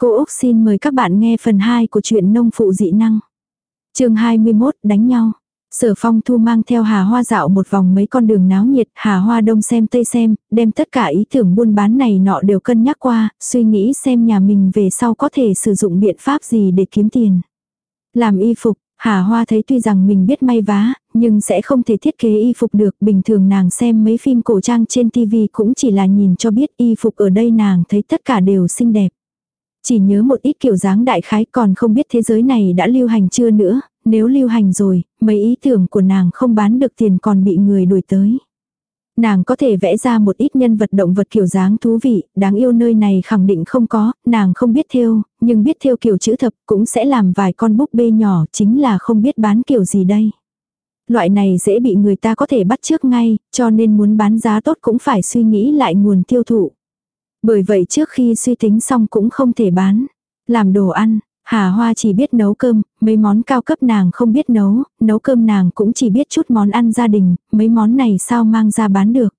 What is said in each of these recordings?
Cô Úc xin mời các bạn nghe phần 2 của truyện nông phụ dị năng. chương 21 đánh nhau. Sở phong thu mang theo hà hoa dạo một vòng mấy con đường náo nhiệt, hà hoa đông xem tây xem, đem tất cả ý tưởng buôn bán này nọ đều cân nhắc qua, suy nghĩ xem nhà mình về sau có thể sử dụng biện pháp gì để kiếm tiền. Làm y phục, Hà Hoa thấy tuy rằng mình biết may vá, nhưng sẽ không thể thiết kế y phục được. Bình thường nàng xem mấy phim cổ trang trên TV cũng chỉ là nhìn cho biết y phục ở đây nàng thấy tất cả đều xinh đẹp. Chỉ nhớ một ít kiểu dáng đại khái còn không biết thế giới này đã lưu hành chưa nữa, nếu lưu hành rồi, mấy ý tưởng của nàng không bán được tiền còn bị người đuổi tới. Nàng có thể vẽ ra một ít nhân vật động vật kiểu dáng thú vị, đáng yêu nơi này khẳng định không có, nàng không biết thêu, nhưng biết thêu kiểu chữ thập cũng sẽ làm vài con búp bê nhỏ, chính là không biết bán kiểu gì đây. Loại này dễ bị người ta có thể bắt trước ngay, cho nên muốn bán giá tốt cũng phải suy nghĩ lại nguồn tiêu thụ. Bởi vậy trước khi suy tính xong cũng không thể bán. Làm đồ ăn, Hà Hoa chỉ biết nấu cơm, mấy món cao cấp nàng không biết nấu, nấu cơm nàng cũng chỉ biết chút món ăn gia đình, mấy món này sao mang ra bán được.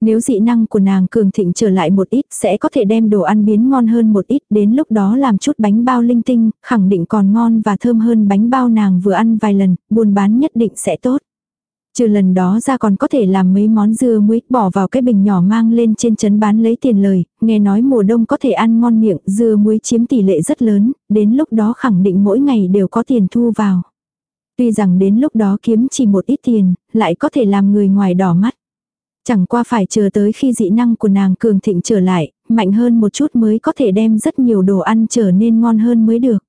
Nếu dị năng của nàng cường thịnh trở lại một ít sẽ có thể đem đồ ăn biến ngon hơn một ít đến lúc đó làm chút bánh bao linh tinh, khẳng định còn ngon và thơm hơn bánh bao nàng vừa ăn vài lần, buôn bán nhất định sẽ tốt. Trừ lần đó ra còn có thể làm mấy món dưa muối bỏ vào cái bình nhỏ mang lên trên trấn bán lấy tiền lời, nghe nói mùa đông có thể ăn ngon miệng, dưa muối chiếm tỷ lệ rất lớn, đến lúc đó khẳng định mỗi ngày đều có tiền thu vào. Tuy rằng đến lúc đó kiếm chỉ một ít tiền, lại có thể làm người ngoài đỏ mắt. Chẳng qua phải chờ tới khi dị năng của nàng cường thịnh trở lại, mạnh hơn một chút mới có thể đem rất nhiều đồ ăn trở nên ngon hơn mới được.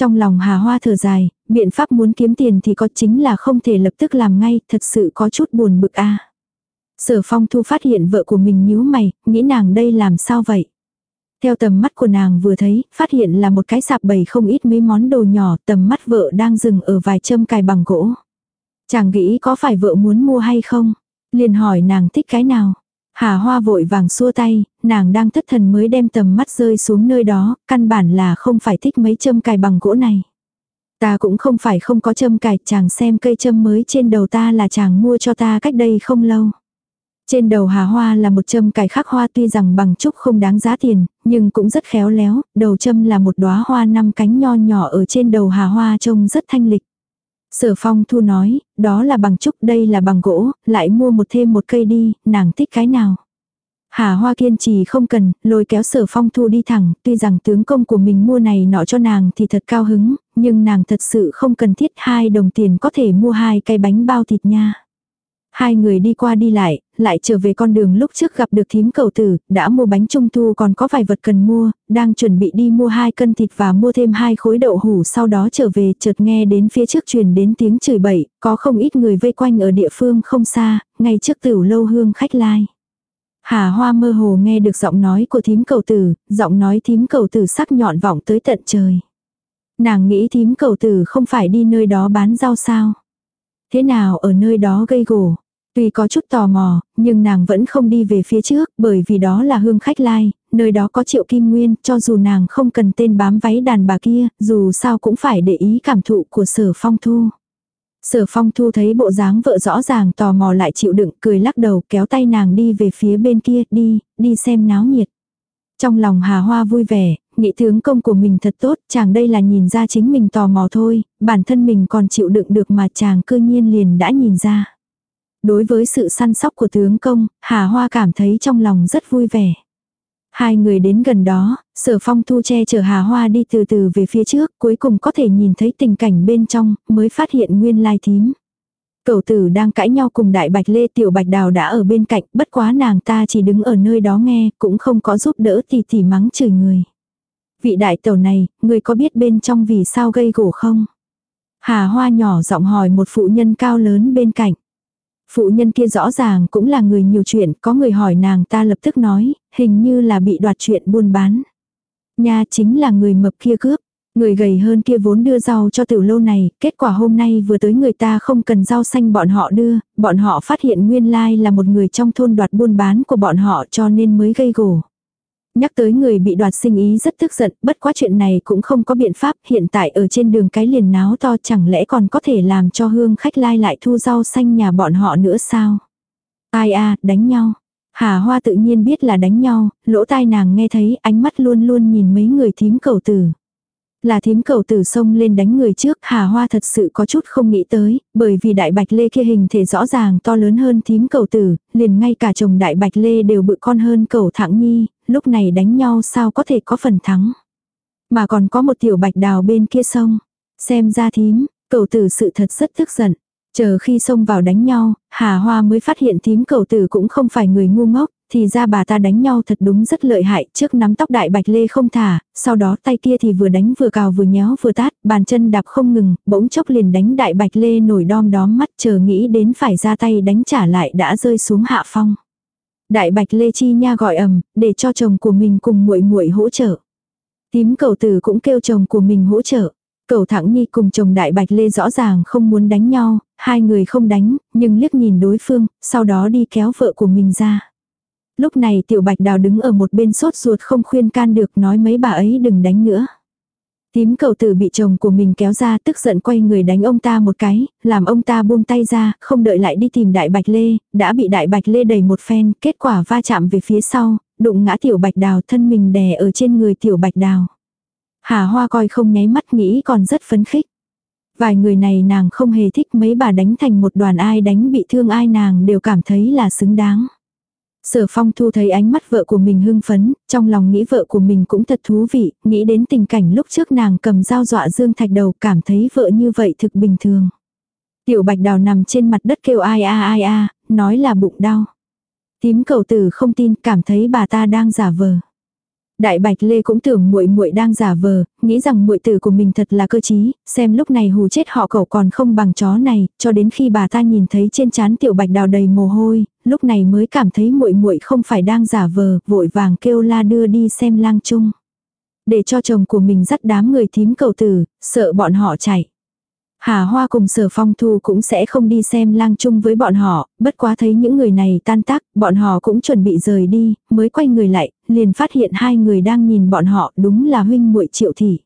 Trong lòng Hà Hoa thở dài, biện pháp muốn kiếm tiền thì có chính là không thể lập tức làm ngay, thật sự có chút buồn bực a. Sở Phong Thu phát hiện vợ của mình nhíu mày, nghĩ nàng đây làm sao vậy? Theo tầm mắt của nàng vừa thấy, phát hiện là một cái sạp bày không ít mấy món đồ nhỏ, tầm mắt vợ đang dừng ở vài châm cài bằng gỗ. Chàng nghĩ có phải vợ muốn mua hay không? Liền hỏi nàng thích cái nào? Hà Hoa vội vàng xua tay, nàng đang thất thần mới đem tầm mắt rơi xuống nơi đó, căn bản là không phải thích mấy châm cài bằng gỗ này. Ta cũng không phải không có châm cài, chàng xem cây châm mới trên đầu ta là chàng mua cho ta cách đây không lâu. Trên đầu Hà Hoa là một châm cài khắc hoa tuy rằng bằng trúc không đáng giá tiền, nhưng cũng rất khéo léo, đầu châm là một đóa hoa năm cánh nho nhỏ ở trên đầu Hà Hoa trông rất thanh lịch. Sở phong thu nói, đó là bằng trúc đây là bằng gỗ, lại mua một thêm một cây đi, nàng thích cái nào. Hà Hoa kiên trì không cần, lôi kéo sở phong thu đi thẳng, tuy rằng tướng công của mình mua này nọ cho nàng thì thật cao hứng, nhưng nàng thật sự không cần thiết hai đồng tiền có thể mua hai cây bánh bao thịt nha. Hai người đi qua đi lại, lại trở về con đường lúc trước gặp được thím cầu tử, đã mua bánh trung thu còn có vài vật cần mua, đang chuẩn bị đi mua hai cân thịt và mua thêm hai khối đậu hủ sau đó trở về chợt nghe đến phía trước truyền đến tiếng chửi bậy, có không ít người vây quanh ở địa phương không xa, ngay trước tửu lâu hương khách lai. Hà hoa mơ hồ nghe được giọng nói của thím cầu tử, giọng nói thím cầu tử sắc nhọn vọng tới tận trời. Nàng nghĩ thím cầu tử không phải đi nơi đó bán rau sao. Thế nào ở nơi đó gây gổ? Tuy có chút tò mò, nhưng nàng vẫn không đi về phía trước, bởi vì đó là hương khách lai, nơi đó có triệu kim nguyên, cho dù nàng không cần tên bám váy đàn bà kia, dù sao cũng phải để ý cảm thụ của sở phong thu. Sở phong thu thấy bộ dáng vợ rõ ràng tò mò lại chịu đựng, cười lắc đầu kéo tay nàng đi về phía bên kia, đi, đi xem náo nhiệt. Trong lòng hà hoa vui vẻ, Nghĩ tướng công của mình thật tốt, chàng đây là nhìn ra chính mình tò mò thôi, bản thân mình còn chịu đựng được mà chàng cư nhiên liền đã nhìn ra. Đối với sự săn sóc của tướng công, Hà Hoa cảm thấy trong lòng rất vui vẻ. Hai người đến gần đó, sở phong thu che chở Hà Hoa đi từ từ về phía trước, cuối cùng có thể nhìn thấy tình cảnh bên trong, mới phát hiện nguyên lai thím. Cậu tử đang cãi nhau cùng đại bạch lê tiểu bạch đào đã ở bên cạnh, bất quá nàng ta chỉ đứng ở nơi đó nghe, cũng không có giúp đỡ thì thì mắng chửi người vị đại tẩu này, người có biết bên trong vì sao gây gổ không? Hà hoa nhỏ giọng hỏi một phụ nhân cao lớn bên cạnh. Phụ nhân kia rõ ràng cũng là người nhiều chuyện, có người hỏi nàng ta lập tức nói, hình như là bị đoạt chuyện buôn bán. Nha chính là người mập kia cướp. Người gầy hơn kia vốn đưa rau cho tiểu lâu này, kết quả hôm nay vừa tới người ta không cần rau xanh bọn họ đưa, bọn họ phát hiện nguyên lai là một người trong thôn đoạt buôn bán của bọn họ cho nên mới gây gổ. Nhắc tới người bị đoạt sinh ý rất tức giận, bất quá chuyện này cũng không có biện pháp, hiện tại ở trên đường cái liền náo to chẳng lẽ còn có thể làm cho hương khách lai lại thu rau xanh nhà bọn họ nữa sao? Ai a đánh nhau. Hà Hoa tự nhiên biết là đánh nhau, lỗ tai nàng nghe thấy ánh mắt luôn luôn nhìn mấy người thím cầu tử. Là thím cầu tử sông lên đánh người trước, Hà Hoa thật sự có chút không nghĩ tới, bởi vì đại bạch lê kia hình thể rõ ràng to lớn hơn thím cầu tử, liền ngay cả chồng đại bạch lê đều bự con hơn cầu thẳng nhi, lúc này đánh nhau sao có thể có phần thắng. Mà còn có một tiểu bạch đào bên kia sông. Xem ra thím, cầu tử sự thật rất tức giận. Chờ khi xông vào đánh nhau, Hà Hoa mới phát hiện thím cầu tử cũng không phải người ngu ngốc, thì ra bà ta đánh nhau thật đúng rất lợi hại, trước nắm tóc đại bạch lê không thả, sau đó tay kia thì vừa đánh vừa cào vừa nhéo vừa tát, bàn chân đạp không ngừng, bỗng chốc liền đánh đại bạch lê nổi đom đóm mắt chờ nghĩ đến phải ra tay đánh trả lại đã rơi xuống hạ phong. Đại bạch lê chi nha gọi ầm, để cho chồng của mình cùng muội muội hỗ trợ. Tím cầu tử cũng kêu chồng của mình hỗ trợ. Cầu thẳng nhi cùng chồng đại bạch lê rõ ràng không muốn đánh nhau, hai người không đánh, nhưng liếc nhìn đối phương, sau đó đi kéo vợ của mình ra. Lúc này tiểu bạch đào đứng ở một bên sốt ruột không khuyên can được nói mấy bà ấy đừng đánh nữa. Tím cầu tử bị chồng của mình kéo ra tức giận quay người đánh ông ta một cái, làm ông ta buông tay ra, không đợi lại đi tìm đại bạch lê, đã bị đại bạch lê đẩy một phen, kết quả va chạm về phía sau, đụng ngã tiểu bạch đào thân mình đè ở trên người tiểu bạch đào. Hà hoa coi không nháy mắt nghĩ còn rất phấn khích. Vài người này nàng không hề thích mấy bà đánh thành một đoàn ai đánh bị thương ai nàng đều cảm thấy là xứng đáng. Sở phong thu thấy ánh mắt vợ của mình hưng phấn, trong lòng nghĩ vợ của mình cũng thật thú vị, nghĩ đến tình cảnh lúc trước nàng cầm dao dọa dương thạch đầu cảm thấy vợ như vậy thực bình thường. Tiểu bạch đào nằm trên mặt đất kêu ai a ai a, nói là bụng đau. Tím cầu tử không tin cảm thấy bà ta đang giả vờ. Đại Bạch Lê cũng tưởng muội muội đang giả vờ, nghĩ rằng muội tử của mình thật là cơ trí, xem lúc này hù chết họ cậu còn không bằng chó này, cho đến khi bà ta nhìn thấy trên trán tiểu Bạch đào đầy mồ hôi, lúc này mới cảm thấy muội muội không phải đang giả vờ, vội vàng kêu la đưa đi xem lang chung. Để cho chồng của mình dắt đám người thím cầu tử, sợ bọn họ chạy. Hà Hoa cùng sở phong thu cũng sẽ không đi xem lang chung với bọn họ, bất quá thấy những người này tan tác, bọn họ cũng chuẩn bị rời đi, mới quay người lại, liền phát hiện hai người đang nhìn bọn họ đúng là huynh muội triệu thị.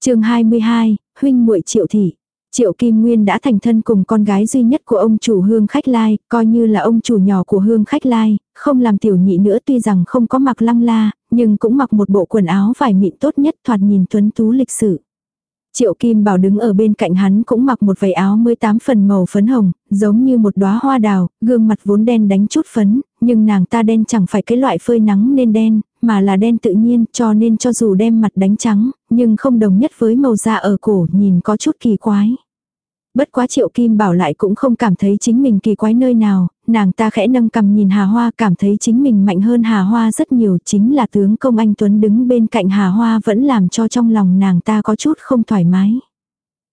chương 22, huynh muội triệu thị. Triệu Kim Nguyên đã thành thân cùng con gái duy nhất của ông chủ hương khách lai, coi như là ông chủ nhỏ của hương khách lai, không làm tiểu nhị nữa tuy rằng không có mặc lăng la, nhưng cũng mặc một bộ quần áo vải mịn tốt nhất thoạt nhìn tuấn tú lịch sự. Triệu Kim Bảo đứng ở bên cạnh hắn cũng mặc một váy áo 18 phần màu phấn hồng, giống như một đóa hoa đào, gương mặt vốn đen đánh chút phấn, nhưng nàng ta đen chẳng phải cái loại phơi nắng nên đen, mà là đen tự nhiên cho nên cho dù đem mặt đánh trắng, nhưng không đồng nhất với màu da ở cổ nhìn có chút kỳ quái. Bất quá triệu kim bảo lại cũng không cảm thấy chính mình kỳ quái nơi nào, nàng ta khẽ nâng cầm nhìn Hà Hoa cảm thấy chính mình mạnh hơn Hà Hoa rất nhiều chính là tướng công anh Tuấn đứng bên cạnh Hà Hoa vẫn làm cho trong lòng nàng ta có chút không thoải mái.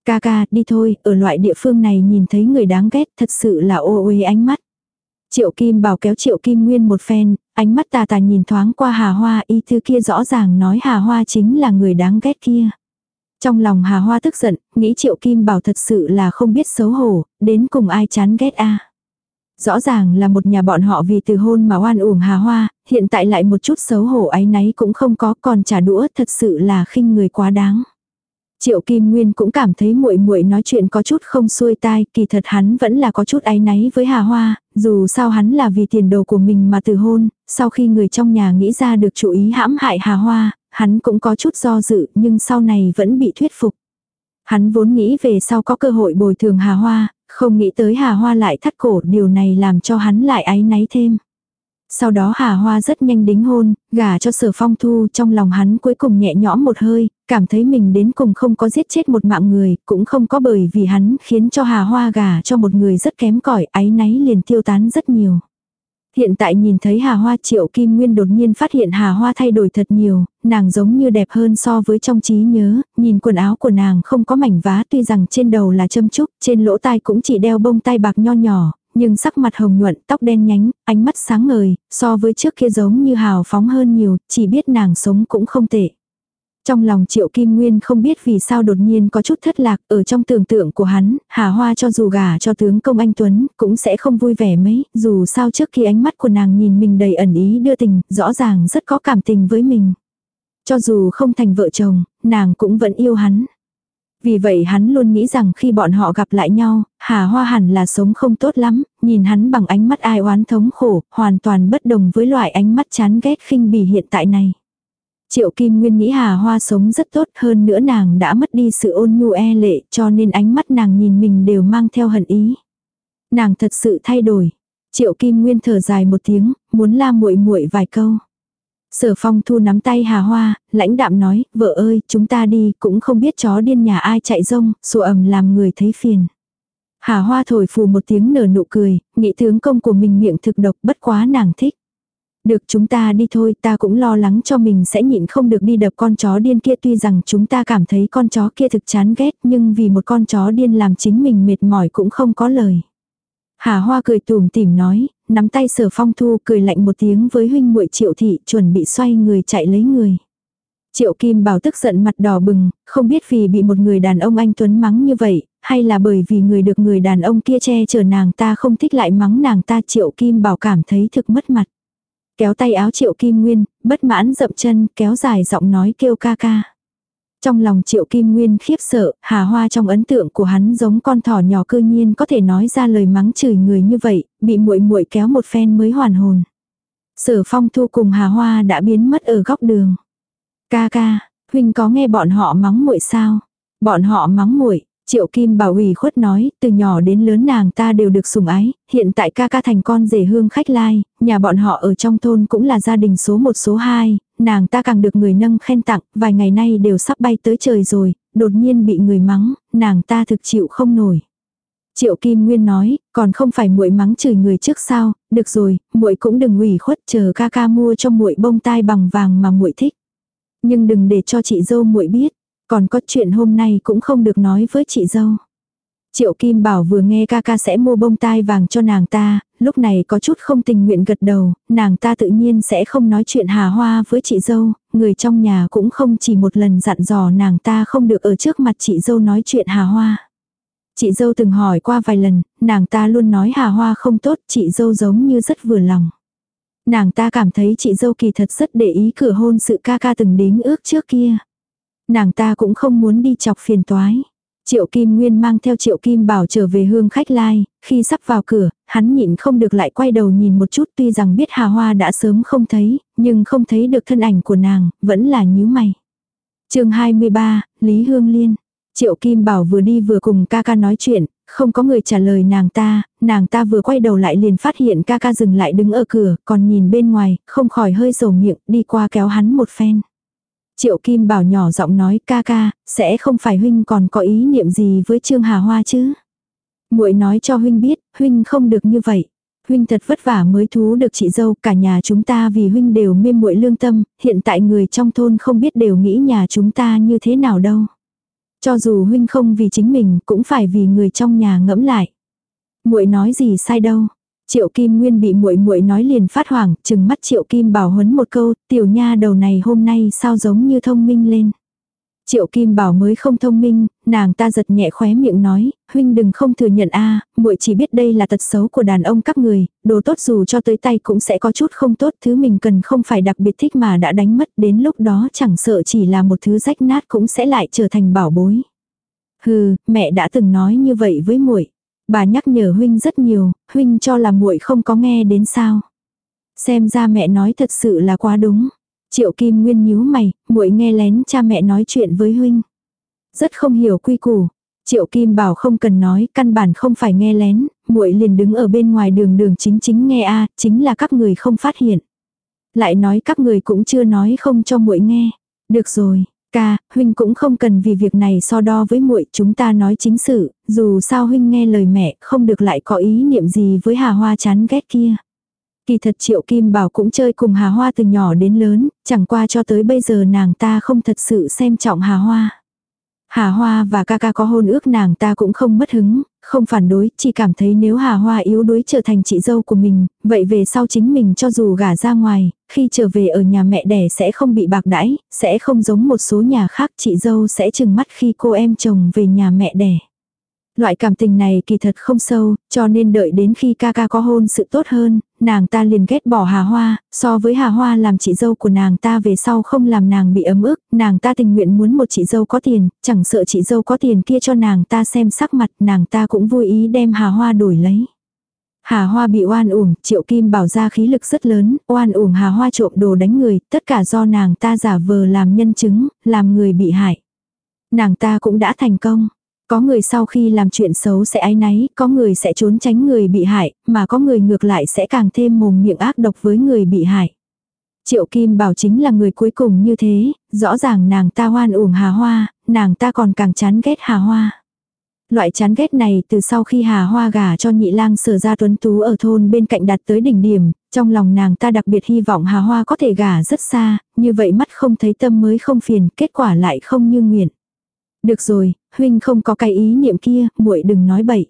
Ca ca đi thôi, ở loại địa phương này nhìn thấy người đáng ghét thật sự là ô uế ánh mắt. Triệu Kim bảo kéo Triệu Kim Nguyên một phen, ánh mắt tà tà nhìn thoáng qua Hà Hoa y thư kia rõ ràng nói Hà Hoa chính là người đáng ghét kia. Trong lòng Hà Hoa tức giận, nghĩ Triệu Kim Bảo thật sự là không biết xấu hổ, đến cùng ai chán ghét a. Rõ ràng là một nhà bọn họ vì từ hôn mà oan uổng Hà Hoa, hiện tại lại một chút xấu hổ ấy nấy cũng không có, còn trả đũa thật sự là khinh người quá đáng. Triệu Kim Nguyên cũng cảm thấy muội muội nói chuyện có chút không xuôi tai, kỳ thật hắn vẫn là có chút áy náy với Hà Hoa, dù sao hắn là vì tiền đồ của mình mà từ hôn, sau khi người trong nhà nghĩ ra được chủ ý hãm hại Hà Hoa, hắn cũng có chút do dự nhưng sau này vẫn bị thuyết phục. Hắn vốn nghĩ về sau có cơ hội bồi thường Hà Hoa, không nghĩ tới Hà Hoa lại thắt cổ điều này làm cho hắn lại áy náy thêm. Sau đó Hà Hoa rất nhanh đính hôn, gả cho sở phong thu trong lòng hắn cuối cùng nhẹ nhõm một hơi, cảm thấy mình đến cùng không có giết chết một mạng người, cũng không có bởi vì hắn khiến cho Hà Hoa gả cho một người rất kém cỏi áy náy liền tiêu tán rất nhiều. Hiện tại nhìn thấy Hà Hoa Triệu Kim Nguyên đột nhiên phát hiện Hà Hoa thay đổi thật nhiều, nàng giống như đẹp hơn so với trong trí nhớ, nhìn quần áo của nàng không có mảnh vá tuy rằng trên đầu là châm trúc, trên lỗ tai cũng chỉ đeo bông tai bạc nho nhỏ, nhưng sắc mặt hồng nhuận, tóc đen nhánh, ánh mắt sáng ngời, so với trước kia giống như hào phóng hơn nhiều, chỉ biết nàng sống cũng không tệ. Trong lòng Triệu Kim Nguyên không biết vì sao đột nhiên có chút thất lạc, ở trong tưởng tượng của hắn, Hà Hoa cho dù gả cho tướng công anh Tuấn, cũng sẽ không vui vẻ mấy, dù sao trước khi ánh mắt của nàng nhìn mình đầy ẩn ý đưa tình, rõ ràng rất có cảm tình với mình. Cho dù không thành vợ chồng, nàng cũng vẫn yêu hắn. Vì vậy hắn luôn nghĩ rằng khi bọn họ gặp lại nhau, Hà Hoa hẳn là sống không tốt lắm, nhìn hắn bằng ánh mắt ai oán thống khổ, hoàn toàn bất đồng với loại ánh mắt chán ghét khinh bỉ hiện tại này. Triệu Kim Nguyên nghĩ Hà Hoa sống rất tốt hơn nữa nàng đã mất đi sự ôn nhu e lệ cho nên ánh mắt nàng nhìn mình đều mang theo hận ý. Nàng thật sự thay đổi. Triệu Kim Nguyên thở dài một tiếng, muốn la muội muội vài câu. Sở phong thu nắm tay Hà Hoa, lãnh đạm nói, vợ ơi, chúng ta đi, cũng không biết chó điên nhà ai chạy rông, sủa ầm làm người thấy phiền. Hà Hoa thổi phù một tiếng nở nụ cười, nghĩ tướng công của mình miệng thực độc bất quá nàng thích. Được chúng ta đi thôi, ta cũng lo lắng cho mình sẽ nhịn không được đi đập con chó điên kia tuy rằng chúng ta cảm thấy con chó kia thực chán ghét nhưng vì một con chó điên làm chính mình mệt mỏi cũng không có lời. Hà Hoa cười tùm tìm nói, nắm tay sở phong thu cười lạnh một tiếng với huynh muội triệu thị chuẩn bị xoay người chạy lấy người. Triệu Kim Bảo tức giận mặt đỏ bừng, không biết vì bị một người đàn ông anh Tuấn mắng như vậy, hay là bởi vì người được người đàn ông kia che chở nàng ta không thích lại mắng nàng ta Triệu Kim Bảo cảm thấy thực mất mặt. Kéo tay áo Triệu Kim Nguyên, bất mãn dậm chân, kéo dài giọng nói kêu ca ca. Trong lòng Triệu Kim Nguyên khiếp sợ, Hà Hoa trong ấn tượng của hắn giống con thỏ nhỏ cơ nhiên có thể nói ra lời mắng chửi người như vậy, bị muội muội kéo một phen mới hoàn hồn. Sở Phong Thu cùng Hà Hoa đã biến mất ở góc đường. Ca ca, huynh có nghe bọn họ mắng muội sao? Bọn họ mắng muội, Triệu Kim Bảo ủy khuất nói, từ nhỏ đến lớn nàng ta đều được sủng ái, hiện tại ca ca thành con rể hương khách lai, nhà bọn họ ở trong thôn cũng là gia đình số một số hai, nàng ta càng được người nâng khen tặng, vài ngày nay đều sắp bay tới trời rồi, đột nhiên bị người mắng, nàng ta thực chịu không nổi. Triệu Kim Nguyên nói, còn không phải muội mắng chửi người trước sao, được rồi, muội cũng đừng ủy khuất chờ ca ca mua cho muội bông tai bằng vàng mà muội thích. Nhưng đừng để cho chị dâu muội biết, còn có chuyện hôm nay cũng không được nói với chị dâu. Triệu Kim Bảo vừa nghe ca ca sẽ mua bông tai vàng cho nàng ta, lúc này có chút không tình nguyện gật đầu, nàng ta tự nhiên sẽ không nói chuyện hà hoa với chị dâu, người trong nhà cũng không chỉ một lần dặn dò nàng ta không được ở trước mặt chị dâu nói chuyện hà hoa. Chị dâu từng hỏi qua vài lần, nàng ta luôn nói hà hoa không tốt, chị dâu giống như rất vừa lòng. Nàng ta cảm thấy chị dâu kỳ thật rất để ý cửa hôn sự ca ca từng đính ước trước kia. Nàng ta cũng không muốn đi chọc phiền toái. Triệu Kim Nguyên mang theo Triệu Kim Bảo trở về hương khách lai, khi sắp vào cửa, hắn nhịn không được lại quay đầu nhìn một chút tuy rằng biết Hà Hoa đã sớm không thấy, nhưng không thấy được thân ảnh của nàng, vẫn là nhíu mày. chương 23, Lý Hương Liên. Triệu Kim Bảo vừa đi vừa cùng ca ca nói chuyện, không có người trả lời nàng ta, nàng ta vừa quay đầu lại liền phát hiện ca ca dừng lại đứng ở cửa, còn nhìn bên ngoài, không khỏi hơi rầu miệng, đi qua kéo hắn một phen. Triệu Kim Bảo nhỏ giọng nói ca ca, sẽ không phải huynh còn có ý niệm gì với Trương Hà Hoa chứ. muội nói cho huynh biết, huynh không được như vậy. Huynh thật vất vả mới thú được chị dâu, cả nhà chúng ta vì huynh đều mê muội lương tâm, hiện tại người trong thôn không biết đều nghĩ nhà chúng ta như thế nào đâu. Cho dù huynh không vì chính mình, cũng phải vì người trong nhà ngẫm lại. muội nói gì sai đâu, Triệu Kim Nguyên bị muội muội nói liền phát hoảng, chừng mắt Triệu Kim Bảo huấn một câu, tiểu nha đầu này hôm nay sao giống như thông minh lên. Triệu Kim Bảo mới không thông minh, nàng ta giật nhẹ khóe miệng nói, huynh đừng không thừa nhận a, muội chỉ biết đây là tật xấu của đàn ông các người, đồ tốt dù cho tới tay cũng sẽ có chút không tốt, thứ mình cần không phải đặc biệt thích mà đã đánh mất, đến lúc đó chẳng sợ chỉ là một thứ rách nát cũng sẽ lại trở thành bảo bối. Hừ, mẹ đã từng nói như vậy với muội. Bà nhắc nhở huynh rất nhiều, huynh cho là muội không có nghe đến sao. Xem ra mẹ nói thật sự là quá đúng. Triệu Kim Nguyên nhíu mày, muội nghe lén cha mẹ nói chuyện với huynh. Rất không hiểu quy củ. Triệu Kim bảo không cần nói, căn bản không phải nghe lén, muội liền đứng ở bên ngoài đường đường chính chính nghe a, chính là các người không phát hiện. Lại nói các người cũng chưa nói không cho muội nghe. Được rồi, Ca, huynh cũng không cần vì việc này so đo với muội, chúng ta nói chính sự, dù sao huynh nghe lời mẹ, không được lại có ý niệm gì với Hà Hoa chán ghét kia. Kỳ thật Triệu Kim Bảo cũng chơi cùng Hà Hoa từ nhỏ đến lớn, chẳng qua cho tới bây giờ nàng ta không thật sự xem trọng Hà Hoa. Hà Hoa và ca ca có hôn ước nàng ta cũng không mất hứng, không phản đối, chỉ cảm thấy nếu Hà Hoa yếu đuối trở thành chị dâu của mình, vậy về sau chính mình cho dù gả ra ngoài, khi trở về ở nhà mẹ đẻ sẽ không bị bạc đãi, sẽ không giống một số nhà khác chị dâu sẽ chừng mắt khi cô em chồng về nhà mẹ đẻ. Loại cảm tình này kỳ thật không sâu, cho nên đợi đến khi ca ca có hôn sự tốt hơn, nàng ta liền ghét bỏ Hà Hoa, so với Hà Hoa làm chị dâu của nàng ta về sau không làm nàng bị ấm ức, nàng ta tình nguyện muốn một chị dâu có tiền, chẳng sợ chị dâu có tiền kia cho nàng ta xem sắc mặt, nàng ta cũng vui ý đem Hà Hoa đổi lấy. Hà Hoa bị oan uổng, Triệu Kim bảo ra khí lực rất lớn, oan uổng Hà Hoa trộm đồ đánh người, tất cả do nàng ta giả vờ làm nhân chứng, làm người bị hại. Nàng ta cũng đã thành công. Có người sau khi làm chuyện xấu sẽ ái náy, có người sẽ trốn tránh người bị hại, mà có người ngược lại sẽ càng thêm mồm miệng ác độc với người bị hại. Triệu Kim Bảo chính là người cuối cùng như thế, rõ ràng nàng ta hoan uổng Hà Hoa, nàng ta còn càng chán ghét Hà Hoa. Loại chán ghét này từ sau khi Hà Hoa gả cho nhị lang sở ra tuấn tú ở thôn bên cạnh đặt tới đỉnh điểm, trong lòng nàng ta đặc biệt hy vọng Hà Hoa có thể gả rất xa, như vậy mắt không thấy tâm mới không phiền, kết quả lại không như nguyện. Được rồi, huynh không có cái ý niệm kia, muội đừng nói bậy.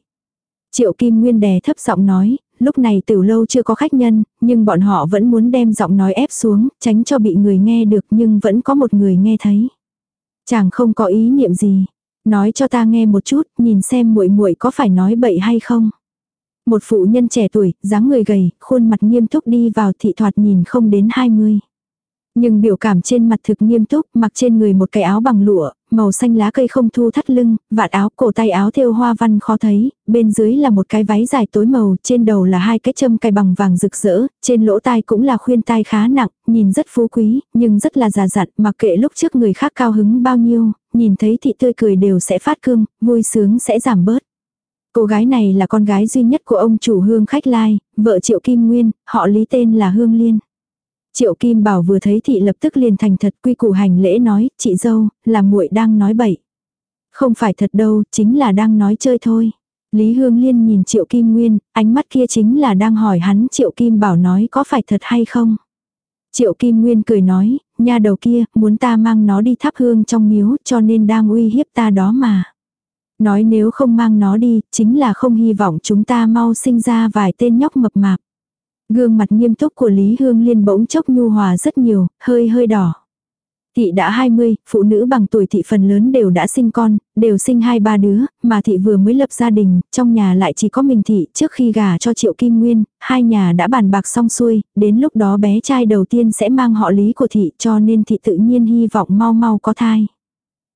Triệu Kim Nguyên đè thấp giọng nói, lúc này từ lâu chưa có khách nhân, nhưng bọn họ vẫn muốn đem giọng nói ép xuống, tránh cho bị người nghe được nhưng vẫn có một người nghe thấy. Chàng không có ý niệm gì, nói cho ta nghe một chút, nhìn xem muội muội có phải nói bậy hay không. Một phụ nhân trẻ tuổi, dáng người gầy, khuôn mặt nghiêm túc đi vào thị thoạt nhìn không đến 20. Nhưng biểu cảm trên mặt thực nghiêm túc, mặc trên người một cái áo bằng lụa, màu xanh lá cây không thu thắt lưng, vạt áo cổ tay áo thêu hoa văn khó thấy, bên dưới là một cái váy dài tối màu, trên đầu là hai cái châm cài bằng vàng rực rỡ, trên lỗ tai cũng là khuyên tai khá nặng, nhìn rất phú quý, nhưng rất là già dặn, mặc kệ lúc trước người khác cao hứng bao nhiêu, nhìn thấy thị tươi cười đều sẽ phát cương, vui sướng sẽ giảm bớt. Cô gái này là con gái duy nhất của ông chủ Hương Khách Lai, vợ Triệu Kim Nguyên, họ lý tên là Hương Liên. Triệu Kim Bảo vừa thấy thị lập tức liền thành thật quy củ hành lễ nói, chị dâu, là muội đang nói bậy. Không phải thật đâu, chính là đang nói chơi thôi. Lý Hương Liên nhìn Triệu Kim Nguyên, ánh mắt kia chính là đang hỏi hắn Triệu Kim Bảo nói có phải thật hay không. Triệu Kim Nguyên cười nói, nha đầu kia, muốn ta mang nó đi thắp hương trong miếu cho nên đang uy hiếp ta đó mà. Nói nếu không mang nó đi, chính là không hy vọng chúng ta mau sinh ra vài tên nhóc mập mạp. Gương mặt nghiêm túc của Lý Hương Liên bỗng chốc nhu hòa rất nhiều, hơi hơi đỏ. Thị đã 20, phụ nữ bằng tuổi thị phần lớn đều đã sinh con, đều sinh hai ba đứa, mà thị vừa mới lập gia đình, trong nhà lại chỉ có mình thị trước khi gả cho Triệu Kim Nguyên, hai nhà đã bàn bạc xong xuôi, đến lúc đó bé trai đầu tiên sẽ mang họ lý của thị cho nên thị tự nhiên hy vọng mau mau có thai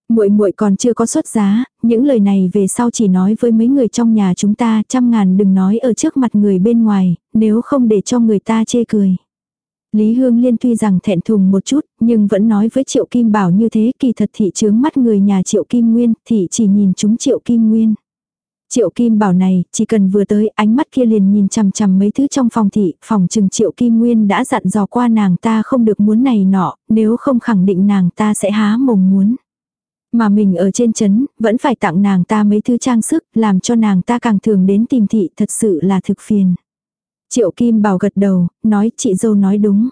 muội muội còn chưa có xuất giá, những lời này về sau chỉ nói với mấy người trong nhà chúng ta, trăm ngàn đừng nói ở trước mặt người bên ngoài, nếu không để cho người ta chê cười. Lý Hương Liên tuy rằng thẹn thùng một chút, nhưng vẫn nói với Triệu Kim Bảo như thế kỳ thật thị chướng mắt người nhà Triệu Kim Nguyên, thì chỉ nhìn chúng Triệu Kim Nguyên. Triệu Kim Bảo này, chỉ cần vừa tới, ánh mắt kia liền nhìn chằm chằm mấy thứ trong phòng thị, phòng trừng Triệu Kim Nguyên đã dặn dò qua nàng ta không được muốn này nọ, nếu không khẳng định nàng ta sẽ há mồm muốn. Mà mình ở trên chấn, vẫn phải tặng nàng ta mấy thứ trang sức, làm cho nàng ta càng thường đến tìm thị thật sự là thực phiền. Triệu Kim Bảo gật đầu, nói chị dâu nói đúng.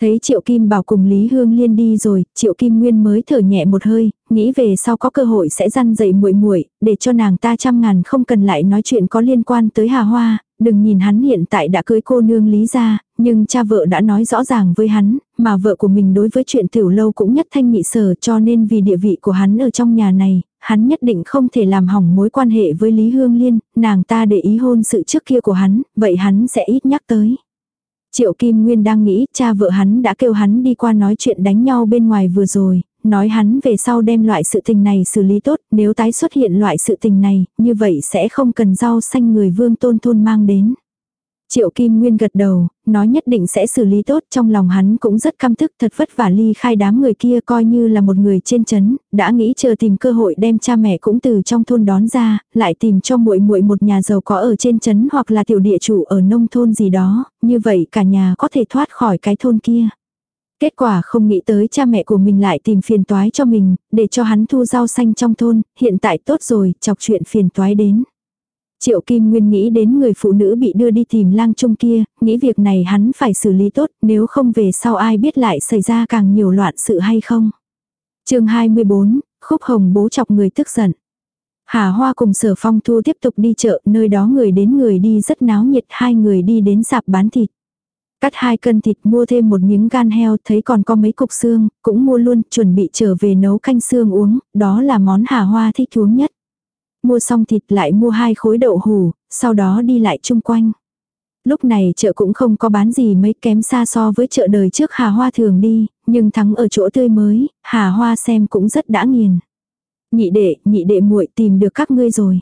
Thấy Triệu Kim Bảo cùng Lý Hương Liên đi rồi, Triệu Kim Nguyên mới thở nhẹ một hơi, nghĩ về sau có cơ hội sẽ răn dậy muội muội, để cho nàng ta trăm ngàn không cần lại nói chuyện có liên quan tới Hà Hoa, đừng nhìn hắn hiện tại đã cưới cô nương Lý gia, nhưng cha vợ đã nói rõ ràng với hắn, mà vợ của mình đối với chuyện tiểu lâu cũng nhất thanh nhị sở cho nên vì địa vị của hắn ở trong nhà này, hắn nhất định không thể làm hỏng mối quan hệ với Lý Hương Liên, nàng ta để ý hôn sự trước kia của hắn, vậy hắn sẽ ít nhắc tới. Triệu Kim Nguyên đang nghĩ cha vợ hắn đã kêu hắn đi qua nói chuyện đánh nhau bên ngoài vừa rồi, nói hắn về sau đem loại sự tình này xử lý tốt, nếu tái xuất hiện loại sự tình này, như vậy sẽ không cần rau xanh người vương tôn thôn mang đến. Triệu Kim Nguyên gật đầu, nói nhất định sẽ xử lý tốt trong lòng hắn cũng rất căm thức thật vất vả ly khai đám người kia coi như là một người trên chấn, đã nghĩ chờ tìm cơ hội đem cha mẹ cũng từ trong thôn đón ra, lại tìm cho muội muội một nhà giàu có ở trên chấn hoặc là tiểu địa chủ ở nông thôn gì đó, như vậy cả nhà có thể thoát khỏi cái thôn kia. Kết quả không nghĩ tới cha mẹ của mình lại tìm phiền toái cho mình, để cho hắn thu rau xanh trong thôn, hiện tại tốt rồi, chọc chuyện phiền toái đến. Triệu Kim Nguyên nghĩ đến người phụ nữ bị đưa đi tìm lang trung kia, nghĩ việc này hắn phải xử lý tốt, nếu không về sau ai biết lại xảy ra càng nhiều loạn sự hay không. chương 24, khúc hồng bố chọc người tức giận. Hà Hoa cùng sở phong thu tiếp tục đi chợ, nơi đó người đến người đi rất náo nhiệt, hai người đi đến sạp bán thịt. Cắt hai cân thịt mua thêm một miếng gan heo thấy còn có mấy cục xương, cũng mua luôn chuẩn bị trở về nấu canh xương uống, đó là món Hà Hoa thích uống nhất mua xong thịt lại mua hai khối đậu hủ, sau đó đi lại chung quanh. Lúc này chợ cũng không có bán gì mấy kém xa so với chợ đời trước Hà Hoa thường đi, nhưng thắng ở chỗ tươi mới, Hà Hoa xem cũng rất đã nghiền. Nhị đệ, nhị đệ muội tìm được các ngươi rồi.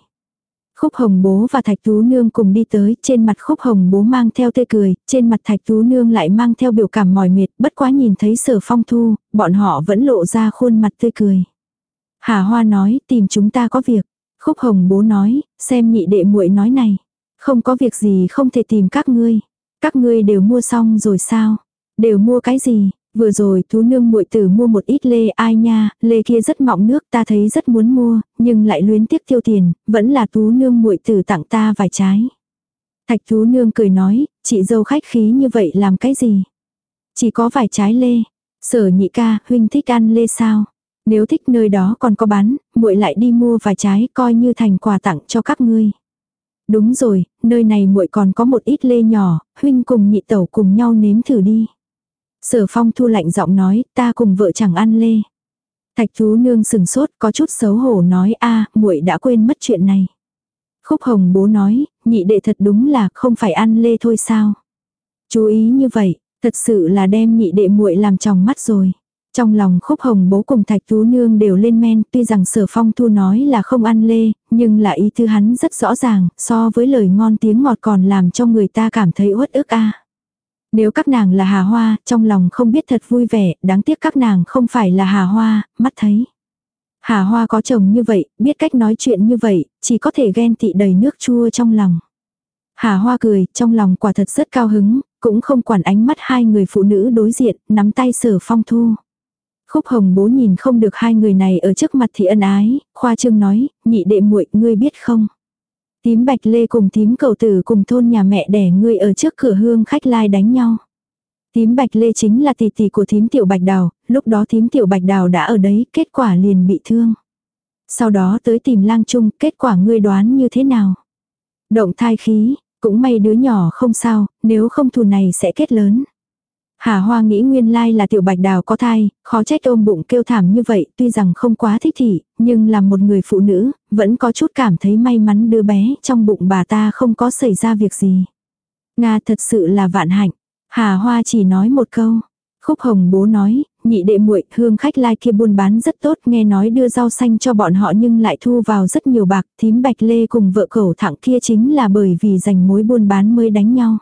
Khúc hồng bố và thạch tú nương cùng đi tới, trên mặt khúc hồng bố mang theo tươi cười, trên mặt thạch tú nương lại mang theo biểu cảm mỏi mệt, bất quá nhìn thấy sở phong thu, bọn họ vẫn lộ ra khuôn mặt tươi cười. Hà Hoa nói, tìm chúng ta có việc. Khúc hồng bố nói, xem nhị đệ muội nói này. Không có việc gì không thể tìm các ngươi. Các ngươi đều mua xong rồi sao? Đều mua cái gì? Vừa rồi tú nương muội tử mua một ít lê ai nha, lê kia rất mọng nước ta thấy rất muốn mua, nhưng lại luyến tiếc tiêu tiền, vẫn là tú nương muội tử tặng ta vài trái. Thạch tú nương cười nói, chị dâu khách khí như vậy làm cái gì? Chỉ có vài trái lê. Sở nhị ca, huynh thích ăn lê sao? Nếu thích nơi đó còn có bán, muội lại đi mua vài trái coi như thành quà tặng cho các ngươi. Đúng rồi, nơi này muội còn có một ít lê nhỏ, huynh cùng nhị tẩu cùng nhau nếm thử đi. Sở phong thu lạnh giọng nói, ta cùng vợ chẳng ăn lê. Thạch thú nương sừng sốt, có chút xấu hổ nói a muội đã quên mất chuyện này. Khúc hồng bố nói, nhị đệ thật đúng là không phải ăn lê thôi sao. Chú ý như vậy, thật sự là đem nhị đệ muội làm tròng mắt rồi. Trong lòng khúc hồng bố cùng thạch tú nương đều lên men, tuy rằng sở phong thu nói là không ăn lê, nhưng là ý thư hắn rất rõ ràng, so với lời ngon tiếng ngọt còn làm cho người ta cảm thấy uất ức a. Nếu các nàng là hà hoa, trong lòng không biết thật vui vẻ, đáng tiếc các nàng không phải là hà hoa, mắt thấy. Hà hoa có chồng như vậy, biết cách nói chuyện như vậy, chỉ có thể ghen tị đầy nước chua trong lòng. Hà hoa cười, trong lòng quả thật rất cao hứng, cũng không quản ánh mắt hai người phụ nữ đối diện, nắm tay sở phong thu. Khúc hồng bố nhìn không được hai người này ở trước mặt thì ân ái, khoa trương nói, nhị đệ muội ngươi biết không. Tím bạch lê cùng tím cầu tử cùng thôn nhà mẹ đẻ ngươi ở trước cửa hương khách lai đánh nhau. Tím bạch lê chính là tỷ tỷ của thím tiểu bạch đào, lúc đó thím tiểu bạch đào đã ở đấy, kết quả liền bị thương. Sau đó tới tìm lang trung, kết quả ngươi đoán như thế nào? Động thai khí, cũng may đứa nhỏ không sao, nếu không thù này sẽ kết lớn. Hà Hoa nghĩ nguyên lai là tiểu bạch đào có thai, khó trách ôm bụng kêu thảm như vậy, tuy rằng không quá thích thị, nhưng là một người phụ nữ, vẫn có chút cảm thấy may mắn đứa bé trong bụng bà ta không có xảy ra việc gì. Nga thật sự là vạn hạnh. Hà Hoa chỉ nói một câu. Khúc Hồng bố nói, nhị đệ muội hương khách lai kia buôn bán rất tốt nghe nói đưa rau xanh cho bọn họ nhưng lại thu vào rất nhiều bạc thím bạch lê cùng vợ cẩu thẳng kia chính là bởi vì giành mối buôn bán mới đánh nhau.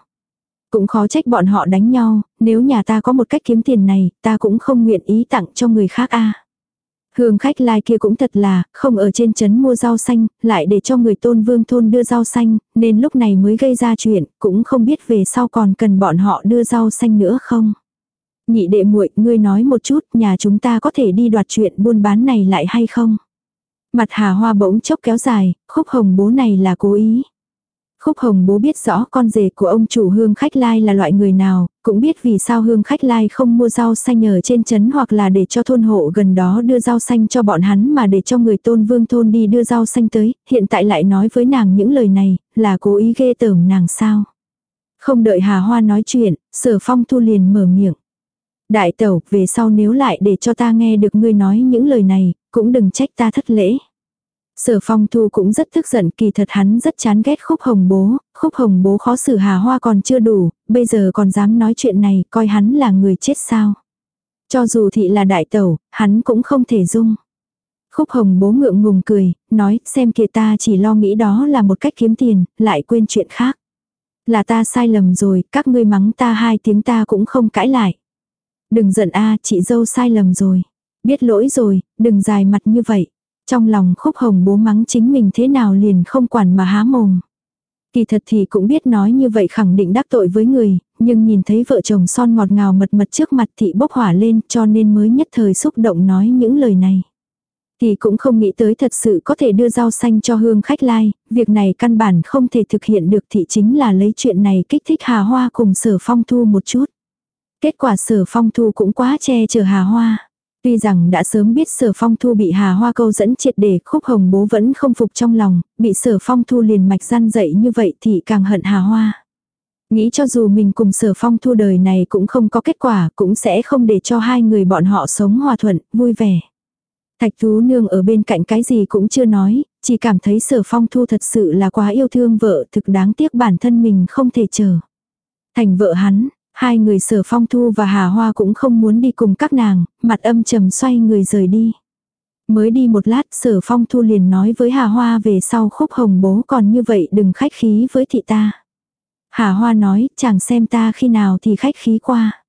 Cũng khó trách bọn họ đánh nhau, nếu nhà ta có một cách kiếm tiền này, ta cũng không nguyện ý tặng cho người khác a. Hương khách lai kia cũng thật là, không ở trên trấn mua rau xanh, lại để cho người tôn vương thôn đưa rau xanh, nên lúc này mới gây ra chuyện, cũng không biết về sau còn cần bọn họ đưa rau xanh nữa không. Nhị đệ muội ngươi nói một chút, nhà chúng ta có thể đi đoạt chuyện buôn bán này lại hay không? Mặt hà hoa bỗng chốc kéo dài, khúc hồng bố này là cố ý. Khúc Hồng bố biết rõ con rể của ông chủ hương khách lai là loại người nào, cũng biết vì sao hương khách lai không mua rau xanh ở trên trấn hoặc là để cho thôn hộ gần đó đưa rau xanh cho bọn hắn mà để cho người tôn vương thôn đi đưa rau xanh tới, hiện tại lại nói với nàng những lời này, là cố ý ghê tởm nàng sao. Không đợi Hà Hoa nói chuyện, sở phong thu liền mở miệng. Đại tẩu, về sau nếu lại để cho ta nghe được ngươi nói những lời này, cũng đừng trách ta thất lễ. Sở phong thu cũng rất tức giận kỳ thật hắn rất chán ghét khúc hồng bố, khúc hồng bố khó xử hà hoa còn chưa đủ, bây giờ còn dám nói chuyện này coi hắn là người chết sao. Cho dù thị là đại tẩu, hắn cũng không thể dung. Khúc hồng bố ngượng ngùng cười, nói xem kìa ta chỉ lo nghĩ đó là một cách kiếm tiền, lại quên chuyện khác. Là ta sai lầm rồi, các ngươi mắng ta hai tiếng ta cũng không cãi lại. Đừng giận a chị dâu sai lầm rồi. Biết lỗi rồi, đừng dài mặt như vậy. Trong lòng khúc hồng bố mắng chính mình thế nào liền không quản mà há mồm. Kỳ thật thì cũng biết nói như vậy khẳng định đắc tội với người, nhưng nhìn thấy vợ chồng son ngọt ngào mật mật trước mặt thị bốc hỏa lên cho nên mới nhất thời xúc động nói những lời này. Thì cũng không nghĩ tới thật sự có thể đưa rau xanh cho hương khách lai, việc này căn bản không thể thực hiện được thì chính là lấy chuyện này kích thích Hà Hoa cùng sở phong thu một chút. Kết quả sở phong thu cũng quá che chở Hà Hoa. Tuy rằng đã sớm biết sở phong thu bị hà hoa câu dẫn triệt để khúc hồng bố vẫn không phục trong lòng, bị sở phong thu liền mạch gian dậy như vậy thì càng hận hà hoa. Nghĩ cho dù mình cùng sở phong thu đời này cũng không có kết quả cũng sẽ không để cho hai người bọn họ sống hòa thuận, vui vẻ. Thạch Tú Nương ở bên cạnh cái gì cũng chưa nói, chỉ cảm thấy sở phong thu thật sự là quá yêu thương vợ thực đáng tiếc bản thân mình không thể chờ. Thành vợ hắn, hai người sở phong thu và hà hoa cũng không muốn đi cùng các nàng, mặt âm trầm xoay người rời đi. Mới đi một lát sở phong thu liền nói với hà hoa về sau khúc hồng bố còn như vậy đừng khách khí với thị ta. Hà hoa nói chàng xem ta khi nào thì khách khí qua.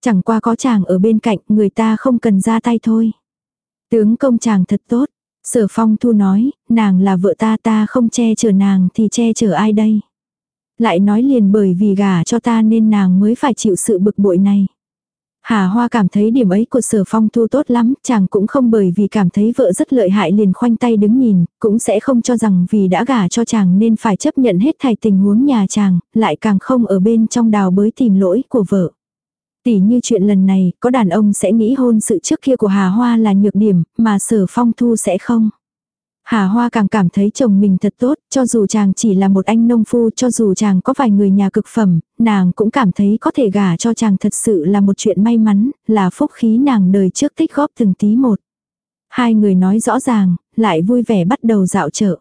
Chẳng qua có chàng ở bên cạnh người ta không cần ra tay thôi. Tướng công chàng thật tốt. Sở phong thu nói, nàng là vợ ta ta không che chở nàng thì che chở ai đây. Lại nói liền bởi vì gả cho ta nên nàng mới phải chịu sự bực bội này. Hà Hoa cảm thấy điểm ấy của sở phong thu tốt lắm, chàng cũng không bởi vì cảm thấy vợ rất lợi hại liền khoanh tay đứng nhìn, cũng sẽ không cho rằng vì đã gả cho chàng nên phải chấp nhận hết thảy tình huống nhà chàng, lại càng không ở bên trong đào bới tìm lỗi của vợ. Tỷ như chuyện lần này, có đàn ông sẽ nghĩ hôn sự trước kia của Hà Hoa là nhược điểm, mà sở phong thu sẽ không. Hà Hoa càng cảm thấy chồng mình thật tốt, cho dù chàng chỉ là một anh nông phu, cho dù chàng có vài người nhà cực phẩm, nàng cũng cảm thấy có thể gả cho chàng thật sự là một chuyện may mắn, là phúc khí nàng đời trước tích góp từng tí một. Hai người nói rõ ràng, lại vui vẻ bắt đầu dạo chợ.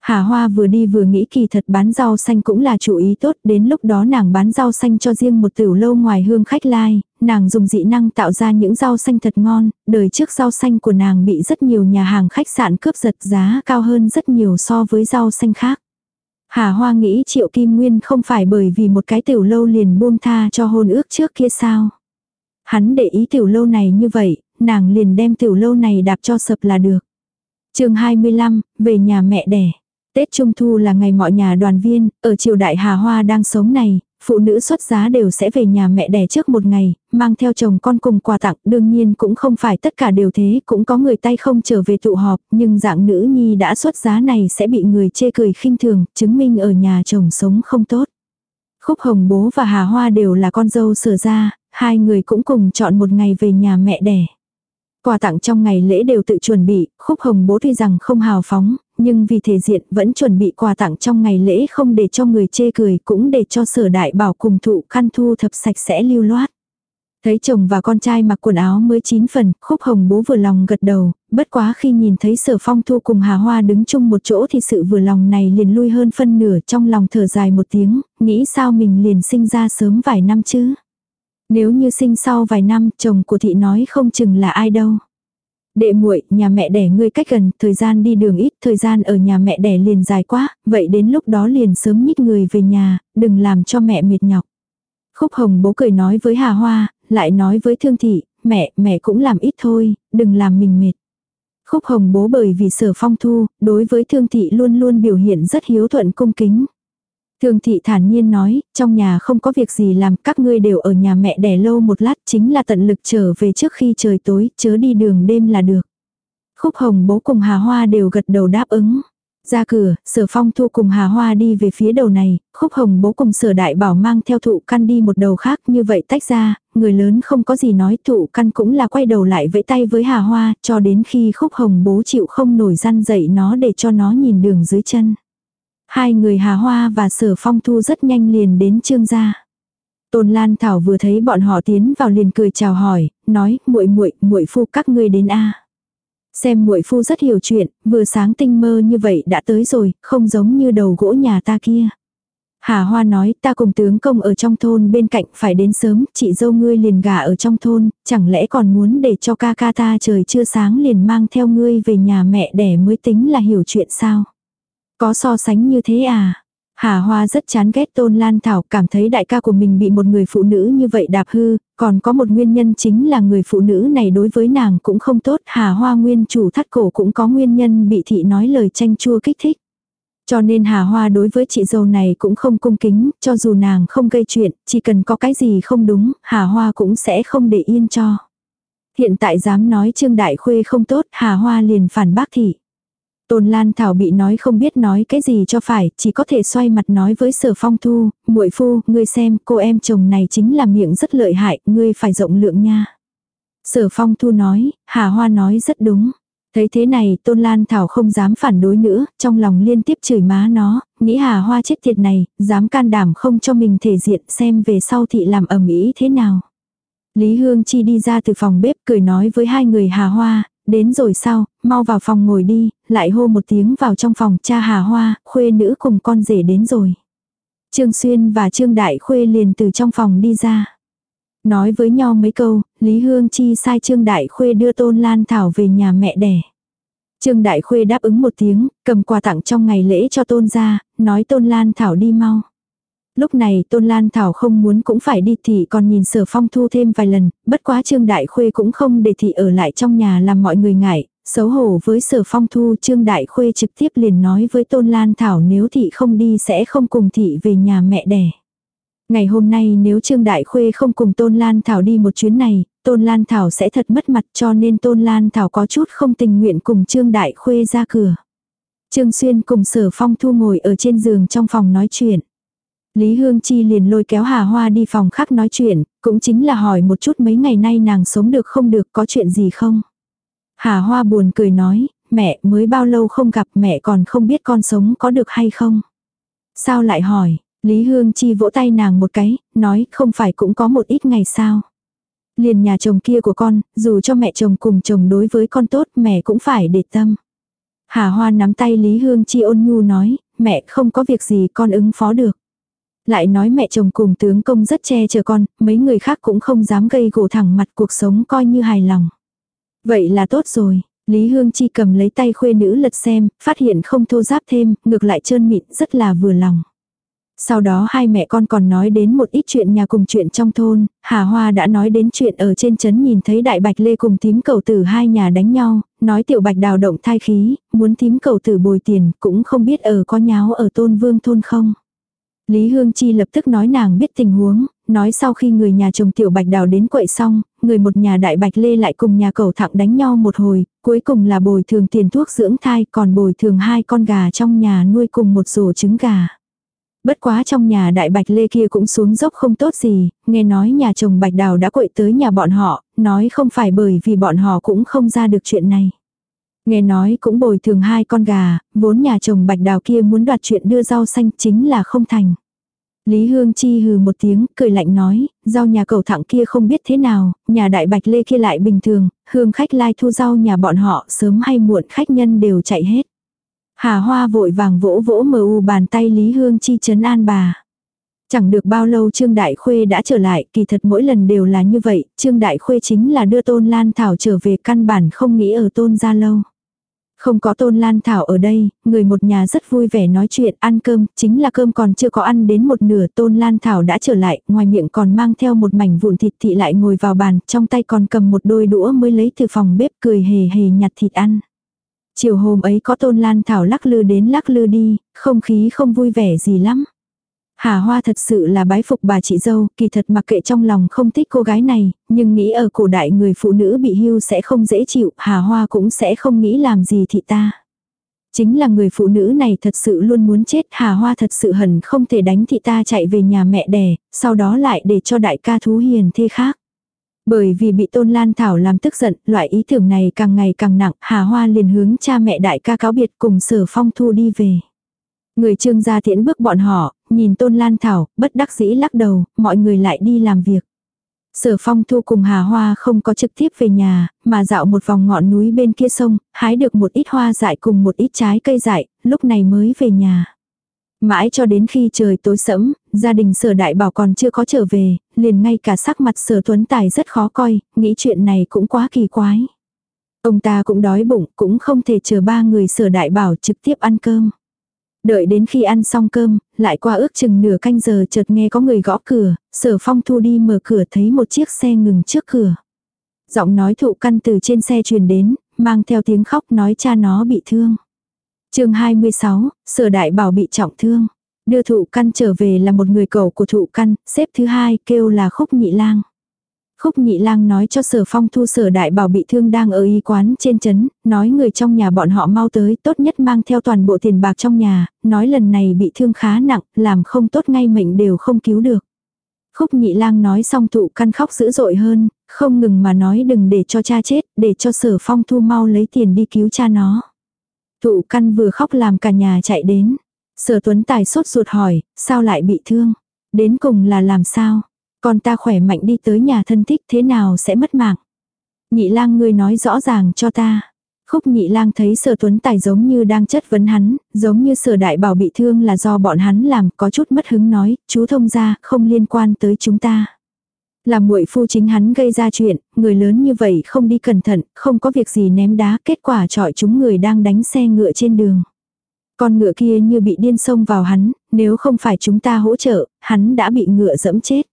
Hà Hoa vừa đi vừa nghĩ kỳ thật bán rau xanh cũng là chủ ý tốt, đến lúc đó nàng bán rau xanh cho riêng một tiểu lâu ngoài hương khách lai, nàng dùng dị năng tạo ra những rau xanh thật ngon, đời trước rau xanh của nàng bị rất nhiều nhà hàng khách sạn cướp giật giá cao hơn rất nhiều so với rau xanh khác. Hà Hoa nghĩ Triệu Kim Nguyên không phải bởi vì một cái tiểu lâu liền buông tha cho hôn ước trước kia sao. Hắn để ý tiểu lâu này như vậy, nàng liền đem tiểu lâu này đạp cho sập là được. chương 25, về nhà mẹ đẻ. Tết Trung Thu là ngày mọi nhà đoàn viên, ở triều đại Hà Hoa đang sống này, phụ nữ xuất giá đều sẽ về nhà mẹ đẻ trước một ngày, mang theo chồng con cùng quà tặng, đương nhiên cũng không phải tất cả đều thế, cũng có người tay không trở về tụ họp, nhưng dạng nữ nhi đã xuất giá này sẽ bị người chê cười khinh thường, chứng minh ở nhà chồng sống không tốt. Khúc Hồng bố và Hà Hoa đều là con dâu sở ra, hai người cũng cùng chọn một ngày về nhà mẹ đẻ. Quà tặng trong ngày lễ đều tự chuẩn bị, khúc hồng bố tuy rằng không hào phóng, nhưng vì thể diện vẫn chuẩn bị quà tặng trong ngày lễ không để cho người chê cười cũng để cho sở đại bảo cùng thụ khăn thu thập sạch sẽ lưu loát. Thấy chồng và con trai mặc quần áo mới chín phần, khúc hồng bố vừa lòng gật đầu, bất quá khi nhìn thấy sở phong thu cùng hà hoa đứng chung một chỗ thì sự vừa lòng này liền lui hơn phân nửa trong lòng thở dài một tiếng, nghĩ sao mình liền sinh ra sớm vài năm chứ. Nếu như sinh sau vài năm, chồng của thị nói không chừng là ai đâu. Đệ muội, nhà mẹ đẻ ngươi cách gần, thời gian đi đường ít, thời gian ở nhà mẹ đẻ liền dài quá, vậy đến lúc đó liền sớm nhích người về nhà, đừng làm cho mẹ mệt nhọc. Khúc Hồng bố cười nói với Hà Hoa, lại nói với Thương Thị, mẹ, mẹ cũng làm ít thôi, đừng làm mình mệt. Khúc Hồng bố bởi vì sở phong thu, đối với Thương Thị luôn luôn biểu hiện rất hiếu thuận cung kính. Thường thị thản nhiên nói, trong nhà không có việc gì làm, các ngươi đều ở nhà mẹ đẻ lâu một lát, chính là tận lực trở về trước khi trời tối, chớ đi đường đêm là được. Khúc hồng bố cùng Hà Hoa đều gật đầu đáp ứng. Ra cửa, sở phong thu cùng Hà Hoa đi về phía đầu này, khúc hồng bố cùng sở đại bảo mang theo thụ căn đi một đầu khác như vậy tách ra, người lớn không có gì nói thụ căn cũng là quay đầu lại vẫy tay với Hà Hoa cho đến khi khúc hồng bố chịu không nổi răn dậy nó để cho nó nhìn đường dưới chân. Hai người Hà Hoa và Sở Phong Thu rất nhanh liền đến Trương gia. Tôn Lan Thảo vừa thấy bọn họ tiến vào liền cười chào hỏi, nói, muội muội, muội phu các ngươi đến a. Xem muội phu rất hiểu chuyện, vừa sáng tinh mơ như vậy đã tới rồi, không giống như đầu gỗ nhà ta kia. Hà Hoa nói, ta cùng tướng công ở trong thôn bên cạnh phải đến sớm, chị dâu ngươi liền gả ở trong thôn, chẳng lẽ còn muốn để cho ca ca ta trời chưa sáng liền mang theo ngươi về nhà mẹ đẻ mới tính là hiểu chuyện sao? Có so sánh như thế à? Hà Hoa rất chán ghét Tôn Lan Thảo, cảm thấy đại ca của mình bị một người phụ nữ như vậy đạp hư, còn có một nguyên nhân chính là người phụ nữ này đối với nàng cũng không tốt, Hà Hoa nguyên chủ thắt cổ cũng có nguyên nhân bị thị nói lời tranh chua kích thích. Cho nên Hà Hoa đối với chị dâu này cũng không cung kính, cho dù nàng không gây chuyện, chỉ cần có cái gì không đúng, Hà Hoa cũng sẽ không để yên cho. Hiện tại dám nói Trương Đại Khuê không tốt, Hà Hoa liền phản bác thị. Tôn Lan Thảo bị nói không biết nói cái gì cho phải, chỉ có thể xoay mặt nói với Sở Phong Thu, muội phu, ngươi xem, cô em chồng này chính là miệng rất lợi hại, ngươi phải rộng lượng nha. Sở Phong Thu nói, Hà Hoa nói rất đúng. Thấy thế này, Tôn Lan Thảo không dám phản đối nữa, trong lòng liên tiếp chửi má nó, nghĩ Hà Hoa chết tiệt này, dám can đảm không cho mình thể diện xem về sau thị làm ẩm ý thế nào. Lý Hương Chi đi ra từ phòng bếp cười nói với hai người Hà Hoa, đến rồi sao, mau vào phòng ngồi đi, lại hô một tiếng vào trong phòng cha Hà Hoa, khuê nữ cùng con rể đến rồi. Trương Xuyên và Trương Đại Khuê liền từ trong phòng đi ra. Nói với nhau mấy câu, Lý Hương Chi sai Trương Đại Khuê đưa Tôn Lan Thảo về nhà mẹ đẻ. Trương Đại Khuê đáp ứng một tiếng, cầm quà tặng trong ngày lễ cho Tôn ra, nói Tôn Lan Thảo đi mau. Lúc này Tôn Lan Thảo không muốn cũng phải đi thì còn nhìn sở phong thu thêm vài lần, bất quá Trương Đại Khuê cũng không để thị ở lại trong nhà làm mọi người ngại, xấu hổ với sở phong thu Trương Đại Khuê trực tiếp liền nói với Tôn Lan Thảo nếu thị không đi sẽ không cùng thị về nhà mẹ đẻ. Ngày hôm nay nếu Trương Đại Khuê không cùng Tôn Lan Thảo đi một chuyến này, Tôn Lan Thảo sẽ thật mất mặt cho nên Tôn Lan Thảo có chút không tình nguyện cùng Trương Đại Khuê ra cửa. Trương Xuyên cùng sở phong thu ngồi ở trên giường trong phòng nói chuyện. Lý Hương Chi liền lôi kéo Hà Hoa đi phòng khác nói chuyện, cũng chính là hỏi một chút mấy ngày nay nàng sống được không được có chuyện gì không. Hà Hoa buồn cười nói, mẹ mới bao lâu không gặp mẹ còn không biết con sống có được hay không. Sao lại hỏi, Lý Hương Chi vỗ tay nàng một cái, nói không phải cũng có một ít ngày sao. Liền nhà chồng kia của con, dù cho mẹ chồng cùng chồng đối với con tốt mẹ cũng phải để tâm. Hà Hoa nắm tay Lý Hương Chi ôn nhu nói, mẹ không có việc gì con ứng phó được. Lại nói mẹ chồng cùng tướng công rất che chở con, mấy người khác cũng không dám gây gổ thẳng mặt cuộc sống coi như hài lòng. Vậy là tốt rồi. Lý Hương Chi cầm lấy tay khuê nữ lật xem, phát hiện không thô giáp thêm, ngược lại trơn mịn rất là vừa lòng. Sau đó hai mẹ con còn nói đến một ít chuyện nhà cùng chuyện trong thôn, Hà Hoa đã nói đến chuyện ở trên trấn nhìn thấy đại bạch lê cùng thím cầu tử hai nhà đánh nhau, nói tiểu bạch đào động thai khí, muốn thím cầu tử bồi tiền, cũng không biết ở có nháo ở tôn vương thôn không. Lý Hương Chi lập tức nói nàng biết tình huống, nói sau khi người nhà chồng tiểu bạch đào đến quậy xong, người một nhà đại bạch lê lại cùng nhà cầu thẳng đánh nhau một hồi, cuối cùng là bồi thường tiền thuốc dưỡng thai còn bồi thường hai con gà trong nhà nuôi cùng một rổ trứng gà. Bất quá trong nhà đại bạch lê kia cũng xuống dốc không tốt gì, nghe nói nhà chồng bạch đào đã quậy tới nhà bọn họ, nói không phải bởi vì bọn họ cũng không ra được chuyện này. Nghe nói cũng bồi thường hai con gà, vốn nhà chồng bạch đào kia muốn đoạt chuyện đưa rau xanh chính là không thành. Lý Hương Chi hừ một tiếng, cười lạnh nói, rau nhà cầu thẳng kia không biết thế nào, nhà đại bạch lê kia lại bình thường, hương khách lai thu rau nhà bọn họ sớm hay muộn khách nhân đều chạy hết. Hà Hoa vội vàng vỗ vỗ mờ u bàn tay Lý Hương Chi chấn an bà. Chẳng được bao lâu Trương Đại Khuê đã trở lại, kỳ thật mỗi lần đều là như vậy, Trương Đại Khuê chính là đưa Tôn Lan Thảo trở về căn bản không nghĩ ở Tôn ra lâu. Không có Tôn Lan Thảo ở đây, người một nhà rất vui vẻ nói chuyện, ăn cơm, chính là cơm còn chưa có ăn đến một nửa Tôn Lan Thảo đã trở lại, ngoài miệng còn mang theo một mảnh vụn thịt thị lại ngồi vào bàn, trong tay còn cầm một đôi đũa mới lấy từ phòng bếp cười hề hề nhặt thịt ăn. Chiều hôm ấy có tôn lan thảo lắc lư đến lắc lư đi, không khí không vui vẻ gì lắm. Hà Hoa thật sự là bái phục bà chị dâu, kỳ thật mặc kệ trong lòng không thích cô gái này, nhưng nghĩ ở cổ đại người phụ nữ bị hưu sẽ không dễ chịu, Hà Hoa cũng sẽ không nghĩ làm gì thị ta. Chính là người phụ nữ này thật sự luôn muốn chết, Hà Hoa thật sự hận không thể đánh thị ta chạy về nhà mẹ đẻ, sau đó lại để cho đại ca thú hiền thê khác. Bởi vì bị Tôn Lan Thảo làm tức giận, loại ý tưởng này càng ngày càng nặng, Hà Hoa liền hướng cha mẹ đại ca cáo biệt cùng sở phong thu đi về. Người trương gia tiễn bước bọn họ, nhìn Tôn Lan Thảo, bất đắc dĩ lắc đầu, mọi người lại đi làm việc. Sở phong thu cùng Hà Hoa không có trực tiếp về nhà, mà dạo một vòng ngọn núi bên kia sông, hái được một ít hoa dại cùng một ít trái cây dại, lúc này mới về nhà. Mãi cho đến khi trời tối sẫm, gia đình sở đại bảo còn chưa có trở về, liền ngay cả sắc mặt sở tuấn tài rất khó coi, nghĩ chuyện này cũng quá kỳ quái. Ông ta cũng đói bụng, cũng không thể chờ ba người sở đại bảo trực tiếp ăn cơm. Đợi đến khi ăn xong cơm, lại qua ước chừng nửa canh giờ chợt nghe có người gõ cửa, sở phong thu đi mở cửa thấy một chiếc xe ngừng trước cửa. Giọng nói thụ căn từ trên xe truyền đến, mang theo tiếng khóc nói cha nó bị thương chương 26, sở đại bảo bị trọng thương. Đưa thụ căn trở về là một người cầu của thụ căn, xếp thứ hai kêu là khúc nhị lang. Khúc nhị lang nói cho sở phong thu sở đại bảo bị thương đang ở y quán trên chấn, nói người trong nhà bọn họ mau tới tốt nhất mang theo toàn bộ tiền bạc trong nhà, nói lần này bị thương khá nặng, làm không tốt ngay mệnh đều không cứu được. Khúc nhị lang nói xong thụ căn khóc dữ dội hơn, không ngừng mà nói đừng để cho cha chết, để cho sở phong thu mau lấy tiền đi cứu cha nó. Thụ căn vừa khóc làm cả nhà chạy đến. Sở tuấn tài sốt ruột hỏi, sao lại bị thương? Đến cùng là làm sao? Con ta khỏe mạnh đi tới nhà thân thích thế nào sẽ mất mạng? Nhị lang ngươi nói rõ ràng cho ta. Khúc nhị lang thấy sở tuấn tài giống như đang chất vấn hắn, giống như sở đại bảo bị thương là do bọn hắn làm, có chút mất hứng nói, chú thông ra, không liên quan tới chúng ta. Là muội phu chính hắn gây ra chuyện, người lớn như vậy không đi cẩn thận, không có việc gì ném đá, kết quả trọi chúng người đang đánh xe ngựa trên đường. Con ngựa kia như bị điên xông vào hắn, nếu không phải chúng ta hỗ trợ, hắn đã bị ngựa dẫm chết.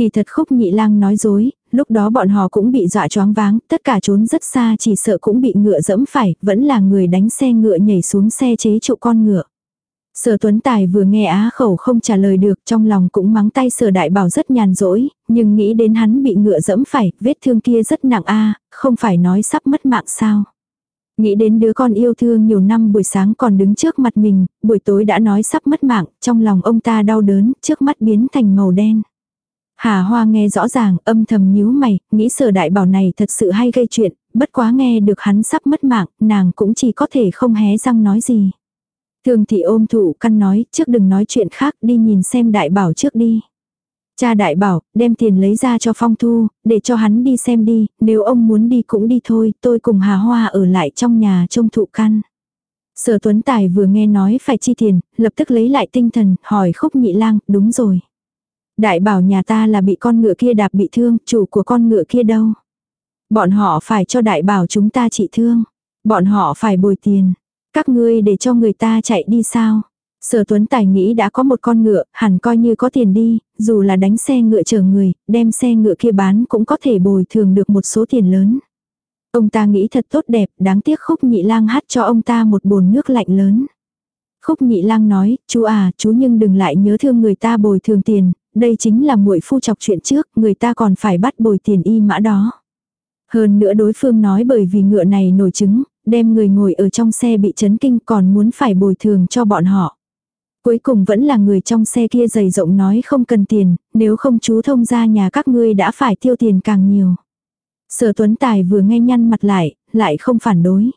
Kỳ thật khúc nhị lang nói dối, lúc đó bọn họ cũng bị dọa choáng váng, tất cả trốn rất xa chỉ sợ cũng bị ngựa dẫm phải, vẫn là người đánh xe ngựa nhảy xuống xe chế trụ con ngựa. Sở Tuấn Tài vừa nghe á khẩu không trả lời được trong lòng cũng mắng tay sở đại bảo rất nhàn rỗi, nhưng nghĩ đến hắn bị ngựa dẫm phải, vết thương kia rất nặng a không phải nói sắp mất mạng sao. Nghĩ đến đứa con yêu thương nhiều năm buổi sáng còn đứng trước mặt mình, buổi tối đã nói sắp mất mạng, trong lòng ông ta đau đớn, trước mắt biến thành màu đen. Hà Hoa nghe rõ ràng, âm thầm nhíu mày, nghĩ sở đại bảo này thật sự hay gây chuyện, bất quá nghe được hắn sắp mất mạng, nàng cũng chỉ có thể không hé răng nói gì. Thường thị ôm thủ căn nói, trước đừng nói chuyện khác, đi nhìn xem đại bảo trước đi. Cha đại bảo, đem tiền lấy ra cho phong thu, để cho hắn đi xem đi, nếu ông muốn đi cũng đi thôi, tôi cùng Hà Hoa ở lại trong nhà trông thụ căn. Sở Tuấn Tài vừa nghe nói phải chi tiền, lập tức lấy lại tinh thần, hỏi khúc nhị lang, đúng rồi. Đại bảo nhà ta là bị con ngựa kia đạp bị thương, chủ của con ngựa kia đâu. Bọn họ phải cho đại bảo chúng ta trị thương. Bọn họ phải bồi tiền. Các ngươi để cho người ta chạy đi sao? Sở Tuấn Tài nghĩ đã có một con ngựa, hẳn coi như có tiền đi, dù là đánh xe ngựa chở người, đem xe ngựa kia bán cũng có thể bồi thường được một số tiền lớn. Ông ta nghĩ thật tốt đẹp, đáng tiếc khúc nhị lang hát cho ông ta một bồn nước lạnh lớn. Khúc nhị lang nói, chú à, chú nhưng đừng lại nhớ thương người ta bồi thường tiền, đây chính là muội phu chọc chuyện trước, người ta còn phải bắt bồi tiền y mã đó. Hơn nữa đối phương nói bởi vì ngựa này nổi trứng, đem người ngồi ở trong xe bị chấn kinh còn muốn phải bồi thường cho bọn họ. Cuối cùng vẫn là người trong xe kia dày rộng nói không cần tiền, nếu không chú thông ra nhà các ngươi đã phải tiêu tiền càng nhiều. Sở Tuấn Tài vừa nghe nhăn mặt lại, lại không phản đối.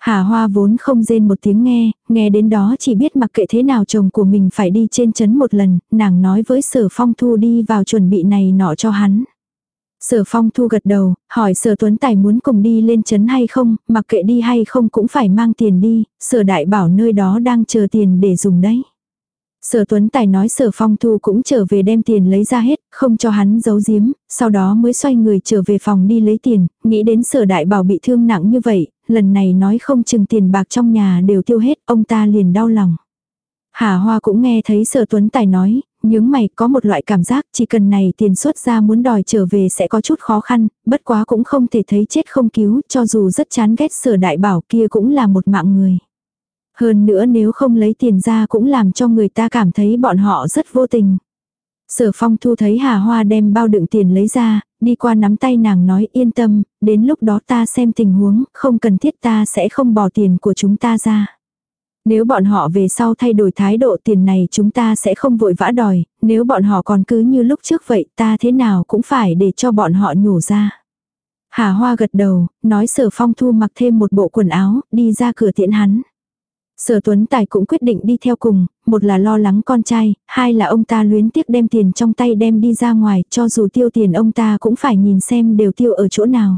Hà Hoa vốn không rên một tiếng nghe, nghe đến đó chỉ biết mặc kệ thế nào chồng của mình phải đi trên chấn một lần, nàng nói với sở phong thu đi vào chuẩn bị này nọ cho hắn. Sở phong thu gật đầu, hỏi sở tuấn tài muốn cùng đi lên chấn hay không, mặc kệ đi hay không cũng phải mang tiền đi, sở đại bảo nơi đó đang chờ tiền để dùng đấy. Sở Tuấn Tài nói Sở Phong Thu cũng trở về đem tiền lấy ra hết, không cho hắn giấu giếm, sau đó mới xoay người trở về phòng đi lấy tiền, nghĩ đến Sở Đại Bảo bị thương nặng như vậy, lần này nói không chừng tiền bạc trong nhà đều tiêu hết, ông ta liền đau lòng. Hà Hoa cũng nghe thấy Sở Tuấn Tài nói, nhướng mày có một loại cảm giác chỉ cần này tiền xuất ra muốn đòi trở về sẽ có chút khó khăn, bất quá cũng không thể thấy chết không cứu, cho dù rất chán ghét Sở Đại Bảo kia cũng là một mạng người. Hơn nữa nếu không lấy tiền ra cũng làm cho người ta cảm thấy bọn họ rất vô tình. Sở phong thu thấy hà hoa đem bao đựng tiền lấy ra, đi qua nắm tay nàng nói yên tâm, đến lúc đó ta xem tình huống, không cần thiết ta sẽ không bỏ tiền của chúng ta ra. Nếu bọn họ về sau thay đổi thái độ tiền này chúng ta sẽ không vội vã đòi, nếu bọn họ còn cứ như lúc trước vậy ta thế nào cũng phải để cho bọn họ nhổ ra. Hà Hoa gật đầu, nói sở phong thu mặc thêm một bộ quần áo, đi ra cửa tiễn hắn. Sở Tuấn Tài cũng quyết định đi theo cùng, một là lo lắng con trai, hai là ông ta luyến tiếc đem tiền trong tay đem đi ra ngoài, cho dù tiêu tiền ông ta cũng phải nhìn xem đều tiêu ở chỗ nào.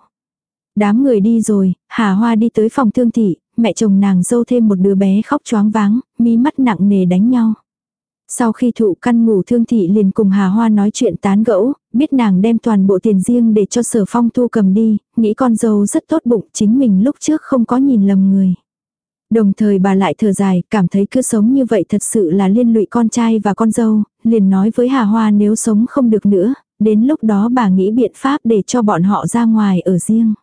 Đám người đi rồi, Hà Hoa đi tới phòng thương thị, mẹ chồng nàng dâu thêm một đứa bé khóc choáng váng, mí mắt nặng nề đánh nhau. Sau khi thụ căn ngủ thương thị liền cùng Hà Hoa nói chuyện tán gẫu, biết nàng đem toàn bộ tiền riêng để cho sở phong thu cầm đi, nghĩ con dâu rất tốt bụng chính mình lúc trước không có nhìn lầm người. Đồng thời bà lại thở dài, cảm thấy cứ sống như vậy thật sự là liên lụy con trai và con dâu, liền nói với Hà Hoa nếu sống không được nữa, đến lúc đó bà nghĩ biện pháp để cho bọn họ ra ngoài ở riêng.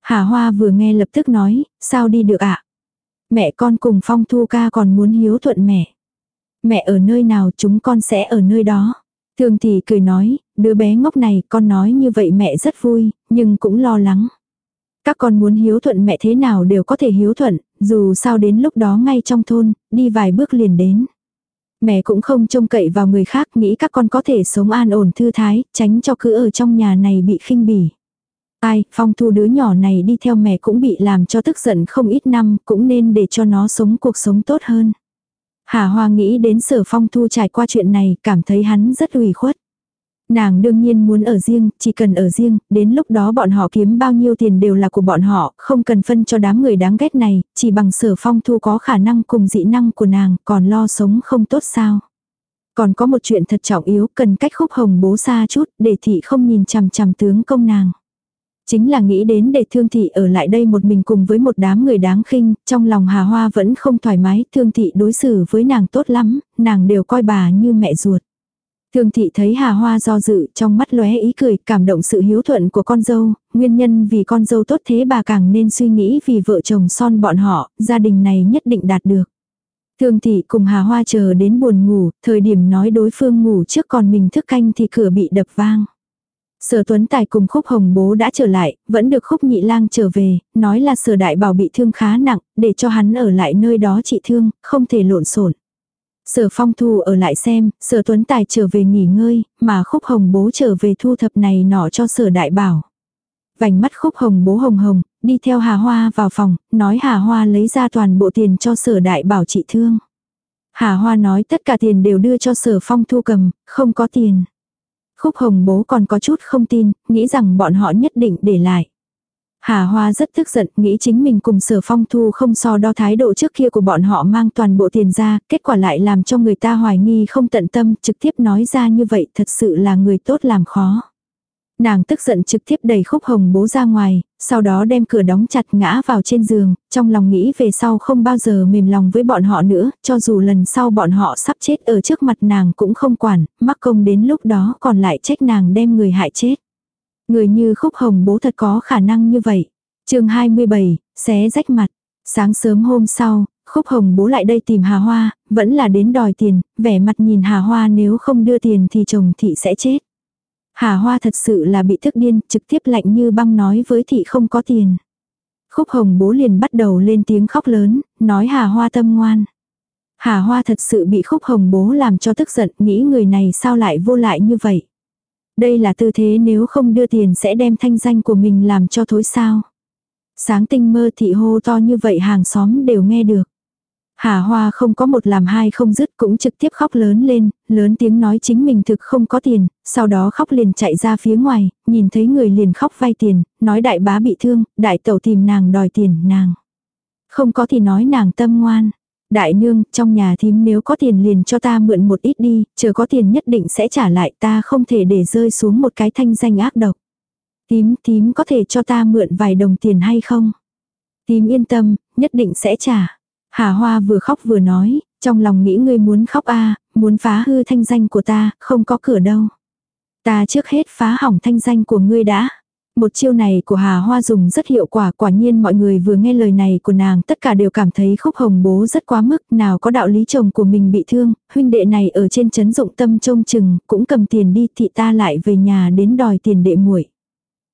Hà Hoa vừa nghe lập tức nói, sao đi được ạ? Mẹ con cùng Phong Thu ca còn muốn hiếu thuận mẹ. Mẹ ở nơi nào chúng con sẽ ở nơi đó. Thường thì cười nói, đứa bé ngốc này con nói như vậy mẹ rất vui, nhưng cũng lo lắng. Các con muốn hiếu thuận mẹ thế nào đều có thể hiếu thuận, dù sao đến lúc đó ngay trong thôn, đi vài bước liền đến. Mẹ cũng không trông cậy vào người khác nghĩ các con có thể sống an ổn thư thái, tránh cho cứ ở trong nhà này bị khinh bỉ. Ai, phong thu đứa nhỏ này đi theo mẹ cũng bị làm cho tức giận không ít năm, cũng nên để cho nó sống cuộc sống tốt hơn. Hà Hoa nghĩ đến sở phong thu trải qua chuyện này, cảm thấy hắn rất ủy khuất. Nàng đương nhiên muốn ở riêng, chỉ cần ở riêng, đến lúc đó bọn họ kiếm bao nhiêu tiền đều là của bọn họ, không cần phân cho đám người đáng ghét này, chỉ bằng sở phong thu có khả năng cùng dị năng của nàng, còn lo sống không tốt sao. Còn có một chuyện thật trọng yếu, cần cách khúc hồng bố xa chút, để thị không nhìn chằm chằm tướng công nàng. Chính là nghĩ đến để thương thị ở lại đây một mình cùng với một đám người đáng khinh, trong lòng Hà Hoa vẫn không thoải mái, thương thị đối xử với nàng tốt lắm, nàng đều coi bà như mẹ ruột. Thương thị thấy Hà Hoa do dự, trong mắt lóe ý cười, cảm động sự hiếu thuận của con dâu, nguyên nhân vì con dâu tốt thế bà càng nên suy nghĩ vì vợ chồng son bọn họ, gia đình này nhất định đạt được. Thương thị cùng Hà Hoa chờ đến buồn ngủ, thời điểm nói đối phương ngủ trước còn mình thức canh thì cửa bị đập vang. Sở Tuấn Tài cùng Khúc Hồng Bố đã trở lại, vẫn được Khúc Nhị Lang trở về, nói là Sở Đại Bảo bị thương khá nặng, để cho hắn ở lại nơi đó trị thương, không thể lộn xộn. Sở Phong Thu ở lại xem, Sở Tuấn Tài trở về nghỉ ngơi, mà Khúc Hồng Bố trở về thu thập này nọ cho Sở Đại Bảo. Vành mắt Khúc Hồng Bố hồng hồng, đi theo Hà Hoa vào phòng, nói Hà Hoa lấy ra toàn bộ tiền cho Sở Đại Bảo trị thương. Hà Hoa nói tất cả tiền đều đưa cho Sở Phong Thu cầm, không có tiền. Khúc hồng bố còn có chút không tin, nghĩ rằng bọn họ nhất định để lại. Hà Hoa rất tức giận, nghĩ chính mình cùng sở phong thu không so đo thái độ trước kia của bọn họ mang toàn bộ tiền ra, kết quả lại làm cho người ta hoài nghi không tận tâm, trực tiếp nói ra như vậy thật sự là người tốt làm khó. Nàng tức giận trực tiếp đẩy khúc hồng bố ra ngoài, sau đó đem cửa đóng chặt ngã vào trên giường, trong lòng nghĩ về sau không bao giờ mềm lòng với bọn họ nữa, cho dù lần sau bọn họ sắp chết ở trước mặt nàng cũng không quản, mắc công đến lúc đó còn lại trách nàng đem người hại chết. Người như khúc hồng bố thật có khả năng như vậy. chương 27, xé rách mặt. Sáng sớm hôm sau, khúc hồng bố lại đây tìm Hà Hoa, vẫn là đến đòi tiền, vẻ mặt nhìn Hà Hoa nếu không đưa tiền thì chồng thị sẽ chết. Hà Hoa thật sự là bị thức điên, trực tiếp lạnh như băng nói với thị không có tiền. Khúc hồng bố liền bắt đầu lên tiếng khóc lớn, nói Hà Hoa tâm ngoan. Hà Hoa thật sự bị khúc hồng bố làm cho tức giận, nghĩ người này sao lại vô lại như vậy. Đây là tư thế nếu không đưa tiền sẽ đem thanh danh của mình làm cho thối sao. Sáng tinh mơ thị hô to như vậy hàng xóm đều nghe được. Hà Hoa không có một làm hai không dứt cũng trực tiếp khóc lớn lên, lớn tiếng nói chính mình thực không có tiền, sau đó khóc liền chạy ra phía ngoài, nhìn thấy người liền khóc vay tiền, nói đại bá bị thương, đại tẩu tìm nàng đòi tiền, nàng. Không có thì nói nàng tâm ngoan. Đại nương, trong nhà thím nếu có tiền liền cho ta mượn một ít đi, chờ có tiền nhất định sẽ trả lại ta không thể để rơi xuống một cái thanh danh ác độc. Tím, tím có thể cho ta mượn vài đồng tiền hay không? Tím yên tâm, nhất định sẽ trả. Hà Hoa vừa khóc vừa nói, trong lòng nghĩ ngươi muốn khóc a à, muốn phá hư thanh danh của ta, không có cửa đâu. Ta trước hết phá hỏng thanh danh của ngươi đã. Một chiêu này của Hà Hoa dùng rất hiệu quả, quả nhiên mọi người vừa nghe lời này của nàng tất cả đều cảm thấy khúc hồng bố rất quá mức, nào có đạo lý chồng của mình bị thương, huynh đệ này ở trên chấn dụng tâm trông chừng, cũng cầm tiền đi thị ta lại về nhà đến đòi tiền đệ muội.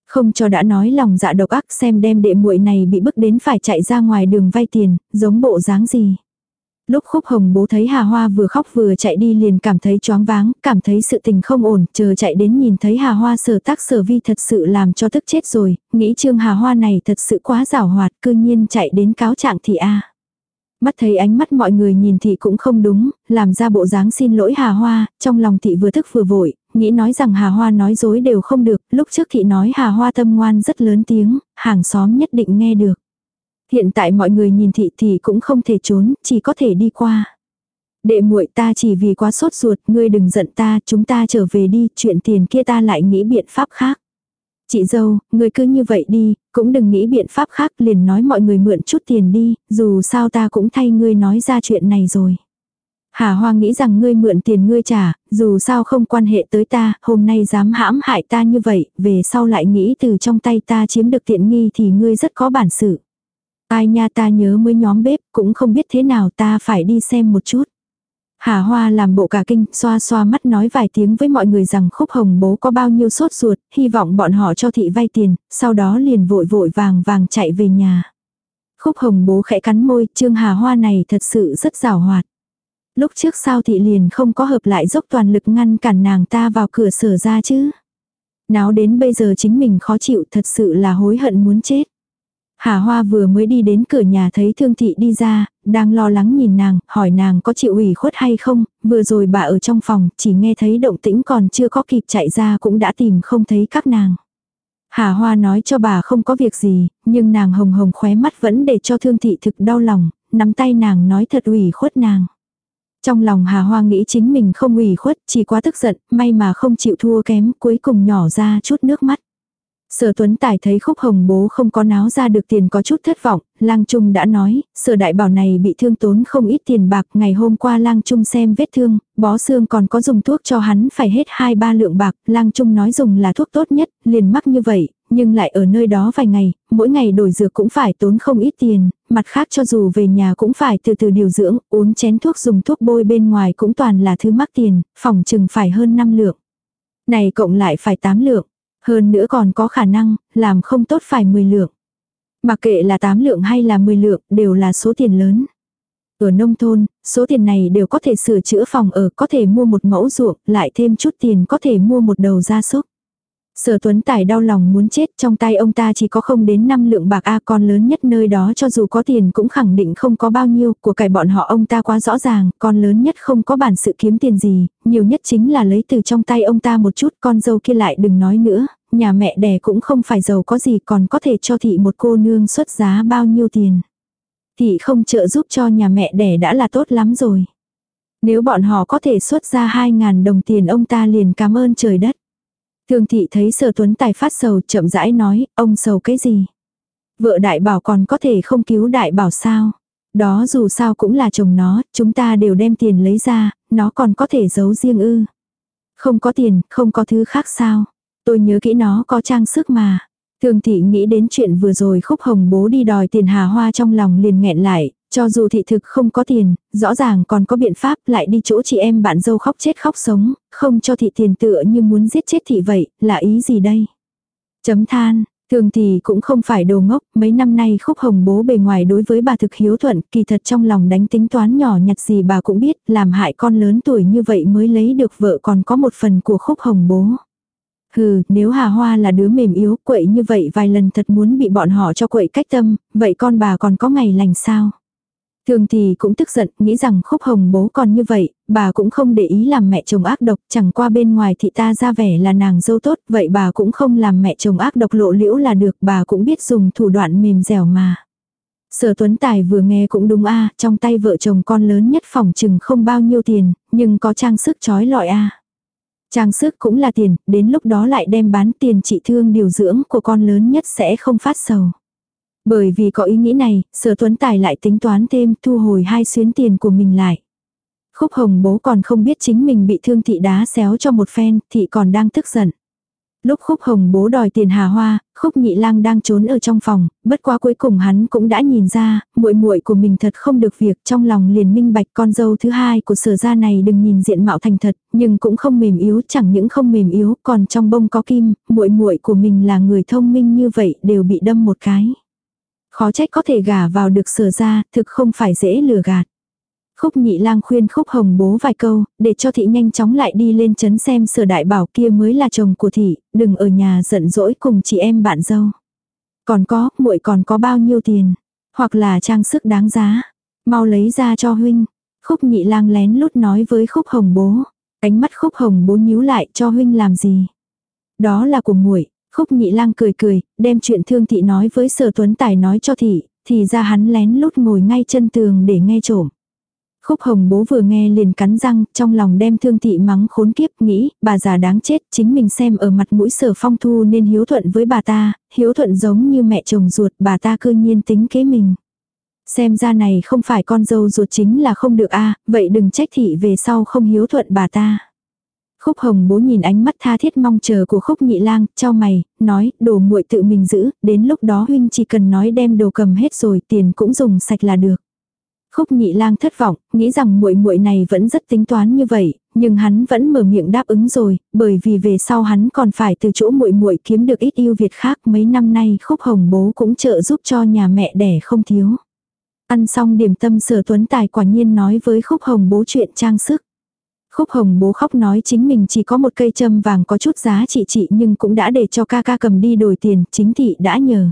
Không cho đã nói lòng dạ độc ác xem đem đệ muội này bị bức đến phải chạy ra ngoài đường vay tiền, giống bộ dáng gì. Lúc khúc hồng bố thấy Hà Hoa vừa khóc vừa chạy đi liền cảm thấy choáng váng, cảm thấy sự tình không ổn, chờ chạy đến nhìn thấy Hà Hoa sở tác sở vi thật sự làm cho tức chết rồi, nghĩ trương Hà Hoa này thật sự quá rào hoạt, cư nhiên chạy đến cáo trạng thì a Mắt thấy ánh mắt mọi người nhìn thị cũng không đúng, làm ra bộ dáng xin lỗi Hà Hoa, trong lòng thị vừa thức vừa vội, nghĩ nói rằng Hà Hoa nói dối đều không được, lúc trước thị nói Hà Hoa tâm ngoan rất lớn tiếng, hàng xóm nhất định nghe được. Hiện tại mọi người nhìn thị thì cũng không thể trốn, chỉ có thể đi qua. Đệ muội ta chỉ vì quá sốt ruột, ngươi đừng giận ta, chúng ta trở về đi, chuyện tiền kia ta lại nghĩ biện pháp khác. Chị dâu, ngươi cứ như vậy đi, cũng đừng nghĩ biện pháp khác liền nói mọi người mượn chút tiền đi, dù sao ta cũng thay ngươi nói ra chuyện này rồi. Hà Hoa nghĩ rằng ngươi mượn tiền ngươi trả, dù sao không quan hệ tới ta, hôm nay dám hãm hại ta như vậy, về sau lại nghĩ từ trong tay ta chiếm được tiện nghi thì ngươi rất có bản sự. Ai nha ta nhớ mới nhóm bếp, cũng không biết thế nào ta phải đi xem một chút. Hà Hoa làm bộ cả kinh, xoa xoa mắt nói vài tiếng với mọi người rằng khúc hồng bố có bao nhiêu sốt ruột, hy vọng bọn họ cho thị vay tiền, sau đó liền vội vội vàng vàng chạy về nhà. Khúc hồng bố khẽ cắn môi, trương Hà Hoa này thật sự rất rào hoạt. Lúc trước sao thị liền không có hợp lại dốc toàn lực ngăn cản nàng ta vào cửa sở ra chứ. Náo đến bây giờ chính mình khó chịu thật sự là hối hận muốn chết. Hà Hoa vừa mới đi đến cửa nhà thấy Thương Thị đi ra, đang lo lắng nhìn nàng, hỏi nàng có chịu ủy khuất hay không, vừa rồi bà ở trong phòng, chỉ nghe thấy động tĩnh còn chưa có kịp chạy ra cũng đã tìm không thấy các nàng. Hà Hoa nói cho bà không có việc gì, nhưng nàng hồng hồng khóe mắt vẫn để cho Thương Thị thực đau lòng, nắm tay nàng nói thật ủy khuất nàng. Trong lòng Hà Hoa nghĩ chính mình không ủy khuất, chỉ quá tức giận, may mà không chịu thua kém, cuối cùng nhỏ ra chút nước mắt. Sở Tuấn Tài thấy khúc hồng bố không có náo ra được tiền có chút thất vọng, Lang Trung đã nói, sở đại bảo này bị thương tốn không ít tiền bạc, ngày hôm qua Lang Trung xem vết thương, bó xương còn có dùng thuốc cho hắn phải hết 2-3 lượng bạc, Lang Trung nói dùng là thuốc tốt nhất, liền mắc như vậy, nhưng lại ở nơi đó vài ngày, mỗi ngày đổi dược cũng phải tốn không ít tiền, mặt khác cho dù về nhà cũng phải từ từ điều dưỡng, uống chén thuốc dùng thuốc bôi bên ngoài cũng toàn là thứ mắc tiền, phòng chừng phải hơn 5 lượng. Này cộng lại phải 8 lượng. Hơn nữa còn có khả năng, làm không tốt phải 10 lượng. Mặc kệ là 8 lượng hay là 10 lượng, đều là số tiền lớn. Ở nông thôn, số tiền này đều có thể sửa chữa phòng ở, có thể mua một mẫu ruộng, lại thêm chút tiền có thể mua một đầu gia súc. Sở Tuấn Tài đau lòng muốn chết trong tay ông ta chỉ có không đến 5 lượng bạc A con lớn nhất nơi đó cho dù có tiền cũng khẳng định không có bao nhiêu, của cải bọn họ ông ta quá rõ ràng, con lớn nhất không có bản sự kiếm tiền gì, nhiều nhất chính là lấy từ trong tay ông ta một chút con dâu kia lại đừng nói nữa, nhà mẹ đẻ cũng không phải giàu có gì còn có thể cho thị một cô nương xuất giá bao nhiêu tiền. Thị không trợ giúp cho nhà mẹ đẻ đã là tốt lắm rồi. Nếu bọn họ có thể xuất ra 2.000 đồng tiền ông ta liền cảm ơn trời đất thường thị thấy sở tuấn tài phát sầu chậm rãi nói, ông sầu cái gì? Vợ đại bảo còn có thể không cứu đại bảo sao? Đó dù sao cũng là chồng nó, chúng ta đều đem tiền lấy ra, nó còn có thể giấu riêng ư. Không có tiền, không có thứ khác sao? Tôi nhớ kỹ nó có trang sức mà. thường thị nghĩ đến chuyện vừa rồi khúc hồng bố đi đòi tiền hà hoa trong lòng liền nghẹn lại, cho dù thị thực không có tiền, rõ ràng còn có biện pháp lại đi chỗ chị em bạn dâu khóc chết khóc sống, không cho thị tiền tựa như muốn giết chết thị vậy, là ý gì đây? Chấm than, thường thì cũng không phải đồ ngốc, mấy năm nay khúc hồng bố bề ngoài đối với bà thực hiếu thuận, kỳ thật trong lòng đánh tính toán nhỏ nhặt gì bà cũng biết, làm hại con lớn tuổi như vậy mới lấy được vợ còn có một phần của khúc hồng bố. Hừ, nếu Hà Hoa là đứa mềm yếu quậy như vậy vài lần thật muốn bị bọn họ cho quậy cách tâm, vậy con bà còn có ngày lành sao? Thường thì cũng tức giận, nghĩ rằng khúc hồng bố còn như vậy, bà cũng không để ý làm mẹ chồng ác độc, chẳng qua bên ngoài thị ta ra vẻ là nàng dâu tốt, vậy bà cũng không làm mẹ chồng ác độc lộ liễu là được, bà cũng biết dùng thủ đoạn mềm dẻo mà. Sở Tuấn Tài vừa nghe cũng đúng a trong tay vợ chồng con lớn nhất phòng chừng không bao nhiêu tiền, nhưng có trang sức trói lọi a Trang sức cũng là tiền, đến lúc đó lại đem bán tiền trị thương điều dưỡng của con lớn nhất sẽ không phát sầu. Bởi vì có ý nghĩ này, sở tuấn tài lại tính toán thêm thu hồi hai xuyến tiền của mình lại. Khúc hồng bố còn không biết chính mình bị thương thị đá xéo cho một phen, thị còn đang tức giận. Lúc khúc hồng bố đòi tiền hà hoa, khúc nhị lang đang trốn ở trong phòng, bất quá cuối cùng hắn cũng đã nhìn ra, muội muội của mình thật không được việc trong lòng liền minh bạch con dâu thứ hai của sở gia này đừng nhìn diện mạo thành thật, nhưng cũng không mềm yếu chẳng những không mềm yếu còn trong bông có kim, muội muội của mình là người thông minh như vậy đều bị đâm một cái. Khó trách có thể gả vào được sở ra, thực không phải dễ lừa gạt. Khúc nhị lang khuyên khúc hồng bố vài câu, để cho thị nhanh chóng lại đi lên chấn xem sở đại bảo kia mới là chồng của thị, đừng ở nhà giận dỗi cùng chị em bạn dâu. Còn có, muội còn có bao nhiêu tiền, hoặc là trang sức đáng giá, mau lấy ra cho huynh. Khúc nhị lang lén lút nói với khúc hồng bố, ánh mắt khúc hồng bố nhíu lại cho huynh làm gì. Đó là của muội Khúc nhị lang cười cười, đem chuyện thương thị nói với sở tuấn tài nói cho thị, thì ra hắn lén lút ngồi ngay chân tường để nghe trộm. Khúc hồng bố vừa nghe liền cắn răng, trong lòng đem thương thị mắng khốn kiếp, nghĩ, bà già đáng chết, chính mình xem ở mặt mũi sở phong thu nên hiếu thuận với bà ta, hiếu thuận giống như mẹ chồng ruột, bà ta cư nhiên tính kế mình. Xem ra này không phải con dâu ruột chính là không được a vậy đừng trách thị về sau không hiếu thuận bà ta. Khúc hồng bố nhìn ánh mắt tha thiết mong chờ của khúc nhị lang, cho mày, nói, đồ muội tự mình giữ, đến lúc đó huynh chỉ cần nói đem đồ cầm hết rồi, tiền cũng dùng sạch là được. Khúc nhị lang thất vọng, nghĩ rằng muội muội này vẫn rất tính toán như vậy, nhưng hắn vẫn mở miệng đáp ứng rồi, bởi vì về sau hắn còn phải từ chỗ muội muội kiếm được ít yêu Việt khác, mấy năm nay Khúc Hồng bố cũng trợ giúp cho nhà mẹ đẻ không thiếu. Ăn xong điểm tâm Sở Tuấn Tài quả nhiên nói với Khúc Hồng bố chuyện trang sức. Khúc hồng bố khóc nói chính mình chỉ có một cây châm vàng có chút giá trị trị nhưng cũng đã để cho ca ca cầm đi đổi tiền, chính thị đã nhờ.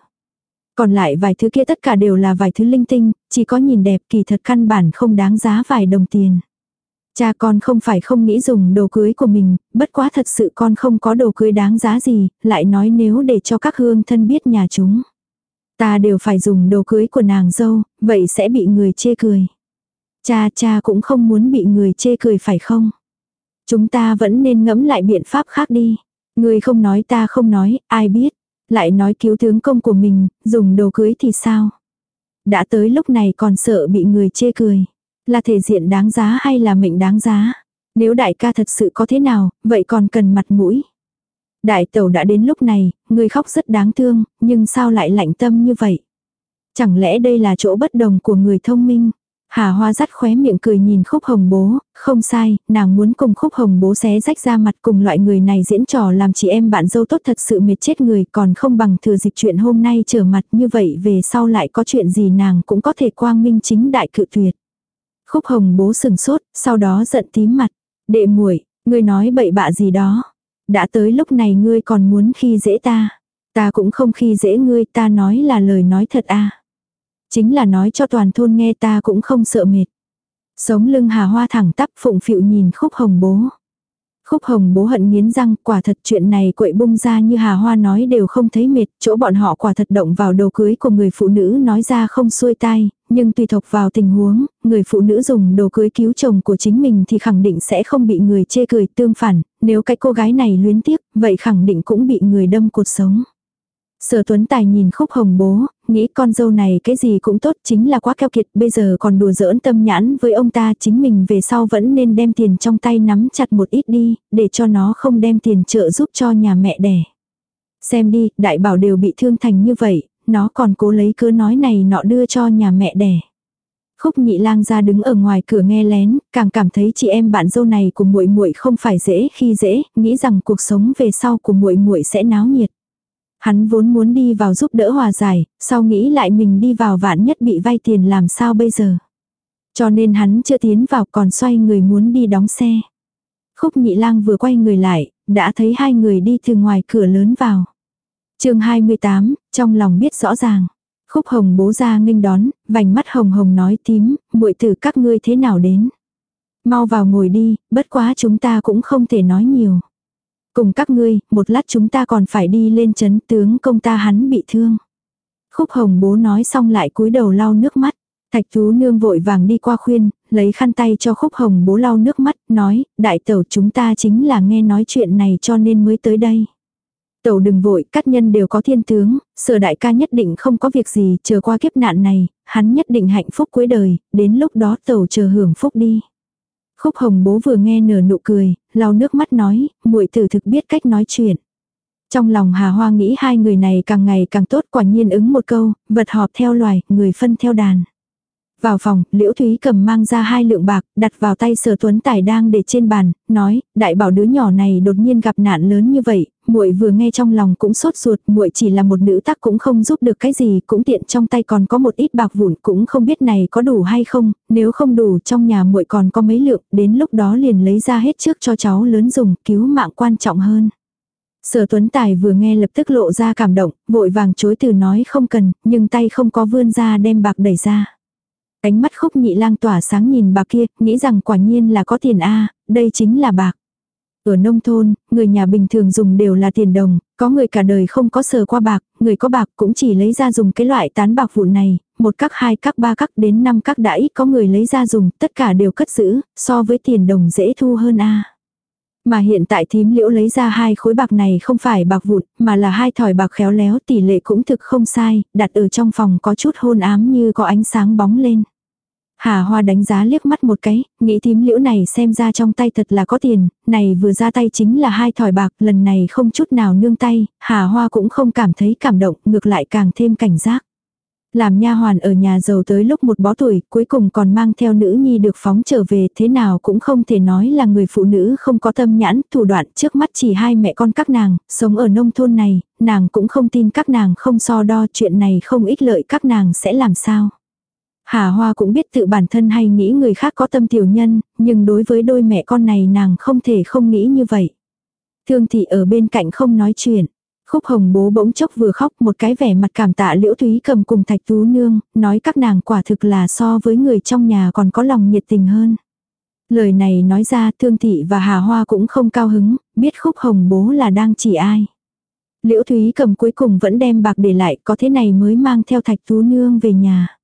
Còn lại vài thứ kia tất cả đều là vài thứ linh tinh, chỉ có nhìn đẹp kỳ thật căn bản không đáng giá vài đồng tiền. Cha con không phải không nghĩ dùng đồ cưới của mình, bất quá thật sự con không có đồ cưới đáng giá gì, lại nói nếu để cho các hương thân biết nhà chúng. Ta đều phải dùng đồ cưới của nàng dâu, vậy sẽ bị người chê cười. Cha cha cũng không muốn bị người chê cười phải không? Chúng ta vẫn nên ngẫm lại biện pháp khác đi. Người không nói ta không nói, ai biết. Lại nói cứu tướng công của mình, dùng đồ cưới thì sao? Đã tới lúc này còn sợ bị người chê cười. Là thể diện đáng giá hay là mệnh đáng giá? Nếu đại ca thật sự có thế nào, vậy còn cần mặt mũi. Đại tẩu đã đến lúc này, người khóc rất đáng thương, nhưng sao lại lạnh tâm như vậy? Chẳng lẽ đây là chỗ bất đồng của người thông minh? Hà Hoa dắt khóe miệng cười nhìn khúc hồng bố, không sai, nàng muốn cùng khúc hồng bố xé rách ra mặt cùng loại người này diễn trò làm chị em bạn dâu tốt thật sự mệt chết người còn không bằng thừa dịp chuyện hôm nay trở mặt như vậy về sau lại có chuyện gì nàng cũng có thể quang minh chính đại cự tuyệt. Khúc hồng bố sừng sốt, sau đó giận tím mặt. Đệ muội, ngươi nói bậy bạ gì đó. Đã tới lúc này ngươi còn muốn khi dễ ta. Ta cũng không khi dễ ngươi ta nói là lời nói thật à. Chính là nói cho toàn thôn nghe ta cũng không sợ mệt. Sống lưng hà hoa thẳng tắp phụng phịu nhìn khúc hồng bố. Khúc hồng bố hận nghiến răng, quả thật chuyện này quậy bung ra như Hà Hoa nói đều không thấy mệt, chỗ bọn họ quả thật động vào đồ cưới của người phụ nữ nói ra không xuôi tai, nhưng tùy thuộc vào tình huống, người phụ nữ dùng đồ cưới cứu chồng của chính mình thì khẳng định sẽ không bị người chê cười tương phản, nếu cái cô gái này luyến tiếc, vậy khẳng định cũng bị người đâm cột sống. Sở Tuấn Tài nhìn khúc hồng bố, nghĩ con dâu này cái gì cũng tốt chính là quá keo kiệt, bây giờ còn đùa giỡn tâm nhãn với ông ta chính mình về sau vẫn nên đem tiền trong tay nắm chặt một ít đi, để cho nó không đem tiền trợ giúp cho nhà mẹ đẻ. Xem đi, đại bảo đều bị thương thành như vậy, nó còn cố lấy cớ nói này nọ đưa cho nhà mẹ đẻ. Khúc nhị lang ra đứng ở ngoài cửa nghe lén, càng cảm thấy chị em bạn dâu này của muội muội không phải dễ khi dễ, nghĩ rằng cuộc sống về sau của muội muội sẽ náo nhiệt. Hắn vốn muốn đi vào giúp đỡ hòa giải, sau nghĩ lại mình đi vào vạn nhất bị vay tiền làm sao bây giờ. Cho nên hắn chưa tiến vào còn xoay người muốn đi đóng xe. Khúc nhị lang vừa quay người lại, đã thấy hai người đi từ ngoài cửa lớn vào. chương 28, trong lòng biết rõ ràng. Khúc hồng bố ra nghênh đón, vành mắt hồng hồng nói tím, muội tử các ngươi thế nào đến. Mau vào ngồi đi, bất quá chúng ta cũng không thể nói nhiều. Cùng các ngươi, một lát chúng ta còn phải đi lên chấn tướng công ta hắn bị thương. Khúc hồng bố nói xong lại cúi đầu lau nước mắt. Thạch Tú Nương vội vàng đi qua khuyên, lấy khăn tay cho khúc hồng bố lau nước mắt, nói, đại tẩu chúng ta chính là nghe nói chuyện này cho nên mới tới đây. Tẩu đừng vội, các nhân đều có thiên tướng, sở đại ca nhất định không có việc gì, chờ qua kiếp nạn này, hắn nhất định hạnh phúc cuối đời, đến lúc đó tẩu chờ hưởng phúc đi. Khúc hồng bố vừa nghe nở nụ cười, lau nước mắt nói, muội tử thực biết cách nói chuyện. Trong lòng Hà Hoa nghĩ hai người này càng ngày càng tốt quả nhiên ứng một câu, vật họp theo loài, người phân theo đàn. Vào phòng, Liễu Thúy cầm mang ra hai lượng bạc, đặt vào tay Sở Tuấn Tài đang để trên bàn, nói, đại bảo đứa nhỏ này đột nhiên gặp nạn lớn như vậy, muội vừa nghe trong lòng cũng sốt ruột, muội chỉ là một nữ tác cũng không giúp được cái gì, cũng tiện trong tay còn có một ít bạc vụn, cũng không biết này có đủ hay không, nếu không đủ trong nhà muội còn có mấy lượng, đến lúc đó liền lấy ra hết trước cho cháu lớn dùng, cứu mạng quan trọng hơn. Sở Tuấn Tài vừa nghe lập tức lộ ra cảm động, vội vàng chối từ nói không cần, nhưng tay không có vươn ra đem bạc đẩy ra. Ánh mắt khúc nhị lang tỏa sáng nhìn bạc kia, nghĩ rằng quả nhiên là có tiền A, đây chính là bạc. Ở nông thôn, người nhà bình thường dùng đều là tiền đồng, có người cả đời không có sờ qua bạc, người có bạc cũng chỉ lấy ra dùng cái loại tán bạc vụn này, một các hai các ba các đến năm các đã ít có người lấy ra dùng, tất cả đều cất giữ, so với tiền đồng dễ thu hơn a. Mà hiện tại thím liễu lấy ra hai khối bạc này không phải bạc vụn, mà là hai thỏi bạc khéo léo tỷ lệ cũng thực không sai, đặt ở trong phòng có chút hôn ám như có ánh sáng bóng lên. Hà Hoa đánh giá liếc mắt một cái, nghĩ thím liễu này xem ra trong tay thật là có tiền, này vừa ra tay chính là hai thỏi bạc, lần này không chút nào nương tay, Hà Hoa cũng không cảm thấy cảm động, ngược lại càng thêm cảnh giác. Làm nha hoàn ở nhà giàu tới lúc một bó tuổi, cuối cùng còn mang theo nữ nhi được phóng trở về, thế nào cũng không thể nói là người phụ nữ không có tâm nhãn, thủ đoạn trước mắt chỉ hai mẹ con các nàng, sống ở nông thôn này, nàng cũng không tin các nàng không so đo chuyện này không ích lợi các nàng sẽ làm sao. Hà Hoa cũng biết tự bản thân hay nghĩ người khác có tâm tiểu nhân, nhưng đối với đôi mẹ con này nàng không thể không nghĩ như vậy. Thương thị ở bên cạnh không nói chuyện. Khúc hồng bố bỗng chốc vừa khóc một cái vẻ mặt cảm tạ liễu thúy cầm cùng thạch tú nương, nói các nàng quả thực là so với người trong nhà còn có lòng nhiệt tình hơn. Lời này nói ra thương thị và hà hoa cũng không cao hứng, biết khúc hồng bố là đang chỉ ai. Liễu Thúy cầm cuối cùng vẫn đem bạc để lại có thế này mới mang theo thạch tú nương về nhà.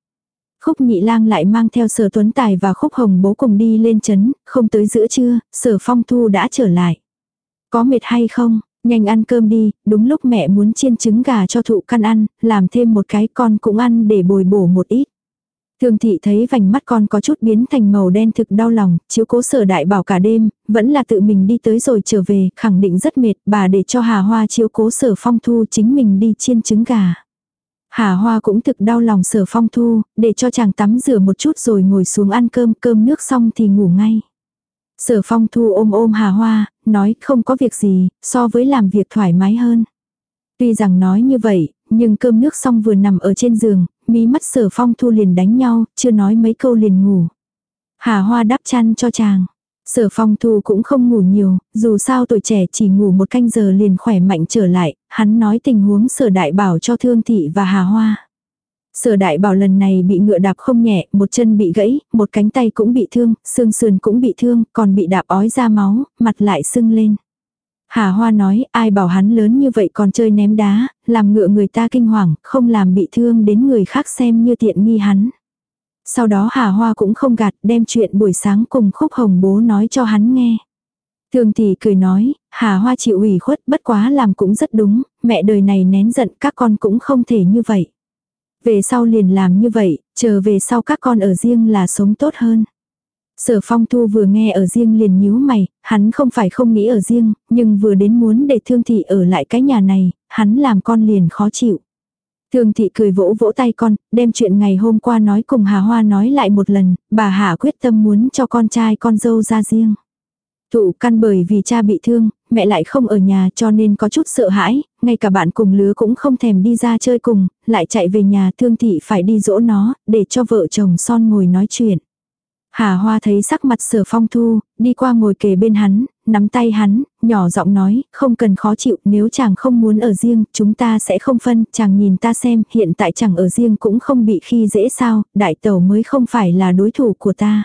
Khúc nhị lang lại mang theo sở tuấn tài và khúc hồng bố cùng đi lên chấn, không tới giữa trưa, sở phong thu đã trở lại. Có mệt hay không, nhanh ăn cơm đi, đúng lúc mẹ muốn chiên trứng gà cho thụ căn ăn, làm thêm một cái con cũng ăn để bồi bổ một ít. Thương thị thấy vành mắt con có chút biến thành màu đen thực đau lòng, chiếu cố sở đại bảo cả đêm, vẫn là tự mình đi tới rồi trở về, khẳng định rất mệt, bà để cho Hà Hoa chiếu cố sở phong thu chính mình đi chiên trứng gà. Hà Hoa cũng thực đau lòng sở phong thu, để cho chàng tắm rửa một chút rồi ngồi xuống ăn cơm, cơm nước xong thì ngủ ngay. Sở phong thu ôm ôm Hà Hoa, nói không có việc gì, so với làm việc thoải mái hơn. Tuy rằng nói như vậy, nhưng cơm nước xong vừa nằm ở trên giường, mí mắt sở phong thu liền đánh nhau, chưa nói mấy câu liền ngủ. Hà Hoa đắp chăn cho chàng. Sở phong thu cũng không ngủ nhiều, dù sao tuổi trẻ chỉ ngủ một canh giờ liền khỏe mạnh trở lại, hắn nói tình huống sở đại bảo cho thương thị và hà hoa. Sở đại bảo lần này bị ngựa đạp không nhẹ, một chân bị gãy, một cánh tay cũng bị thương, xương sườn cũng bị thương, còn bị đạp ói ra máu, mặt lại sưng lên. Hà Hoa nói, ai bảo hắn lớn như vậy còn chơi ném đá, làm ngựa người ta kinh hoàng, không làm bị thương đến người khác xem như tiện nghi hắn. Sau đó Hà Hoa cũng không gạt đem chuyện buổi sáng cùng khúc hồng bố nói cho hắn nghe. Thường thì cười nói, Hà Hoa chịu ủy khuất bất quá làm cũng rất đúng, mẹ đời này nén giận các con cũng không thể như vậy. Về sau liền làm như vậy, chờ về sau các con ở riêng là sống tốt hơn. Sở phong thu vừa nghe ở riêng liền nhíu mày, hắn không phải không nghĩ ở riêng, nhưng vừa đến muốn để thương thị ở lại cái nhà này, hắn làm con liền khó chịu. Thương thị cười vỗ vỗ tay con, đem chuyện ngày hôm qua nói cùng Hà Hoa nói lại một lần, bà Hà quyết tâm muốn cho con trai con dâu ra riêng. Thụ căn bởi vì cha bị thương, mẹ lại không ở nhà cho nên có chút sợ hãi, ngay cả bạn cùng lứa cũng không thèm đi ra chơi cùng, lại chạy về nhà thương thị phải đi dỗ nó, để cho vợ chồng son ngồi nói chuyện. Hà Hoa thấy sắc mặt sở phong thu, đi qua ngồi kề bên hắn, nắm tay hắn, nhỏ giọng nói, không cần khó chịu, nếu chàng không muốn ở riêng, chúng ta sẽ không phân, chàng nhìn ta xem, hiện tại chàng ở riêng cũng không bị khi dễ sao, đại tẩu mới không phải là đối thủ của ta.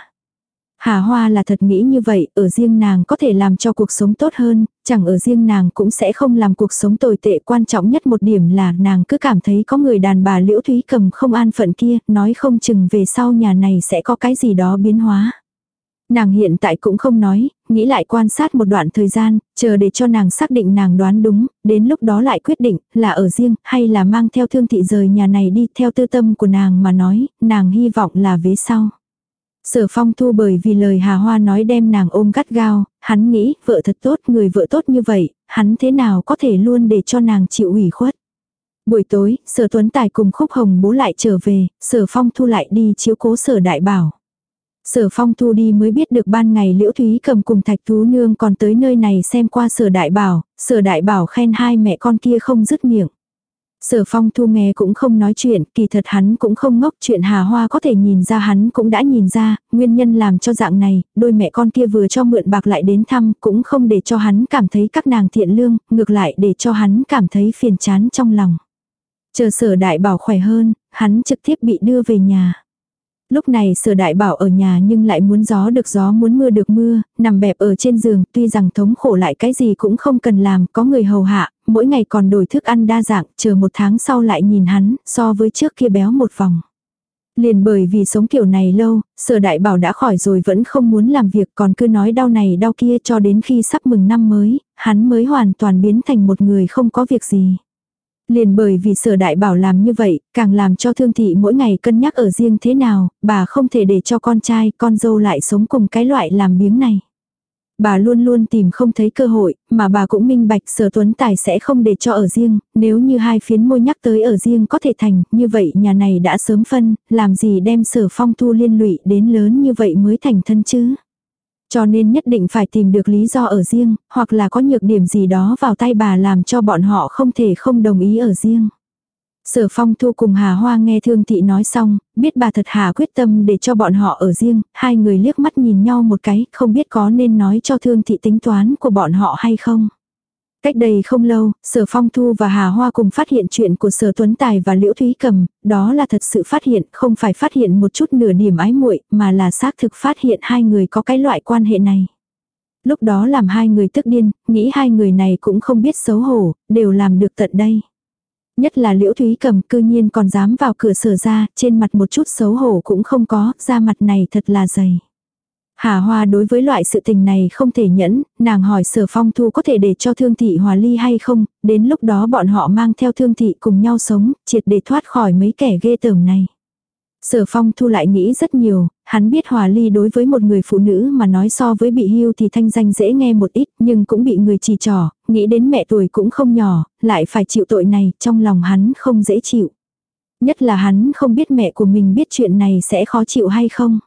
Hà Hoa là thật nghĩ như vậy, ở riêng nàng có thể làm cho cuộc sống tốt hơn, chẳng ở riêng nàng cũng sẽ không làm cuộc sống tồi tệ quan trọng nhất một điểm là nàng cứ cảm thấy có người đàn bà liễu thúy cầm không an phận kia, nói không chừng về sau nhà này sẽ có cái gì đó biến hóa. Nàng hiện tại cũng không nói, nghĩ lại quan sát một đoạn thời gian, chờ để cho nàng xác định nàng đoán đúng, đến lúc đó lại quyết định là ở riêng hay là mang theo thương thị rời nhà này đi theo tư tâm của nàng mà nói, nàng hy vọng là vế sau. Sở phong thu bởi vì lời Hà Hoa nói đem nàng ôm gắt gao, hắn nghĩ vợ thật tốt, người vợ tốt như vậy, hắn thế nào có thể luôn để cho nàng chịu ủy khuất. Buổi tối, sở tuấn tài cùng khúc hồng bố lại trở về, sở phong thu lại đi chiếu cố sở đại bảo. Sở phong thu đi mới biết được ban ngày liễu thúy cầm cùng thạch thú nương còn tới nơi này xem qua sở đại bảo, sở đại bảo khen hai mẹ con kia không dứt miệng. Sở phong thu nghe cũng không nói chuyện, kỳ thật hắn cũng không ngốc chuyện hà hoa có thể nhìn ra hắn cũng đã nhìn ra, nguyên nhân làm cho dạng này, đôi mẹ con kia vừa cho mượn bạc lại đến thăm cũng không để cho hắn cảm thấy các nàng thiện lương, ngược lại để cho hắn cảm thấy phiền chán trong lòng. Chờ sở đại bảo khỏe hơn, hắn trực tiếp bị đưa về nhà. Lúc này sở đại bảo ở nhà nhưng lại muốn gió được gió muốn mưa được mưa, nằm bẹp ở trên giường, tuy rằng thống khổ lại cái gì cũng không cần làm, có người hầu hạ, mỗi ngày còn đổi thức ăn đa dạng, chờ một tháng sau lại nhìn hắn, so với trước kia béo một vòng. Liền bởi vì sống kiểu này lâu, sở đại bảo đã khỏi rồi vẫn không muốn làm việc còn cứ nói đau này đau kia cho đến khi sắp mừng năm mới, hắn mới hoàn toàn biến thành một người không có việc gì. Liền bởi vì sở đại bảo làm như vậy, càng làm cho thương thị mỗi ngày cân nhắc ở riêng thế nào, bà không thể để cho con trai, con dâu lại sống cùng cái loại làm biếng này. Bà luôn luôn tìm không thấy cơ hội, mà bà cũng minh bạch sở tuấn tài sẽ không để cho ở riêng, nếu như hai phiến môi nhắc tới ở riêng có thể thành, như vậy nhà này đã sớm phân, làm gì đem sở phong thu liên lụy đến lớn như vậy mới thành thân chứ. Cho nên nhất định phải tìm được lý do ở riêng, hoặc là có nhược điểm gì đó vào tay bà làm cho bọn họ không thể không đồng ý ở riêng. Sở phong thu cùng Hà Hoa nghe thương thị nói xong, biết bà thật hà quyết tâm để cho bọn họ ở riêng, hai người liếc mắt nhìn nhau một cái, không biết có nên nói cho thương thị tính toán của bọn họ hay không. Cách đây không lâu, Sở Phong Thu và Hà Hoa cùng phát hiện chuyện của Sở Tuấn Tài và Liễu Thúy Cầm, đó là thật sự phát hiện, không phải phát hiện một chút nửa điểm ái muội, mà là xác thực phát hiện hai người có cái loại quan hệ này. Lúc đó làm hai người tức điên, nghĩ hai người này cũng không biết xấu hổ, đều làm được tận đây. Nhất là Liễu Thúy Cầm cư nhiên còn dám vào cửa sở ra, trên mặt một chút xấu hổ cũng không có, da mặt này thật là dày. Hà Hoa đối với loại sự tình này không thể nhẫn, nàng hỏi sở phong thu có thể để cho thương thị hòa ly hay không, đến lúc đó bọn họ mang theo thương thị cùng nhau sống, triệt để thoát khỏi mấy kẻ ghê tởm này. Sở phong thu lại nghĩ rất nhiều, hắn biết hòa ly đối với một người phụ nữ mà nói so với bị hưu thì thanh danh dễ nghe một ít nhưng cũng bị người chỉ trỏ, nghĩ đến mẹ tuổi cũng không nhỏ, lại phải chịu tội này, trong lòng hắn không dễ chịu. Nhất là hắn không biết mẹ của mình biết chuyện này sẽ khó chịu hay không.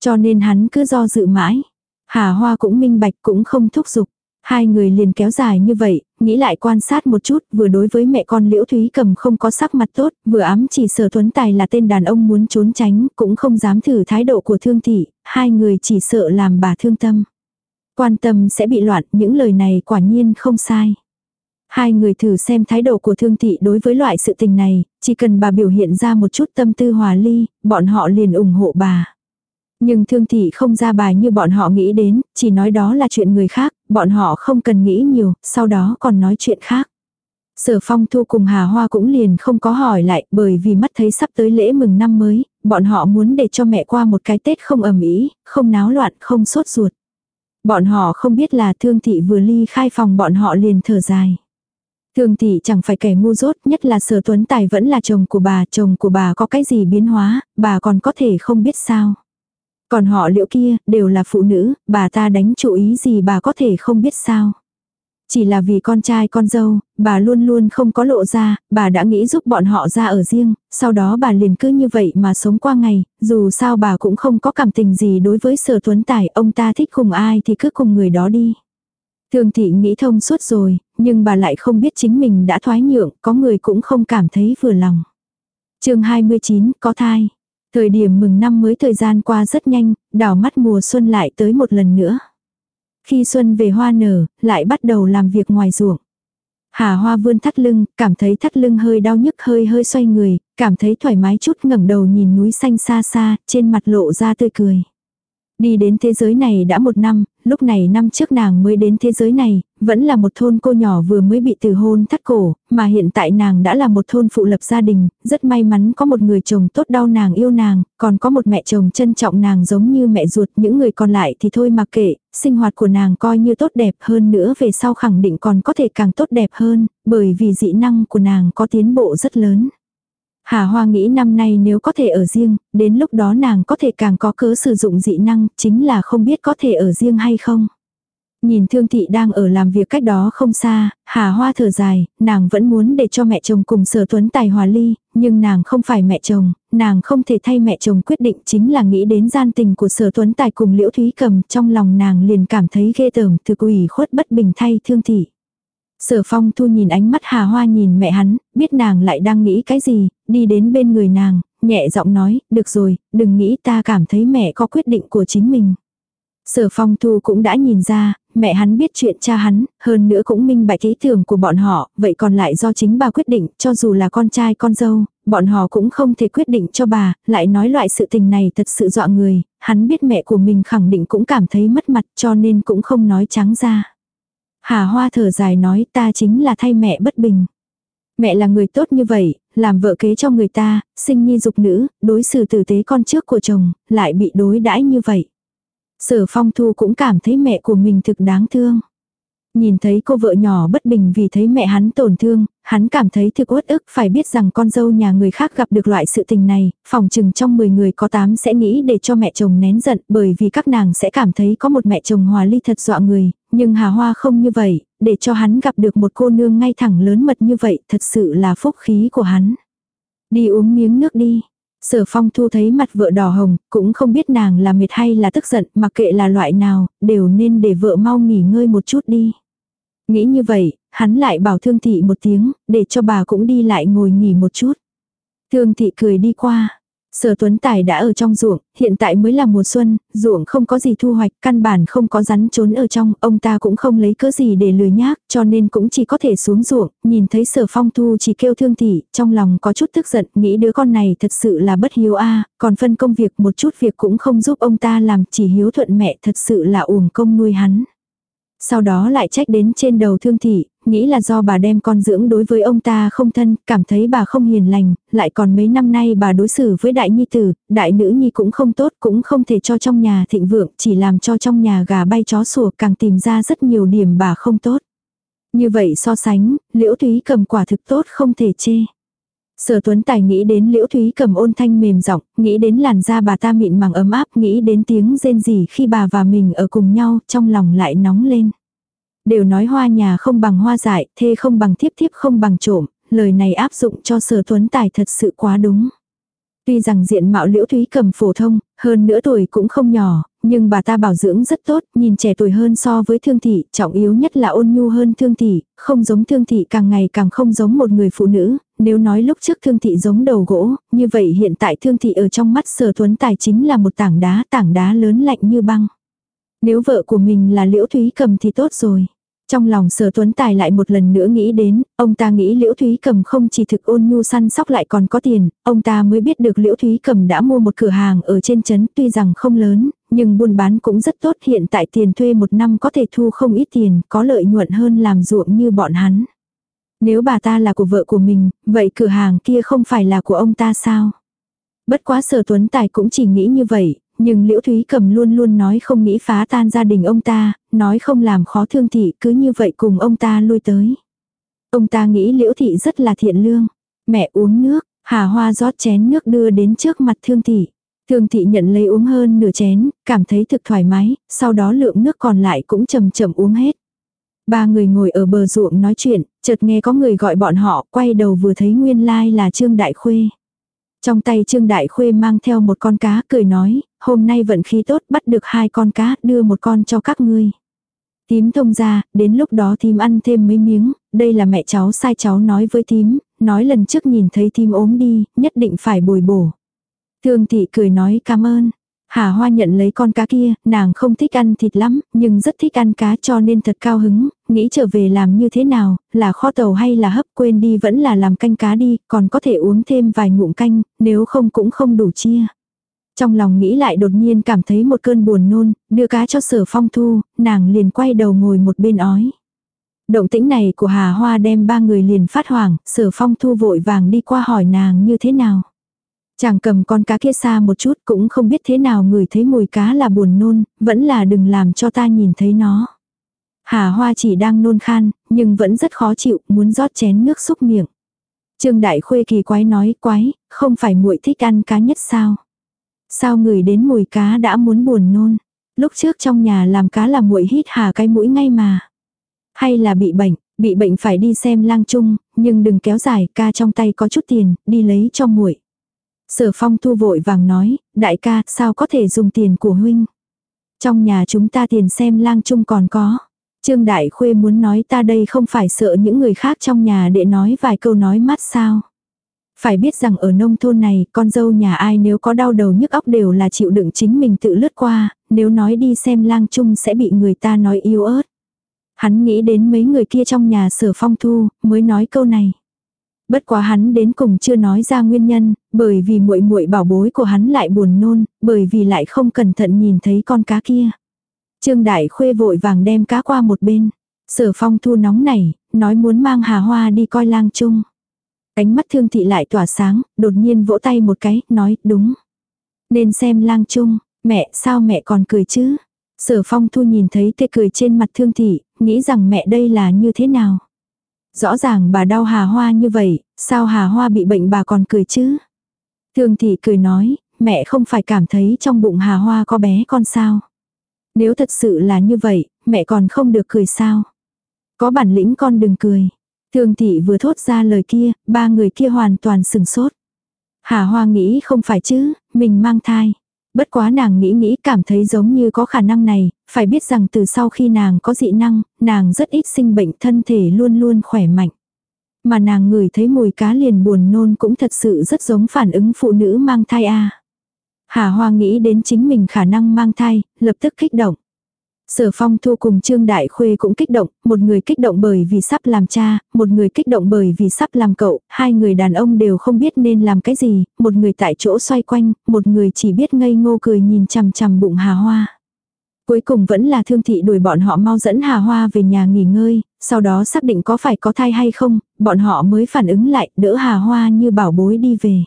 Cho nên hắn cứ do dự mãi. Hà Hoa cũng minh bạch cũng không thúc giục. Hai người liền kéo dài như vậy, nghĩ lại quan sát một chút, vừa đối với mẹ con Liễu Thúy Cầm không có sắc mặt tốt, vừa ám chỉ sở tuấn tài là tên đàn ông muốn trốn tránh, cũng không dám thử thái độ của thương thị, hai người chỉ sợ làm bà thương tâm. Quan tâm sẽ bị loạn, những lời này quả nhiên không sai. Hai người thử xem thái độ của thương thị đối với loại sự tình này, chỉ cần bà biểu hiện ra một chút tâm tư hòa ly, bọn họ liền ủng hộ bà. Nhưng thương thị không ra bài như bọn họ nghĩ đến, chỉ nói đó là chuyện người khác, bọn họ không cần nghĩ nhiều, sau đó còn nói chuyện khác. Sở phong thu cùng Hà Hoa cũng liền không có hỏi lại bởi vì mắt thấy sắp tới lễ mừng năm mới, bọn họ muốn để cho mẹ qua một cái Tết không ầm ĩ, không náo loạn, không sốt ruột. Bọn họ không biết là thương thị vừa ly khai phòng bọn họ liền thở dài. Thương thị chẳng phải kẻ ngu dốt, nhất là sở tuấn tài vẫn là chồng của bà, chồng của bà có cái gì biến hóa, bà còn có thể không biết sao. Còn họ liệu kia, đều là phụ nữ, bà ta đánh chủ ý gì bà có thể không biết sao. Chỉ là vì con trai con dâu, bà luôn luôn không có lộ ra, bà đã nghĩ giúp bọn họ ra ở riêng, sau đó bà liền cứ như vậy mà sống qua ngày, dù sao bà cũng không có cảm tình gì đối với sở tuấn tài, ông ta thích cùng ai thì cứ cùng người đó đi. Thường thị nghĩ thông suốt rồi, nhưng bà lại không biết chính mình đã thoái nhượng, có người cũng không cảm thấy vừa lòng. chương 29, có thai. Thời điểm mừng năm mới thời gian qua rất nhanh, đảo mắt mùa xuân lại tới một lần nữa. Khi xuân về hoa nở, lại bắt đầu làm việc ngoài ruộng. Hà hoa vươn thắt lưng, cảm thấy thắt lưng hơi đau nhức hơi hơi xoay người, cảm thấy thoải mái chút ngẩng đầu nhìn núi xanh xa xa, trên mặt lộ ra tươi cười. Đi đến thế giới này đã một năm, lúc này năm trước nàng mới đến thế giới này, vẫn là một thôn cô nhỏ vừa mới bị từ hôn thắt cổ, mà hiện tại nàng đã là một thôn phụ lập gia đình, rất may mắn có một người chồng tốt đau nàng yêu nàng, còn có một mẹ chồng trân trọng nàng giống như mẹ ruột, những người còn lại thì thôi mặc kệ, sinh hoạt của nàng coi như tốt đẹp hơn nữa về sau khẳng định còn có thể càng tốt đẹp hơn, bởi vì dị năng của nàng có tiến bộ rất lớn. Hà Hoa nghĩ năm nay nếu có thể ở riêng, đến lúc đó nàng có thể càng có cớ sử dụng dị năng, chính là không biết có thể ở riêng hay không. Nhìn thương thị đang ở làm việc cách đó không xa, Hà Hoa thở dài, nàng vẫn muốn để cho mẹ chồng cùng sở tuấn tài hòa ly, nhưng nàng không phải mẹ chồng, nàng không thể thay mẹ chồng quyết định chính là nghĩ đến gian tình của sở tuấn tài cùng liễu thúy cầm trong lòng nàng liền cảm thấy ghê tởm thực ủy khuất bất bình thay thương thị. Sở phong thu nhìn ánh mắt hà hoa nhìn mẹ hắn, biết nàng lại đang nghĩ cái gì, đi đến bên người nàng, nhẹ giọng nói, được rồi, đừng nghĩ ta cảm thấy mẹ có quyết định của chính mình. Sở phong thu cũng đã nhìn ra, mẹ hắn biết chuyện cha hắn, hơn nữa cũng minh bạch ý tưởng của bọn họ, vậy còn lại do chính bà quyết định, cho dù là con trai con dâu, bọn họ cũng không thể quyết định cho bà, lại nói loại sự tình này thật sự dọa người, hắn biết mẹ của mình khẳng định cũng cảm thấy mất mặt cho nên cũng không nói trắng ra. Hà Hoa thở dài nói ta chính là thay mẹ bất bình. Mẹ là người tốt như vậy, làm vợ kế cho người ta, sinh nhi dục nữ, đối xử tử tế con trước của chồng, lại bị đối đãi như vậy. Sở phong thu cũng cảm thấy mẹ của mình thực đáng thương. Nhìn thấy cô vợ nhỏ bất bình vì thấy mẹ hắn tổn thương, hắn cảm thấy thực uất ức phải biết rằng con dâu nhà người khác gặp được loại sự tình này, phòng chừng trong 10 người có 8 sẽ nghĩ để cho mẹ chồng nén giận bởi vì các nàng sẽ cảm thấy có một mẹ chồng hòa ly thật dọa người, nhưng Hà Hoa không như vậy, để cho hắn gặp được một cô nương ngay thẳng lớn mật như vậy thật sự là phúc khí của hắn. Đi uống miếng nước đi. Sở phong thu thấy mặt vợ đỏ hồng, cũng không biết nàng là mệt hay là tức giận, mặc kệ là loại nào, đều nên để vợ mau nghỉ ngơi một chút đi. Nghĩ như vậy, hắn lại bảo thương thị một tiếng, để cho bà cũng đi lại ngồi nghỉ một chút. Thương thị cười đi qua. Sở Tuấn Tài đã ở trong ruộng, hiện tại mới là mùa xuân, ruộng không có gì thu hoạch, căn bản không có rắn trốn ở trong, ông ta cũng không lấy cớ gì để lừa nhác, cho nên cũng chỉ có thể xuống ruộng, nhìn thấy sở phong thu chỉ kêu thương thị, trong lòng có chút tức giận, nghĩ đứa con này thật sự là bất hiếu a còn phân công việc một chút việc cũng không giúp ông ta làm, chỉ hiếu thuận mẹ thật sự là uổng công nuôi hắn. Sau đó lại trách đến trên đầu thương thị, nghĩ là do bà đem con dưỡng đối với ông ta không thân, cảm thấy bà không hiền lành, lại còn mấy năm nay bà đối xử với đại nhi tử, đại nữ nhi cũng không tốt, cũng không thể cho trong nhà thịnh vượng, chỉ làm cho trong nhà gà bay chó sủa càng tìm ra rất nhiều điểm bà không tốt. Như vậy so sánh, liễu thúy cầm quả thực tốt không thể chê. Sở Tuấn Tài nghĩ đến Liễu Thúy cầm ôn thanh mềm giọng, nghĩ đến làn da bà ta mịn màng ấm áp, nghĩ đến tiếng rên rỉ khi bà và mình ở cùng nhau, trong lòng lại nóng lên. Đều nói hoa nhà không bằng hoa dại, thê không bằng thiếp thiếp không bằng trộm, lời này áp dụng cho Sở Tuấn Tài thật sự quá đúng. Tuy rằng diện mạo liễu thúy cầm phổ thông, hơn nữa tuổi cũng không nhỏ, nhưng bà ta bảo dưỡng rất tốt, nhìn trẻ tuổi hơn so với thương thị, trọng yếu nhất là ôn nhu hơn thương thị, không giống thương thị càng ngày càng không giống một người phụ nữ, nếu nói lúc trước thương thị giống đầu gỗ, như vậy hiện tại thương thị ở trong mắt sở tuấn tài chính là một tảng đá, tảng đá lớn lạnh như băng. Nếu vợ của mình là liễu thúy cầm thì tốt rồi. Trong lòng sở tuấn tài lại một lần nữa nghĩ đến, ông ta nghĩ liễu thúy cầm không chỉ thực ôn nhu săn sóc lại còn có tiền, ông ta mới biết được liễu thúy cầm đã mua một cửa hàng ở trên trấn tuy rằng không lớn, nhưng buôn bán cũng rất tốt hiện tại tiền thuê một năm có thể thu không ít tiền, có lợi nhuận hơn làm ruộng như bọn hắn. Nếu bà ta là của vợ của mình, vậy cửa hàng kia không phải là của ông ta sao? Bất quá sở tuấn tài cũng chỉ nghĩ như vậy, nhưng Liễu Thúy Cầm luôn luôn nói không nghĩ phá tan gia đình ông ta, nói không làm khó thương thị cứ như vậy cùng ông ta lui tới. Ông ta nghĩ Liễu Thị rất là thiện lương. Mẹ uống nước, Hà Hoa rót chén nước đưa đến trước mặt thương thị. Thương thị nhận lấy uống hơn nửa chén, cảm thấy thực thoải mái, sau đó lượng nước còn lại cũng chậm chậm uống hết. Ba người ngồi ở bờ ruộng nói chuyện, chợt nghe có người gọi bọn họ, quay đầu vừa thấy nguyên lai là Trương Đại Khuê. Trong tay Trương Đại Khuê mang theo một con cá cười nói, hôm nay vận khí tốt bắt được hai con cá, đưa một con cho các ngươi. Tím thông ra, đến lúc đó tím ăn thêm mấy miếng, đây là mẹ cháu sai cháu nói với tím, nói lần trước nhìn thấy tím ốm đi, nhất định phải bồi bổ. Thương thị cười nói cảm ơn. Hà Hoa nhận lấy con cá kia, nàng không thích ăn thịt lắm, nhưng rất thích ăn cá cho nên thật cao hứng, nghĩ trở về làm như thế nào, là kho tàu hay là hấp quên đi vẫn là làm canh cá đi, còn có thể uống thêm vài ngụm canh, nếu không cũng không đủ chia. Trong lòng nghĩ lại đột nhiên cảm thấy một cơn buồn nôn, đưa cá cho sở phong thu, nàng liền quay đầu ngồi một bên ói. Động tĩnh này của Hà Hoa đem ba người liền phát hoảng, sở phong thu vội vàng đi qua hỏi nàng như thế nào. Chàng cầm con cá kia xa một chút cũng không biết thế nào người thấy mùi cá là buồn nôn, vẫn là đừng làm cho ta nhìn thấy nó. Hà Hoa chỉ đang nôn khan, nhưng vẫn rất khó chịu, muốn rót chén nước xúc miệng. Trương Đại Khuê kỳ quái nói, quái, không phải muội thích ăn cá nhất sao? Sao người đến mùi cá đã muốn buồn nôn? Lúc trước trong nhà làm cá là muội hít hà cái mũi ngay mà. Hay là bị bệnh, bị bệnh phải đi xem lang chung, nhưng đừng kéo dài, ca trong tay có chút tiền, đi lấy cho muội. Sở phong thu vội vàng nói, đại ca, sao có thể dùng tiền của huynh? Trong nhà chúng ta tiền xem lang chung còn có. Trương Đại Khuê muốn nói ta đây không phải sợ những người khác trong nhà để nói vài câu nói mắt sao. Phải biết rằng ở nông thôn này, con dâu nhà ai nếu có đau đầu nhức óc đều là chịu đựng chính mình tự lướt qua, nếu nói đi xem lang chung sẽ bị người ta nói yếu ớt. Hắn nghĩ đến mấy người kia trong nhà sở phong thu, mới nói câu này. Bất quá hắn đến cùng chưa nói ra nguyên nhân, bởi vì muội muội bảo bối của hắn lại buồn nôn, bởi vì lại không cẩn thận nhìn thấy con cá kia. Trương Đại Khuê vội vàng đem cá qua một bên. Sở phong thu nóng nảy, nói muốn mang hà hoa đi coi lang chung. Ánh mắt thương thị lại tỏa sáng, đột nhiên vỗ tay một cái, nói, đúng. Nên xem lang chung, mẹ, sao mẹ còn cười chứ? Sở phong thu nhìn thấy tê cười trên mặt thương thị, nghĩ rằng mẹ đây là như thế nào? Rõ ràng bà đau hà hoa như vậy, sao hà hoa bị bệnh bà còn cười chứ? Thường thị cười nói, mẹ không phải cảm thấy trong bụng hà hoa có bé con sao? Nếu thật sự là như vậy, mẹ còn không được cười sao? Có bản lĩnh con đừng cười. Thường thị vừa thốt ra lời kia, ba người kia hoàn toàn sừng sốt. Hà Hoa nghĩ không phải chứ, mình mang thai. Bất quá nàng nghĩ nghĩ cảm thấy giống như có khả năng này, phải biết rằng từ sau khi nàng có dị năng, nàng rất ít sinh bệnh thân thể luôn luôn khỏe mạnh. mà nàng ngửi thấy mùi cá liền buồn nôn cũng thật sự rất giống phản ứng phụ nữ mang thai a. Hà Hoa nghĩ đến chính mình khả năng mang thai, lập tức kích động. Sở phong thu cùng Trương Đại Khuê cũng kích động, một người kích động bởi vì sắp làm cha, một người kích động bởi vì sắp làm cậu, hai người đàn ông đều không biết nên làm cái gì, một người tại chỗ xoay quanh, một người chỉ biết ngây ngô cười nhìn chằm chằm bụng Hà Hoa. Cuối cùng vẫn là thương thị đuổi bọn họ mau dẫn Hà Hoa về nhà nghỉ ngơi, sau đó xác định có phải có thai hay không, bọn họ mới phản ứng lại, đỡ Hà Hoa như bảo bối đi về.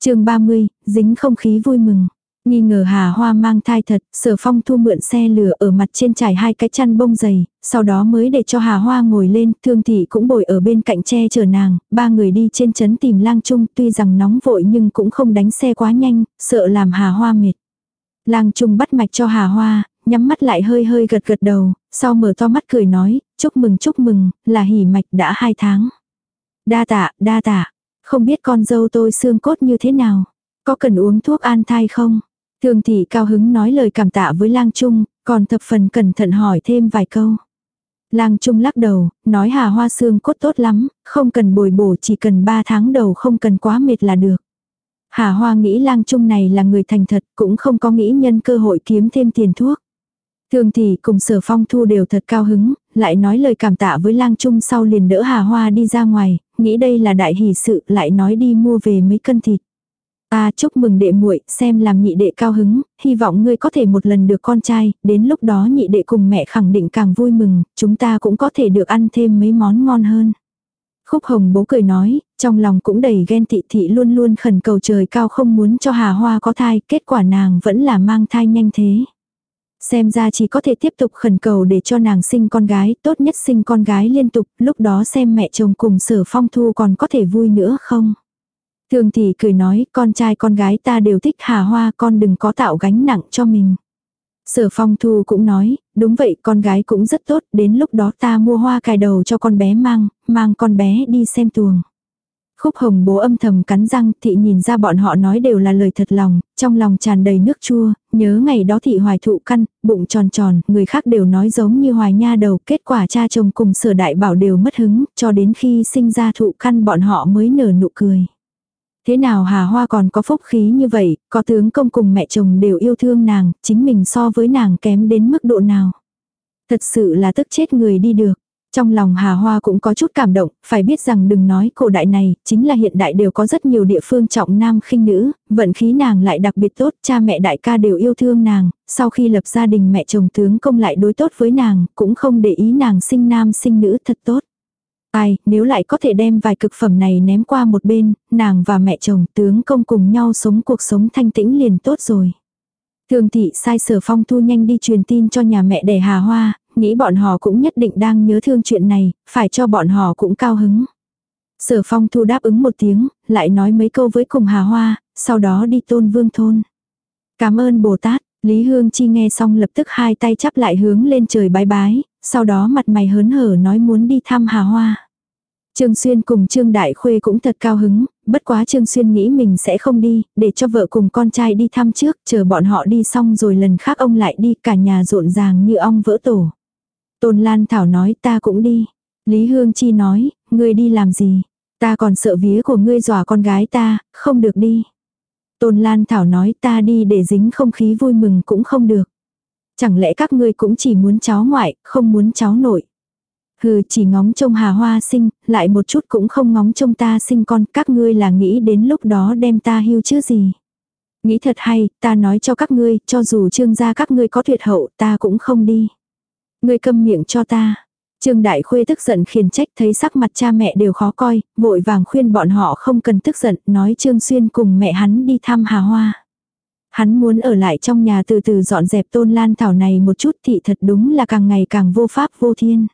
chương 30, dính không khí vui mừng. Nghi ngờ Hà Hoa mang thai thật, sở phong thu mượn xe lửa ở mặt trên trải hai cái chăn bông dày, sau đó mới để cho Hà Hoa ngồi lên, thương thị cũng bồi ở bên cạnh che chở nàng, ba người đi trên chấn tìm lang trung tuy rằng nóng vội nhưng cũng không đánh xe quá nhanh, sợ làm Hà Hoa mệt. Lang trung bắt mạch cho Hà Hoa, nhắm mắt lại hơi hơi gật gật đầu, sau mở to mắt cười nói, chúc mừng chúc mừng, là hỉ mạch đã hai tháng. Đa tạ, đa tạ, không biết con dâu tôi xương cốt như thế nào, có cần uống thuốc an thai không? Thường thị cao hứng nói lời cảm tạ với lang trung, còn thập phần cẩn thận hỏi thêm vài câu. Lang Trung lắc đầu, nói hà hoa xương cốt tốt lắm, không cần bồi bổ chỉ cần 3 tháng đầu không cần quá mệt là được. Hà hoa nghĩ lang Trung này là người thành thật cũng không có nghĩ nhân cơ hội kiếm thêm tiền thuốc. Thường thì cùng sở phong thu đều thật cao hứng, lại nói lời cảm tạ với lang trung sau liền đỡ hà hoa đi ra ngoài, nghĩ đây là đại hỷ sự lại nói đi mua về mấy cân thịt. Ta chúc mừng đệ muội, xem làm nhị đệ cao hứng, hy vọng ngươi có thể một lần được con trai, đến lúc đó nhị đệ cùng mẹ khẳng định càng vui mừng, chúng ta cũng có thể được ăn thêm mấy món ngon hơn. Khúc hồng bố cười nói, trong lòng cũng đầy ghen tị thị luôn luôn khẩn cầu trời cao không muốn cho hà hoa có thai, kết quả nàng vẫn là mang thai nhanh thế. Xem ra chỉ có thể tiếp tục khẩn cầu để cho nàng sinh con gái, tốt nhất sinh con gái liên tục, lúc đó xem mẹ chồng cùng sở phong thu còn có thể vui nữa không. Thường thì cười nói, con trai con gái ta đều thích hà hoa, con đừng có tạo gánh nặng cho mình. Sở phong thu cũng nói, đúng vậy con gái cũng rất tốt, đến lúc đó ta mua hoa cài đầu cho con bé mang, mang con bé đi xem tuồng. Khúc hồng bố âm thầm cắn răng, thị nhìn ra bọn họ nói đều là lời thật lòng, trong lòng tràn đầy nước chua, nhớ ngày đó thị hoài thụ căn, bụng tròn tròn, người khác đều nói giống như hoài nha đầu, kết quả cha chồng cùng sở đại bảo đều mất hứng, cho đến khi sinh ra thụ căn bọn họ mới nở nụ cười. Thế nào Hà Hoa còn có phúc khí như vậy, có tướng công cùng mẹ chồng đều yêu thương nàng, chính mình so với nàng kém đến mức độ nào. Thật sự là tức chết người đi được. Trong lòng Hà Hoa cũng có chút cảm động, phải biết rằng đừng nói cổ đại này, chính là hiện đại đều có rất nhiều địa phương trọng nam khinh nữ, vận khí nàng lại đặc biệt tốt, cha mẹ đại ca đều yêu thương nàng, sau khi lập gia đình mẹ chồng tướng công lại đối tốt với nàng, cũng không để ý nàng sinh nam sinh nữ thật tốt. Ai, nếu lại có thể đem vài cực phẩm này ném qua một bên, nàng và mẹ chồng tướng công cùng nhau sống cuộc sống thanh tĩnh liền tốt rồi. Thường thị sai sở phong thu nhanh đi truyền tin cho nhà mẹ đẻ Hà Hoa, nghĩ bọn họ cũng nhất định đang nhớ thương chuyện này, phải cho bọn họ cũng cao hứng. Sở phong thu đáp ứng một tiếng, lại nói mấy câu với cùng Hà Hoa, sau đó đi tôn vương thôn. Cảm ơn Bồ Tát, Lý Hương Chi nghe xong lập tức hai tay chắp lại hướng lên trời bái bái, sau đó mặt mày hớn hở nói muốn đi thăm Hà Hoa. Trương Xuyên cùng Trương Đại Khuê cũng thật cao hứng, bất quá Trương Xuyên nghĩ mình sẽ không đi, để cho vợ cùng con trai đi thăm trước, chờ bọn họ đi xong rồi lần khác ông lại đi cả nhà rộn ràng như ong vỡ tổ. Tôn Lan Thảo nói ta cũng đi. Lý Hương Chi nói, ngươi đi làm gì? Ta còn sợ vía của ngươi dọa con gái ta, không được đi. Tôn Lan Thảo nói ta đi để dính không khí vui mừng cũng không được. Chẳng lẽ các ngươi cũng chỉ muốn cháu ngoại, không muốn cháu nội. Hừ chỉ ngóng trông hà hoa sinh, lại một chút cũng không ngóng trông ta sinh con, các ngươi là nghĩ đến lúc đó đem ta hưu chứ gì. Nghĩ thật hay, ta nói cho các ngươi, cho dù trương gia các ngươi có tuyệt hậu, ta cũng không đi. Ngươi câm miệng cho ta. Trương Đại Khuê tức giận khiển trách thấy sắc mặt cha mẹ đều khó coi, vội vàng khuyên bọn họ không cần tức giận, nói Trương Xuyên cùng mẹ hắn đi thăm Hà Hoa. Hắn muốn ở lại trong nhà từ từ dọn dẹp tôn lan thảo này một chút thì thật đúng là càng ngày càng vô pháp vô thiên.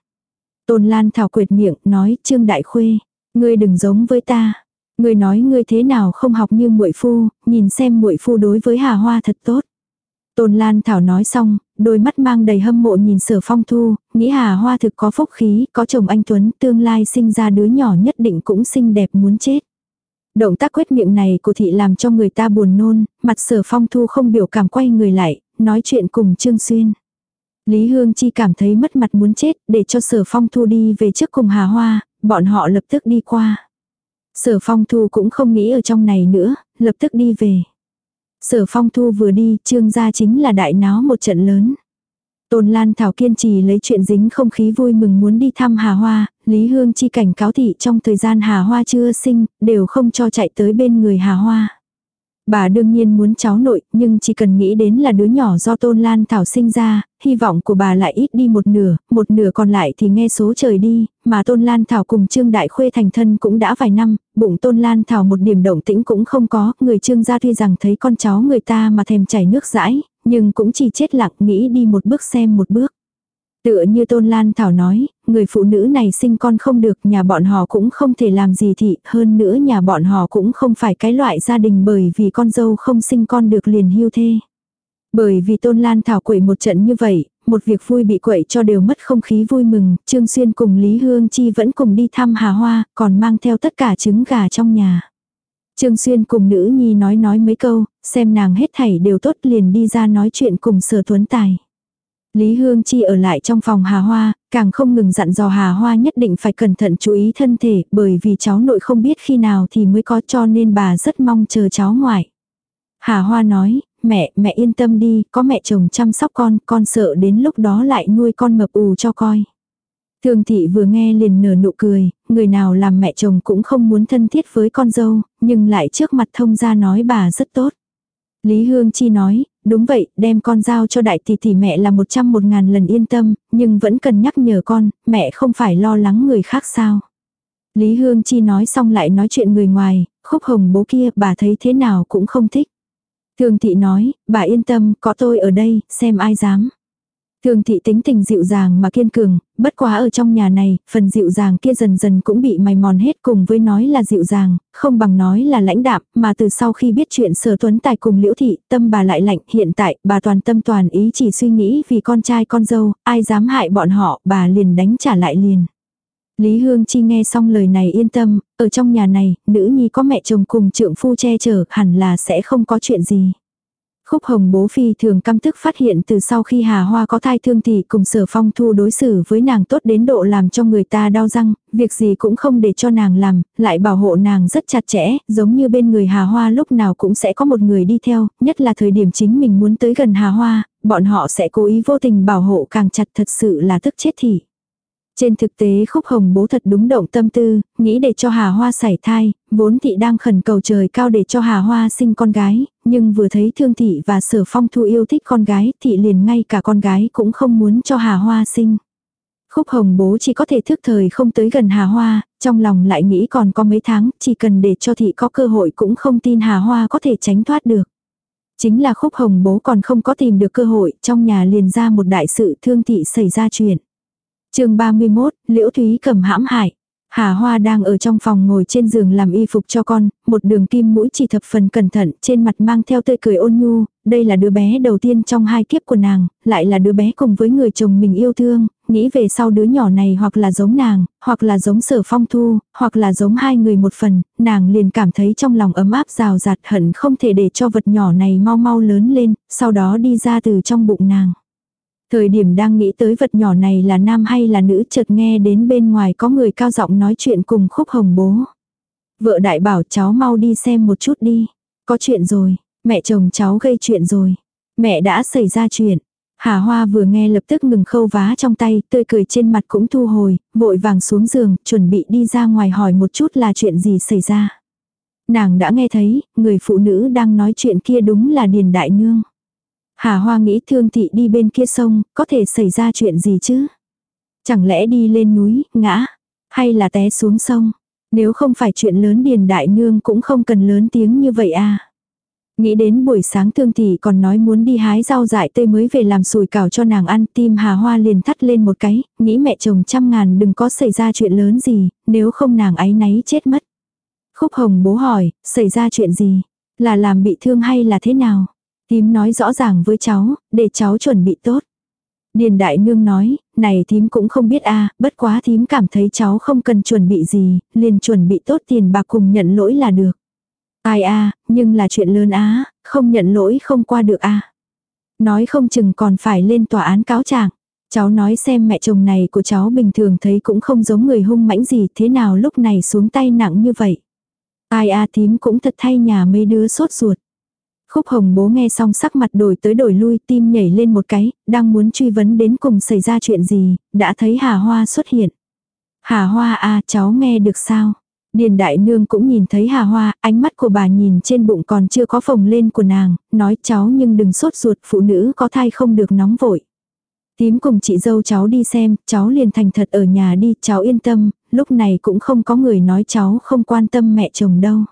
Tôn lan thảo quyệt miệng nói Trương Đại Khuê, ngươi đừng giống với ta. Ngươi nói ngươi thế nào không học như muội phu, nhìn xem muội phu đối với Hà Hoa thật tốt. Tôn Lan Thảo nói xong, đôi mắt mang đầy hâm mộ nhìn sở phong thu, nghĩ hà hoa thực có phúc khí, có chồng anh Tuấn, tương lai sinh ra đứa nhỏ nhất định cũng xinh đẹp muốn chết. Động tác quét miệng này của thị làm cho người ta buồn nôn, mặt sở phong thu không biểu cảm quay người lại, nói chuyện cùng Trương Xuyên. Lý Hương Chi cảm thấy mất mặt muốn chết, để cho sở phong thu đi về trước cùng Hà Hoa, bọn họ lập tức đi qua. Sở phong thu cũng không nghĩ ở trong này nữa, lập tức đi về. Sở phong thu vừa đi, trương gia chính là đại náo một trận lớn. Tôn Lan Thảo kiên trì lấy chuyện dính không khí vui mừng muốn đi thăm Hà Hoa, Lý Hương chi cảnh cáo thị trong thời gian Hà Hoa chưa sinh, đều không cho chạy tới bên người Hà Hoa. Bà đương nhiên muốn cháu nội, nhưng chỉ cần nghĩ đến là đứa nhỏ do Tôn Lan Thảo sinh ra, hy vọng của bà lại ít đi một nửa, một nửa còn lại thì nghe số trời đi, mà Tôn Lan Thảo cùng Trương Đại Khuê thành thân cũng đã vài năm, bụng Tôn Lan Thảo một điểm động tĩnh cũng không có, người Trương gia tuy rằng thấy con cháu người ta mà thèm chảy nước rãi, nhưng cũng chỉ chết lặng nghĩ đi một bước xem một bước. Tựa như Tôn Lan Thảo nói, người phụ nữ này sinh con không được, nhà bọn họ cũng không thể làm gì thị, hơn nữa nhà bọn họ cũng không phải cái loại gia đình bởi vì con dâu không sinh con được liền hưu thê. Bởi vì Tôn Lan Thảo quậy một trận như vậy, một việc vui bị quậy cho đều mất không khí vui mừng, Trương Xuyên cùng Lý Hương Chi vẫn cùng đi thăm Hà Hoa, còn mang theo tất cả trứng gà trong nhà. Trương Xuyên cùng nữ nhi nói nói mấy câu, xem nàng hết thảy đều tốt liền đi ra nói chuyện cùng sở tuấn tài. Lý Hương Chi ở lại trong phòng Hà Hoa, càng không ngừng dặn dò Hà Hoa nhất định phải cẩn thận chú ý thân thể, bởi vì cháu nội không biết khi nào thì mới có cho nên bà rất mong chờ cháu ngoại. Hà Hoa nói, mẹ, mẹ yên tâm đi, có mẹ chồng chăm sóc con, con sợ đến lúc đó lại nuôi con mập ù cho coi. Thường thị vừa nghe liền nở nụ cười, người nào làm mẹ chồng cũng không muốn thân thiết với con dâu, nhưng lại trước mặt thông ra nói bà rất tốt. Lý Hương Chi nói, đúng vậy, đem con giao cho đại tỷ tỷ mẹ là một trăm một ngàn lần yên tâm, nhưng vẫn cần nhắc nhở con, mẹ không phải lo lắng người khác sao. Lý Hương Chi nói xong lại nói chuyện người ngoài, khúc hồng bố kia bà thấy thế nào cũng không thích. Thường thị nói, bà yên tâm, có tôi ở đây, xem ai dám. Thường thị tính tình dịu dàng mà kiên cường, bất quá ở trong nhà này, phần dịu dàng kia dần dần cũng bị mày mòn hết cùng với nói là dịu dàng, không bằng nói là lãnh đạm, mà từ sau khi biết chuyện sở tuấn tài cùng liễu thị, tâm bà lại lạnh, hiện tại, bà toàn tâm toàn ý chỉ suy nghĩ vì con trai con dâu, ai dám hại bọn họ, bà liền đánh trả lại liền. Lý Hương Chi nghe xong lời này yên tâm, ở trong nhà này, nữ nhi có mẹ chồng cùng trượng phu che chở, hẳn là sẽ không có chuyện gì. Khúc hồng bố phi thường căm tức phát hiện từ sau khi Hà Hoa có thai thương thì cùng sở phong thu đối xử với nàng tốt đến độ làm cho người ta đau răng, việc gì cũng không để cho nàng làm, lại bảo hộ nàng rất chặt chẽ, giống như bên người Hà Hoa lúc nào cũng sẽ có một người đi theo, nhất là thời điểm chính mình muốn tới gần Hà Hoa, bọn họ sẽ cố ý vô tình bảo hộ càng chặt thật sự là tức chết thì. Trên thực tế khúc hồng bố thật đúng động tâm tư, nghĩ để cho Hà Hoa sảy thai, vốn thị đang khẩn cầu trời cao để cho Hà Hoa sinh con gái, nhưng vừa thấy thương thị và sở phong thu yêu thích con gái, thị liền ngay cả con gái cũng không muốn cho Hà Hoa sinh. Khúc hồng bố chỉ có thể thức thời không tới gần Hà Hoa, trong lòng lại nghĩ còn có mấy tháng, chỉ cần để cho thị có cơ hội cũng không tin Hà Hoa có thể tránh thoát được. Chính là khúc hồng bố còn không có tìm được cơ hội, trong nhà liền ra một đại sự thương thị xảy ra chuyện chương 31, Liễu Thúy cầm hãm hại. Hà Hoa đang ở trong phòng ngồi trên giường làm y phục cho con, một đường kim mũi chỉ thập phần cẩn thận, trên mặt mang theo tươi cười ôn nhu, đây là đứa bé đầu tiên trong hai kiếp của nàng, lại là đứa bé cùng với người chồng mình yêu thương, nghĩ về sau đứa nhỏ này hoặc là giống nàng, hoặc là giống sở phong thu, hoặc là giống hai người một phần, nàng liền cảm thấy trong lòng ấm áp rào rạt hận không thể để cho vật nhỏ này mau mau lớn lên, sau đó đi ra từ trong bụng nàng. Thời điểm đang nghĩ tới vật nhỏ này là nam hay là nữ chợt nghe đến bên ngoài có người cao giọng nói chuyện cùng khúc hồng bố. Vợ đại bảo cháu mau đi xem một chút đi. Có chuyện rồi, mẹ chồng cháu gây chuyện rồi. Mẹ đã xảy ra chuyện. Hà Hoa vừa nghe lập tức ngừng khâu vá trong tay, tươi cười trên mặt cũng thu hồi, vội vàng xuống giường, chuẩn bị đi ra ngoài hỏi một chút là chuyện gì xảy ra. Nàng đã nghe thấy, người phụ nữ đang nói chuyện kia đúng là Điền Đại Nương. Hà Hoa nghĩ thương thị đi bên kia sông, có thể xảy ra chuyện gì chứ? Chẳng lẽ đi lên núi, ngã, hay là té xuống sông? Nếu không phải chuyện lớn điền đại nương cũng không cần lớn tiếng như vậy à. Nghĩ đến buổi sáng thương thị còn nói muốn đi hái rau dại tươi mới về làm sùi cảo cho nàng ăn tim hà hoa liền thắt lên một cái, nghĩ mẹ chồng trăm ngàn đừng có xảy ra chuyện lớn gì, nếu không nàng ấy náy chết mất. Khúc hồng bố hỏi, xảy ra chuyện gì? Là làm bị thương hay là thế nào? Thím nói rõ ràng với cháu, để cháu chuẩn bị tốt. Điền đại nương nói, này thím cũng không biết a bất quá thím cảm thấy cháu không cần chuẩn bị gì, liền chuẩn bị tốt tiền bạc cùng nhận lỗi là được. Ai a nhưng là chuyện lớn á, không nhận lỗi không qua được a Nói không chừng còn phải lên tòa án cáo trạng Cháu nói xem mẹ chồng này của cháu bình thường thấy cũng không giống người hung mãnh gì thế nào lúc này xuống tay nặng như vậy. Ai a tím cũng thật thay nhà mấy đứa sốt ruột. Khúc hồng bố nghe xong sắc mặt đổi tới đổi lui tim nhảy lên một cái, đang muốn truy vấn đến cùng xảy ra chuyện gì, đã thấy Hà Hoa xuất hiện. Hà Hoa à cháu nghe được sao? Điền đại nương cũng nhìn thấy Hà Hoa, ánh mắt của bà nhìn trên bụng còn chưa có phồng lên của nàng, nói cháu nhưng đừng sốt ruột, phụ nữ có thai không được nóng vội. Tím cùng chị dâu cháu đi xem, cháu liền thành thật ở nhà đi, cháu yên tâm, lúc này cũng không có người nói cháu không quan tâm mẹ chồng đâu.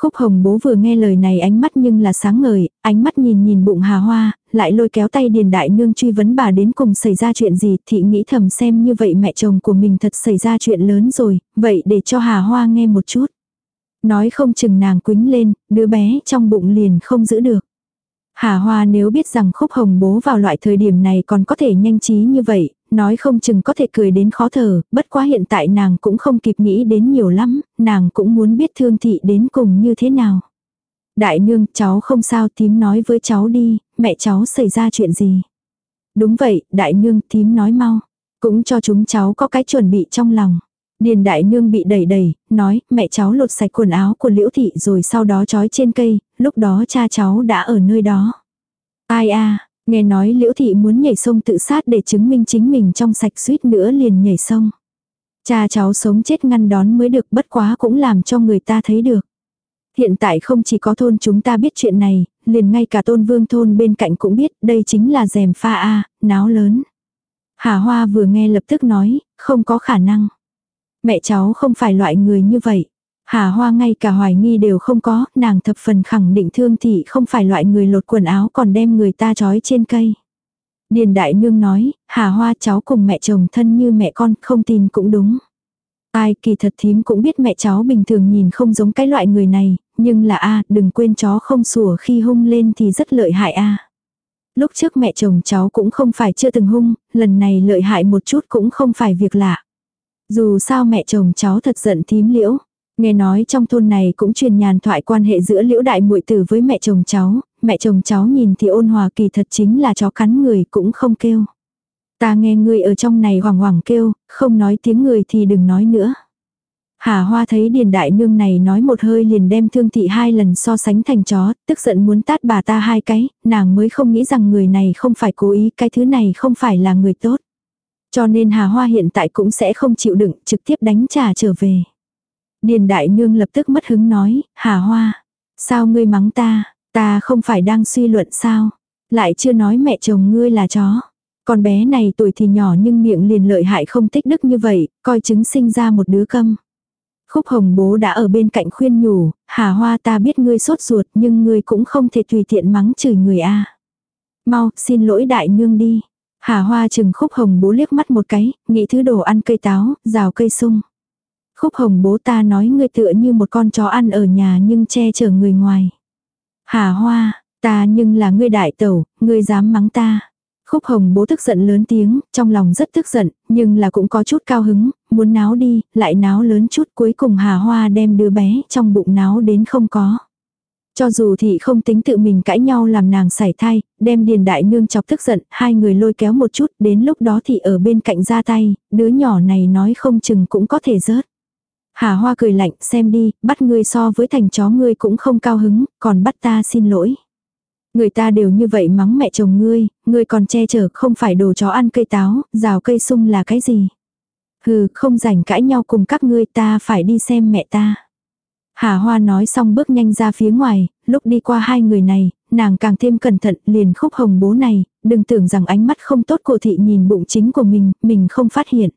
Khúc hồng bố vừa nghe lời này ánh mắt nhưng là sáng ngời, ánh mắt nhìn nhìn bụng hà hoa, lại lôi kéo tay điền đại nương truy vấn bà đến cùng xảy ra chuyện gì, thị nghĩ thầm xem như vậy mẹ chồng của mình thật xảy ra chuyện lớn rồi, vậy để cho hà hoa nghe một chút. Nói không chừng nàng quính lên, đứa bé trong bụng liền không giữ được. Hà Hoa nếu biết rằng khúc hồng bố vào loại thời điểm này còn có thể nhanh trí như vậy, nói không chừng có thể cười đến khó thở, bất quá hiện tại nàng cũng không kịp nghĩ đến nhiều lắm, nàng cũng muốn biết thương thị đến cùng như thế nào. Đại nương, cháu không sao tím nói với cháu đi, mẹ cháu xảy ra chuyện gì. Đúng vậy, đại nương tím nói mau, cũng cho chúng cháu có cái chuẩn bị trong lòng. Điền đại nương bị đẩy đẩy, nói, mẹ cháu lột sạch quần áo của liễu thị rồi sau đó trói trên cây, lúc đó cha cháu đã ở nơi đó. Ai a nghe nói liễu thị muốn nhảy sông tự sát để chứng minh chính mình trong sạch suýt nữa liền nhảy sông. Cha cháu sống chết ngăn đón mới được bất quá cũng làm cho người ta thấy được. Hiện tại không chỉ có thôn chúng ta biết chuyện này, liền ngay cả tôn vương thôn bên cạnh cũng biết đây chính là rèm pha A, náo lớn. Hà Hoa vừa nghe lập tức nói, không có khả năng. Mẹ cháu không phải loại người như vậy. Hà Hoa ngay cả hoài nghi đều không có, nàng thập phần khẳng định thương thị không phải loại người lột quần áo còn đem người ta trói trên cây. Điền Đại Nương nói, Hà Hoa cháu cùng mẹ chồng thân như mẹ con, không tin cũng đúng. Ai kỳ thật thím cũng biết mẹ cháu bình thường nhìn không giống cái loại người này, nhưng là a đừng quên chó không sủa khi hung lên thì rất lợi hại a Lúc trước mẹ chồng cháu cũng không phải chưa từng hung, lần này lợi hại một chút cũng không phải việc lạ. Dù sao mẹ chồng cháu thật giận thím liễu. Nghe nói trong thôn này cũng truyền nhàn thoại quan hệ giữa liễu đại muội tử với mẹ chồng cháu, mẹ chồng cháu nhìn thì ôn hòa kỳ thật chính là chó cắn người cũng không kêu. Ta nghe người ở trong này hoảng hoảng kêu, không nói tiếng người thì đừng nói nữa. Hà Hoa thấy Điền Đại Nương này nói một hơi liền đem thương thị hai lần so sánh thành chó, tức giận muốn tát bà ta hai cái, nàng mới không nghĩ rằng người này không phải cố ý, cái thứ này không phải là người tốt. Cho nên Hà Hoa hiện tại cũng sẽ không chịu đựng, trực tiếp đánh trả trở về. Điền Đại Nương lập tức mất hứng nói, Hà Hoa, sao ngươi mắng ta, ta không phải đang suy luận sao, lại chưa nói mẹ chồng ngươi là chó. Con bé này tuổi thì nhỏ nhưng miệng liền lợi hại không tích đức như vậy, coi chứng sinh ra một đứa câm. Khúc hồng bố đã ở bên cạnh khuyên nhủ, Hà Hoa ta biết ngươi sốt ruột nhưng ngươi cũng không thể tùy tiện mắng chửi người a. Mau, xin lỗi đại nương đi. Hà Hoa chừng khúc hồng bố liếc mắt một cái, nghĩ thứ đồ ăn cây táo, rào cây sung. Khúc hồng bố ta nói ngươi tựa như một con chó ăn ở nhà nhưng che chở người ngoài. Hà Hoa, ta nhưng là ngươi đại tẩu, ngươi dám mắng ta. Khúc hồng bố tức giận lớn tiếng, trong lòng rất tức giận, nhưng là cũng có chút cao hứng, muốn náo đi, lại náo lớn chút cuối cùng Hà Hoa đem đứa bé trong bụng náo đến không có. Cho dù thị không tính tự mình cãi nhau làm nàng sảy thai, đem điền đại nương chọc tức giận, hai người lôi kéo một chút, đến lúc đó thị ở bên cạnh ra tay, đứa nhỏ này nói không chừng cũng có thể rớt. Hà Hoa cười lạnh, xem đi, bắt ngươi so với thành chó ngươi cũng không cao hứng, còn bắt ta xin lỗi. Người ta đều như vậy mắng mẹ chồng ngươi, ngươi còn che chở không phải đồ chó ăn cây táo, rào cây sung là cái gì. Hừ, không rảnh cãi nhau cùng các ngươi ta phải đi xem mẹ ta. Hà Hoa nói xong bước nhanh ra phía ngoài, lúc đi qua hai người này, nàng càng thêm cẩn thận liền khúc hồng bố này, đừng tưởng rằng ánh mắt không tốt của thị nhìn bụng chính của mình, mình không phát hiện.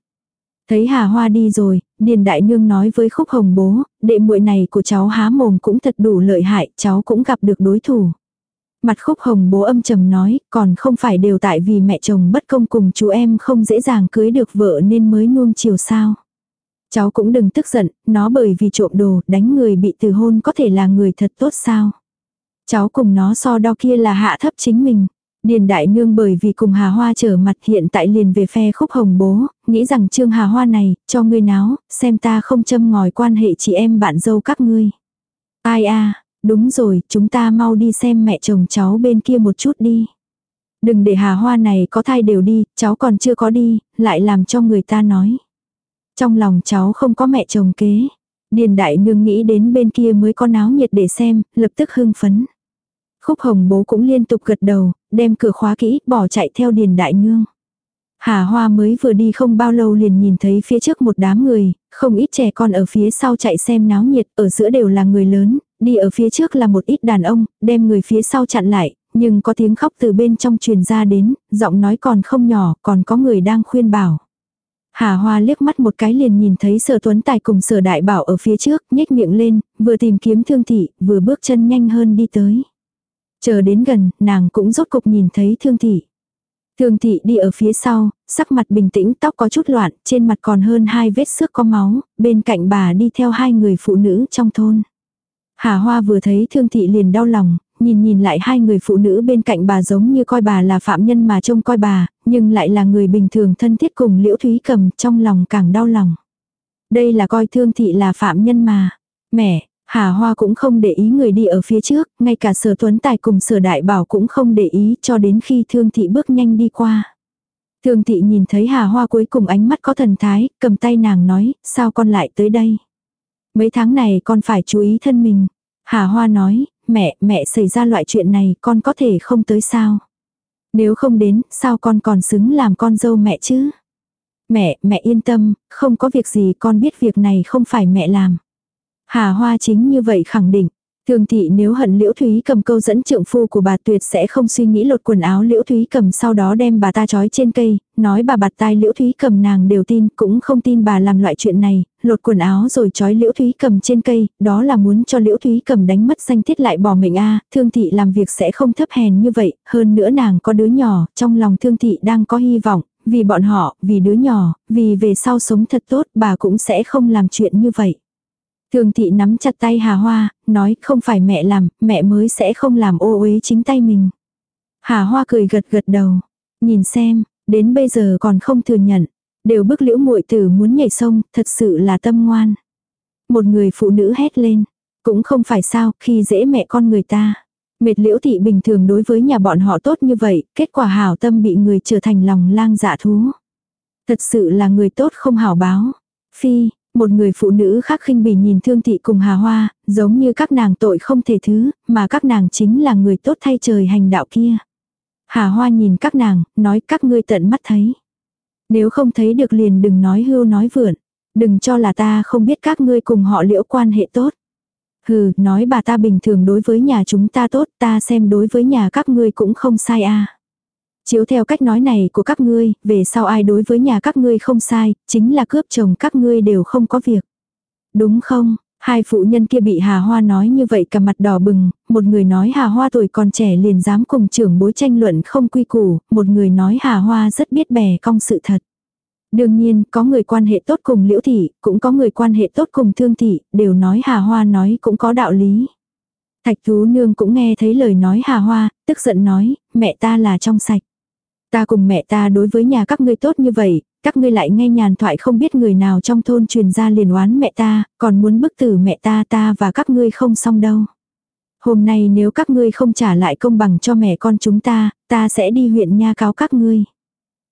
Thấy Hà Hoa đi rồi, Điền Đại Nương nói với khúc hồng bố, đệ muội này của cháu há mồm cũng thật đủ lợi hại, cháu cũng gặp được đối thủ. Mặt khúc hồng bố âm trầm nói, còn không phải đều tại vì mẹ chồng bất công cùng chú em không dễ dàng cưới được vợ nên mới nuông chiều sao. Cháu cũng đừng tức giận, nó bởi vì trộm đồ, đánh người bị từ hôn có thể là người thật tốt sao. Cháu cùng nó so đo kia là hạ thấp chính mình. Điền đại nương bởi vì cùng Hà Hoa trở mặt hiện tại liền về phe khúc hồng bố, nghĩ rằng trương Hà Hoa này, cho ngươi náo, xem ta không châm ngòi quan hệ chị em bạn dâu các ngươi. Ai a đúng rồi, chúng ta mau đi xem mẹ chồng cháu bên kia một chút đi. Đừng để hà hoa này có thai đều đi, cháu còn chưa có đi, lại làm cho người ta nói. Trong lòng cháu không có mẹ chồng kế. Điền đại nương nghĩ đến bên kia mới có náo nhiệt để xem, lập tức hưng phấn. Khúc hồng bố cũng liên tục gật đầu, đem cửa khóa kỹ, bỏ chạy theo điền đại nương. Hà Hoa mới vừa đi không bao lâu liền nhìn thấy phía trước một đám người, không ít trẻ con ở phía sau chạy xem náo nhiệt, ở giữa đều là người lớn, đi ở phía trước là một ít đàn ông, đem người phía sau chặn lại, nhưng có tiếng khóc từ bên trong truyền ra đến, giọng nói còn không nhỏ, còn có người đang khuyên bảo. Hà Hoa liếc mắt một cái liền nhìn thấy sở tuấn tài cùng sở đại bảo ở phía trước, nhếch miệng lên, vừa tìm kiếm thương thị, vừa bước chân nhanh hơn đi tới. Chờ đến gần, nàng cũng rốt cục nhìn thấy thương thị. Thương thị đi ở phía sau, sắc mặt bình tĩnh tóc có chút loạn, trên mặt còn hơn hai vết xước có máu, bên cạnh bà đi theo hai người phụ nữ trong thôn. Hà Hoa vừa thấy thương thị liền đau lòng, nhìn nhìn lại hai người phụ nữ bên cạnh bà giống như coi bà là phạm nhân mà trông coi bà, nhưng lại là người bình thường thân thiết cùng liễu thúy cầm trong lòng càng đau lòng. Đây là coi thương thị là phạm nhân mà. Mẹ, Hà Hoa cũng không để ý người đi ở phía trước, ngay cả sở tuấn tài cùng sở đại bảo cũng không để ý cho đến khi thương thị bước nhanh đi qua. Thương thị nhìn thấy Hà Hoa cuối cùng ánh mắt có thần thái, cầm tay nàng nói, sao con lại tới đây? Mấy tháng này con phải chú ý thân mình. Hà Hoa nói, mẹ, mẹ xảy ra loại chuyện này con có thể không tới sao? Nếu không đến, sao con còn xứng làm con dâu mẹ chứ? Mẹ, mẹ yên tâm, không có việc gì con biết việc này không phải mẹ làm. Hà Hoa chính như vậy khẳng định. Thường thị nếu hận Liễu Thúy cầm câu dẫn trượng phu của bà tuyệt sẽ không suy nghĩ lột quần áo Liễu Thúy cầm sau đó đem bà ta trói trên cây, nói bà bạt tai Liễu Thúy cầm nàng đều tin, cũng không tin bà làm loại chuyện này, lột quần áo rồi trói Liễu Thúy cầm trên cây, đó là muốn cho Liễu Thúy cầm đánh mất danh tiết lại bỏ mình a thương thị làm việc sẽ không thấp hèn như vậy, hơn nữa nàng có đứa nhỏ, trong lòng thương thị đang có hy vọng, vì bọn họ, vì đứa nhỏ, vì về sau sống thật tốt bà cũng sẽ không làm chuyện như vậy. Thường thị nắm chặt tay Hà Hoa, nói không phải mẹ làm, mẹ mới sẽ không làm ô uế chính tay mình. Hà Hoa cười gật gật đầu. Nhìn xem, đến bây giờ còn không thừa nhận. Đều bức liễu muội tử muốn nhảy sông, thật sự là tâm ngoan. Một người phụ nữ hét lên. Cũng không phải sao, khi dễ mẹ con người ta. Mệt liễu thị bình thường đối với nhà bọn họ tốt như vậy, kết quả hảo tâm bị người trở thành lòng lang dạ thú. Thật sự là người tốt không hảo báo. Phi, một người phụ nữ khác khinh bỉ nhìn thương thị cùng hà hoa, giống như các nàng tội không thể thứ, mà các nàng chính là người tốt thay trời hành đạo kia. Hà hoa nhìn các nàng, nói các ngươi tận mắt thấy. Nếu không thấy được liền đừng nói hưu nói vượn. Đừng cho là ta không biết các ngươi cùng họ liễu quan hệ tốt. Hừ, nói bà ta bình thường đối với nhà chúng ta tốt, ta xem đối với nhà các ngươi cũng không sai a. Chiếu theo cách nói này của các ngươi, về sau ai đối với nhà các ngươi không sai, chính là cướp chồng các ngươi đều không có việc. Đúng không? Hai phụ nhân kia bị Hà Hoa nói như vậy cả mặt đỏ bừng, một người nói Hà Hoa tuổi còn trẻ liền dám cùng trưởng bối tranh luận không quy củ, một người nói Hà Hoa rất biết bè cong sự thật. Đương nhiên, có người quan hệ tốt cùng Liễu Thị, cũng có người quan hệ tốt cùng Thương Thị, đều nói Hà Hoa nói cũng có đạo lý. Thạch Thú Nương cũng nghe thấy lời nói Hà Hoa, tức giận nói, mẹ ta là trong sạch. Ta cùng mẹ ta đối với nhà các ngươi tốt như vậy, các ngươi lại nghe nhàn thoại không biết người nào trong thôn truyền ra liền oán mẹ ta, còn muốn bức tử mẹ ta ta và các ngươi không xong đâu. Hôm nay nếu các ngươi không trả lại công bằng cho mẹ con chúng ta, ta sẽ đi huyện nha cáo các ngươi.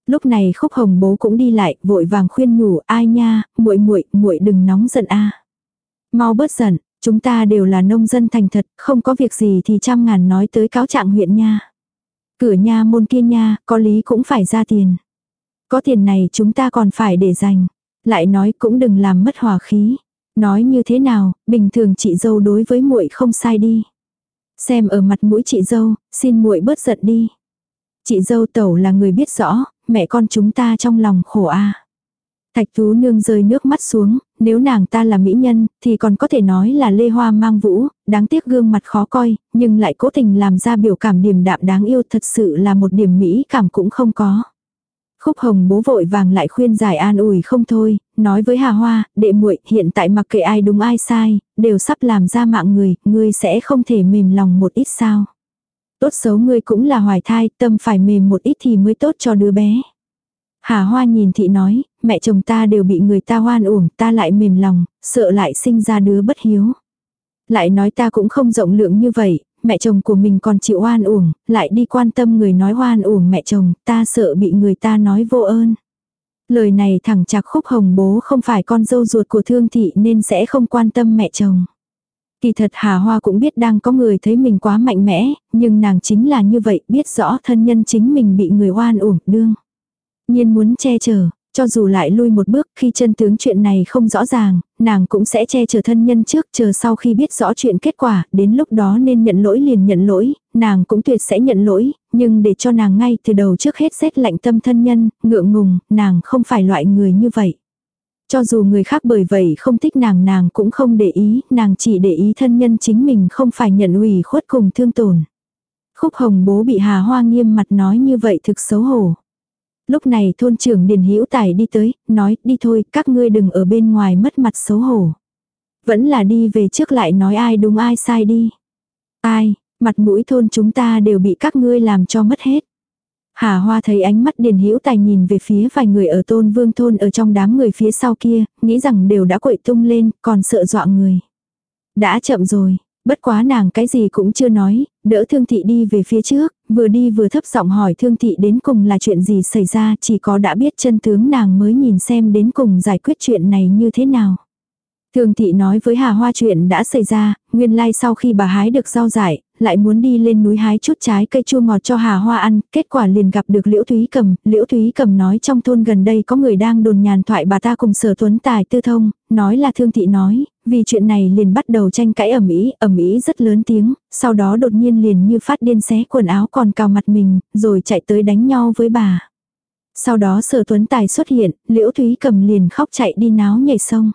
Lúc này khúc hồng bố cũng đi lại, vội vàng khuyên nhủ, ai nha, muội muội muội đừng nóng giận a Mau bớt giận, chúng ta đều là nông dân thành thật, không có việc gì thì trăm ngàn nói tới cáo trạng huyện nha. Cửa nha môn kia nha, có lý cũng phải ra tiền. Có tiền này chúng ta còn phải để dành. Lại nói cũng đừng làm mất hòa khí. Nói như thế nào, bình thường chị dâu đối với muội không sai đi. Xem ở mặt mũi chị dâu, xin muội bớt giận đi. Chị dâu tẩu là người biết rõ, mẹ con chúng ta trong lòng khổ a. Thạch Tú Nương rơi nước mắt xuống, nếu nàng ta là mỹ nhân, thì còn có thể nói là lê hoa mang vũ, đáng tiếc gương mặt khó coi, nhưng lại cố tình làm ra biểu cảm điềm đạm đáng yêu thật sự là một điểm mỹ cảm cũng không có. Khúc hồng bố vội vàng lại khuyên giải an ủi không thôi, nói với Hà Hoa, đệ muội hiện tại mặc kệ ai đúng ai sai, đều sắp làm ra mạng người, ngươi sẽ không thể mềm lòng một ít sao. Tốt xấu ngươi cũng là hoài thai, tâm phải mềm một ít thì mới tốt cho đứa bé. Hà Hoa nhìn thị nói, mẹ chồng ta đều bị người ta hoan uổng, ta lại mềm lòng, sợ lại sinh ra đứa bất hiếu. Lại nói ta cũng không rộng lượng như vậy, mẹ chồng của mình còn chịu hoan uổng, lại đi quan tâm người nói hoan uổng mẹ chồng, ta sợ bị người ta nói vô ơn. Lời này thẳng chạc khúc hồng bố không phải con dâu ruột của thương thị nên sẽ không quan tâm mẹ chồng. Kỳ thật Hà Hoa cũng biết đang có người thấy mình quá mạnh mẽ, nhưng nàng chính là như vậy, biết rõ thân nhân chính mình bị người oan uổng đương. Nhiên muốn che chở, cho dù lại lui một bước khi chân tướng chuyện này không rõ ràng, nàng cũng sẽ che chở thân nhân trước chờ sau khi biết rõ chuyện kết quả, đến lúc đó nên nhận lỗi liền nhận lỗi, nàng cũng tuyệt sẽ nhận lỗi, nhưng để cho nàng ngay từ đầu trước hết xét lạnh tâm thân nhân, ngượng ngùng, nàng không phải loại người như vậy. Cho dù người khác bởi vậy không thích nàng nàng cũng không để ý, nàng chỉ để ý thân nhân chính mình không phải nhận ủy khuất cùng thương tổn. Khúc hồng bố bị Hà Hoa nghiêm mặt nói như vậy thực xấu hổ. Lúc này thôn trưởng Điền Hữu Tài đi tới, nói đi thôi các ngươi đừng ở bên ngoài mất mặt xấu hổ. Vẫn là đi về trước lại nói ai đúng ai sai đi. Ai, mặt mũi thôn chúng ta đều bị các ngươi làm cho mất hết. Hà Hoa thấy ánh mắt Điền Hữu Tài nhìn về phía vài người ở Tôn Vương thôn ở trong đám người phía sau kia, nghĩ rằng đều đã quậy tung lên, còn sợ dọa người. Đã chậm rồi, bất quá nàng cái gì cũng chưa nói, đỡ Thương Thị đi về phía trước, vừa đi vừa thấp giọng hỏi Thương Thị đến cùng là chuyện gì xảy ra, chỉ có đã biết chân tướng nàng mới nhìn xem đến cùng giải quyết chuyện này như thế nào. Thương thị nói với Hà Hoa chuyện đã xảy ra, nguyên lai sau khi bà hái được rau dại, lại muốn đi lên núi hái chút trái cây chua ngọt cho Hà Hoa ăn, kết quả liền gặp được Liễu Thúy Cầm, Liễu Thúy Cầm nói trong thôn gần đây có người đang đồn nhàn thoại bà ta cùng Sở Tuấn Tài tư thông, nói là Thương thị nói, vì chuyện này liền bắt đầu tranh cãi ầm ĩ, ầm ĩ rất lớn tiếng, sau đó đột nhiên liền như phát điên xé quần áo còn cào mặt mình, rồi chạy tới đánh nhau với bà. Sau đó Sở Tuấn Tài xuất hiện, Liễu Thúy Cầm liền khóc chạy đi náo nhảy sông.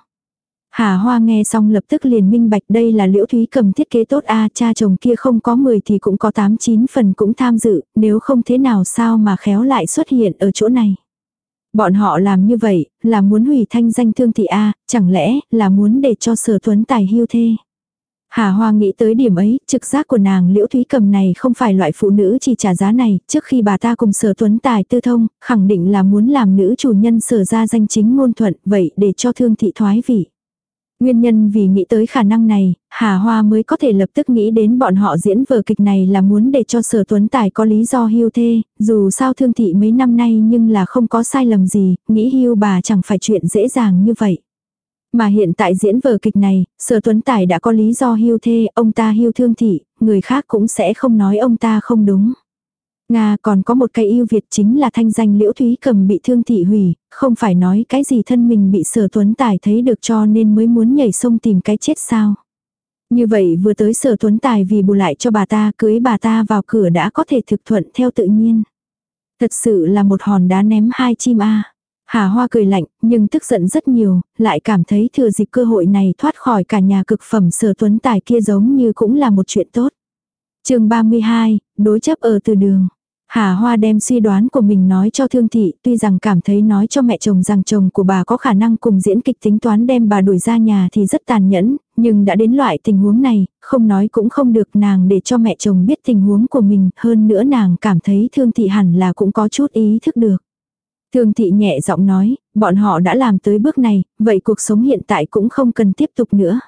Hà Hoa nghe xong lập tức liền minh bạch đây là liễu thúy cầm thiết kế tốt a cha chồng kia không có 10 thì cũng có 8-9 phần cũng tham dự, nếu không thế nào sao mà khéo lại xuất hiện ở chỗ này. Bọn họ làm như vậy, là muốn hủy thanh danh thương thị A, chẳng lẽ là muốn để cho sở tuấn tài hưu thê. Hà Hoa nghĩ tới điểm ấy, trực giác của nàng Liễu Thúy Cầm này không phải loại phụ nữ chỉ trả giá này, trước khi bà ta cùng sở tuấn tài tư thông, khẳng định là muốn làm nữ chủ nhân sở ra danh chính ngôn thuận, vậy để cho thương thị thoái vị. Nguyên nhân vì nghĩ tới khả năng này, Hà Hoa mới có thể lập tức nghĩ đến bọn họ diễn vở kịch này là muốn để cho sở tuấn tài có lý do hưu thê, dù sao thương thị mấy năm nay nhưng là không có sai lầm gì, nghĩ hưu bà chẳng phải chuyện dễ dàng như vậy. Mà hiện tại diễn vở kịch này, sở tuấn tài đã có lý do hưu thê, ông ta hưu thương thị, người khác cũng sẽ không nói ông ta không đúng. Nga còn có một cái yêu Việt chính là thanh danh liễu thúy cầm bị thương thị hủy, không phải nói cái gì thân mình bị sở tuấn tài thấy được cho nên mới muốn nhảy sông tìm cái chết sao. Như vậy vừa tới sở tuấn tài vì bù lại cho bà ta cưới bà ta vào cửa đã có thể thực thuận theo tự nhiên. Thật sự là một hòn đá ném hai chim a. Hà Hoa cười lạnh, nhưng tức giận rất nhiều, lại cảm thấy thừa dịp cơ hội này thoát khỏi cả nhà cực phẩm sở tuấn tài kia giống như cũng là một chuyện tốt. chương 32, đối chấp ở từ đường. Hà Hoa đem suy đoán của mình nói cho Thương Thị, tuy rằng cảm thấy nói cho mẹ chồng rằng chồng của bà có khả năng cùng diễn kịch tính toán đem bà đuổi ra nhà thì rất tàn nhẫn, nhưng đã đến loại tình huống này, không nói cũng không được nàng để cho mẹ chồng biết tình huống của mình, hơn nữa nàng cảm thấy Thương Thị hẳn là cũng có chút ý thức được. Thương Thị nhẹ giọng nói, bọn họ đã làm tới bước này, vậy cuộc sống hiện tại cũng không cần tiếp tục nữa.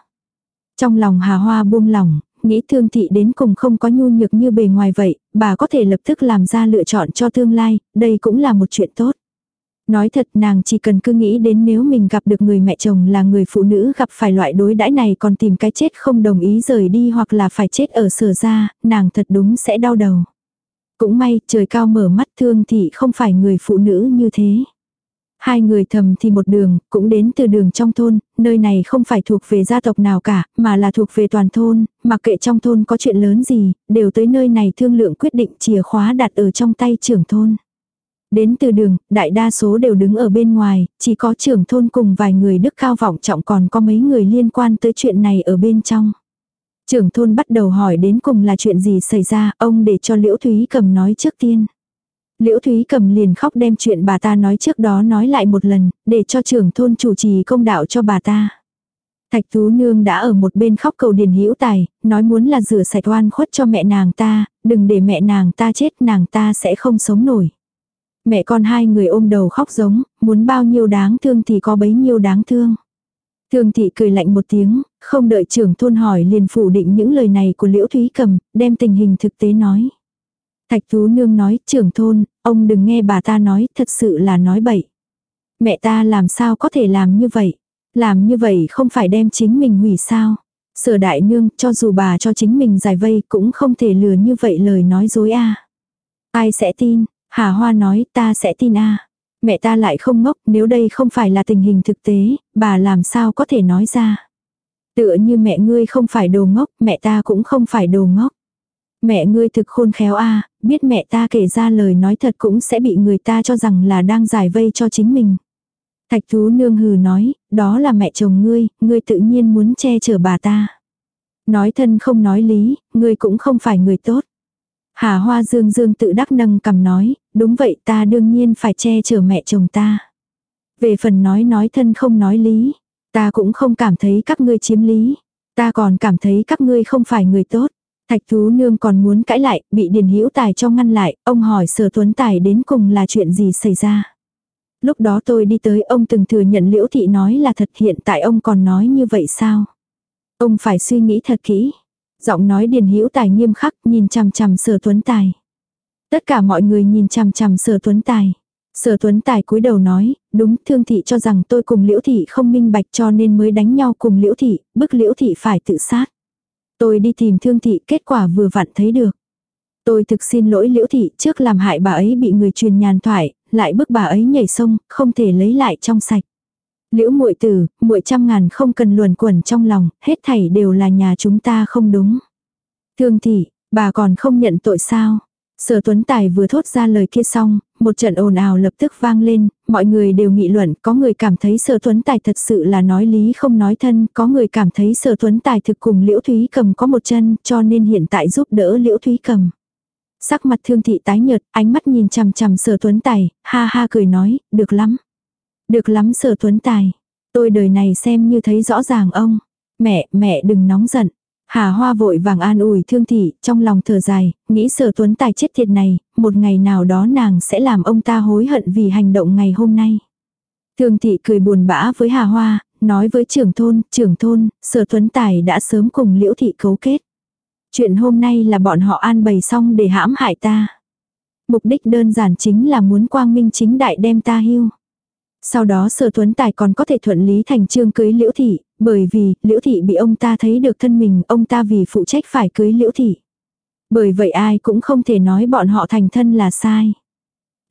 Trong lòng Hà Hoa buông lòng, nghĩ thương thị đến cùng không có nhu nhược như bề ngoài vậy, bà có thể lập tức làm ra lựa chọn cho tương lai, đây cũng là một chuyện tốt. Nói thật nàng chỉ cần cứ nghĩ đến nếu mình gặp được người mẹ chồng là người phụ nữ gặp phải loại đối đãi này còn tìm cái chết không đồng ý rời đi hoặc là phải chết ở sở ra, nàng thật đúng sẽ đau đầu. Cũng may trời cao mở mắt thương thị không phải người phụ nữ như thế. Hai người thầm thì một đường, cũng đến từ đường trong thôn, nơi này không phải thuộc về gia tộc nào cả, mà là thuộc về toàn thôn, mặc kệ trong thôn có chuyện lớn gì, đều tới nơi này thương lượng quyết định chìa khóa đặt ở trong tay trưởng thôn. Đến từ đường, đại đa số đều đứng ở bên ngoài, chỉ có trưởng thôn cùng vài người đức cao vọng trọng còn có mấy người liên quan tới chuyện này ở bên trong. Trưởng thôn bắt đầu hỏi đến cùng là chuyện gì xảy ra, ông để cho Liễu Thúy cầm nói trước tiên. Liễu Thúy cầm liền khóc đem chuyện bà ta nói trước đó nói lại một lần, để cho trưởng thôn chủ trì công đạo cho bà ta. Thạch Tú Nương đã ở một bên khóc cầu Điền Hữu Tài, nói muốn là rửa sạch oan khuất cho mẹ nàng ta, đừng để mẹ nàng ta chết nàng ta sẽ không sống nổi. Mẹ con hai người ôm đầu khóc giống, muốn bao nhiêu đáng thương thì có bấy nhiêu đáng thương. Thương thị cười lạnh một tiếng, không đợi trưởng thôn hỏi liền phủ định những lời này của Liễu Thúy Cầm, đem tình hình thực tế nói. Thạch Tú Nương nói, trưởng thôn, ông đừng nghe bà ta nói, thật sự là nói bậy. Mẹ ta làm sao có thể làm như vậy? Làm như vậy không phải đem chính mình hủy sao? Sở đại nương, cho dù bà cho chính mình giải vây cũng không thể lừa như vậy lời nói dối a Ai sẽ tin? Hà Hoa nói ta sẽ tin a Mẹ ta lại không ngốc, nếu đây không phải là tình hình thực tế, bà làm sao có thể nói ra. Tựa như mẹ ngươi không phải đồ ngốc, mẹ ta cũng không phải đồ ngốc. Mẹ ngươi thực khôn khéo a biết mẹ ta kể ra lời nói thật cũng sẽ bị người ta cho rằng là đang giải vây cho chính mình. Thạch thú nương hừ nói, đó là mẹ chồng ngươi, ngươi tự nhiên muốn che chở bà ta. Nói thân không nói lý, ngươi cũng không phải người tốt. Hà Hoa Dương Dương tự đắc nâng cầm nói, đúng vậy ta đương nhiên phải che chở mẹ chồng ta. Về phần nói nói thân không nói lý, ta cũng không cảm thấy các ngươi chiếm lý. Ta còn cảm thấy các ngươi không phải người tốt. Thạch Thú Nương còn muốn cãi lại, bị Điền Hữu Tài cho ngăn lại, ông hỏi Sở Tuấn Tài đến cùng là chuyện gì xảy ra. Lúc đó tôi đi tới ông từng thừa nhận Liễu Thị nói là thật hiện tại ông còn nói như vậy sao? Ông phải suy nghĩ thật kỹ. Giọng nói Điền Hữu Tài nghiêm khắc nhìn chằm chằm Sở Tuấn Tài. Tất cả mọi người nhìn chằm chằm Sở Tuấn Tài. Sở Tuấn Tài cúi đầu nói, đúng thương thị cho rằng tôi cùng Liễu Thị không minh bạch cho nên mới đánh nhau cùng Liễu Thị, bức Liễu Thị phải tự sát. Tôi đi tìm thương thị kết quả vừa vặn thấy được. Tôi thực xin lỗi Liễu Thị trước làm hại bà ấy bị người truyền nhàn thoại, lại bức bà ấy nhảy sông, không thể lấy lại trong sạch. Liễu muội tử, muội trăm ngàn không cần luồn quẩn trong lòng, hết thảy đều là nhà chúng ta không đúng. Thương thị, bà còn không nhận tội sao? Sở Tuấn Tài vừa thốt ra lời kia xong, một trận ồn ào lập tức vang lên, mọi người đều nghị luận, có người cảm thấy Sở Tuấn Tài thật sự là nói lý không nói thân, có người cảm thấy Sở Tuấn Tài thực cùng Liễu Thúy Cầm có một chân, cho nên hiện tại giúp đỡ Liễu Thúy Cầm. Sắc mặt thương thị tái nhợt, ánh mắt nhìn chằm chằm Sở Tuấn Tài, ha ha cười nói, được lắm. Được lắm Sở Tuấn Tài. Tôi đời này xem như thấy rõ ràng ông. Mẹ, mẹ đừng nóng giận. Hà Hoa vội vàng an ủi thương thị, trong lòng thở dài, nghĩ sở tuấn tài chết thiệt này, một ngày nào đó nàng sẽ làm ông ta hối hận vì hành động ngày hôm nay. Thương thị cười buồn bã với Hà Hoa, nói với trưởng thôn, trưởng thôn, sở tuấn tài đã sớm cùng liễu thị cấu kết. Chuyện hôm nay là bọn họ an bày xong để hãm hại ta. Mục đích đơn giản chính là muốn quang minh chính đại đem ta hưu. Sau đó sở tuấn tài còn có thể thuận lý thành trương cưới liễu thị, bởi vì liễu thị bị ông ta thấy được thân mình, ông ta vì phụ trách phải cưới liễu thị. Bởi vậy ai cũng không thể nói bọn họ thành thân là sai.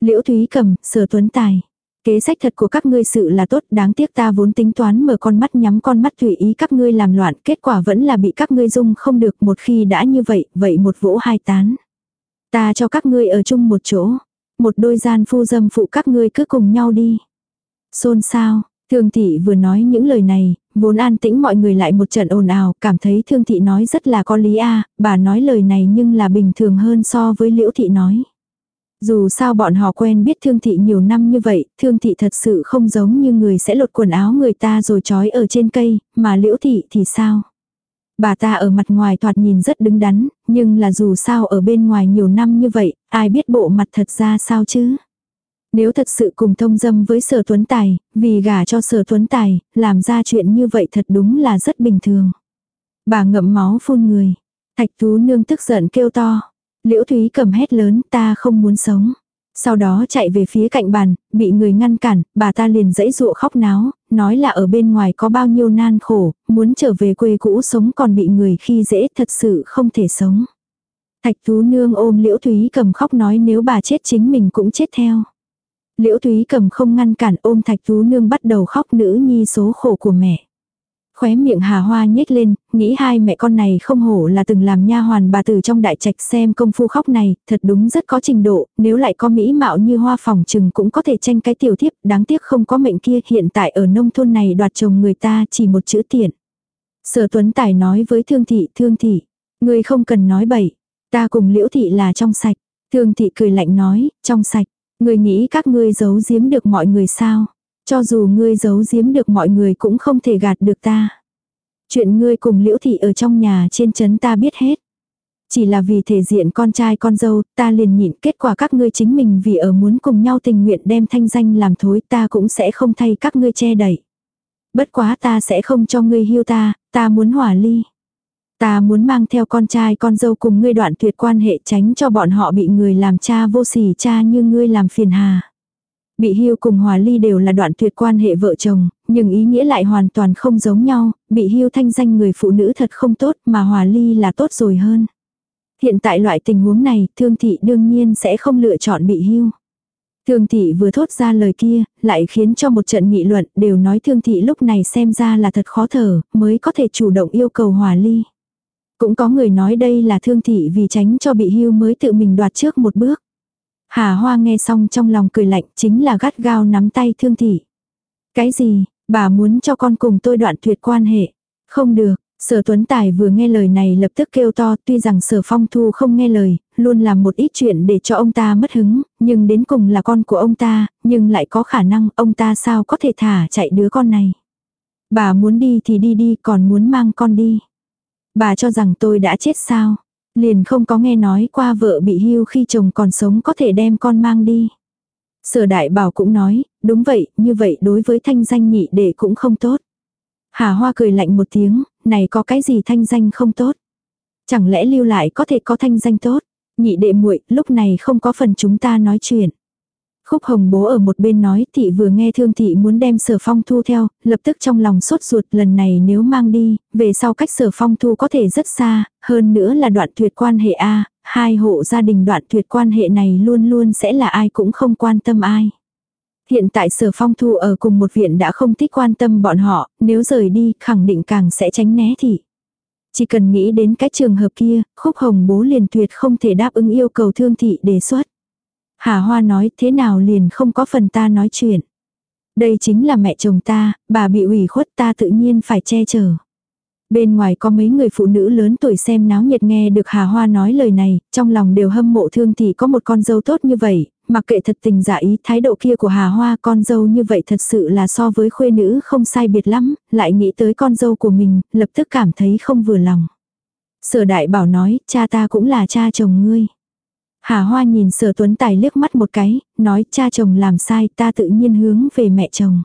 Liễu Thúy Cầm, Sở Tuấn Tài. Kế sách thật của các ngươi sự là tốt, đáng tiếc ta vốn tính toán mở con mắt nhắm con mắt tùy ý các ngươi làm loạn, kết quả vẫn là bị các ngươi dung không được một khi đã như vậy, vậy một vỗ hai tán. Ta cho các ngươi ở chung một chỗ, một đôi gian phu dâm phụ các ngươi cứ cùng nhau đi. Xôn sao, Thương thị vừa nói những lời này, vốn an tĩnh mọi người lại một trận ồn ào, cảm thấy thương thị nói rất là có lý a bà nói lời này nhưng là bình thường hơn so với liễu thị nói. Dù sao bọn họ quen biết thương thị nhiều năm như vậy, thương thị thật sự không giống như người sẽ lột quần áo người ta rồi trói ở trên cây, mà liễu thị thì sao? Bà ta ở mặt ngoài thoạt nhìn rất đứng đắn, nhưng là dù sao ở bên ngoài nhiều năm như vậy, ai biết bộ mặt thật ra sao chứ? Nếu thật sự cùng thông dâm với sở tuấn tài, vì gả cho sở tuấn tài, làm ra chuyện như vậy thật đúng là rất bình thường. Bà ngậm máu phun người. Thạch tú nương tức giận kêu to. Liễu Thúy cầm hét lớn ta không muốn sống. Sau đó chạy về phía cạnh bàn, bị người ngăn cản, bà ta liền dãy dụa khóc náo, nói là ở bên ngoài có bao nhiêu nan khổ, muốn trở về quê cũ sống còn bị người khi dễ thật sự không thể sống. Thạch Tú Nương ôm Liễu Thúy cầm khóc nói nếu bà chết chính mình cũng chết theo. Liễu Thúy cầm không ngăn cản ôm Thạch Tú Nương bắt đầu khóc nữ nhi số khổ của mẹ. Khóe miệng Hà Hoa nhếch lên, nghĩ hai mẹ con này không hổ là từng làm nha hoàn bà tử trong đại trạch xem công phu khóc này, thật đúng rất có trình độ, nếu lại có mỹ mạo như hoa phòng trừng cũng có thể tranh cái tiểu thiếp, đáng tiếc không có mệnh kia hiện tại ở nông thôn này đoạt chồng người ta chỉ một chữ tiền. Sở Tuấn Tài nói với Thương Thị, Thương Thị, người không cần nói bậy, ta cùng Liễu Thị là trong sạch. Thương Thị cười lạnh nói, trong sạch. người nghĩ các ngươi giấu giếm được mọi người sao? Cho dù ngươi giấu giếm được mọi người cũng không thể gạt được ta. Chuyện ngươi cùng liễu thị ở trong nhà trên chấn ta biết hết. Chỉ là vì thể diện con trai con dâu, ta liền nhịn kết quả các ngươi chính mình vì ở muốn cùng nhau tình nguyện đem thanh danh làm thối ta cũng sẽ không thay các ngươi che đẩy. Bất quá ta sẽ không cho ngươi hưu ta, ta muốn hòa ly. Ta muốn mang theo con trai con dâu cùng ngươi đoạn tuyệt quan hệ tránh cho bọn họ bị người làm cha vô sỉ cha như ngươi làm phiền hà. Bị hưu cùng hòa ly đều là đoạn tuyệt quan hệ vợ chồng, nhưng ý nghĩa lại hoàn toàn không giống nhau, bị hưu thanh danh người phụ nữ thật không tốt mà hòa ly là tốt rồi hơn. Hiện tại loại tình huống này, thương thị đương nhiên sẽ không lựa chọn bị hưu. Thương thị vừa thốt ra lời kia, lại khiến cho một trận nghị luận đều nói thương thị lúc này xem ra là thật khó thở, mới có thể chủ động yêu cầu hòa ly. Cũng có người nói đây là thương thị vì tránh cho bị hưu mới tự mình đoạt trước một bước. Hà Hoa nghe xong trong lòng cười lạnh chính là gắt gao nắm tay thương thị. Cái gì, bà muốn cho con cùng tôi đoạn tuyệt quan hệ. Không được, Sở Tuấn Tài vừa nghe lời này lập tức kêu to tuy rằng Sở Phong Thu không nghe lời, luôn làm một ít chuyện để cho ông ta mất hứng, nhưng đến cùng là con của ông ta, nhưng lại có khả năng ông ta sao có thể thả chạy đứa con này. Bà muốn đi thì đi đi còn muốn mang con đi. Bà cho rằng tôi đã chết sao. Liền không có nghe nói qua vợ bị hưu khi chồng còn sống có thể đem con mang đi. Sở đại bảo cũng nói, đúng vậy, như vậy đối với thanh danh nhị đệ cũng không tốt. Hà Hoa cười lạnh một tiếng, này có cái gì thanh danh không tốt. Chẳng lẽ lưu lại có thể có thanh danh tốt. Nhị đệ muội lúc này không có phần chúng ta nói chuyện. Khúc hồng bố ở một bên nói thị vừa nghe thương thị muốn đem sở phong thu theo, lập tức trong lòng sốt ruột lần này nếu mang đi, về sau cách sở phong thu có thể rất xa, hơn nữa là đoạn tuyệt quan hệ A, hai hộ gia đình đoạn tuyệt quan hệ này luôn luôn sẽ là ai cũng không quan tâm ai. Hiện tại sở phong thu ở cùng một viện đã không thích quan tâm bọn họ, nếu rời đi khẳng định càng sẽ tránh né thị. Chỉ cần nghĩ đến cái trường hợp kia, khúc hồng bố liền tuyệt không thể đáp ứng yêu cầu thương thị đề xuất. Hà Hoa nói thế nào liền không có phần ta nói chuyện. Đây chính là mẹ chồng ta, bà bị ủy khuất ta tự nhiên phải che chở. Bên ngoài có mấy người phụ nữ lớn tuổi xem náo nhiệt nghe được Hà Hoa nói lời này, trong lòng đều hâm mộ thương thì có một con dâu tốt như vậy, mặc kệ thật tình giả ý thái độ kia của Hà Hoa con dâu như vậy thật sự là so với khuê nữ không sai biệt lắm, lại nghĩ tới con dâu của mình, lập tức cảm thấy không vừa lòng. Sở đại bảo nói, cha ta cũng là cha chồng ngươi. Hà Hoa nhìn sở tuấn tài liếc mắt một cái, nói cha chồng làm sai ta tự nhiên hướng về mẹ chồng.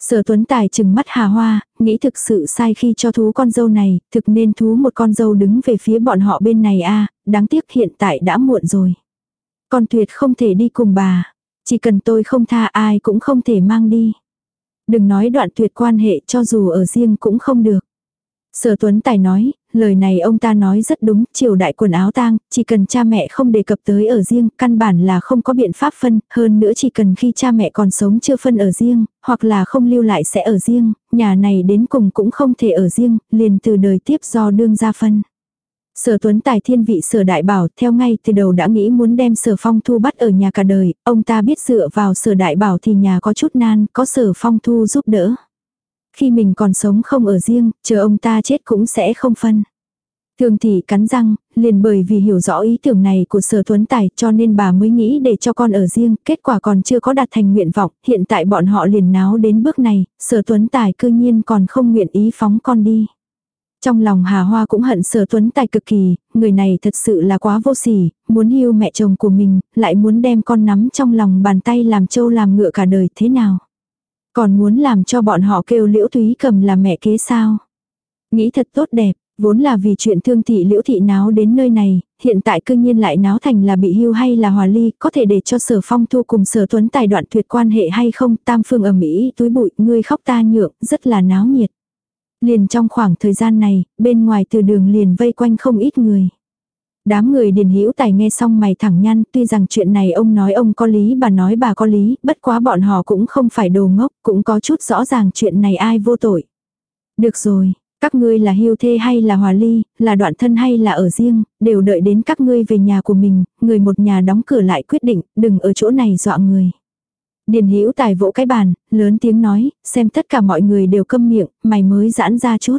Sở tuấn tài chừng mắt Hà Hoa, nghĩ thực sự sai khi cho thú con dâu này, thực nên thú một con dâu đứng về phía bọn họ bên này a đáng tiếc hiện tại đã muộn rồi. Con tuyệt không thể đi cùng bà, chỉ cần tôi không tha ai cũng không thể mang đi. Đừng nói đoạn tuyệt quan hệ cho dù ở riêng cũng không được. Sở Tuấn Tài nói, lời này ông ta nói rất đúng, triều đại quần áo tang, chỉ cần cha mẹ không đề cập tới ở riêng, căn bản là không có biện pháp phân, hơn nữa chỉ cần khi cha mẹ còn sống chưa phân ở riêng, hoặc là không lưu lại sẽ ở riêng, nhà này đến cùng cũng không thể ở riêng, liền từ đời tiếp do đương ra phân. Sở Tuấn Tài thiên vị sở đại bảo theo ngay từ đầu đã nghĩ muốn đem sở phong thu bắt ở nhà cả đời, ông ta biết dựa vào sở đại bảo thì nhà có chút nan, có sở phong thu giúp đỡ khi mình còn sống không ở riêng, chờ ông ta chết cũng sẽ không phân. Thường thị cắn răng, liền bởi vì hiểu rõ ý tưởng này của sở tuấn tài cho nên bà mới nghĩ để cho con ở riêng, kết quả còn chưa có đạt thành nguyện vọng, hiện tại bọn họ liền náo đến bước này, sở tuấn tài cư nhiên còn không nguyện ý phóng con đi. Trong lòng Hà Hoa cũng hận sở tuấn tài cực kỳ, người này thật sự là quá vô sỉ, muốn hiu mẹ chồng của mình, lại muốn đem con nắm trong lòng bàn tay làm trâu làm ngựa cả đời thế nào. Còn muốn làm cho bọn họ kêu liễu thúy cầm là mẹ kế sao. Nghĩ thật tốt đẹp, vốn là vì chuyện thương thị liễu thị náo đến nơi này, hiện tại cương nhiên lại náo thành là bị hưu hay là hòa ly, có thể để cho sở phong thu cùng sở tuấn tài đoạn tuyệt quan hệ hay không, tam phương ở Mỹ, túi bụi, ngươi khóc ta nhượng, rất là náo nhiệt. Liền trong khoảng thời gian này, bên ngoài từ đường liền vây quanh không ít người. Đám người điền hữu tài nghe xong mày thẳng nhăn, tuy rằng chuyện này ông nói ông có lý bà nói bà có lý, bất quá bọn họ cũng không phải đồ ngốc, cũng có chút rõ ràng chuyện này ai vô tội. Được rồi, các ngươi là hưu thê hay là hòa ly, là đoạn thân hay là ở riêng, đều đợi đến các ngươi về nhà của mình, người một nhà đóng cửa lại quyết định, đừng ở chỗ này dọa người. Điền hữu tài vỗ cái bàn, lớn tiếng nói, xem tất cả mọi người đều câm miệng, mày mới giãn ra chút.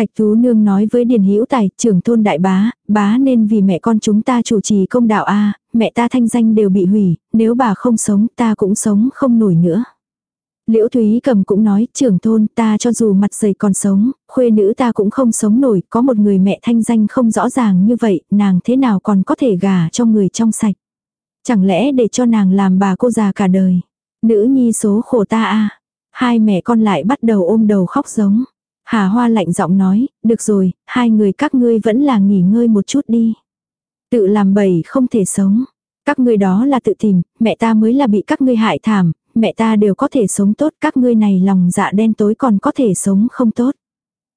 Thạch Tú Nương nói với Điền Hữu Tài, trưởng thôn đại bá, bá nên vì mẹ con chúng ta chủ trì công đạo a, mẹ ta thanh danh đều bị hủy, nếu bà không sống ta cũng sống không nổi nữa. Liễu Thúy Cầm cũng nói, trưởng thôn ta cho dù mặt dày còn sống, khuê nữ ta cũng không sống nổi, có một người mẹ thanh danh không rõ ràng như vậy, nàng thế nào còn có thể gả cho người trong sạch. Chẳng lẽ để cho nàng làm bà cô già cả đời. Nữ nhi số khổ ta a Hai mẹ con lại bắt đầu ôm đầu khóc giống. Hà Hoa lạnh giọng nói, được rồi, hai người các ngươi vẫn là nghỉ ngơi một chút đi. Tự làm bầy không thể sống. Các ngươi đó là tự tìm, mẹ ta mới là bị các ngươi hại thảm, mẹ ta đều có thể sống tốt, các ngươi này lòng dạ đen tối còn có thể sống không tốt.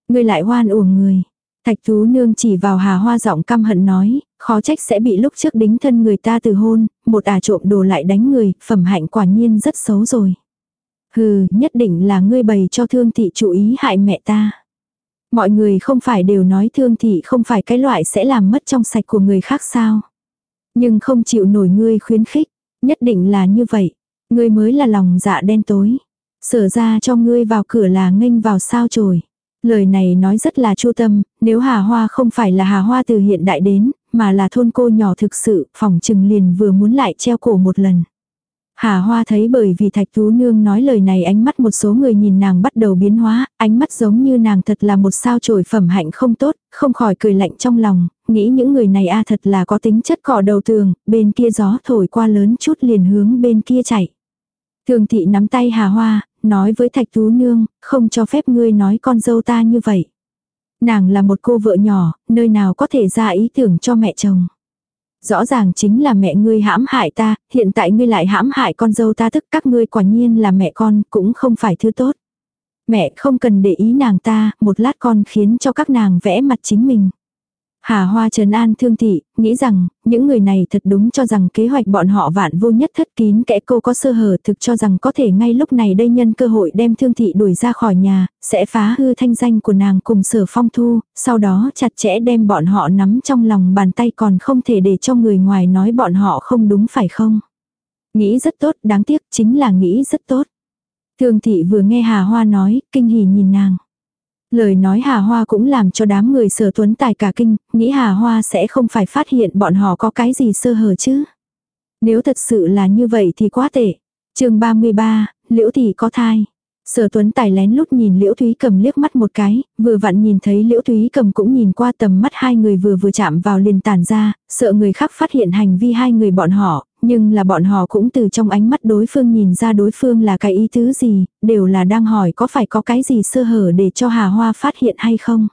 Ngươi lại hoan uổng người. Thạch Tú Nương chỉ vào Hà Hoa giọng căm hận nói, khó trách sẽ bị lúc trước đính thân người ta từ hôn, một ả trộm đồ lại đánh người, phẩm hạnh quả nhiên rất xấu rồi. Hừ, nhất định là ngươi bày cho thương thị chú ý hại mẹ ta. Mọi người không phải đều nói thương thị không phải cái loại sẽ làm mất trong sạch của người khác sao. Nhưng không chịu nổi ngươi khuyến khích, nhất định là như vậy. Ngươi mới là lòng dạ đen tối. Sở ra cho ngươi vào cửa là nghênh vào sao trồi. Lời này nói rất là chu tâm, nếu Hà Hoa không phải là Hà Hoa từ hiện đại đến, mà là thôn cô nhỏ thực sự, phòng trừng liền vừa muốn lại treo cổ một lần. Hà Hoa thấy bởi vì Thạch Tú Nương nói lời này ánh mắt một số người nhìn nàng bắt đầu biến hóa, ánh mắt giống như nàng thật là một sao trổi phẩm hạnh không tốt, không khỏi cười lạnh trong lòng, nghĩ những người này a à thật là có tính chất cỏ đầu tường, bên kia gió thổi qua lớn chút liền hướng bên kia chạy. Thường thị nắm tay Hà Hoa, nói với Thạch Tú Nương, không cho phép ngươi nói con dâu ta như vậy. Nàng là một cô vợ nhỏ, nơi nào có thể ra ý tưởng cho mẹ chồng. Rõ ràng chính là mẹ ngươi hãm hại ta, hiện tại ngươi lại hãm hại con dâu ta tức các ngươi quả nhiên là mẹ con, cũng không phải thứ tốt. Mẹ không cần để ý nàng ta, một lát con khiến cho các nàng vẽ mặt chính mình. Hà Hoa Trấn An thương thị, nghĩ rằng, những người này thật đúng cho rằng kế hoạch bọn họ vạn vô nhất thất kín kẽ cô có sơ hở thực cho rằng có thể ngay lúc này đây nhân cơ hội đem thương thị đuổi ra khỏi nhà, sẽ phá hư thanh danh của nàng cùng sở phong thu, sau đó chặt chẽ đem bọn họ nắm trong lòng bàn tay còn không thể để cho người ngoài nói bọn họ không đúng phải không. Nghĩ rất tốt, đáng tiếc chính là nghĩ rất tốt. Thương thị vừa nghe Hà Hoa nói, kinh hỉ nhìn nàng. Lời nói Hà Hoa cũng làm cho đám người sở tuấn tài cả kinh, nghĩ Hà Hoa sẽ không phải phát hiện bọn họ có cái gì sơ hở chứ. Nếu thật sự là như vậy thì quá tệ. chương 33, Liễu Thị có thai. Sở Tuấn Tài lén lút nhìn Liễu Thúy Cầm liếc mắt một cái, vừa vặn nhìn thấy Liễu Thúy Cầm cũng nhìn qua tầm mắt hai người vừa vừa chạm vào liền tàn ra, sợ người khác phát hiện hành vi hai người bọn họ, nhưng là bọn họ cũng từ trong ánh mắt đối phương nhìn ra đối phương là cái ý tứ gì, đều là đang hỏi có phải có cái gì sơ hở để cho Hà Hoa phát hiện hay không.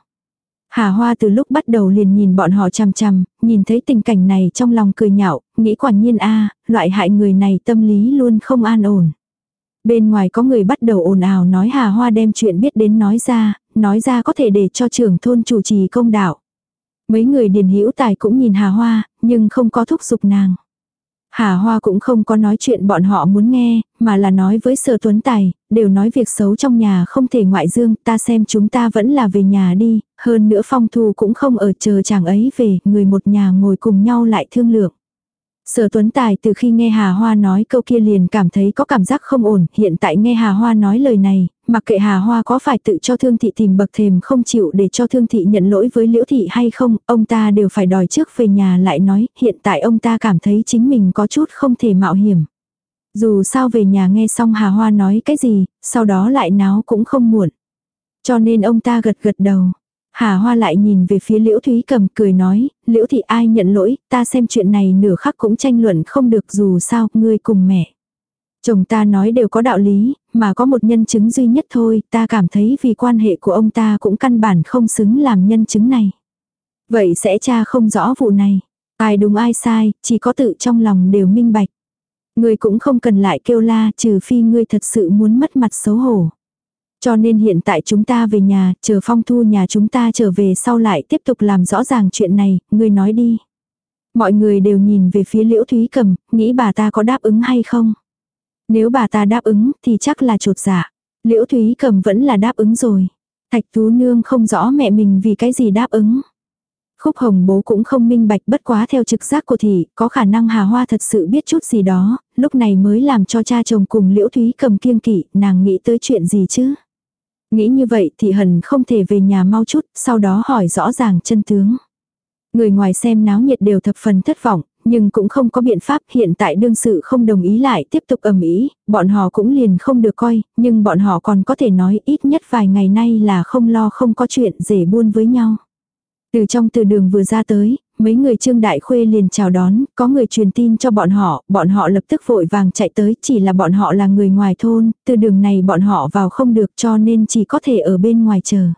Hà Hoa từ lúc bắt đầu liền nhìn bọn họ chằm chằm, nhìn thấy tình cảnh này trong lòng cười nhạo, nghĩ quả nhiên a loại hại người này tâm lý luôn không an ổn. Bên ngoài có người bắt đầu ồn ào nói Hà Hoa đem chuyện biết đến nói ra, nói ra có thể để cho trưởng thôn chủ trì công đạo. Mấy người điền hữu tài cũng nhìn Hà Hoa, nhưng không có thúc giục nàng. Hà Hoa cũng không có nói chuyện bọn họ muốn nghe, mà là nói với Sở Tuấn Tài, đều nói việc xấu trong nhà không thể ngoại dương, ta xem chúng ta vẫn là về nhà đi, hơn nữa phong thu cũng không ở chờ chàng ấy về, người một nhà ngồi cùng nhau lại thương lượng. Sở Tuấn Tài từ khi nghe Hà Hoa nói câu kia liền cảm thấy có cảm giác không ổn, hiện tại nghe Hà Hoa nói lời này, mặc kệ Hà Hoa có phải tự cho Thương Thị tìm bậc thềm không chịu để cho Thương Thị nhận lỗi với Liễu Thị hay không, ông ta đều phải đòi trước về nhà lại nói, hiện tại ông ta cảm thấy chính mình có chút không thể mạo hiểm. Dù sao về nhà nghe xong Hà Hoa nói cái gì, sau đó lại náo cũng không muộn. Cho nên ông ta gật gật đầu. Hà Hoa lại nhìn về phía Liễu Thúy Cầm cười nói, Liễu thị ai nhận lỗi, ta xem chuyện này nửa khắc cũng tranh luận không được dù sao, ngươi cùng mẹ. Chồng ta nói đều có đạo lý, mà có một nhân chứng duy nhất thôi, ta cảm thấy vì quan hệ của ông ta cũng căn bản không xứng làm nhân chứng này. Vậy sẽ cha không rõ vụ này. Ai đúng ai sai, chỉ có tự trong lòng đều minh bạch. Ngươi cũng không cần lại kêu la trừ phi ngươi thật sự muốn mất mặt xấu hổ. Cho nên hiện tại chúng ta về nhà, chờ phong thu nhà chúng ta trở về sau lại tiếp tục làm rõ ràng chuyện này, ngươi nói đi. Mọi người đều nhìn về phía liễu thúy cầm, nghĩ bà ta có đáp ứng hay không. Nếu bà ta đáp ứng thì chắc là trột dạ. Liễu thúy cầm vẫn là đáp ứng rồi. Thạch tú nương không rõ mẹ mình vì cái gì đáp ứng. Khúc hồng bố cũng không minh bạch bất quá theo trực giác của thị, có khả năng hà hoa thật sự biết chút gì đó, lúc này mới làm cho cha chồng cùng liễu thúy cầm kiêng kỵ, nàng nghĩ tới chuyện gì chứ. Nghĩ như vậy thì hần không thể về nhà mau chút, sau đó hỏi rõ ràng chân tướng. Người ngoài xem náo nhiệt đều thập phần thất vọng, nhưng cũng không có biện pháp hiện tại đương sự không đồng ý lại tiếp tục ầm ý, bọn họ cũng liền không được coi, nhưng bọn họ còn có thể nói ít nhất vài ngày nay là không lo không có chuyện rể buôn với nhau. Từ trong từ đường vừa ra tới, mấy người Trương Đại Khuê liền chào đón, có người truyền tin cho bọn họ, bọn họ lập tức vội vàng chạy tới, chỉ là bọn họ là người ngoài thôn, từ đường này bọn họ vào không được cho nên chỉ có thể ở bên ngoài chờ.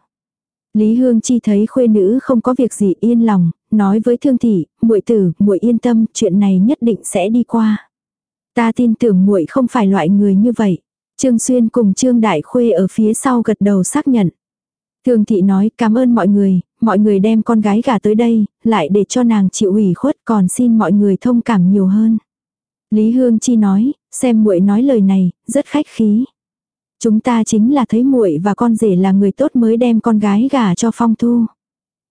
Lý Hương Chi thấy khuê nữ không có việc gì yên lòng, nói với Thương thị, muội tử, muội yên tâm, chuyện này nhất định sẽ đi qua. Ta tin tưởng muội không phải loại người như vậy. Trương Xuyên cùng Trương Đại Khuê ở phía sau gật đầu xác nhận. Thương thị nói cảm ơn mọi người, mọi người đem con gái gả tới đây, lại để cho nàng chịu ủy khuất còn xin mọi người thông cảm nhiều hơn. Lý Hương Chi nói, xem muội nói lời này, rất khách khí. Chúng ta chính là thấy muội và con rể là người tốt mới đem con gái gả cho phong thu.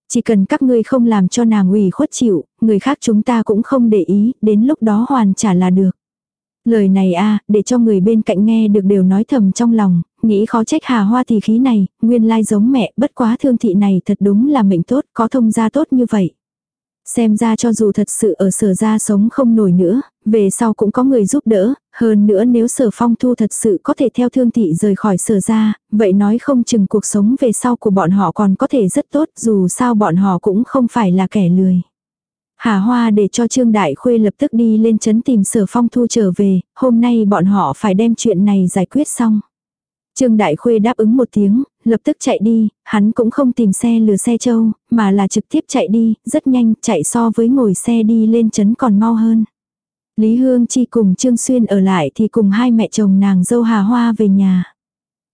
Chỉ cần các ngươi không làm cho nàng ủy khuất chịu, người khác chúng ta cũng không để ý, đến lúc đó hoàn trả là được. Lời này a để cho người bên cạnh nghe được đều nói thầm trong lòng, nghĩ khó trách hà hoa thì khí này, nguyên lai giống mẹ, bất quá thương thị này thật đúng là mệnh tốt, có thông gia tốt như vậy. Xem ra cho dù thật sự ở sở gia sống không nổi nữa, về sau cũng có người giúp đỡ, hơn nữa nếu sở phong thu thật sự có thể theo thương thị rời khỏi sở gia, vậy nói không chừng cuộc sống về sau của bọn họ còn có thể rất tốt dù sao bọn họ cũng không phải là kẻ lười. Hà Hoa để cho Trương Đại Khuê lập tức đi lên chấn tìm sở phong thu trở về, hôm nay bọn họ phải đem chuyện này giải quyết xong. Trương Đại Khuê đáp ứng một tiếng, lập tức chạy đi, hắn cũng không tìm xe lừa xe châu, mà là trực tiếp chạy đi, rất nhanh, chạy so với ngồi xe đi lên chấn còn mau hơn. Lý Hương Chi cùng Trương Xuyên ở lại thì cùng hai mẹ chồng nàng dâu Hà Hoa về nhà.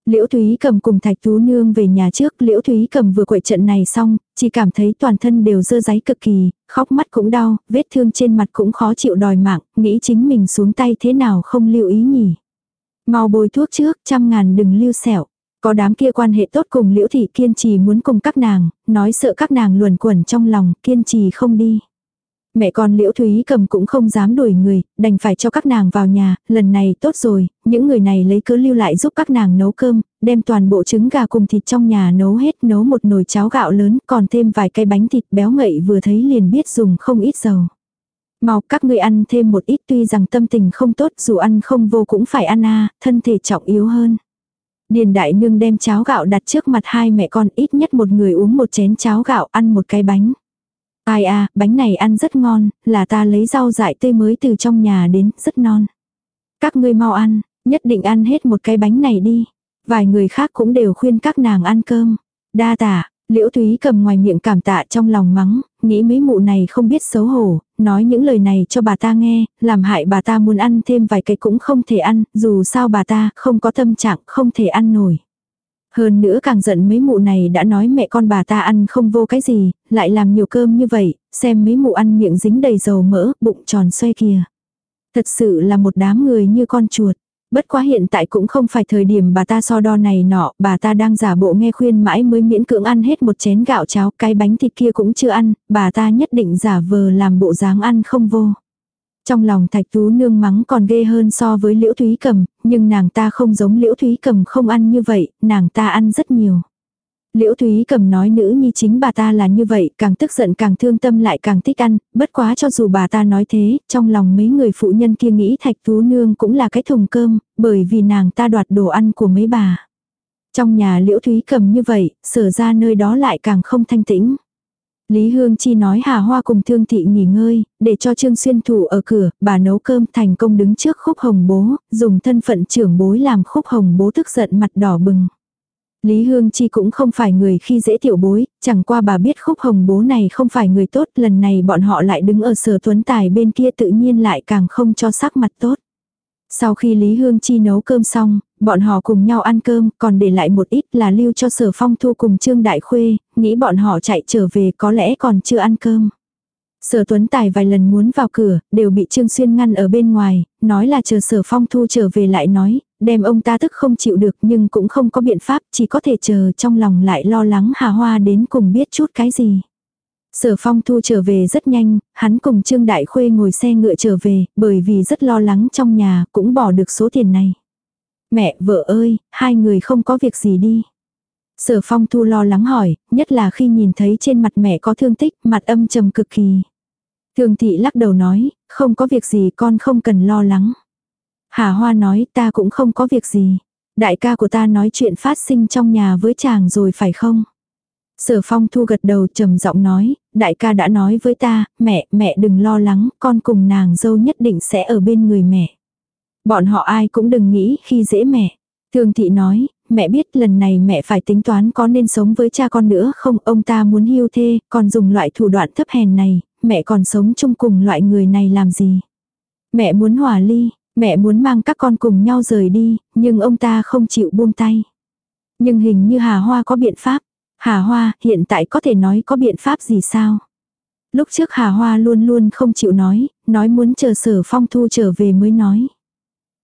Liễu Thúy cầm cùng Thạch Tú Nương về nhà trước, Liễu Thúy cầm vừa quậy trận này xong, chỉ cảm thấy toàn thân đều dơ giấy cực kỳ, khóc mắt cũng đau, vết thương trên mặt cũng khó chịu đòi mạng, nghĩ chính mình xuống tay thế nào không lưu ý nhỉ. Mau bôi thuốc trước, trăm ngàn đừng lưu sẹo. Có đám kia quan hệ tốt cùng liễu thị kiên trì muốn cùng các nàng, nói sợ các nàng luồn quẩn trong lòng, kiên trì không đi. Mẹ con liễu thúy cầm cũng không dám đuổi người, đành phải cho các nàng vào nhà, lần này tốt rồi, những người này lấy cớ lưu lại giúp các nàng nấu cơm, đem toàn bộ trứng gà cùng thịt trong nhà nấu hết nấu một nồi cháo gạo lớn, còn thêm vài cái bánh thịt béo ngậy vừa thấy liền biết dùng không ít dầu. Mau các ngươi ăn thêm một ít tuy rằng tâm tình không tốt dù ăn không vô cũng phải ăn a thân thể trọng yếu hơn. Điền đại nương đem cháo gạo đặt trước mặt hai mẹ con ít nhất một người uống một chén cháo gạo ăn một cái bánh. Ai à, bánh này ăn rất ngon, là ta lấy rau dại tươi mới từ trong nhà đến, rất non. Các ngươi mau ăn, nhất định ăn hết một cái bánh này đi. Vài người khác cũng đều khuyên các nàng ăn cơm. Đa tả, Liễu Thúy cầm ngoài miệng cảm tạ trong lòng mắng, nghĩ mấy mụ này không biết xấu hổ, nói những lời này cho bà ta nghe, làm hại bà ta muốn ăn thêm vài cái cũng không thể ăn, dù sao bà ta không có tâm trạng không thể ăn nổi. Hơn nữa càng giận mấy mụ này đã nói mẹ con bà ta ăn không vô cái gì, lại làm nhiều cơm như vậy, xem mấy mụ ăn miệng dính đầy dầu mỡ, bụng tròn xoay kìa. Thật sự là một đám người như con chuột. Bất quá hiện tại cũng không phải thời điểm bà ta so đo này nọ, bà ta đang giả bộ nghe khuyên mãi mới miễn cưỡng ăn hết một chén gạo cháo, cái bánh thịt kia cũng chưa ăn, bà ta nhất định giả vờ làm bộ dáng ăn không vô. Trong lòng thạch tú nương mắng còn ghê hơn so với liễu thúy cầm, nhưng nàng ta không giống liễu thúy cầm không ăn như vậy, nàng ta ăn rất nhiều. Liễu Thúy cầm nói nữ nhi chính bà ta là như vậy, càng tức giận càng thương tâm lại càng thích ăn, bất quá cho dù bà ta nói thế, trong lòng mấy người phụ nhân kia nghĩ thạch tú nương cũng là cái thùng cơm, bởi vì nàng ta đoạt đồ ăn của mấy bà. Trong nhà Liễu Thúy cầm như vậy, sở ra nơi đó lại càng không thanh tĩnh. Lý Hương Chi nói Hà Hoa cùng Thương Thị nghỉ ngơi, để cho Trương Xuyên thủ ở cửa, bà nấu cơm thành công đứng trước khúc hồng bố, dùng thân phận trưởng bối làm khúc hồng bố tức giận mặt đỏ bừng. Lý Hương Chi cũng không phải người khi dễ tiểu bối, chẳng qua bà biết khúc hồng bố này không phải người tốt, lần này bọn họ lại đứng ở sở tuấn tài bên kia tự nhiên lại càng không cho sắc mặt tốt. Sau khi Lý Hương Chi nấu cơm xong, bọn họ cùng nhau ăn cơm, còn để lại một ít là lưu cho sở phong thu cùng Trương Đại Khuê, nghĩ bọn họ chạy trở về có lẽ còn chưa ăn cơm. Sở Tuấn Tài vài lần muốn vào cửa, đều bị Trương Xuyên ngăn ở bên ngoài, nói là chờ sở phong thu trở về lại nói, đem ông ta tức không chịu được nhưng cũng không có biện pháp, chỉ có thể chờ trong lòng lại lo lắng Hà Hoa đến cùng biết chút cái gì. Sở phong thu trở về rất nhanh, hắn cùng Trương Đại Khuê ngồi xe ngựa trở về, bởi vì rất lo lắng trong nhà, cũng bỏ được số tiền này. Mẹ, vợ ơi, hai người không có việc gì đi. Sở phong thu lo lắng hỏi, nhất là khi nhìn thấy trên mặt mẹ có thương tích, mặt âm trầm cực kỳ. Thường thị lắc đầu nói, không có việc gì con không cần lo lắng. Hà Hoa nói ta cũng không có việc gì. Đại ca của ta nói chuyện phát sinh trong nhà với chàng rồi phải không? Sở phong thu gật đầu trầm giọng nói, đại ca đã nói với ta, mẹ, mẹ đừng lo lắng, con cùng nàng dâu nhất định sẽ ở bên người mẹ. Bọn họ ai cũng đừng nghĩ khi dễ mẹ. thường thị nói, mẹ biết lần này mẹ phải tính toán có nên sống với cha con nữa không, ông ta muốn hưu thê, còn dùng loại thủ đoạn thấp hèn này, mẹ còn sống chung cùng loại người này làm gì. Mẹ muốn hòa ly, mẹ muốn mang các con cùng nhau rời đi, nhưng ông ta không chịu buông tay. Nhưng hình như Hà Hoa có biện pháp. Hà Hoa hiện tại có thể nói có biện pháp gì sao? Lúc trước Hà Hoa luôn luôn không chịu nói, nói muốn chờ sở phong thu trở về mới nói.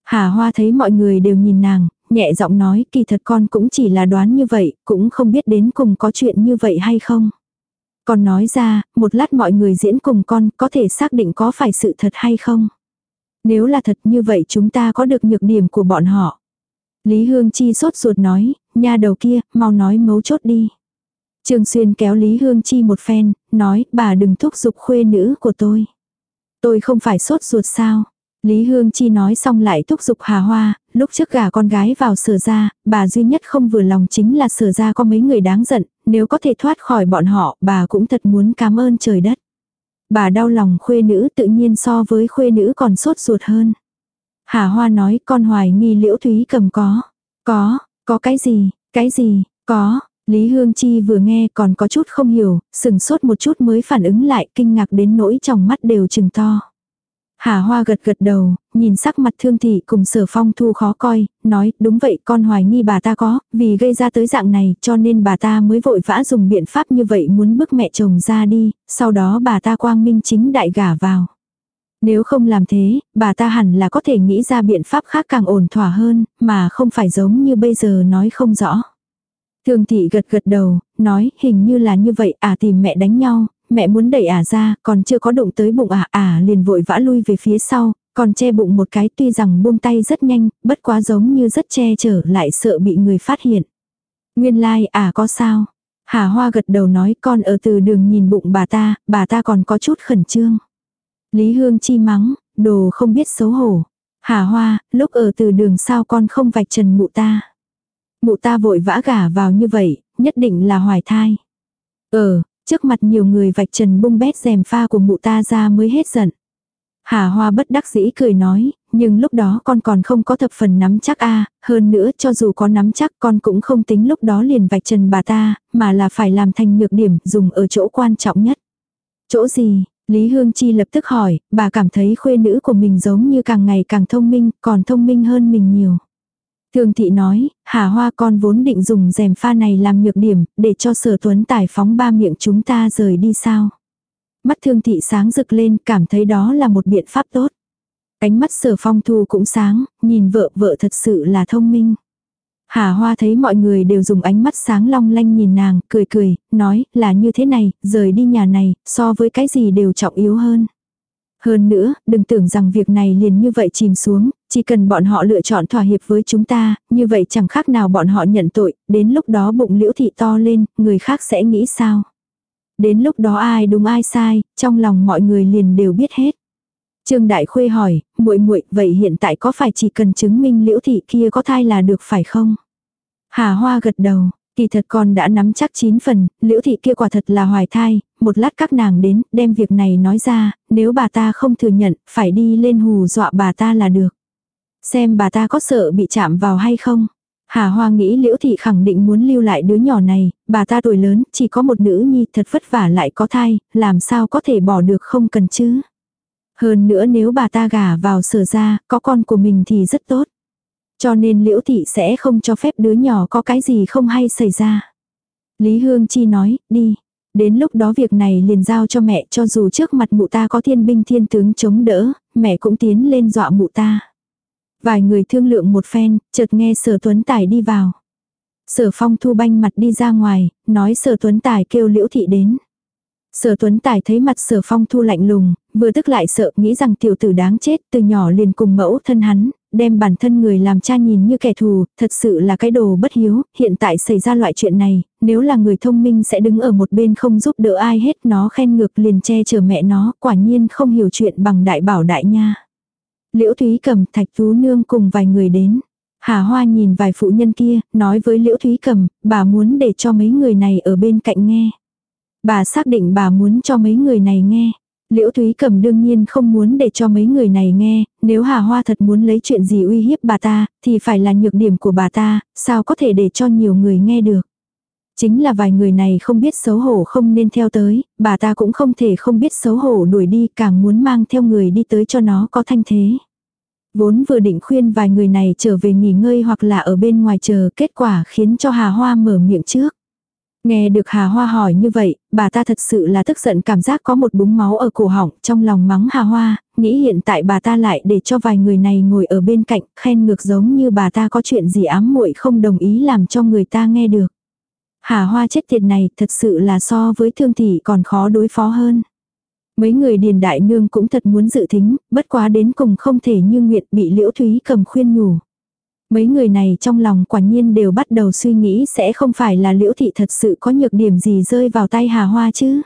Hà Hoa thấy mọi người đều nhìn nàng, nhẹ giọng nói kỳ thật con cũng chỉ là đoán như vậy, cũng không biết đến cùng có chuyện như vậy hay không. Con nói ra, một lát mọi người diễn cùng con có thể xác định có phải sự thật hay không. Nếu là thật như vậy chúng ta có được nhược điểm của bọn họ. Lý Hương Chi sốt ruột nói, nha đầu kia, mau nói mấu chốt đi. Trương Xuyên kéo Lý Hương Chi một phen, nói, bà đừng thúc giục khuê nữ của tôi. Tôi không phải sốt ruột sao. Lý Hương Chi nói xong lại thúc giục Hà Hoa, lúc trước gả con gái vào sở ra, bà duy nhất không vừa lòng chính là sở ra có mấy người đáng giận, nếu có thể thoát khỏi bọn họ, bà cũng thật muốn cảm ơn trời đất. Bà đau lòng khuê nữ tự nhiên so với khuê nữ còn sốt ruột hơn. Hà Hoa nói con hoài nghi liễu thúy cầm có. Có, có cái gì, cái gì, có. Lý Hương Chi vừa nghe còn có chút không hiểu, sừng sốt một chút mới phản ứng lại kinh ngạc đến nỗi trong mắt đều trừng to. Hà Hoa gật gật đầu, nhìn sắc mặt thương thị cùng sở phong thu khó coi, nói đúng vậy con hoài nghi bà ta có, vì gây ra tới dạng này cho nên bà ta mới vội vã dùng biện pháp như vậy muốn bức mẹ chồng ra đi, sau đó bà ta quang minh chính đại gả vào. Nếu không làm thế, bà ta hẳn là có thể nghĩ ra biện pháp khác càng ổn thỏa hơn, mà không phải giống như bây giờ nói không rõ. Thương thị gật gật đầu, nói hình như là như vậy à tìm mẹ đánh nhau, mẹ muốn đẩy ả ra, còn chưa có động tới bụng ả, ả liền vội vã lui về phía sau, còn che bụng một cái tuy rằng buông tay rất nhanh, bất quá giống như rất che chở lại sợ bị người phát hiện. Nguyên lai like, ả có sao? Hà Hoa gật đầu nói con ở từ đường nhìn bụng bà ta, bà ta còn có chút khẩn trương. Lý Hương chi mắng, đồ không biết xấu hổ. Hà Hoa, lúc ở từ đường sao con không vạch trần mụ ta. Mụ ta vội vã gả vào như vậy, nhất định là hoài thai. Ờ, Trước mặt nhiều người vạch trần bung bét rèm pha của mụ ta ra mới hết giận. Hà Hoa bất đắc dĩ cười nói, nhưng lúc đó con còn không có thập phần nắm chắc a hơn nữa cho dù có nắm chắc con cũng không tính lúc đó liền vạch trần bà ta, mà là phải làm thành nhược điểm dùng ở chỗ quan trọng nhất. Chỗ gì? Lý Hương Chi lập tức hỏi, bà cảm thấy khuê nữ của mình giống như càng ngày càng thông minh, còn thông minh hơn mình nhiều. Thường thị nói, Hà Hoa con vốn định dùng rèm pha này làm nhược điểm, để cho sở tuấn tài phóng ba miệng chúng ta rời đi sao. Mắt thương thị sáng rực lên, cảm thấy đó là một biện pháp tốt. Ánh mắt sở phong thu cũng sáng, nhìn vợ vợ thật sự là thông minh. Hà Hoa thấy mọi người đều dùng ánh mắt sáng long lanh nhìn nàng, cười cười, nói là như thế này, rời đi nhà này, so với cái gì đều trọng yếu hơn. Hơn nữa, đừng tưởng rằng việc này liền như vậy chìm xuống, chỉ cần bọn họ lựa chọn thỏa hiệp với chúng ta, như vậy chẳng khác nào bọn họ nhận tội, đến lúc đó bụng liễu thị to lên, người khác sẽ nghĩ sao. Đến lúc đó ai đúng ai sai, trong lòng mọi người liền đều biết hết. Trương Đại Khuê hỏi, muội muội vậy hiện tại có phải chỉ cần chứng minh liễu thị kia có thai là được phải không? Hà Hoa gật đầu, Kỳ thật con đã nắm chắc 9 phần, liễu thị kia quả thật là hoài thai, một lát các nàng đến, đem việc này nói ra, nếu bà ta không thừa nhận, phải đi lên hù dọa bà ta là được. Xem bà ta có sợ bị chạm vào hay không. Hà Hoa nghĩ liễu thị khẳng định muốn lưu lại đứa nhỏ này, bà ta tuổi lớn, chỉ có một nữ nhi thật vất vả lại có thai, làm sao có thể bỏ được không cần chứ. Hơn nữa nếu bà ta gả vào sở ra, có con của mình thì rất tốt. Cho nên liễu thị sẽ không cho phép đứa nhỏ có cái gì không hay xảy ra. Lý Hương Chi nói, đi. Đến lúc đó việc này liền giao cho mẹ cho dù trước mặt mụ ta có thiên binh thiên tướng chống đỡ, mẹ cũng tiến lên dọa mụ ta. Vài người thương lượng một phen, chợt nghe sở tuấn tài đi vào. Sở phong thu banh mặt đi ra ngoài, nói sở tuấn tài kêu liễu thị đến. Sở tuấn tài thấy mặt sở phong thu lạnh lùng, vừa tức lại sợ nghĩ rằng tiểu tử đáng chết từ nhỏ liền cùng mẫu thân hắn, đem bản thân người làm cha nhìn như kẻ thù, thật sự là cái đồ bất hiếu, hiện tại xảy ra loại chuyện này, nếu là người thông minh sẽ đứng ở một bên không giúp đỡ ai hết nó khen ngược liền che chở mẹ nó, quả nhiên không hiểu chuyện bằng đại bảo đại nha. Liễu Thúy cầm thạch tú nương cùng vài người đến. Hà Hoa nhìn vài phụ nhân kia, nói với Liễu Thúy cầm, bà muốn để cho mấy người này ở bên cạnh nghe. Bà xác định bà muốn cho mấy người này nghe. Liễu Thúy Cầm đương nhiên không muốn để cho mấy người này nghe, nếu Hà Hoa thật muốn lấy chuyện gì uy hiếp bà ta, thì phải là nhược điểm của bà ta, sao có thể để cho nhiều người nghe được. Chính là vài người này không biết xấu hổ không nên theo tới, bà ta cũng không thể không biết xấu hổ đuổi đi càng muốn mang theo người đi tới cho nó có thanh thế. Vốn vừa định khuyên vài người này trở về nghỉ ngơi hoặc là ở bên ngoài chờ kết quả khiến cho Hà Hoa mở miệng trước. Nghe được Hà Hoa hỏi như vậy, bà ta thật sự là tức giận cảm giác có một búng máu ở cổ họng trong lòng mắng Hà Hoa, nghĩ hiện tại bà ta lại để cho vài người này ngồi ở bên cạnh khen ngược giống như bà ta có chuyện gì ám muội không đồng ý làm cho người ta nghe được. Hà Hoa chết tiệt này thật sự là so với thương thị còn khó đối phó hơn. Mấy người điền đại nương cũng thật muốn dự thính, bất quá đến cùng không thể như nguyện bị liễu thúy cầm khuyên nhủ. Mấy người này trong lòng quả nhiên đều bắt đầu suy nghĩ sẽ không phải là liễu thị thật sự có nhược điểm gì rơi vào tay hà hoa chứ.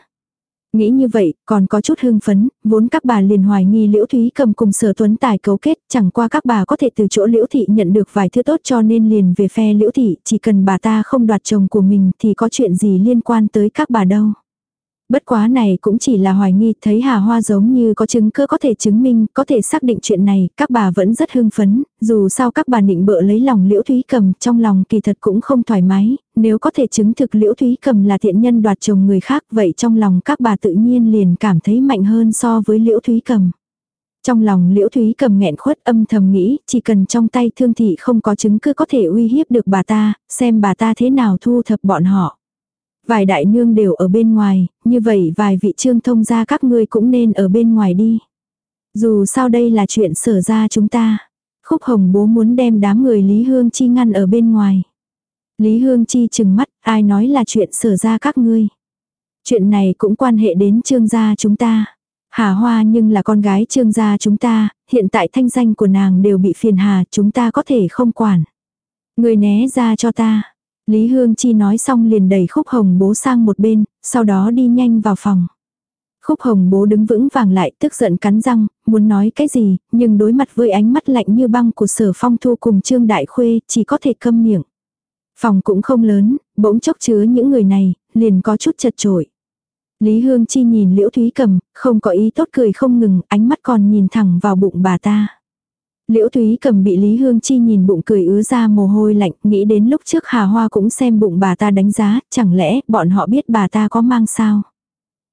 Nghĩ như vậy, còn có chút hưng phấn, vốn các bà liền hoài nghi Liễu Thúy cầm cùng sở tuấn tài cấu kết, chẳng qua các bà có thể từ chỗ Liễu Thị nhận được vài thứ tốt cho nên liền về phe Liễu Thị, chỉ cần bà ta không đoạt chồng của mình thì có chuyện gì liên quan tới các bà đâu. Bất quá này cũng chỉ là hoài nghi, thấy Hà Hoa giống như có chứng cứ có thể chứng minh, có thể xác định chuyện này, các bà vẫn rất hưng phấn, dù sao các bà định bợ lấy lòng Liễu Thúy Cầm, trong lòng kỳ thật cũng không thoải mái, nếu có thể chứng thực Liễu Thúy Cầm là thiện nhân đoạt chồng người khác, vậy trong lòng các bà tự nhiên liền cảm thấy mạnh hơn so với Liễu Thúy Cầm. Trong lòng Liễu Thúy cầm nghẹn khuất âm thầm nghĩ, chỉ cần trong tay thương thị không có chứng cứ có thể uy hiếp được bà ta, xem bà ta thế nào thu thập bọn họ. Vài đại nương đều ở bên ngoài, như vậy vài vị trương thông gia các ngươi cũng nên ở bên ngoài đi. Dù sao đây là chuyện sở ra chúng ta. Khúc hồng bố muốn đem đám người Lý Hương Chi ngăn ở bên ngoài. Lý Hương Chi chừng mắt, ai nói là chuyện sở ra các ngươi. Chuyện này cũng quan hệ đến trương gia chúng ta. Hà Hoa nhưng là con gái trương gia chúng ta, hiện tại thanh danh của nàng đều bị phiền hà, chúng ta có thể không quản. Người né ra cho ta. Lý Hương Chi nói xong liền đẩy khúc hồng bố sang một bên, sau đó đi nhanh vào phòng. Khúc hồng bố đứng vững vàng lại tức giận cắn răng, muốn nói cái gì, nhưng đối mặt với ánh mắt lạnh như băng của sở phong thu cùng Trương Đại Khuê, chỉ có thể câm miệng. Phòng cũng không lớn, bỗng chốc chứa những người này, liền có chút chật trội. Lý Hương Chi nhìn Liễu Thúy Cầm, không có ý tốt cười không ngừng, ánh mắt còn nhìn thẳng vào bụng bà ta. Liễu Thúy cầm bị Lý Hương Chi nhìn bụng cười ứa ra mồ hôi lạnh, nghĩ đến lúc trước Hà Hoa cũng xem bụng bà ta đánh giá, chẳng lẽ bọn họ biết bà ta có mang sao.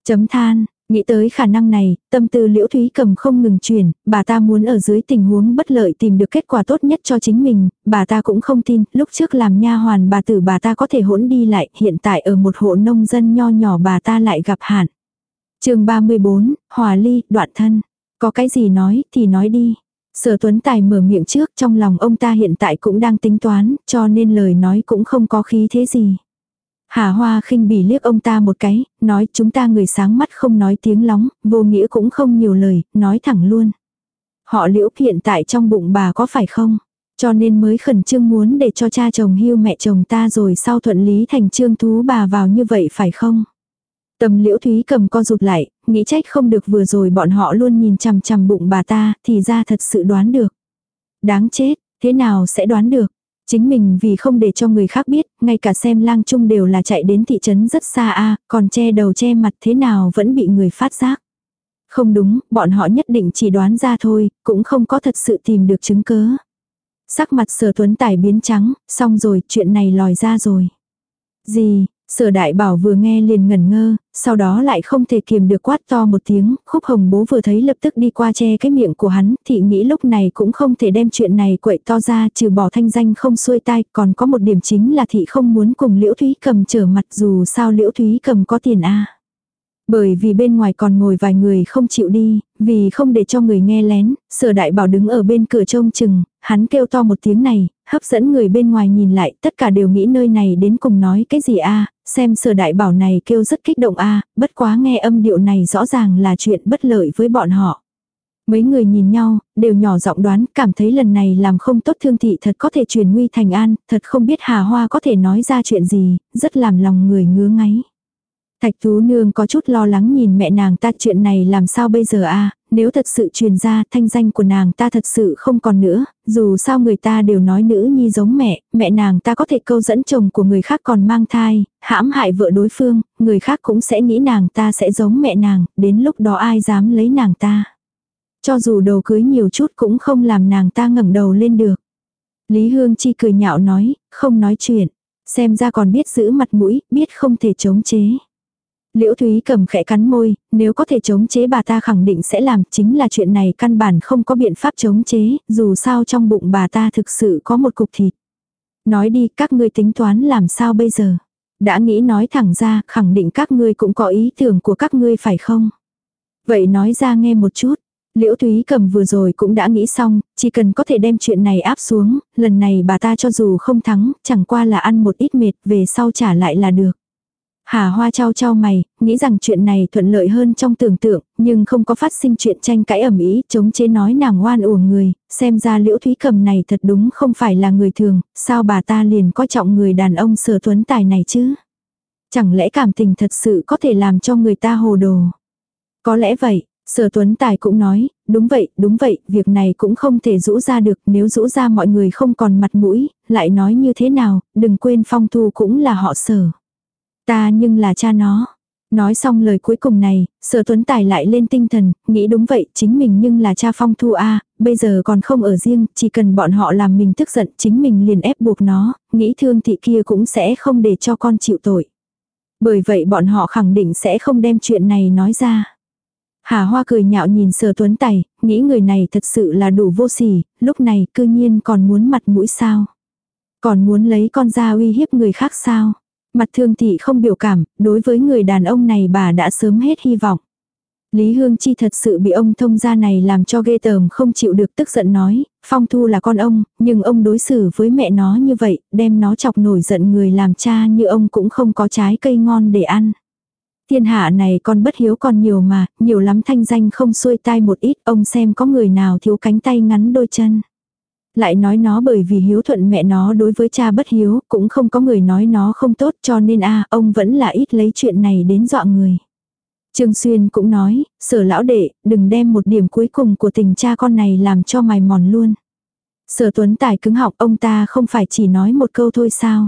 Chấm than, nghĩ tới khả năng này, tâm tư Liễu Thúy cầm không ngừng chuyển, bà ta muốn ở dưới tình huống bất lợi tìm được kết quả tốt nhất cho chính mình, bà ta cũng không tin, lúc trước làm nha hoàn bà tử bà ta có thể hỗn đi lại, hiện tại ở một hộ nông dân nho nhỏ bà ta lại gặp hạn. chương 34, Hòa Ly, đoạn thân. Có cái gì nói thì nói đi. Sở Tuấn Tài mở miệng trước trong lòng ông ta hiện tại cũng đang tính toán, cho nên lời nói cũng không có khí thế gì. Hà Hoa khinh bỉ liếc ông ta một cái, nói chúng ta người sáng mắt không nói tiếng lóng, vô nghĩa cũng không nhiều lời, nói thẳng luôn. Họ liễu hiện tại trong bụng bà có phải không? Cho nên mới khẩn trương muốn để cho cha chồng hưu mẹ chồng ta rồi sau thuận lý thành trương thú bà vào như vậy phải không? Tầm liễu thúy cầm co rụt lại, nghĩ trách không được vừa rồi bọn họ luôn nhìn chằm chằm bụng bà ta, thì ra thật sự đoán được. Đáng chết, thế nào sẽ đoán được? Chính mình vì không để cho người khác biết, ngay cả xem lang chung đều là chạy đến thị trấn rất xa a còn che đầu che mặt thế nào vẫn bị người phát giác. Không đúng, bọn họ nhất định chỉ đoán ra thôi, cũng không có thật sự tìm được chứng cớ. Sắc mặt sở tuấn tài biến trắng, xong rồi, chuyện này lòi ra rồi. Gì, Sở đại bảo vừa nghe liền ngẩn ngơ, sau đó lại không thể kiềm được quát to một tiếng, khúc hồng bố vừa thấy lập tức đi qua che cái miệng của hắn, thị nghĩ lúc này cũng không thể đem chuyện này quậy to ra trừ bỏ thanh danh không xuôi tai, còn có một điểm chính là thị không muốn cùng liễu thúy cầm trở mặt dù sao liễu thúy cầm có tiền a bởi vì bên ngoài còn ngồi vài người không chịu đi, vì không để cho người nghe lén, sở đại bảo đứng ở bên cửa trông chừng, hắn kêu to một tiếng này, hấp dẫn người bên ngoài nhìn lại, tất cả đều nghĩ nơi này đến cùng nói cái gì a xem sở đại bảo này kêu rất kích động a bất quá nghe âm điệu này rõ ràng là chuyện bất lợi với bọn họ. Mấy người nhìn nhau, đều nhỏ giọng đoán, cảm thấy lần này làm không tốt thương thị thật có thể truyền nguy thành an, thật không biết Hà Hoa có thể nói ra chuyện gì, rất làm lòng người ngứa ngáy. Thạch Tú Nương có chút lo lắng nhìn mẹ nàng ta chuyện này làm sao bây giờ a nếu thật sự truyền ra thanh danh của nàng ta thật sự không còn nữa, dù sao người ta đều nói nữ nhi giống mẹ, mẹ nàng ta có thể câu dẫn chồng của người khác còn mang thai, hãm hại vợ đối phương, người khác cũng sẽ nghĩ nàng ta sẽ giống mẹ nàng, đến lúc đó ai dám lấy nàng ta. Cho dù đầu cưới nhiều chút cũng không làm nàng ta ngẩng đầu lên được. Lý Hương Chi cười nhạo nói, không nói chuyện. Xem ra còn biết giữ mặt mũi, biết không thể chống chế. Liễu Thúy cầm khẽ cắn môi, nếu có thể chống chế bà ta khẳng định sẽ làm, chính là chuyện này căn bản không có biện pháp chống chế, dù sao trong bụng bà ta thực sự có một cục thịt. Nói đi, các ngươi tính toán làm sao bây giờ? Đã nghĩ nói thẳng ra, khẳng định các ngươi cũng có ý tưởng của các ngươi phải không? Vậy nói ra nghe một chút. Liễu Thúy cầm vừa rồi cũng đã nghĩ xong, chỉ cần có thể đem chuyện này áp xuống, lần này bà ta cho dù không thắng, chẳng qua là ăn một ít mệt, về sau trả lại là được. Hà Hoa trao trao mày, nghĩ rằng chuyện này thuận lợi hơn trong tưởng tượng, nhưng không có phát sinh chuyện tranh cãi ẩm ý, chống chế nói nàng oan uổng người, xem ra liễu thúy cầm này thật đúng không phải là người thường, sao bà ta liền coi trọng người đàn ông sở tuấn tài này chứ? Chẳng lẽ cảm tình thật sự có thể làm cho người ta hồ đồ? Có lẽ vậy, Sở Tuấn Tài cũng nói, đúng vậy, đúng vậy, việc này cũng không thể rũ ra được, nếu rũ ra mọi người không còn mặt mũi, lại nói như thế nào, đừng quên phong thu cũng là họ sở. Ta nhưng là cha nó. Nói xong lời cuối cùng này, sở tuấn tài lại lên tinh thần, nghĩ đúng vậy, chính mình nhưng là cha phong thu a bây giờ còn không ở riêng, chỉ cần bọn họ làm mình tức giận, chính mình liền ép buộc nó, nghĩ thương thị kia cũng sẽ không để cho con chịu tội. Bởi vậy bọn họ khẳng định sẽ không đem chuyện này nói ra. Hà Hoa cười nhạo nhìn sở tuấn tài, nghĩ người này thật sự là đủ vô sỉ, lúc này cư nhiên còn muốn mặt mũi sao. Còn muốn lấy con ra uy hiếp người khác sao. Mặt thương thị không biểu cảm, đối với người đàn ông này bà đã sớm hết hy vọng. Lý Hương Chi thật sự bị ông thông gia này làm cho ghê tởm không chịu được tức giận nói, Phong Thu là con ông, nhưng ông đối xử với mẹ nó như vậy, đem nó chọc nổi giận người làm cha như ông cũng không có trái cây ngon để ăn. Thiên hạ này con bất hiếu còn nhiều mà, nhiều lắm thanh danh không xuôi tai một ít, ông xem có người nào thiếu cánh tay ngắn đôi chân lại nói nó bởi vì hiếu thuận mẹ nó đối với cha bất hiếu, cũng không có người nói nó không tốt cho nên a ông vẫn là ít lấy chuyện này đến dọa người. Trương Xuyên cũng nói, sở lão đệ, đừng đem một điểm cuối cùng của tình cha con này làm cho mày mòn luôn. Sở Tuấn Tài cứng họng ông ta không phải chỉ nói một câu thôi sao.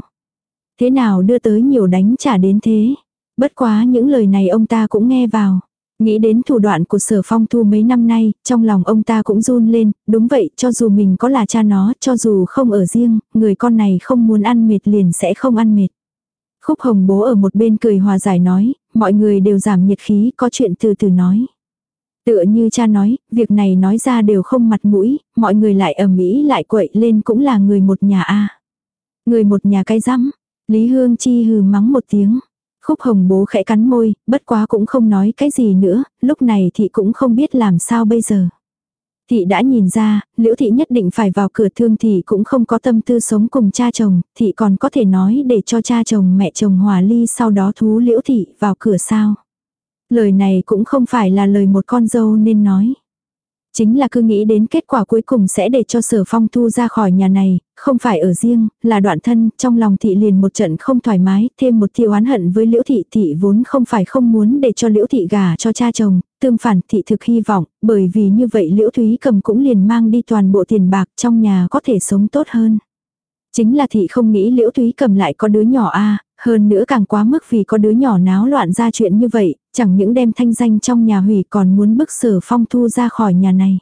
Thế nào đưa tới nhiều đánh trả đến thế. Bất quá những lời này ông ta cũng nghe vào. Nghĩ đến thủ đoạn của sở phong thu mấy năm nay, trong lòng ông ta cũng run lên, đúng vậy, cho dù mình có là cha nó, cho dù không ở riêng, người con này không muốn ăn mệt liền sẽ không ăn mệt. Khúc hồng bố ở một bên cười hòa giải nói, mọi người đều giảm nhiệt khí, có chuyện từ từ nói. Tựa như cha nói, việc này nói ra đều không mặt mũi, mọi người lại ầm mỹ lại quậy lên cũng là người một nhà a Người một nhà cái rắm Lý Hương Chi hừ mắng một tiếng. Khúc hồng bố khẽ cắn môi, bất quá cũng không nói cái gì nữa, lúc này thị cũng không biết làm sao bây giờ. Thị đã nhìn ra, liễu thị nhất định phải vào cửa thương thì cũng không có tâm tư sống cùng cha chồng, thị còn có thể nói để cho cha chồng mẹ chồng hòa ly sau đó thú liễu thị vào cửa sao. Lời này cũng không phải là lời một con dâu nên nói chính là cứ nghĩ đến kết quả cuối cùng sẽ để cho sở phong thu ra khỏi nhà này, không phải ở riêng, là đoạn thân, trong lòng thị liền một trận không thoải mái, thêm một tiêu oán hận với liễu thị thị vốn không phải không muốn để cho liễu thị gả cho cha chồng, tương phản thị thực hy vọng, bởi vì như vậy liễu thúy cầm cũng liền mang đi toàn bộ tiền bạc trong nhà có thể sống tốt hơn. Chính là thị không nghĩ liễu thúy cầm lại có đứa nhỏ a hơn nữa càng quá mức vì có đứa nhỏ náo loạn ra chuyện như vậy, chẳng những đem thanh danh trong nhà hủy còn muốn bức sở phong thu ra khỏi nhà này.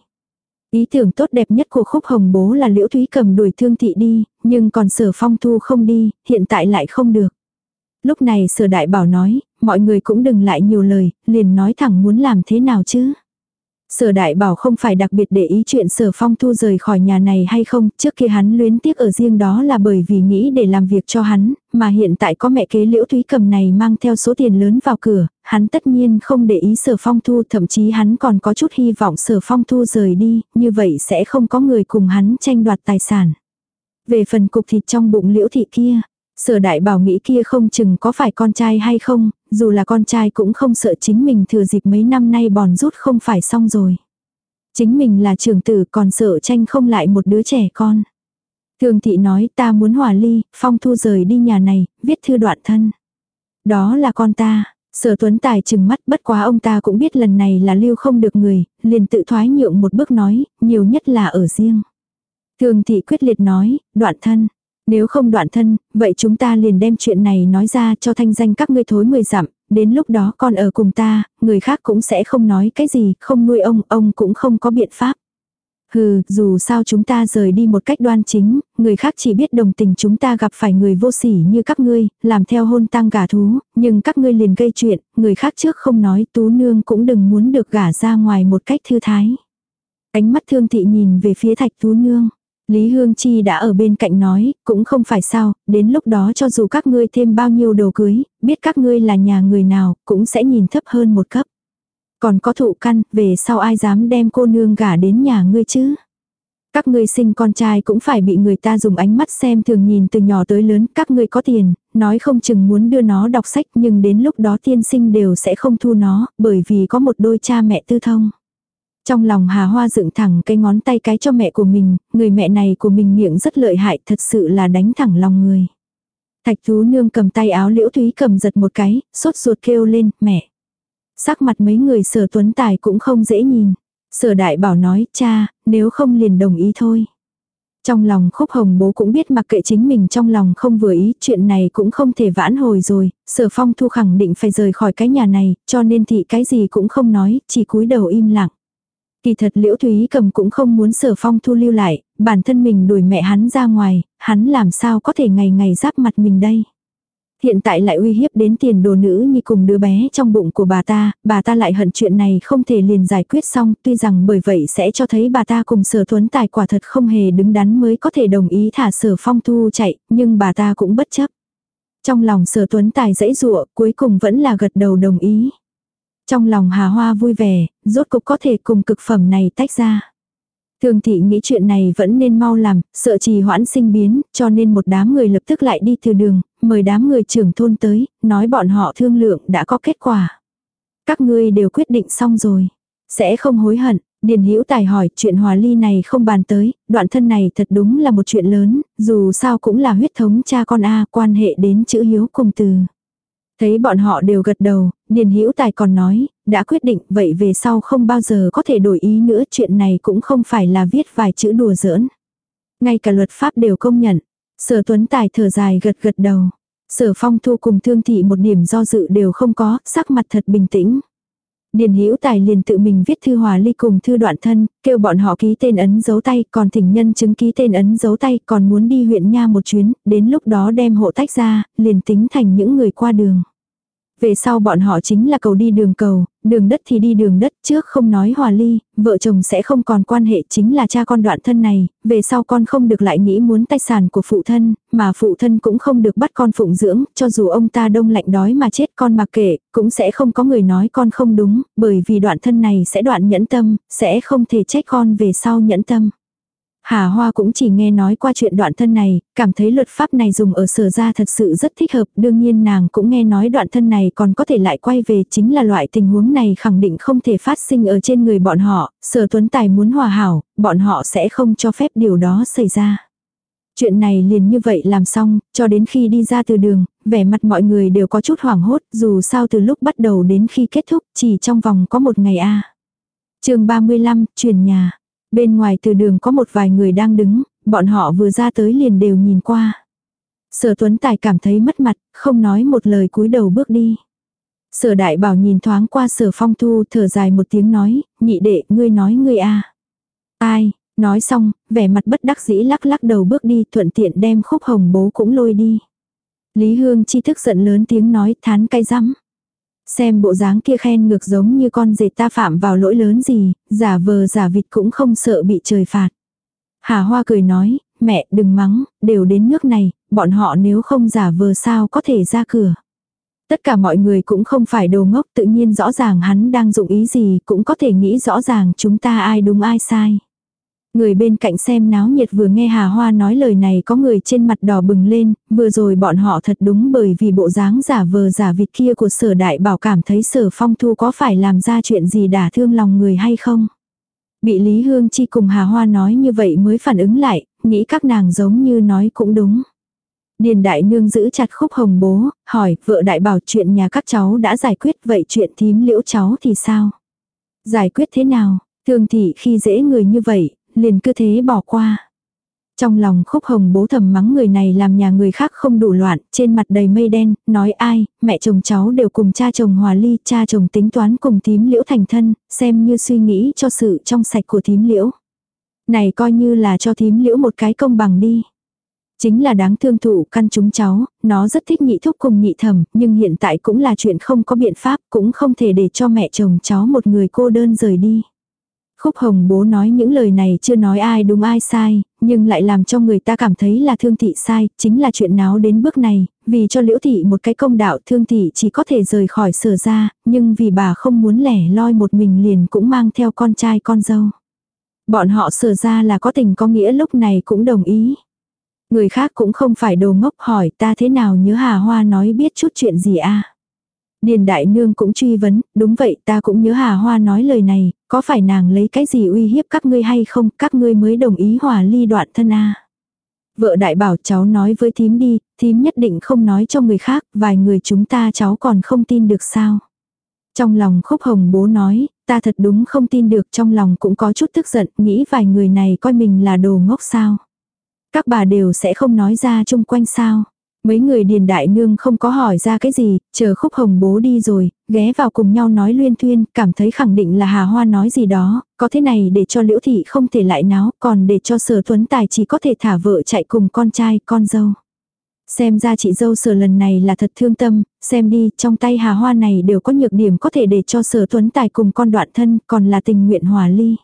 Ý tưởng tốt đẹp nhất của khúc hồng bố là liễu thúy cầm đuổi thương thị đi, nhưng còn sở phong thu không đi, hiện tại lại không được. Lúc này sở đại bảo nói, mọi người cũng đừng lại nhiều lời, liền nói thẳng muốn làm thế nào chứ. Sở đại bảo không phải đặc biệt để ý chuyện sở phong thu rời khỏi nhà này hay không, trước kia hắn luyến tiếc ở riêng đó là bởi vì nghĩ để làm việc cho hắn, mà hiện tại có mẹ kế liễu thúy cầm này mang theo số tiền lớn vào cửa, hắn tất nhiên không để ý sở phong thu thậm chí hắn còn có chút hy vọng sở phong thu rời đi, như vậy sẽ không có người cùng hắn tranh đoạt tài sản. Về phần cục thịt trong bụng liễu thị kia, Sở đại bảo nghĩ kia không chừng có phải con trai hay không, dù là con trai cũng không sợ chính mình thừa dịp mấy năm nay bòn rút không phải xong rồi. Chính mình là trưởng tử còn sợ tranh không lại một đứa trẻ con. Thường thị nói ta muốn hòa ly, phong thu rời đi nhà này, viết thư đoạn thân. Đó là con ta, Sở Tuấn Tài chừng mắt bất quá ông ta cũng biết lần này là lưu không được người, liền tự thoái nhượng một bước nói, nhiều nhất là ở riêng. Thường thị quyết liệt nói, đoạn thân. Nếu không đoạn thân, vậy chúng ta liền đem chuyện này nói ra cho thanh danh các ngươi thối mười dặm, đến lúc đó con ở cùng ta, người khác cũng sẽ không nói cái gì, không nuôi ông, ông cũng không có biện pháp. Hừ, dù sao chúng ta rời đi một cách đoan chính, người khác chỉ biết đồng tình chúng ta gặp phải người vô sỉ như các ngươi, làm theo hôn tang gà thú, nhưng các ngươi liền gây chuyện, người khác trước không nói tú nương cũng đừng muốn được gả ra ngoài một cách thư thái. Ánh mắt thương thị nhìn về phía thạch tú nương. Lý Hương Chi đã ở bên cạnh nói, cũng không phải sao, đến lúc đó cho dù các ngươi thêm bao nhiêu đồ cưới, biết các ngươi là nhà người nào, cũng sẽ nhìn thấp hơn một cấp. Còn có thụ căn, về sau ai dám đem cô nương gả đến nhà ngươi chứ? Các ngươi sinh con trai cũng phải bị người ta dùng ánh mắt xem thường nhìn từ nhỏ tới lớn, các ngươi có tiền, nói không chừng muốn đưa nó đọc sách nhưng đến lúc đó tiên sinh đều sẽ không thu nó, bởi vì có một đôi cha mẹ tư thông. Trong lòng Hà Hoa dựng thẳng cái ngón tay cái cho mẹ của mình, người mẹ này của mình miệng rất lợi hại thật sự là đánh thẳng lòng người. Thạch Tú Nương cầm tay áo liễu thúy cầm giật một cái, sốt ruột kêu lên, mẹ. Sắc mặt mấy người sở tuấn tài cũng không dễ nhìn. Sở đại bảo nói, cha, nếu không liền đồng ý thôi. Trong lòng khúc hồng bố cũng biết mặc kệ chính mình trong lòng không vừa ý, chuyện này cũng không thể vãn hồi rồi, sở phong thu khẳng định phải rời khỏi cái nhà này, cho nên thị cái gì cũng không nói, chỉ cúi đầu im lặng. Kỳ thật liễu thúy cầm cũng không muốn sở phong thu lưu lại, bản thân mình đuổi mẹ hắn ra ngoài, hắn làm sao có thể ngày ngày giáp mặt mình đây. Hiện tại lại uy hiếp đến tiền đồ nữ như cùng đứa bé trong bụng của bà ta, bà ta lại hận chuyện này không thể liền giải quyết xong, tuy rằng bởi vậy sẽ cho thấy bà ta cùng sở tuấn tài quả thật không hề đứng đắn mới có thể đồng ý thả sở phong thu chạy, nhưng bà ta cũng bất chấp. Trong lòng sở tuấn tài dãy dụa, cuối cùng vẫn là gật đầu đồng ý. Trong lòng Hà Hoa vui vẻ, rốt cục có thể cùng cực phẩm này tách ra. Thường thị nghĩ chuyện này vẫn nên mau làm, sợ trì hoãn sinh biến, cho nên một đám người lập tức lại đi từ đường, mời đám người trưởng thôn tới, nói bọn họ thương lượng đã có kết quả. Các ngươi đều quyết định xong rồi. Sẽ không hối hận, Điền Hữu Tài hỏi chuyện hòa ly này không bàn tới, đoạn thân này thật đúng là một chuyện lớn, dù sao cũng là huyết thống cha con A quan hệ đến chữ hiếu cùng từ. Thấy bọn họ đều gật đầu, Điền Hữu Tài còn nói, đã quyết định vậy về sau không bao giờ có thể đổi ý nữa chuyện này cũng không phải là viết vài chữ đùa giỡn. Ngay cả luật pháp đều công nhận. Sở Tuấn Tài thở dài gật gật đầu. Sở Phong Thu cùng Thương Thị một điểm do dự đều không có, sắc mặt thật bình tĩnh. Điền Hữu Tài liền tự mình viết thư hòa ly cùng thư đoạn thân, kêu bọn họ ký tên ấn dấu tay, còn thỉnh nhân chứng ký tên ấn dấu tay, còn muốn đi huyện nha một chuyến, đến lúc đó đem hộ tách ra, liền tính thành những người qua đường. Về sau bọn họ chính là cầu đi đường cầu, đường đất thì đi đường đất trước không nói hòa ly, vợ chồng sẽ không còn quan hệ chính là cha con đoạn thân này, về sau con không được lại nghĩ muốn tài sản của phụ thân, mà phụ thân cũng không được bắt con phụng dưỡng, cho dù ông ta đông lạnh đói mà chết con mặc kệ, cũng sẽ không có người nói con không đúng, bởi vì đoạn thân này sẽ đoạn nhẫn tâm, sẽ không thể trách con về sau nhẫn tâm. Hà Hoa cũng chỉ nghe nói qua chuyện đoạn thân này, cảm thấy luật pháp này dùng ở sở ra thật sự rất thích hợp, đương nhiên nàng cũng nghe nói đoạn thân này còn có thể lại quay về chính là loại tình huống này khẳng định không thể phát sinh ở trên người bọn họ, sở tuấn tài muốn hòa hảo, bọn họ sẽ không cho phép điều đó xảy ra. Chuyện này liền như vậy làm xong, cho đến khi đi ra từ đường, vẻ mặt mọi người đều có chút hoảng hốt, dù sao từ lúc bắt đầu đến khi kết thúc, chỉ trong vòng có một ngày a. À. Chương 35, truyền nhà. Bên ngoài từ đường có một vài người đang đứng, bọn họ vừa ra tới liền đều nhìn qua. Sở Tuấn Tài cảm thấy mất mặt, không nói một lời cúi đầu bước đi. Sở Đại Bảo nhìn thoáng qua Sở Phong Thu thở dài một tiếng nói, nhị đệ, ngươi nói ngươi a Ai, nói xong, vẻ mặt bất đắc dĩ lắc lắc đầu bước đi thuận tiện đem khúc hồng bố cũng lôi đi. Lý Hương chi thức giận lớn tiếng nói thán cay rắm. Xem bộ dáng kia khen ngược giống như con dệt ta phạm vào lỗi lớn gì, giả vờ giả vịt cũng không sợ bị trời phạt. Hà Hoa cười nói, mẹ đừng mắng, đều đến nước này, bọn họ nếu không giả vờ sao có thể ra cửa. Tất cả mọi người cũng không phải đồ ngốc tự nhiên rõ ràng hắn đang dụng ý gì cũng có thể nghĩ rõ ràng chúng ta ai đúng ai sai. Người bên cạnh xem náo nhiệt vừa nghe Hà Hoa nói lời này có người trên mặt đỏ bừng lên, vừa rồi bọn họ thật đúng bởi vì bộ dáng giả vờ giả vịt kia của sở đại bảo cảm thấy sở phong thu có phải làm ra chuyện gì đả thương lòng người hay không. Bị Lý Hương Chi cùng Hà Hoa nói như vậy mới phản ứng lại, nghĩ các nàng giống như nói cũng đúng. Điền đại nương giữ chặt khúc hồng bố, hỏi, vợ đại bảo chuyện nhà các cháu đã giải quyết vậy chuyện thím liễu cháu thì sao? Giải quyết thế nào? thường thị khi dễ người như vậy, liền cứ thế bỏ qua. Trong lòng khúc hồng bố thầm mắng người này làm nhà người khác không đủ loạn, trên mặt đầy mây đen, nói ai, mẹ chồng cháu đều cùng cha chồng hòa ly, cha chồng tính toán cùng thím liễu thành thân, xem như suy nghĩ cho sự trong sạch của thím liễu. Này coi như là cho thím liễu một cái công bằng đi. Chính là đáng thương thụ căn chúng cháu, nó rất thích nhị thúc cùng nhị thầm nhưng hiện tại cũng là chuyện không có biện pháp, cũng không thể để cho mẹ chồng cháu một người cô đơn rời đi. Khúc hồng bố nói những lời này chưa nói ai đúng ai sai, nhưng lại làm cho người ta cảm thấy là thương thị sai, chính là chuyện náo đến bước này, vì cho liễu thị một cái công đạo thương thị chỉ có thể rời khỏi sở ra, nhưng vì bà không muốn lẻ loi một mình liền cũng mang theo con trai con dâu. Bọn họ sở ra là có tình có nghĩa lúc này cũng đồng ý. Người khác cũng không phải đồ ngốc hỏi ta thế nào nhớ Hà Hoa nói biết chút chuyện gì a Điền đại nương cũng truy vấn, đúng vậy ta cũng nhớ Hà Hoa nói lời này, có phải nàng lấy cái gì uy hiếp các ngươi hay không, các ngươi mới đồng ý hòa ly đoạn thân a Vợ đại bảo cháu nói với thím đi, thím nhất định không nói cho người khác, vài người chúng ta cháu còn không tin được sao. Trong lòng khúc hồng bố nói, ta thật đúng không tin được trong lòng cũng có chút tức giận, nghĩ vài người này coi mình là đồ ngốc sao. Các bà đều sẽ không nói ra chung quanh sao. Mấy người điền đại nương không có hỏi ra cái gì, chờ khúc hồng bố đi rồi, ghé vào cùng nhau nói luyên thuyên, cảm thấy khẳng định là Hà Hoa nói gì đó, có thế này để cho liễu thị không thể lại náo, còn để cho sở tuấn tài chỉ có thể thả vợ chạy cùng con trai, con dâu. Xem ra chị dâu sở lần này là thật thương tâm, xem đi, trong tay Hà Hoa này đều có nhược điểm có thể để cho sở tuấn tài cùng con đoạn thân, còn là tình nguyện hòa ly.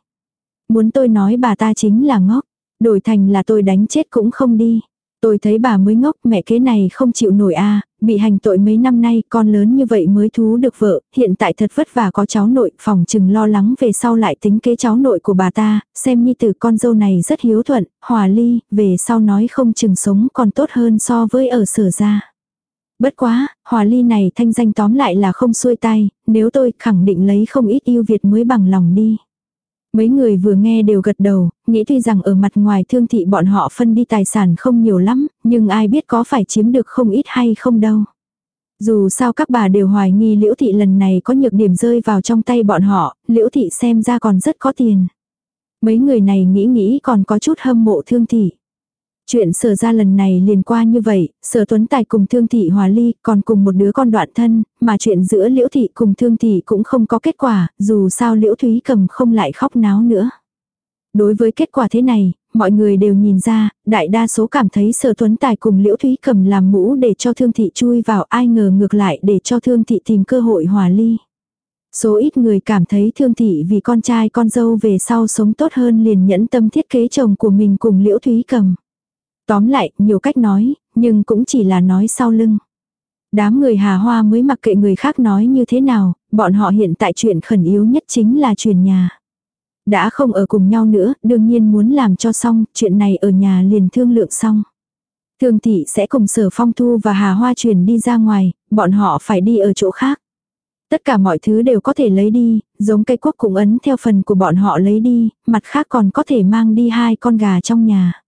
Muốn tôi nói bà ta chính là ngốc. Đổi thành là tôi đánh chết cũng không đi. Tôi thấy bà mới ngốc mẹ kế này không chịu nổi a bị hành tội mấy năm nay con lớn như vậy mới thú được vợ, hiện tại thật vất vả có cháu nội, phòng chừng lo lắng về sau lại tính kế cháu nội của bà ta, xem như từ con dâu này rất hiếu thuận, hòa ly, về sau nói không chừng sống còn tốt hơn so với ở sở ra. Bất quá, hòa ly này thanh danh tóm lại là không xuôi tay, nếu tôi khẳng định lấy không ít yêu Việt mới bằng lòng đi. Mấy người vừa nghe đều gật đầu, nghĩ tuy rằng ở mặt ngoài thương thị bọn họ phân đi tài sản không nhiều lắm, nhưng ai biết có phải chiếm được không ít hay không đâu. Dù sao các bà đều hoài nghi liễu thị lần này có nhược điểm rơi vào trong tay bọn họ, liễu thị xem ra còn rất có tiền. Mấy người này nghĩ nghĩ còn có chút hâm mộ thương thị. Chuyện sở ra lần này liền qua như vậy, sở tuấn tài cùng thương thị hòa ly, còn cùng một đứa con đoạn thân, mà chuyện giữa liễu thị cùng thương thị cũng không có kết quả, dù sao liễu thúy cầm không lại khóc náo nữa. Đối với kết quả thế này, mọi người đều nhìn ra, đại đa số cảm thấy sở tuấn tài cùng liễu thúy cầm làm mũ để cho thương thị chui vào ai ngờ ngược lại để cho thương thị tìm cơ hội hòa ly. Số ít người cảm thấy thương thị vì con trai con dâu về sau sống tốt hơn liền nhẫn tâm thiết kế chồng của mình cùng liễu thúy cầm. Tóm lại, nhiều cách nói, nhưng cũng chỉ là nói sau lưng. Đám người hà hoa mới mặc kệ người khác nói như thế nào, bọn họ hiện tại chuyện khẩn yếu nhất chính là chuyển nhà. Đã không ở cùng nhau nữa, đương nhiên muốn làm cho xong, chuyện này ở nhà liền thương lượng xong. Thương thị sẽ cùng sở phong thu và hà hoa chuyển đi ra ngoài, bọn họ phải đi ở chỗ khác. Tất cả mọi thứ đều có thể lấy đi, giống cây quốc cũng ấn theo phần của bọn họ lấy đi, mặt khác còn có thể mang đi hai con gà trong nhà.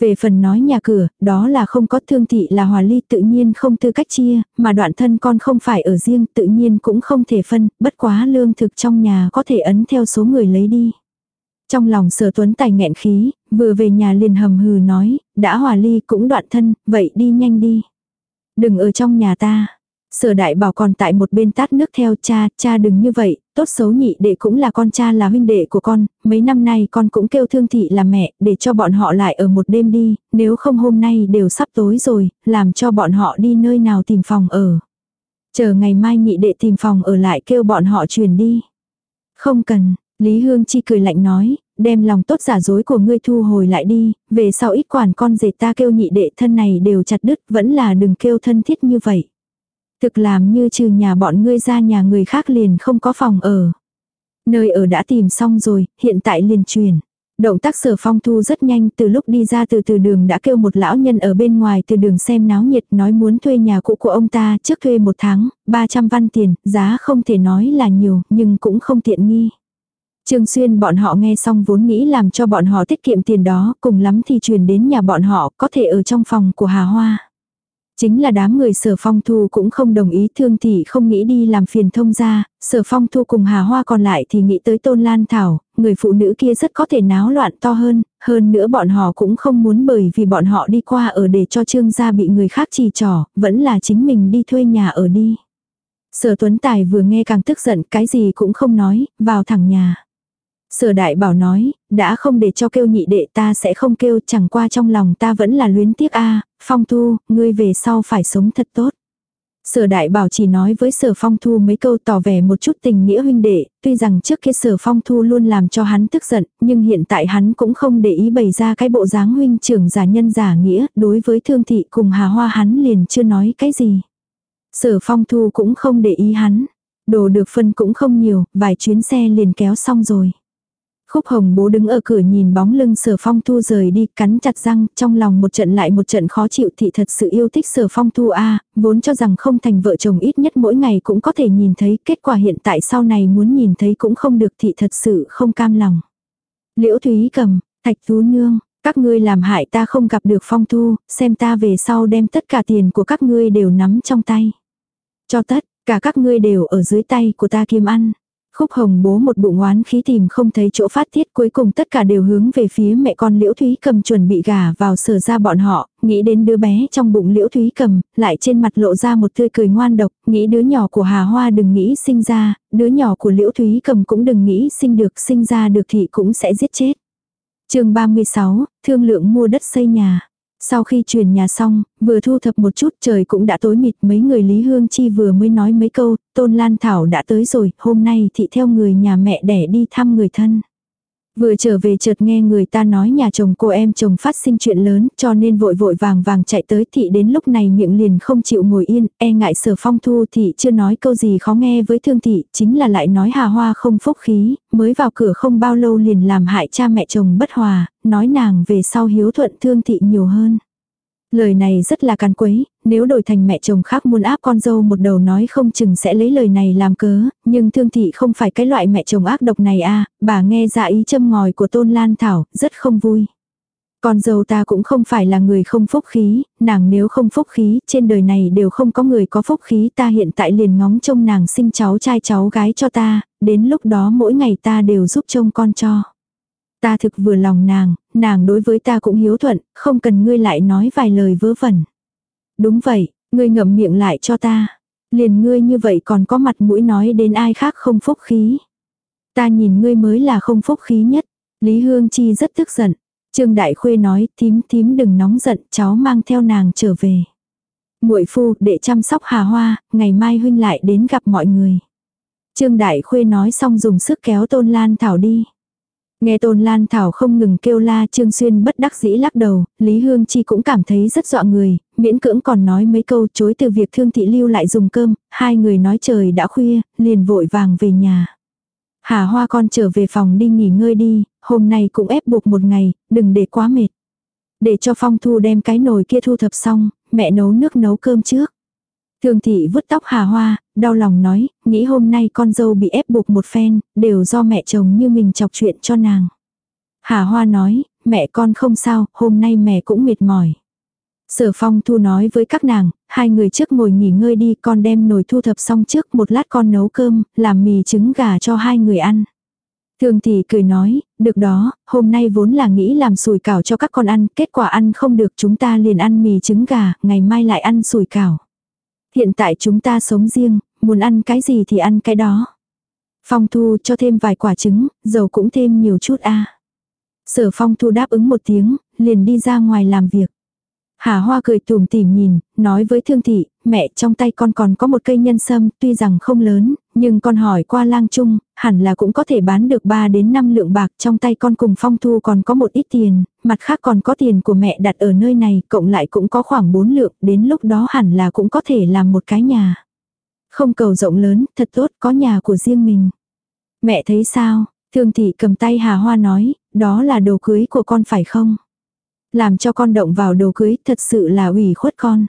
Về phần nói nhà cửa, đó là không có thương thị là hòa ly tự nhiên không tư cách chia, mà đoạn thân con không phải ở riêng tự nhiên cũng không thể phân, bất quá lương thực trong nhà có thể ấn theo số người lấy đi. Trong lòng sở tuấn tài nghẹn khí, vừa về nhà liền hầm hừ nói, đã hòa ly cũng đoạn thân, vậy đi nhanh đi. Đừng ở trong nhà ta, Sở đại bảo còn tại một bên tát nước theo cha, cha đừng như vậy, tốt xấu nhị đệ cũng là con cha là huynh đệ của con, mấy năm nay con cũng kêu thương thị là mẹ, để cho bọn họ lại ở một đêm đi, nếu không hôm nay đều sắp tối rồi, làm cho bọn họ đi nơi nào tìm phòng ở. Chờ ngày mai nhị đệ tìm phòng ở lại kêu bọn họ truyền đi. Không cần, Lý Hương Chi cười lạnh nói, đem lòng tốt giả dối của ngươi thu hồi lại đi, về sau ít quản con dệt ta kêu nhị đệ thân này đều chặt đứt, vẫn là đừng kêu thân thiết như vậy. Thực làm như trừ nhà bọn ngươi ra nhà người khác liền không có phòng ở. Nơi ở đã tìm xong rồi, hiện tại liền truyền. Động tác sở phong thu rất nhanh từ lúc đi ra từ từ đường đã kêu một lão nhân ở bên ngoài từ đường xem náo nhiệt nói muốn thuê nhà cũ của ông ta trước thuê một tháng, 300 văn tiền, giá không thể nói là nhiều nhưng cũng không tiện nghi. Trương Xuyên bọn họ nghe xong vốn nghĩ làm cho bọn họ tiết kiệm tiền đó cùng lắm thì truyền đến nhà bọn họ có thể ở trong phòng của Hà Hoa. Chính là đám người sở phong thu cũng không đồng ý thương thị không nghĩ đi làm phiền thông gia, sở phong thu cùng hà hoa còn lại thì nghĩ tới tôn lan thảo, người phụ nữ kia rất có thể náo loạn to hơn, hơn nữa bọn họ cũng không muốn bởi vì bọn họ đi qua ở để cho trương gia bị người khác chỉ trỏ, vẫn là chính mình đi thuê nhà ở đi. Sở Tuấn Tài vừa nghe càng tức giận cái gì cũng không nói, vào thẳng nhà. Sở đại bảo nói, đã không để cho kêu nhị đệ ta sẽ không kêu chẳng qua trong lòng ta vẫn là luyến tiếc a phong thu, ngươi về sau phải sống thật tốt. Sở đại bảo chỉ nói với sở phong thu mấy câu tỏ vẻ một chút tình nghĩa huynh đệ, tuy rằng trước kia sở phong thu luôn làm cho hắn tức giận, nhưng hiện tại hắn cũng không để ý bày ra cái bộ dáng huynh trưởng giả nhân giả nghĩa, đối với thương thị cùng hà hoa hắn liền chưa nói cái gì. Sở phong thu cũng không để ý hắn, đồ được phân cũng không nhiều, vài chuyến xe liền kéo xong rồi. Khúc hồng bố đứng ở cửa nhìn bóng lưng sở phong thu rời đi, cắn chặt răng, trong lòng một trận lại một trận khó chịu thị thật sự yêu thích sở phong thu a vốn cho rằng không thành vợ chồng ít nhất mỗi ngày cũng có thể nhìn thấy, kết quả hiện tại sau này muốn nhìn thấy cũng không được thị thật sự không cam lòng. Liễu Thúy cầm, thạch tú nương, các ngươi làm hại ta không gặp được phong thu, xem ta về sau đem tất cả tiền của các ngươi đều nắm trong tay. Cho tất, cả các ngươi đều ở dưới tay của ta kiếm ăn. Khúc hồng bố một bụng oán khí tìm không thấy chỗ phát tiết cuối cùng tất cả đều hướng về phía mẹ con liễu thúy cầm chuẩn bị gả vào sở ra bọn họ, nghĩ đến đứa bé trong bụng liễu thúy cầm, lại trên mặt lộ ra một tươi cười ngoan độc, nghĩ đứa nhỏ của hà hoa đừng nghĩ sinh ra, đứa nhỏ của liễu thúy cầm cũng đừng nghĩ sinh được sinh ra được thì cũng sẽ giết chết. chương 36, thương lượng mua đất xây nhà. Sau khi chuyển nhà xong, vừa thu thập một chút trời cũng đã tối mịt mấy người Lý Hương Chi vừa mới nói mấy câu, Tôn Lan Thảo đã tới rồi, hôm nay thị theo người nhà mẹ đẻ đi thăm người thân. Vừa trở về chợt nghe người ta nói nhà chồng cô em chồng phát sinh chuyện lớn cho nên vội vội vàng vàng chạy tới thị đến lúc này miệng liền không chịu ngồi yên, e ngại sở phong thu thị chưa nói câu gì khó nghe với thương thị, chính là lại nói hà hoa không phúc khí, mới vào cửa không bao lâu liền làm hại cha mẹ chồng bất hòa, nói nàng về sau hiếu thuận thương thị nhiều hơn. Lời này rất là càn quấy, nếu đổi thành mẹ chồng khác muốn áp con dâu một đầu nói không chừng sẽ lấy lời này làm cớ, nhưng thương thị không phải cái loại mẹ chồng ác độc này a bà nghe ra ý châm ngòi của tôn lan thảo, rất không vui. Con dâu ta cũng không phải là người không phúc khí, nàng nếu không phúc khí, trên đời này đều không có người có phúc khí ta hiện tại liền ngóng trông nàng sinh cháu trai cháu gái cho ta, đến lúc đó mỗi ngày ta đều giúp trông con cho. Ta thực vừa lòng nàng, nàng đối với ta cũng hiếu thuận, không cần ngươi lại nói vài lời vớ vẩn. Đúng vậy, ngươi ngậm miệng lại cho ta. Liền ngươi như vậy còn có mặt mũi nói đến ai khác không phúc khí. Ta nhìn ngươi mới là không phúc khí nhất. Lý Hương Chi rất tức giận. Trương Đại Khuê nói, thím thím đừng nóng giận, cháu mang theo nàng trở về. Muội phu, để chăm sóc Hà Hoa, ngày mai huynh lại đến gặp mọi người. Trương Đại Khuê nói xong dùng sức kéo Tôn Lan Thảo đi. Nghe Tôn Lan Thảo không ngừng kêu la Trương Xuyên bất đắc dĩ lắc đầu, Lý Hương Chi cũng cảm thấy rất dọa người, miễn cưỡng còn nói mấy câu chối từ việc thương thị lưu lại dùng cơm, hai người nói trời đã khuya, liền vội vàng về nhà. Hà Hoa con trở về phòng đi nghỉ ngơi đi, hôm nay cũng ép buộc một ngày, đừng để quá mệt. Để cho Phong Thu đem cái nồi kia thu thập xong, mẹ nấu nước nấu cơm trước. Thường thị vứt tóc Hà Hoa, đau lòng nói, nghĩ hôm nay con dâu bị ép buộc một phen, đều do mẹ chồng như mình chọc chuyện cho nàng. Hà Hoa nói, mẹ con không sao, hôm nay mẹ cũng mệt mỏi. Sở phong thu nói với các nàng, hai người trước ngồi nghỉ ngơi đi con đem nồi thu thập xong trước một lát con nấu cơm, làm mì trứng gà cho hai người ăn. Thường thì cười nói, được đó, hôm nay vốn là nghĩ làm sủi cảo cho các con ăn, kết quả ăn không được chúng ta liền ăn mì trứng gà, ngày mai lại ăn sủi cảo. Hiện tại chúng ta sống riêng, muốn ăn cái gì thì ăn cái đó. Phong thu cho thêm vài quả trứng, dầu cũng thêm nhiều chút a. Sở phong thu đáp ứng một tiếng, liền đi ra ngoài làm việc. Hà Hoa cười tủm tỉm nhìn, nói với Thương Thị, mẹ trong tay con còn có một cây nhân sâm, tuy rằng không lớn, nhưng con hỏi qua lang trung, hẳn là cũng có thể bán được 3 đến 5 lượng bạc, trong tay con cùng phong thu còn có một ít tiền, mặt khác còn có tiền của mẹ đặt ở nơi này, cộng lại cũng có khoảng 4 lượng, đến lúc đó hẳn là cũng có thể làm một cái nhà. Không cầu rộng lớn, thật tốt, có nhà của riêng mình. Mẹ thấy sao? Thương Thị cầm tay Hà Hoa nói, đó là đồ cưới của con phải không? Làm cho con động vào đồ cưới thật sự là ủy khuất con.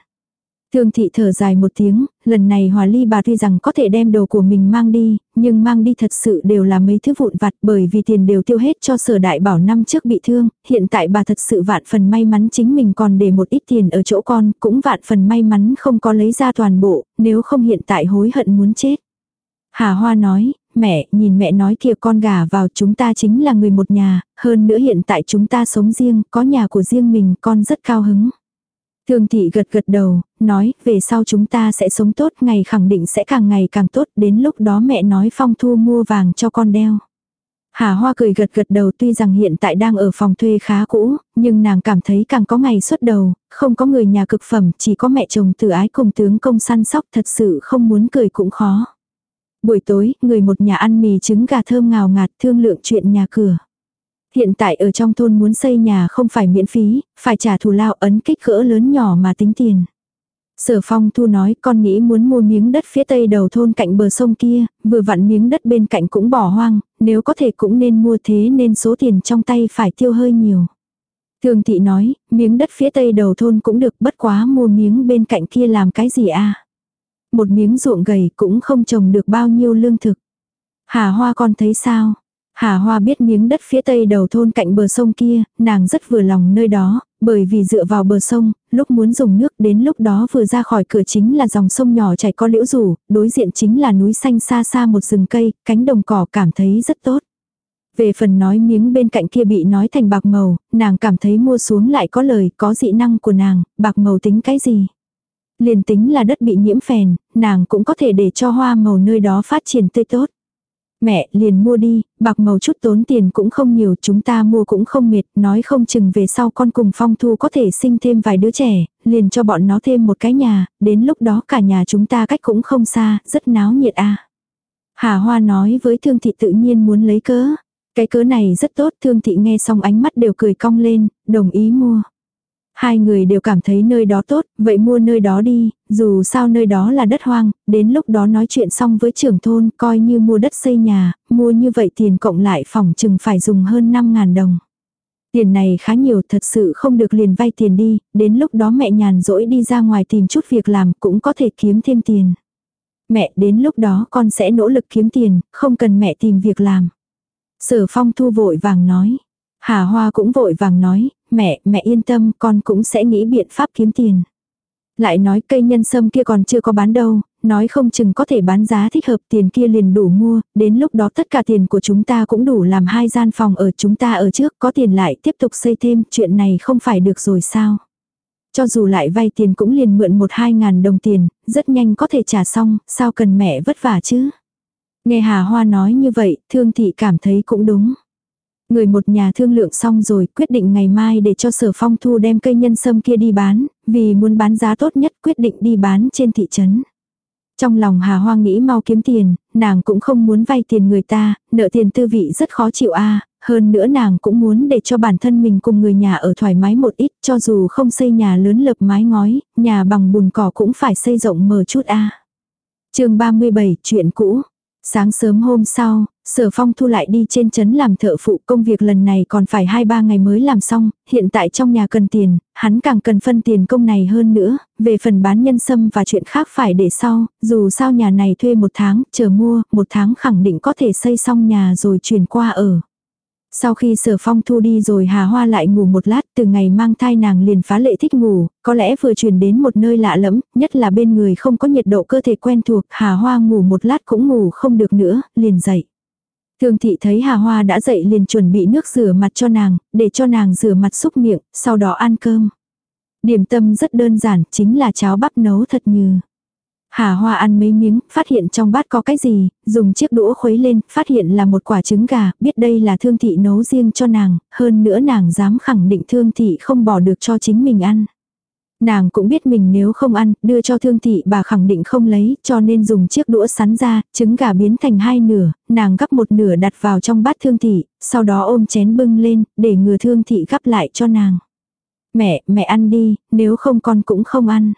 Thương thị thở dài một tiếng, lần này hòa ly bà tuy rằng có thể đem đồ của mình mang đi, nhưng mang đi thật sự đều là mấy thứ vụn vặt bởi vì tiền đều tiêu hết cho sở đại bảo năm trước bị thương, hiện tại bà thật sự vạn phần may mắn chính mình còn để một ít tiền ở chỗ con, cũng vạn phần may mắn không có lấy ra toàn bộ, nếu không hiện tại hối hận muốn chết. Hà Hoa nói, mẹ, nhìn mẹ nói kìa con gà vào chúng ta chính là người một nhà, hơn nữa hiện tại chúng ta sống riêng, có nhà của riêng mình, con rất cao hứng. thường thị gật gật đầu, nói, về sau chúng ta sẽ sống tốt, ngày khẳng định sẽ càng ngày càng tốt, đến lúc đó mẹ nói phong thu mua vàng cho con đeo. Hà Hoa cười gật gật đầu tuy rằng hiện tại đang ở phòng thuê khá cũ, nhưng nàng cảm thấy càng có ngày xuất đầu, không có người nhà cực phẩm, chỉ có mẹ chồng tử ái cùng tướng công săn sóc thật sự không muốn cười cũng khó. Buổi tối, người một nhà ăn mì trứng gà thơm ngào ngạt thương lượng chuyện nhà cửa. Hiện tại ở trong thôn muốn xây nhà không phải miễn phí, phải trả thù lao ấn kích cỡ lớn nhỏ mà tính tiền. Sở phong thu nói con nghĩ muốn mua miếng đất phía tây đầu thôn cạnh bờ sông kia, vừa vặn miếng đất bên cạnh cũng bỏ hoang, nếu có thể cũng nên mua thế nên số tiền trong tay phải tiêu hơi nhiều. Thường thị nói, miếng đất phía tây đầu thôn cũng được bất quá mua miếng bên cạnh kia làm cái gì à. Một miếng ruộng gầy cũng không trồng được bao nhiêu lương thực. Hà hoa con thấy sao? Hà Hoa biết miếng đất phía tây đầu thôn cạnh bờ sông kia, nàng rất vừa lòng nơi đó, bởi vì dựa vào bờ sông, lúc muốn dùng nước đến lúc đó vừa ra khỏi cửa chính là dòng sông nhỏ chảy có liễu rủ, đối diện chính là núi xanh xa xa một rừng cây, cánh đồng cỏ cảm thấy rất tốt. Về phần nói miếng bên cạnh kia bị nói thành bạc màu, nàng cảm thấy mua xuống lại có lời, có dị năng của nàng, bạc màu tính cái gì. Liền tính là đất bị nhiễm phèn, nàng cũng có thể để cho hoa màu nơi đó phát triển tươi tốt. Mẹ, liền mua đi, bạc màu chút tốn tiền cũng không nhiều, chúng ta mua cũng không mệt, nói không chừng về sau con cùng phong thu có thể sinh thêm vài đứa trẻ, liền cho bọn nó thêm một cái nhà, đến lúc đó cả nhà chúng ta cách cũng không xa, rất náo nhiệt à. Hà Hoa nói với Thương Thị tự nhiên muốn lấy cớ. Cái cớ này rất tốt, Thương Thị nghe xong ánh mắt đều cười cong lên, đồng ý mua. Hai người đều cảm thấy nơi đó tốt, vậy mua nơi đó đi, dù sao nơi đó là đất hoang, đến lúc đó nói chuyện xong với trưởng thôn coi như mua đất xây nhà, mua như vậy tiền cộng lại phòng chừng phải dùng hơn 5.000 đồng. Tiền này khá nhiều thật sự không được liền vay tiền đi, đến lúc đó mẹ nhàn rỗi đi ra ngoài tìm chút việc làm cũng có thể kiếm thêm tiền. Mẹ đến lúc đó con sẽ nỗ lực kiếm tiền, không cần mẹ tìm việc làm. Sở phong thu vội vàng nói. Hà Hoa cũng vội vàng nói, mẹ, mẹ yên tâm, con cũng sẽ nghĩ biện pháp kiếm tiền. Lại nói cây nhân sâm kia còn chưa có bán đâu, nói không chừng có thể bán giá thích hợp tiền kia liền đủ mua, đến lúc đó tất cả tiền của chúng ta cũng đủ làm hai gian phòng ở chúng ta ở trước, có tiền lại tiếp tục xây thêm, chuyện này không phải được rồi sao. Cho dù lại vay tiền cũng liền mượn một hai ngàn đồng tiền, rất nhanh có thể trả xong, sao cần mẹ vất vả chứ. Nghe Hà Hoa nói như vậy, thương thị cảm thấy cũng đúng. Người một nhà thương lượng xong rồi quyết định ngày mai để cho sở phong thu đem cây nhân sâm kia đi bán, vì muốn bán giá tốt nhất quyết định đi bán trên thị trấn. Trong lòng Hà Hoa nghĩ mau kiếm tiền, nàng cũng không muốn vay tiền người ta, nợ tiền tư vị rất khó chịu a hơn nữa nàng cũng muốn để cho bản thân mình cùng người nhà ở thoải mái một ít, cho dù không xây nhà lớn lập mái ngói, nhà bằng bùn cỏ cũng phải xây rộng mở chút a. À. Chương 37, chuyện cũ. Sáng sớm hôm sau, Sở phong thu lại đi trên chấn làm thợ phụ công việc lần này còn phải 2-3 ngày mới làm xong, hiện tại trong nhà cần tiền, hắn càng cần phân tiền công này hơn nữa, về phần bán nhân sâm và chuyện khác phải để sau, dù sao nhà này thuê một tháng, chờ mua, một tháng khẳng định có thể xây xong nhà rồi chuyển qua ở. Sau khi sở phong thu đi rồi Hà Hoa lại ngủ một lát, từ ngày mang thai nàng liền phá lệ thích ngủ, có lẽ vừa chuyển đến một nơi lạ lẫm, nhất là bên người không có nhiệt độ cơ thể quen thuộc, Hà Hoa ngủ một lát cũng ngủ không được nữa, liền dậy. thường thị thấy Hà Hoa đã dậy liền chuẩn bị nước rửa mặt cho nàng, để cho nàng rửa mặt xúc miệng, sau đó ăn cơm. Điểm tâm rất đơn giản, chính là cháo bắp nấu thật như. Hà Hoa ăn mấy miếng, phát hiện trong bát có cái gì, dùng chiếc đũa khuấy lên, phát hiện là một quả trứng gà, biết đây là thương thị nấu riêng cho nàng, hơn nữa nàng dám khẳng định thương thị không bỏ được cho chính mình ăn. Nàng cũng biết mình nếu không ăn, đưa cho thương thị bà khẳng định không lấy, cho nên dùng chiếc đũa sắn ra, trứng gà biến thành hai nửa, nàng gắp một nửa đặt vào trong bát thương thị, sau đó ôm chén bưng lên, để ngừa thương thị gắp lại cho nàng. Mẹ, mẹ ăn đi, nếu không con cũng không ăn.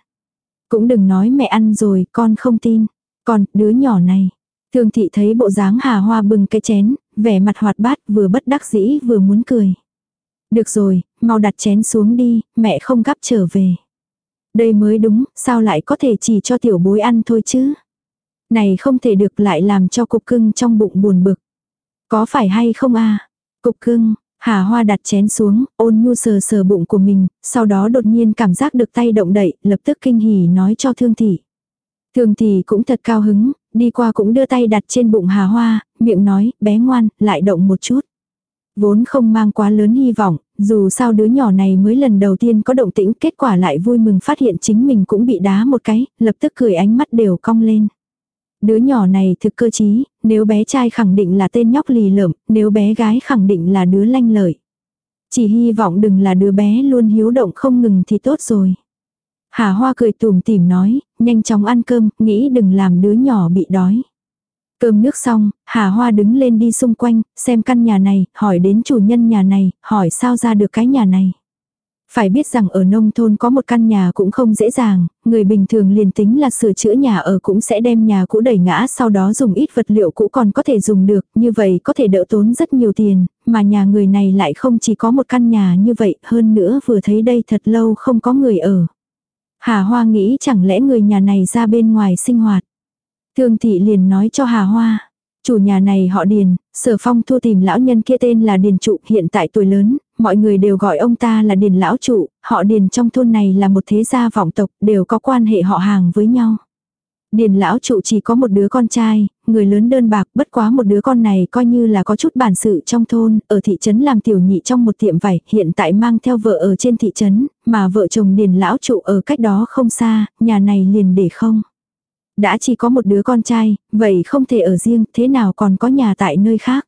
Cũng đừng nói mẹ ăn rồi, con không tin. còn đứa nhỏ này. Thương thị thấy bộ dáng hà hoa bưng cái chén, vẻ mặt hoạt bát vừa bất đắc dĩ vừa muốn cười. Được rồi, mau đặt chén xuống đi, mẹ không gấp trở về. Đây mới đúng, sao lại có thể chỉ cho tiểu bối ăn thôi chứ? Này không thể được lại làm cho cục cưng trong bụng buồn bực. Có phải hay không a Cục cưng, Hà Hoa đặt chén xuống, ôn nhu sờ sờ bụng của mình, sau đó đột nhiên cảm giác được tay động đậy, lập tức kinh hỉ nói cho Thương Thị. Thương Thị cũng thật cao hứng, đi qua cũng đưa tay đặt trên bụng Hà Hoa, miệng nói, bé ngoan, lại động một chút. Vốn không mang quá lớn hy vọng, dù sao đứa nhỏ này mới lần đầu tiên có động tĩnh kết quả lại vui mừng phát hiện chính mình cũng bị đá một cái, lập tức cười ánh mắt đều cong lên. Đứa nhỏ này thực cơ trí, nếu bé trai khẳng định là tên nhóc lì lợm, nếu bé gái khẳng định là đứa lanh lợi. Chỉ hy vọng đừng là đứa bé luôn hiếu động không ngừng thì tốt rồi. Hà Hoa cười tùm tìm nói, nhanh chóng ăn cơm, nghĩ đừng làm đứa nhỏ bị đói. Cơm nước xong, Hà Hoa đứng lên đi xung quanh, xem căn nhà này, hỏi đến chủ nhân nhà này, hỏi sao ra được cái nhà này. Phải biết rằng ở nông thôn có một căn nhà cũng không dễ dàng, người bình thường liền tính là sửa chữa nhà ở cũng sẽ đem nhà cũ đẩy ngã sau đó dùng ít vật liệu cũ còn có thể dùng được, như vậy có thể đỡ tốn rất nhiều tiền, mà nhà người này lại không chỉ có một căn nhà như vậy, hơn nữa vừa thấy đây thật lâu không có người ở. Hà Hoa nghĩ chẳng lẽ người nhà này ra bên ngoài sinh hoạt. Thương thị liền nói cho Hà Hoa. Chủ nhà này họ Điền, sở phong thua tìm lão nhân kia tên là Điền Trụ hiện tại tuổi lớn, mọi người đều gọi ông ta là Điền Lão Trụ, họ Điền trong thôn này là một thế gia vọng tộc, đều có quan hệ họ hàng với nhau. Điền Lão Trụ chỉ có một đứa con trai, người lớn đơn bạc, bất quá một đứa con này coi như là có chút bản sự trong thôn, ở thị trấn làm tiểu nhị trong một tiệm vải, hiện tại mang theo vợ ở trên thị trấn, mà vợ chồng Điền Lão Trụ ở cách đó không xa, nhà này liền để không. Đã chỉ có một đứa con trai, vậy không thể ở riêng, thế nào còn có nhà tại nơi khác.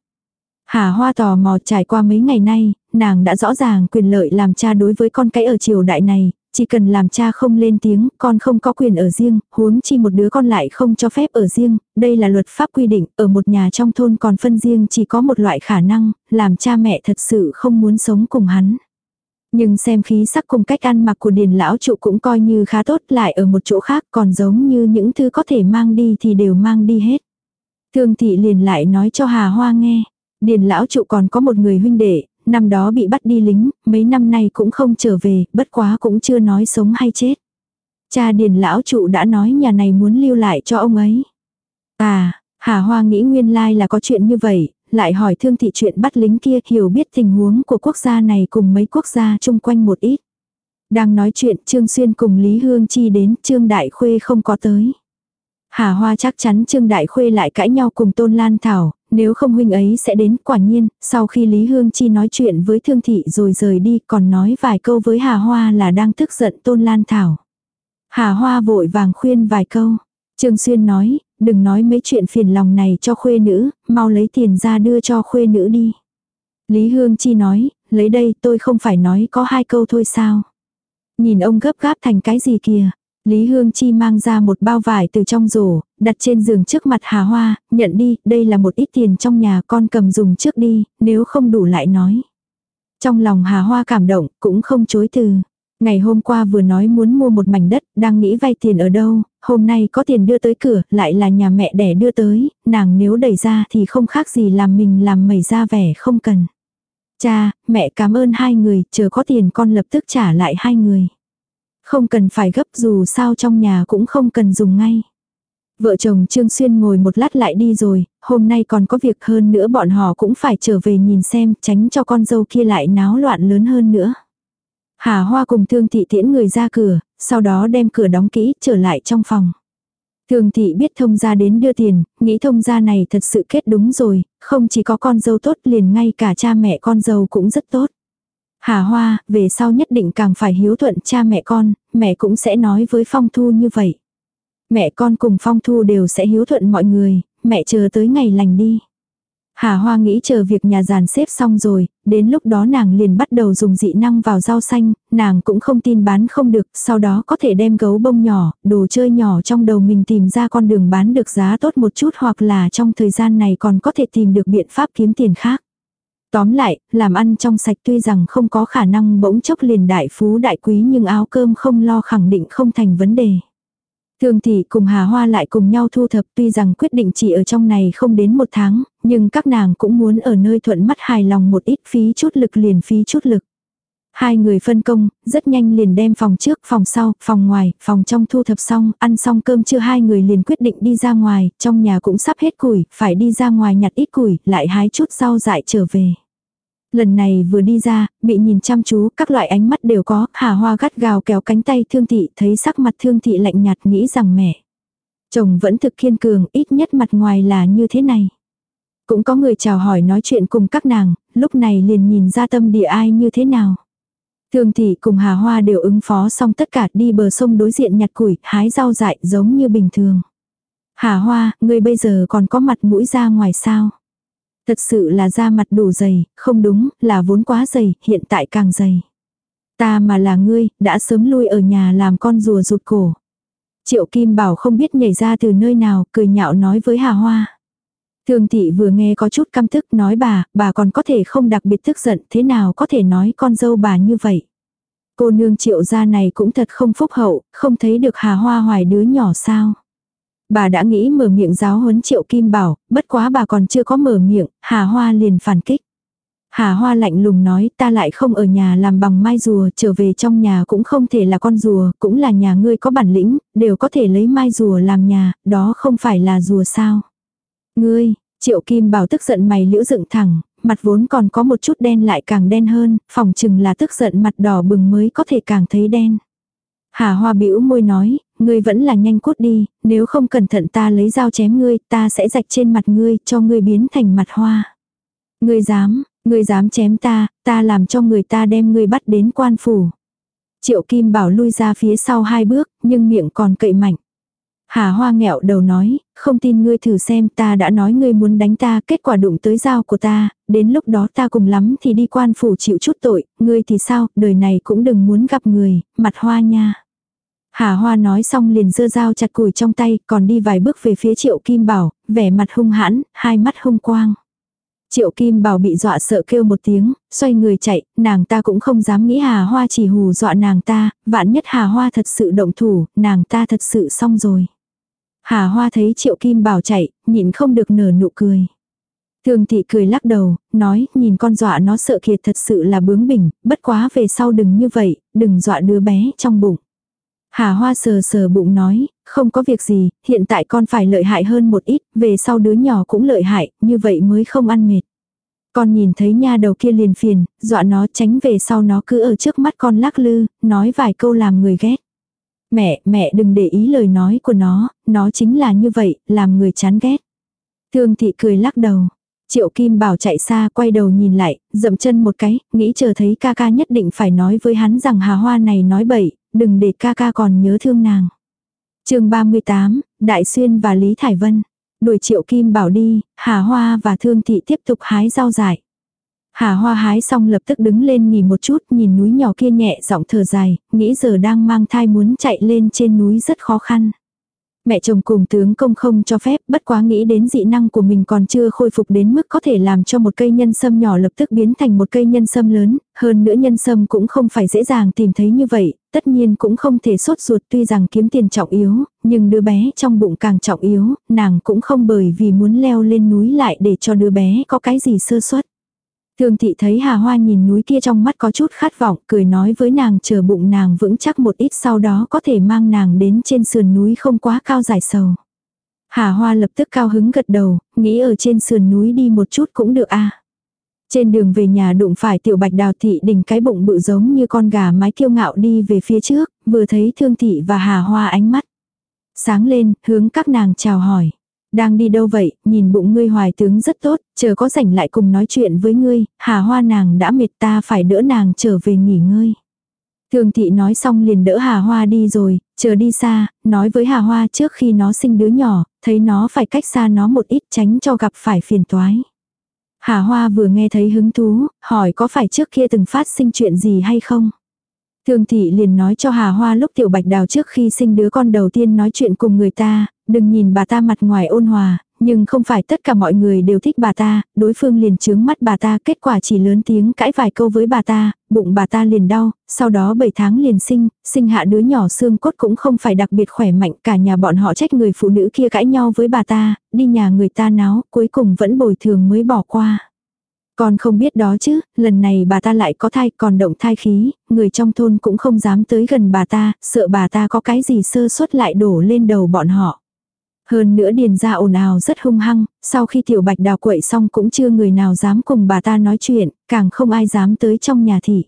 Hà Hoa tò mò trải qua mấy ngày nay, nàng đã rõ ràng quyền lợi làm cha đối với con cái ở triều đại này, chỉ cần làm cha không lên tiếng, con không có quyền ở riêng, huống chi một đứa con lại không cho phép ở riêng, đây là luật pháp quy định, ở một nhà trong thôn còn phân riêng chỉ có một loại khả năng, làm cha mẹ thật sự không muốn sống cùng hắn. Nhưng xem khí sắc cùng cách ăn mặc của điền lão trụ cũng coi như khá tốt lại ở một chỗ khác còn giống như những thứ có thể mang đi thì đều mang đi hết. Thương thị liền lại nói cho Hà Hoa nghe. Điền lão trụ còn có một người huynh đệ, năm đó bị bắt đi lính, mấy năm nay cũng không trở về, bất quá cũng chưa nói sống hay chết. Cha điền lão trụ đã nói nhà này muốn lưu lại cho ông ấy. À, Hà Hoa nghĩ nguyên lai là có chuyện như vậy, lại hỏi thương thị chuyện bắt lính kia hiểu biết tình huống của quốc gia này cùng mấy quốc gia chung quanh một ít. Đang nói chuyện Trương Xuyên cùng Lý Hương Chi đến Trương Đại Khuê không có tới. Hà Hoa chắc chắn Trương Đại Khuê lại cãi nhau cùng Tôn Lan Thảo, nếu không huynh ấy sẽ đến quả nhiên, sau khi Lý Hương Chi nói chuyện với Thương Thị rồi rời đi còn nói vài câu với Hà Hoa là đang tức giận Tôn Lan Thảo. Hà Hoa vội vàng khuyên vài câu. Trương Xuyên nói, đừng nói mấy chuyện phiền lòng này cho khuê nữ, mau lấy tiền ra đưa cho khuê nữ đi. Lý Hương Chi nói, lấy đây tôi không phải nói có hai câu thôi sao. Nhìn ông gấp gáp thành cái gì kìa. Lý Hương Chi mang ra một bao vải từ trong rổ, đặt trên giường trước mặt Hà Hoa, nhận đi, đây là một ít tiền trong nhà con cầm dùng trước đi, nếu không đủ lại nói. Trong lòng Hà Hoa cảm động, cũng không chối từ. Ngày hôm qua vừa nói muốn mua một mảnh đất, đang nghĩ vay tiền ở đâu, hôm nay có tiền đưa tới cửa, lại là nhà mẹ đẻ đưa tới, nàng nếu đẩy ra thì không khác gì làm mình làm mẩy ra vẻ không cần. Cha, mẹ cảm ơn hai người, chờ có tiền con lập tức trả lại hai người. Không cần phải gấp dù sao trong nhà cũng không cần dùng ngay. Vợ chồng Trương Xuyên ngồi một lát lại đi rồi, hôm nay còn có việc hơn nữa bọn họ cũng phải trở về nhìn xem, tránh cho con dâu kia lại náo loạn lớn hơn nữa. Hà Hoa cùng Thương Thị tiễn người ra cửa, sau đó đem cửa đóng kỹ trở lại trong phòng. Thương Thị biết thông gia đến đưa tiền, nghĩ thông gia này thật sự kết đúng rồi, không chỉ có con dâu tốt liền ngay cả cha mẹ con dâu cũng rất tốt. Hà Hoa, về sau nhất định càng phải hiếu thuận cha mẹ con, mẹ cũng sẽ nói với Phong Thu như vậy. Mẹ con cùng Phong Thu đều sẽ hiếu thuận mọi người, mẹ chờ tới ngày lành đi. Hà Hoa nghĩ chờ việc nhà giàn xếp xong rồi, đến lúc đó nàng liền bắt đầu dùng dị năng vào rau xanh, nàng cũng không tin bán không được, sau đó có thể đem gấu bông nhỏ, đồ chơi nhỏ trong đầu mình tìm ra con đường bán được giá tốt một chút hoặc là trong thời gian này còn có thể tìm được biện pháp kiếm tiền khác. Tóm lại, làm ăn trong sạch tuy rằng không có khả năng bỗng chốc liền đại phú đại quý nhưng áo cơm không lo khẳng định không thành vấn đề. Thường thì cùng Hà Hoa lại cùng nhau thu thập tuy rằng quyết định chỉ ở trong này không đến một tháng, nhưng các nàng cũng muốn ở nơi thuận mắt hài lòng một ít phí chút lực liền phí chút lực. Hai người phân công, rất nhanh liền đem phòng trước, phòng sau, phòng ngoài, phòng trong thu thập xong, ăn xong cơm chưa hai người liền quyết định đi ra ngoài, trong nhà cũng sắp hết củi, phải đi ra ngoài nhặt ít củi, lại hái chút rau dại trở về. Lần này vừa đi ra, bị nhìn chăm chú, các loại ánh mắt đều có, hà hoa gắt gào kéo cánh tay thương thị, thấy sắc mặt thương thị lạnh nhạt nghĩ rằng mẹ. Chồng vẫn thực kiên cường, ít nhất mặt ngoài là như thế này. Cũng có người chào hỏi nói chuyện cùng các nàng, lúc này liền nhìn ra tâm địa ai như thế nào. Thương thị cùng Hà Hoa đều ứng phó xong tất cả đi bờ sông đối diện nhặt củi, hái rau dại giống như bình thường. Hà Hoa, ngươi bây giờ còn có mặt mũi ra ngoài sao? Thật sự là da mặt đủ dày, không đúng, là vốn quá dày, hiện tại càng dày. Ta mà là ngươi, đã sớm lui ở nhà làm con rùa rụt cổ. Triệu Kim Bảo không biết nhảy ra từ nơi nào, cười nhạo nói với Hà Hoa. thường thị vừa nghe có chút căm thức nói bà, bà còn có thể không đặc biệt tức giận, thế nào có thể nói con dâu bà như vậy. Cô nương triệu gia này cũng thật không phúc hậu, không thấy được Hà Hoa hoài đứa nhỏ sao. Bà đã nghĩ mở miệng giáo huấn triệu kim bảo, bất quá bà còn chưa có mở miệng, Hà Hoa liền phản kích. Hà Hoa lạnh lùng nói ta lại không ở nhà làm bằng mai rùa, trở về trong nhà cũng không thể là con rùa, cũng là nhà ngươi có bản lĩnh, đều có thể lấy mai rùa làm nhà, đó không phải là rùa sao. Ngươi, triệu kim bảo tức giận mày liễu dựng thẳng, mặt vốn còn có một chút đen lại càng đen hơn, phòng chừng là tức giận mặt đỏ bừng mới có thể càng thấy đen. Hà Hoa bĩu môi nói, ngươi vẫn là nhanh cút đi, nếu không cẩn thận ta lấy dao chém ngươi, ta sẽ rạch trên mặt ngươi, cho ngươi biến thành mặt hoa. Ngươi dám, ngươi dám chém ta, ta làm cho người ta đem ngươi bắt đến quan phủ. Triệu Kim Bảo lui ra phía sau hai bước, nhưng miệng còn cậy mạnh. Hà Hoa nghẹo đầu nói, không tin ngươi thử xem ta đã nói ngươi muốn đánh ta, kết quả đụng tới dao của ta, đến lúc đó ta cùng lắm thì đi quan phủ chịu chút tội, ngươi thì sao, đời này cũng đừng muốn gặp người, mặt hoa nha. Hà Hoa nói xong liền giơ dao chặt củi trong tay, còn đi vài bước về phía Triệu Kim Bảo, vẻ mặt hung hãn, hai mắt hung quang. Triệu Kim Bảo bị dọa sợ kêu một tiếng, xoay người chạy, nàng ta cũng không dám nghĩ Hà Hoa chỉ hù dọa nàng ta, vạn nhất Hà Hoa thật sự động thủ, nàng ta thật sự xong rồi. Hà Hoa thấy Triệu Kim Bảo chạy, nhịn không được nở nụ cười. Thường thị cười lắc đầu, nói, nhìn con dọa nó sợ kiệt thật sự là bướng bỉnh, bất quá về sau đừng như vậy, đừng dọa đứa bé trong bụng. Hà Hoa sờ sờ bụng nói, không có việc gì, hiện tại con phải lợi hại hơn một ít, về sau đứa nhỏ cũng lợi hại, như vậy mới không ăn mệt. Con nhìn thấy nha đầu kia liền phiền, dọa nó tránh về sau nó cứ ở trước mắt con lắc lư, nói vài câu làm người ghét. Mẹ, mẹ đừng để ý lời nói của nó, nó chính là như vậy, làm người chán ghét. Thương thị cười lắc đầu. Triệu Kim Bảo chạy xa quay đầu nhìn lại, dậm chân một cái, nghĩ chờ thấy ca ca nhất định phải nói với hắn rằng Hà Hoa này nói bậy, đừng để ca ca còn nhớ thương nàng. chương 38, Đại Xuyên và Lý Thải Vân. Đuổi Triệu Kim Bảo đi, Hà Hoa và Thương Thị tiếp tục hái rau dại. Hà Hoa hái xong lập tức đứng lên nghỉ một chút, nhìn núi nhỏ kia nhẹ giọng thở dài, nghĩ giờ đang mang thai muốn chạy lên trên núi rất khó khăn. Mẹ chồng cùng tướng công không cho phép, bất quá nghĩ đến dị năng của mình còn chưa khôi phục đến mức có thể làm cho một cây nhân sâm nhỏ lập tức biến thành một cây nhân sâm lớn, hơn nữa nhân sâm cũng không phải dễ dàng tìm thấy như vậy, tất nhiên cũng không thể sốt ruột tuy rằng kiếm tiền trọng yếu, nhưng đứa bé trong bụng càng trọng yếu, nàng cũng không bởi vì muốn leo lên núi lại để cho đứa bé có cái gì sơ suất. Thường thị thấy Hà Hoa nhìn núi kia trong mắt có chút khát vọng, cười nói với nàng chờ bụng nàng vững chắc một ít sau đó có thể mang nàng đến trên sườn núi không quá cao dài sầu. Hà Hoa lập tức cao hứng gật đầu, nghĩ ở trên sườn núi đi một chút cũng được a. Trên đường về nhà đụng phải tiểu bạch đào thị đỉnh cái bụng bự giống như con gà mái kiêu ngạo đi về phía trước, vừa thấy thương thị và Hà Hoa ánh mắt. Sáng lên, hướng các nàng chào hỏi. Đang đi đâu vậy, nhìn bụng ngươi hoài tướng rất tốt, chờ có rảnh lại cùng nói chuyện với ngươi, hà hoa nàng đã mệt ta phải đỡ nàng trở về nghỉ ngơi. Thường thị nói xong liền đỡ hà hoa đi rồi, chờ đi xa, nói với hà hoa trước khi nó sinh đứa nhỏ, thấy nó phải cách xa nó một ít tránh cho gặp phải phiền toái. Hà hoa vừa nghe thấy hứng thú, hỏi có phải trước kia từng phát sinh chuyện gì hay không. Thường thị liền nói cho Hà Hoa lúc tiểu bạch đào trước khi sinh đứa con đầu tiên nói chuyện cùng người ta, đừng nhìn bà ta mặt ngoài ôn hòa, nhưng không phải tất cả mọi người đều thích bà ta, đối phương liền chướng mắt bà ta, kết quả chỉ lớn tiếng cãi vài câu với bà ta, bụng bà ta liền đau, sau đó 7 tháng liền sinh, sinh hạ đứa nhỏ xương cốt cũng không phải đặc biệt khỏe mạnh, cả nhà bọn họ trách người phụ nữ kia cãi nhau với bà ta, đi nhà người ta náo, cuối cùng vẫn bồi thường mới bỏ qua. còn không biết đó chứ, lần này bà ta lại có thai còn động thai khí, người trong thôn cũng không dám tới gần bà ta, sợ bà ta có cái gì sơ suất lại đổ lên đầu bọn họ. Hơn nữa điền ra ồn ào rất hung hăng, sau khi tiểu bạch đào quậy xong cũng chưa người nào dám cùng bà ta nói chuyện, càng không ai dám tới trong nhà thị.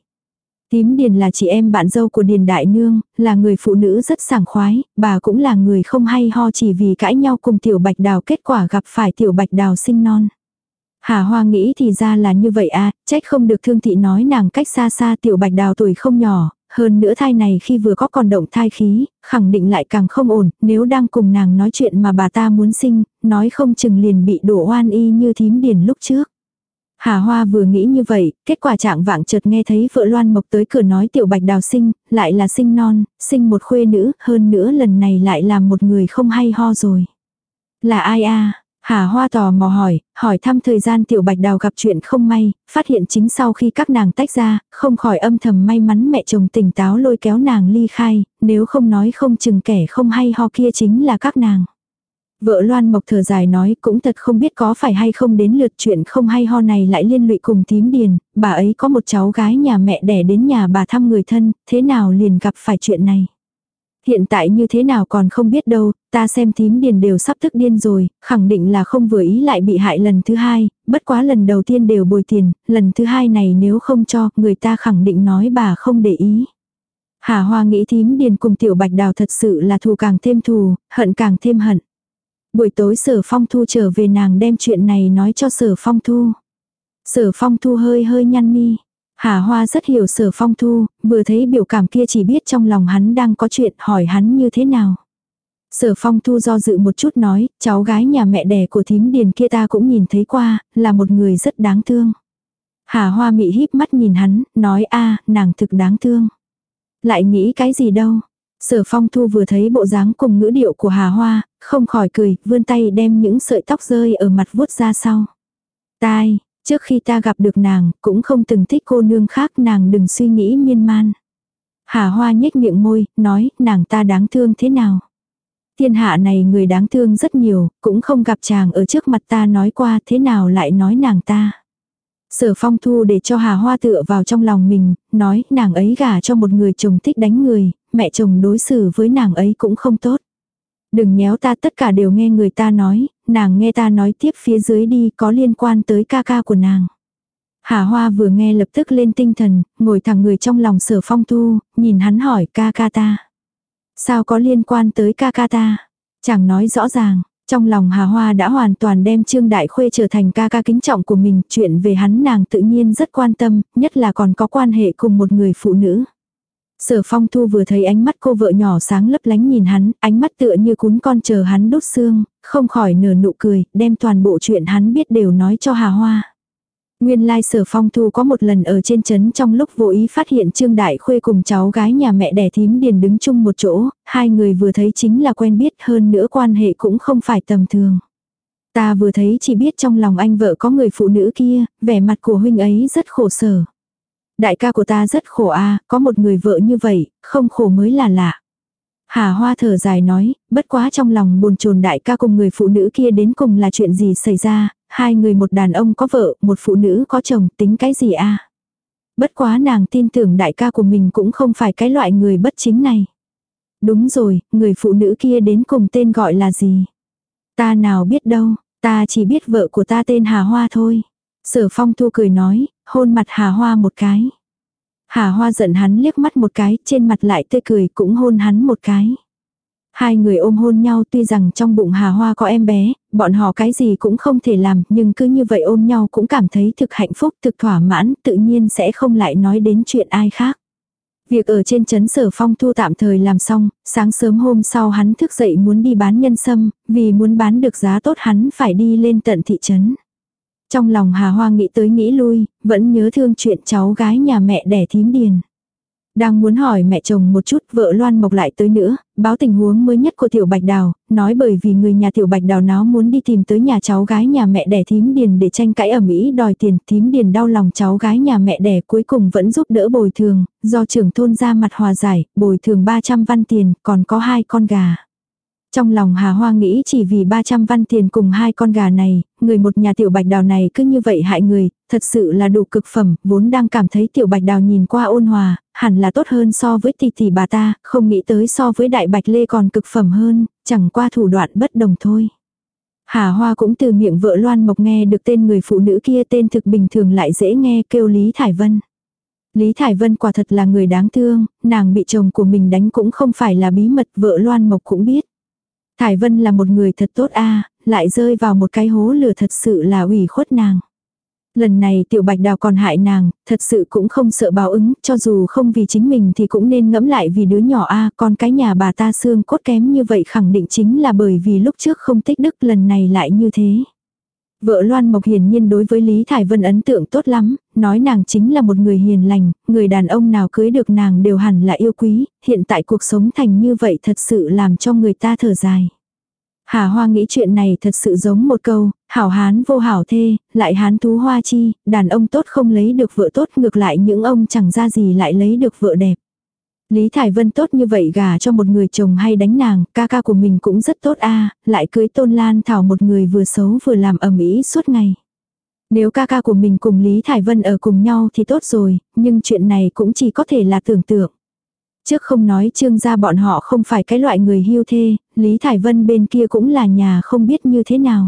Tím Điền là chị em bạn dâu của Điền Đại Nương, là người phụ nữ rất sảng khoái, bà cũng là người không hay ho chỉ vì cãi nhau cùng Tiểu Bạch Đào kết quả gặp phải Tiểu Bạch Đào sinh non. Hà Hoa nghĩ thì ra là như vậy à, trách không được thương thị nói nàng cách xa xa Tiểu Bạch Đào tuổi không nhỏ, hơn nữa thai này khi vừa có còn động thai khí, khẳng định lại càng không ổn, nếu đang cùng nàng nói chuyện mà bà ta muốn sinh, nói không chừng liền bị đổ oan y như thím điền lúc trước. Hà Hoa vừa nghĩ như vậy, kết quả trạng vạng chợt nghe thấy vợ Loan Mộc tới cửa nói tiểu bạch đào sinh, lại là sinh non, sinh một khuê nữ, hơn nữa lần này lại là một người không hay ho rồi. Là ai a Hà Hoa tò mò hỏi, hỏi thăm thời gian tiểu bạch đào gặp chuyện không may, phát hiện chính sau khi các nàng tách ra, không khỏi âm thầm may mắn mẹ chồng tỉnh táo lôi kéo nàng ly khai, nếu không nói không chừng kẻ không hay ho kia chính là các nàng. Vợ Loan Mộc thở dài nói cũng thật không biết có phải hay không đến lượt chuyện không hay ho này lại liên lụy cùng tím điền, bà ấy có một cháu gái nhà mẹ đẻ đến nhà bà thăm người thân, thế nào liền gặp phải chuyện này. Hiện tại như thế nào còn không biết đâu, ta xem thím điền đều sắp tức điên rồi, khẳng định là không vừa ý lại bị hại lần thứ hai, bất quá lần đầu tiên đều bồi tiền, lần thứ hai này nếu không cho, người ta khẳng định nói bà không để ý. Hà Hoa nghĩ thím điền cùng tiểu bạch đào thật sự là thù càng thêm thù, hận càng thêm hận. Buổi tối sở phong thu trở về nàng đem chuyện này nói cho sở phong thu. Sở phong thu hơi hơi nhăn mi. Hà Hoa rất hiểu sở phong thu, vừa thấy biểu cảm kia chỉ biết trong lòng hắn đang có chuyện hỏi hắn như thế nào. Sở phong thu do dự một chút nói, cháu gái nhà mẹ đẻ của thím điền kia ta cũng nhìn thấy qua, là một người rất đáng thương. Hà Hoa mị híp mắt nhìn hắn, nói a nàng thực đáng thương. Lại nghĩ cái gì đâu, Sở phong thu vừa thấy bộ dáng cùng ngữ điệu của Hà Hoa, không khỏi cười, vươn tay đem những sợi tóc rơi ở mặt vuốt ra sau. Tai, trước khi ta gặp được nàng, cũng không từng thích cô nương khác nàng đừng suy nghĩ miên man. Hà Hoa nhếch miệng môi, nói, nàng ta đáng thương thế nào. Thiên hạ này người đáng thương rất nhiều, cũng không gặp chàng ở trước mặt ta nói qua thế nào lại nói nàng ta. Sở phong thu để cho Hà Hoa tựa vào trong lòng mình, nói nàng ấy gả cho một người chồng thích đánh người, mẹ chồng đối xử với nàng ấy cũng không tốt. Đừng nhéo ta tất cả đều nghe người ta nói, nàng nghe ta nói tiếp phía dưới đi có liên quan tới ca ca của nàng. Hà Hoa vừa nghe lập tức lên tinh thần, ngồi thẳng người trong lòng sở phong thu, nhìn hắn hỏi ca ca ta. Sao có liên quan tới ca ca ta? Chẳng nói rõ ràng, trong lòng Hà Hoa đã hoàn toàn đem Trương Đại Khuê trở thành ca ca kính trọng của mình, chuyện về hắn nàng tự nhiên rất quan tâm, nhất là còn có quan hệ cùng một người phụ nữ. Sở phong thu vừa thấy ánh mắt cô vợ nhỏ sáng lấp lánh nhìn hắn, ánh mắt tựa như cún con chờ hắn đốt xương, không khỏi nở nụ cười, đem toàn bộ chuyện hắn biết đều nói cho Hà Hoa. Nguyên lai sở phong thu có một lần ở trên chấn trong lúc vô ý phát hiện Trương Đại Khuê cùng cháu gái nhà mẹ đẻ thím điền đứng chung một chỗ, hai người vừa thấy chính là quen biết hơn nữa quan hệ cũng không phải tầm thường. Ta vừa thấy chỉ biết trong lòng anh vợ có người phụ nữ kia, vẻ mặt của huynh ấy rất khổ sở. Đại ca của ta rất khổ a có một người vợ như vậy, không khổ mới là lạ. Hà Hoa thở dài nói, bất quá trong lòng buồn chồn đại ca cùng người phụ nữ kia đến cùng là chuyện gì xảy ra, hai người một đàn ông có vợ, một phụ nữ có chồng, tính cái gì a Bất quá nàng tin tưởng đại ca của mình cũng không phải cái loại người bất chính này. Đúng rồi, người phụ nữ kia đến cùng tên gọi là gì? Ta nào biết đâu, ta chỉ biết vợ của ta tên Hà Hoa thôi. Sở phong thu cười nói, hôn mặt Hà Hoa một cái. Hà Hoa giận hắn liếc mắt một cái, trên mặt lại tươi cười cũng hôn hắn một cái. Hai người ôm hôn nhau tuy rằng trong bụng Hà Hoa có em bé, bọn họ cái gì cũng không thể làm, nhưng cứ như vậy ôm nhau cũng cảm thấy thực hạnh phúc, thực thỏa mãn, tự nhiên sẽ không lại nói đến chuyện ai khác. Việc ở trên chấn sở phong thu tạm thời làm xong, sáng sớm hôm sau hắn thức dậy muốn đi bán nhân sâm, vì muốn bán được giá tốt hắn phải đi lên tận thị trấn. Trong lòng Hà Hoa nghĩ tới nghĩ lui, vẫn nhớ thương chuyện cháu gái nhà mẹ đẻ thím điền. Đang muốn hỏi mẹ chồng một chút, vợ Loan Mộc lại tới nữa, báo tình huống mới nhất của Tiểu Bạch Đào, nói bởi vì người nhà Tiểu Bạch Đào náo muốn đi tìm tới nhà cháu gái nhà mẹ đẻ thím điền để tranh cãi ở Mỹ đòi tiền, thím điền đau lòng cháu gái nhà mẹ đẻ cuối cùng vẫn giúp đỡ bồi thường, do trưởng thôn ra mặt hòa giải, bồi thường 300 văn tiền, còn có hai con gà. Trong lòng Hà Hoa nghĩ chỉ vì 300 văn tiền cùng hai con gà này, người một nhà tiểu bạch đào này cứ như vậy hại người, thật sự là đủ cực phẩm, vốn đang cảm thấy tiểu bạch đào nhìn qua ôn hòa, hẳn là tốt hơn so với tỷ tỷ bà ta, không nghĩ tới so với đại bạch lê còn cực phẩm hơn, chẳng qua thủ đoạn bất đồng thôi. Hà Hoa cũng từ miệng vợ Loan Mộc nghe được tên người phụ nữ kia tên thực bình thường lại dễ nghe kêu Lý Thải Vân. Lý Thải Vân quả thật là người đáng thương, nàng bị chồng của mình đánh cũng không phải là bí mật vợ Loan Mộc cũng biết. Thải Vân là một người thật tốt a lại rơi vào một cái hố lửa thật sự là ủy khuất nàng. Lần này tiểu bạch đào còn hại nàng, thật sự cũng không sợ báo ứng, cho dù không vì chính mình thì cũng nên ngẫm lại vì đứa nhỏ a con cái nhà bà ta xương cốt kém như vậy khẳng định chính là bởi vì lúc trước không tích đức lần này lại như thế. Vợ Loan Mộc hiển nhiên đối với Lý Thải Vân ấn tượng tốt lắm, nói nàng chính là một người hiền lành, người đàn ông nào cưới được nàng đều hẳn là yêu quý, hiện tại cuộc sống thành như vậy thật sự làm cho người ta thở dài. Hà Hoa nghĩ chuyện này thật sự giống một câu, hảo hán vô hảo thê, lại hán thú hoa chi, đàn ông tốt không lấy được vợ tốt ngược lại những ông chẳng ra gì lại lấy được vợ đẹp. Lý Thải Vân tốt như vậy gả cho một người chồng hay đánh nàng, ca ca của mình cũng rất tốt a lại cưới Tôn Lan Thảo một người vừa xấu vừa làm ầm ĩ suốt ngày. Nếu ca ca của mình cùng Lý Thải Vân ở cùng nhau thì tốt rồi, nhưng chuyện này cũng chỉ có thể là tưởng tượng. Trước không nói trương gia bọn họ không phải cái loại người hưu thê, Lý Thải Vân bên kia cũng là nhà không biết như thế nào.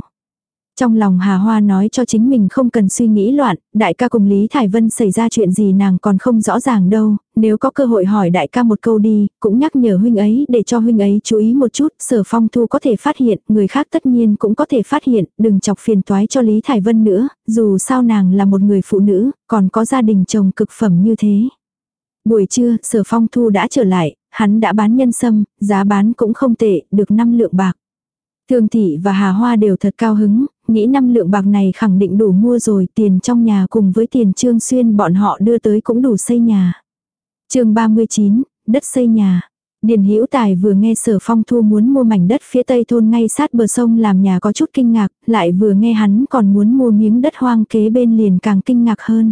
Trong lòng Hà Hoa nói cho chính mình không cần suy nghĩ loạn, đại ca cùng Lý Thải Vân xảy ra chuyện gì nàng còn không rõ ràng đâu, nếu có cơ hội hỏi đại ca một câu đi, cũng nhắc nhở huynh ấy để cho huynh ấy chú ý một chút, sở phong thu có thể phát hiện, người khác tất nhiên cũng có thể phát hiện, đừng chọc phiền toái cho Lý Thải Vân nữa, dù sao nàng là một người phụ nữ, còn có gia đình chồng cực phẩm như thế. Buổi trưa, sở phong thu đã trở lại, hắn đã bán nhân sâm, giá bán cũng không tệ, được 5 lượng bạc. Thương thị và Hà Hoa đều thật cao hứng, nghĩ năm lượng bạc này khẳng định đủ mua rồi, tiền trong nhà cùng với tiền Trương Xuyên bọn họ đưa tới cũng đủ xây nhà chương 39, đất xây nhà. Điền Hữu Tài vừa nghe Sở Phong Thu muốn mua mảnh đất phía tây thôn ngay sát bờ sông làm nhà có chút kinh ngạc, lại vừa nghe hắn còn muốn mua miếng đất hoang kế bên liền càng kinh ngạc hơn.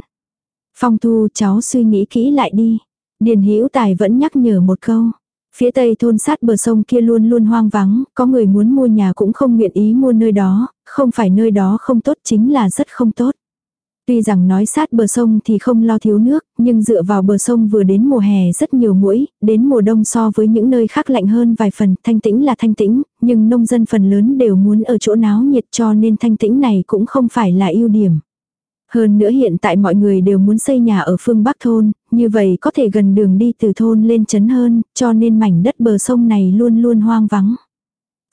Phong Thu cháu suy nghĩ kỹ lại đi. Điền Hữu Tài vẫn nhắc nhở một câu. Phía tây thôn sát bờ sông kia luôn luôn hoang vắng, có người muốn mua nhà cũng không nguyện ý mua nơi đó, không phải nơi đó không tốt chính là rất không tốt. Tuy rằng nói sát bờ sông thì không lo thiếu nước, nhưng dựa vào bờ sông vừa đến mùa hè rất nhiều mũi, đến mùa đông so với những nơi khác lạnh hơn vài phần, thanh tĩnh là thanh tĩnh, nhưng nông dân phần lớn đều muốn ở chỗ náo nhiệt cho nên thanh tĩnh này cũng không phải là ưu điểm. Hơn nữa hiện tại mọi người đều muốn xây nhà ở phương Bắc thôn, như vậy có thể gần đường đi từ thôn lên chấn hơn, cho nên mảnh đất bờ sông này luôn luôn hoang vắng.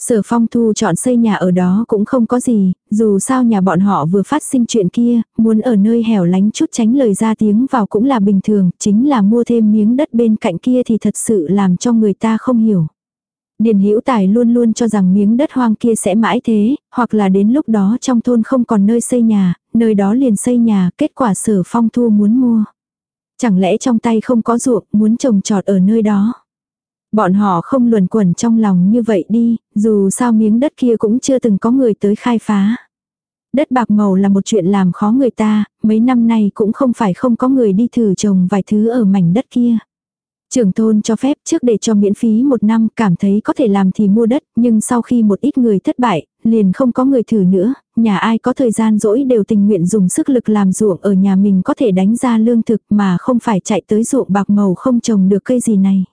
Sở phong thu chọn xây nhà ở đó cũng không có gì, dù sao nhà bọn họ vừa phát sinh chuyện kia, muốn ở nơi hẻo lánh chút tránh lời ra tiếng vào cũng là bình thường, chính là mua thêm miếng đất bên cạnh kia thì thật sự làm cho người ta không hiểu. Điền Hữu Tài luôn luôn cho rằng miếng đất hoang kia sẽ mãi thế, hoặc là đến lúc đó trong thôn không còn nơi xây nhà, nơi đó liền xây nhà, kết quả sở phong thu muốn mua. Chẳng lẽ trong tay không có ruộng, muốn trồng trọt ở nơi đó. Bọn họ không luồn quẩn trong lòng như vậy đi, dù sao miếng đất kia cũng chưa từng có người tới khai phá. Đất bạc màu là một chuyện làm khó người ta, mấy năm nay cũng không phải không có người đi thử trồng vài thứ ở mảnh đất kia. Trưởng thôn cho phép trước để cho miễn phí một năm cảm thấy có thể làm thì mua đất, nhưng sau khi một ít người thất bại, liền không có người thử nữa, nhà ai có thời gian rỗi đều tình nguyện dùng sức lực làm ruộng ở nhà mình có thể đánh ra lương thực mà không phải chạy tới ruộng bạc màu không trồng được cây gì này.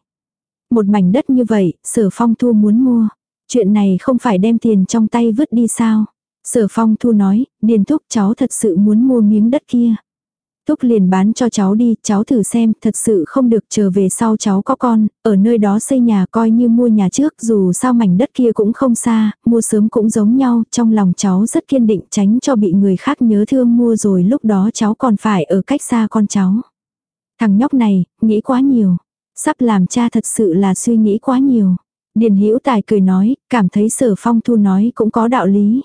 Một mảnh đất như vậy, sở phong thu muốn mua. Chuyện này không phải đem tiền trong tay vứt đi sao. Sở phong thu nói, điền thúc cháu thật sự muốn mua miếng đất kia. Thúc liền bán cho cháu đi, cháu thử xem, thật sự không được chờ về sau cháu có con, ở nơi đó xây nhà coi như mua nhà trước, dù sao mảnh đất kia cũng không xa, mua sớm cũng giống nhau, trong lòng cháu rất kiên định tránh cho bị người khác nhớ thương mua rồi lúc đó cháu còn phải ở cách xa con cháu. Thằng nhóc này, nghĩ quá nhiều. Sắp làm cha thật sự là suy nghĩ quá nhiều. Điền Hữu Tài cười nói, cảm thấy Sở Phong Thu nói cũng có đạo lý.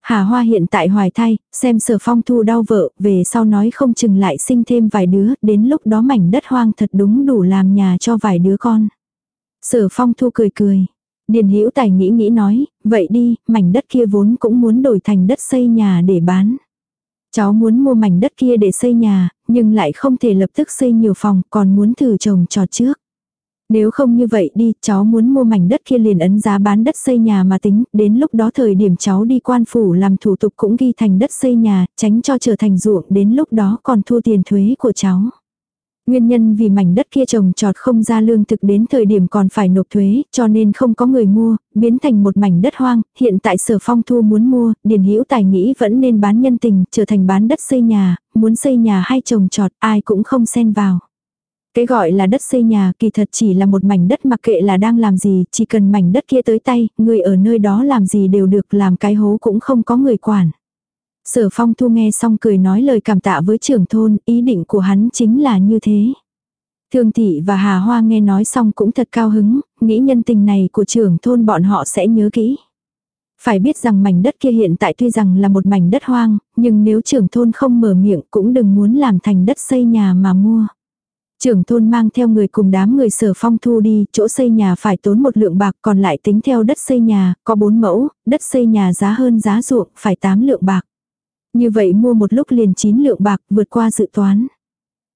Hà Hoa hiện tại hoài thai, xem Sở Phong Thu đau vợ, về sau nói không chừng lại sinh thêm vài đứa, đến lúc đó mảnh đất hoang thật đúng đủ làm nhà cho vài đứa con. Sở Phong Thu cười cười. Điền Hữu Tài nghĩ nghĩ nói, vậy đi, mảnh đất kia vốn cũng muốn đổi thành đất xây nhà để bán. Cháu muốn mua mảnh đất kia để xây nhà, nhưng lại không thể lập tức xây nhiều phòng, còn muốn thử trồng trọt trước. Nếu không như vậy đi, cháu muốn mua mảnh đất kia liền ấn giá bán đất xây nhà mà tính, đến lúc đó thời điểm cháu đi quan phủ làm thủ tục cũng ghi thành đất xây nhà, tránh cho trở thành ruộng, đến lúc đó còn thu tiền thuế của cháu. Nguyên nhân vì mảnh đất kia trồng trọt không ra lương thực đến thời điểm còn phải nộp thuế, cho nên không có người mua, biến thành một mảnh đất hoang, hiện tại sở phong thu muốn mua, điền hữu tài nghĩ vẫn nên bán nhân tình, trở thành bán đất xây nhà, muốn xây nhà hay trồng trọt, ai cũng không xen vào. Cái gọi là đất xây nhà kỳ thật chỉ là một mảnh đất mặc kệ là đang làm gì, chỉ cần mảnh đất kia tới tay, người ở nơi đó làm gì đều được làm cái hố cũng không có người quản. Sở phong thu nghe xong cười nói lời cảm tạ với trưởng thôn, ý định của hắn chính là như thế. Thương thị và Hà Hoa nghe nói xong cũng thật cao hứng, nghĩ nhân tình này của trưởng thôn bọn họ sẽ nhớ kỹ. Phải biết rằng mảnh đất kia hiện tại tuy rằng là một mảnh đất hoang, nhưng nếu trưởng thôn không mở miệng cũng đừng muốn làm thành đất xây nhà mà mua. Trưởng thôn mang theo người cùng đám người sở phong thu đi, chỗ xây nhà phải tốn một lượng bạc còn lại tính theo đất xây nhà, có bốn mẫu, đất xây nhà giá hơn giá ruộng, phải tám lượng bạc. Như vậy mua một lúc liền 9 lượng bạc vượt qua dự toán.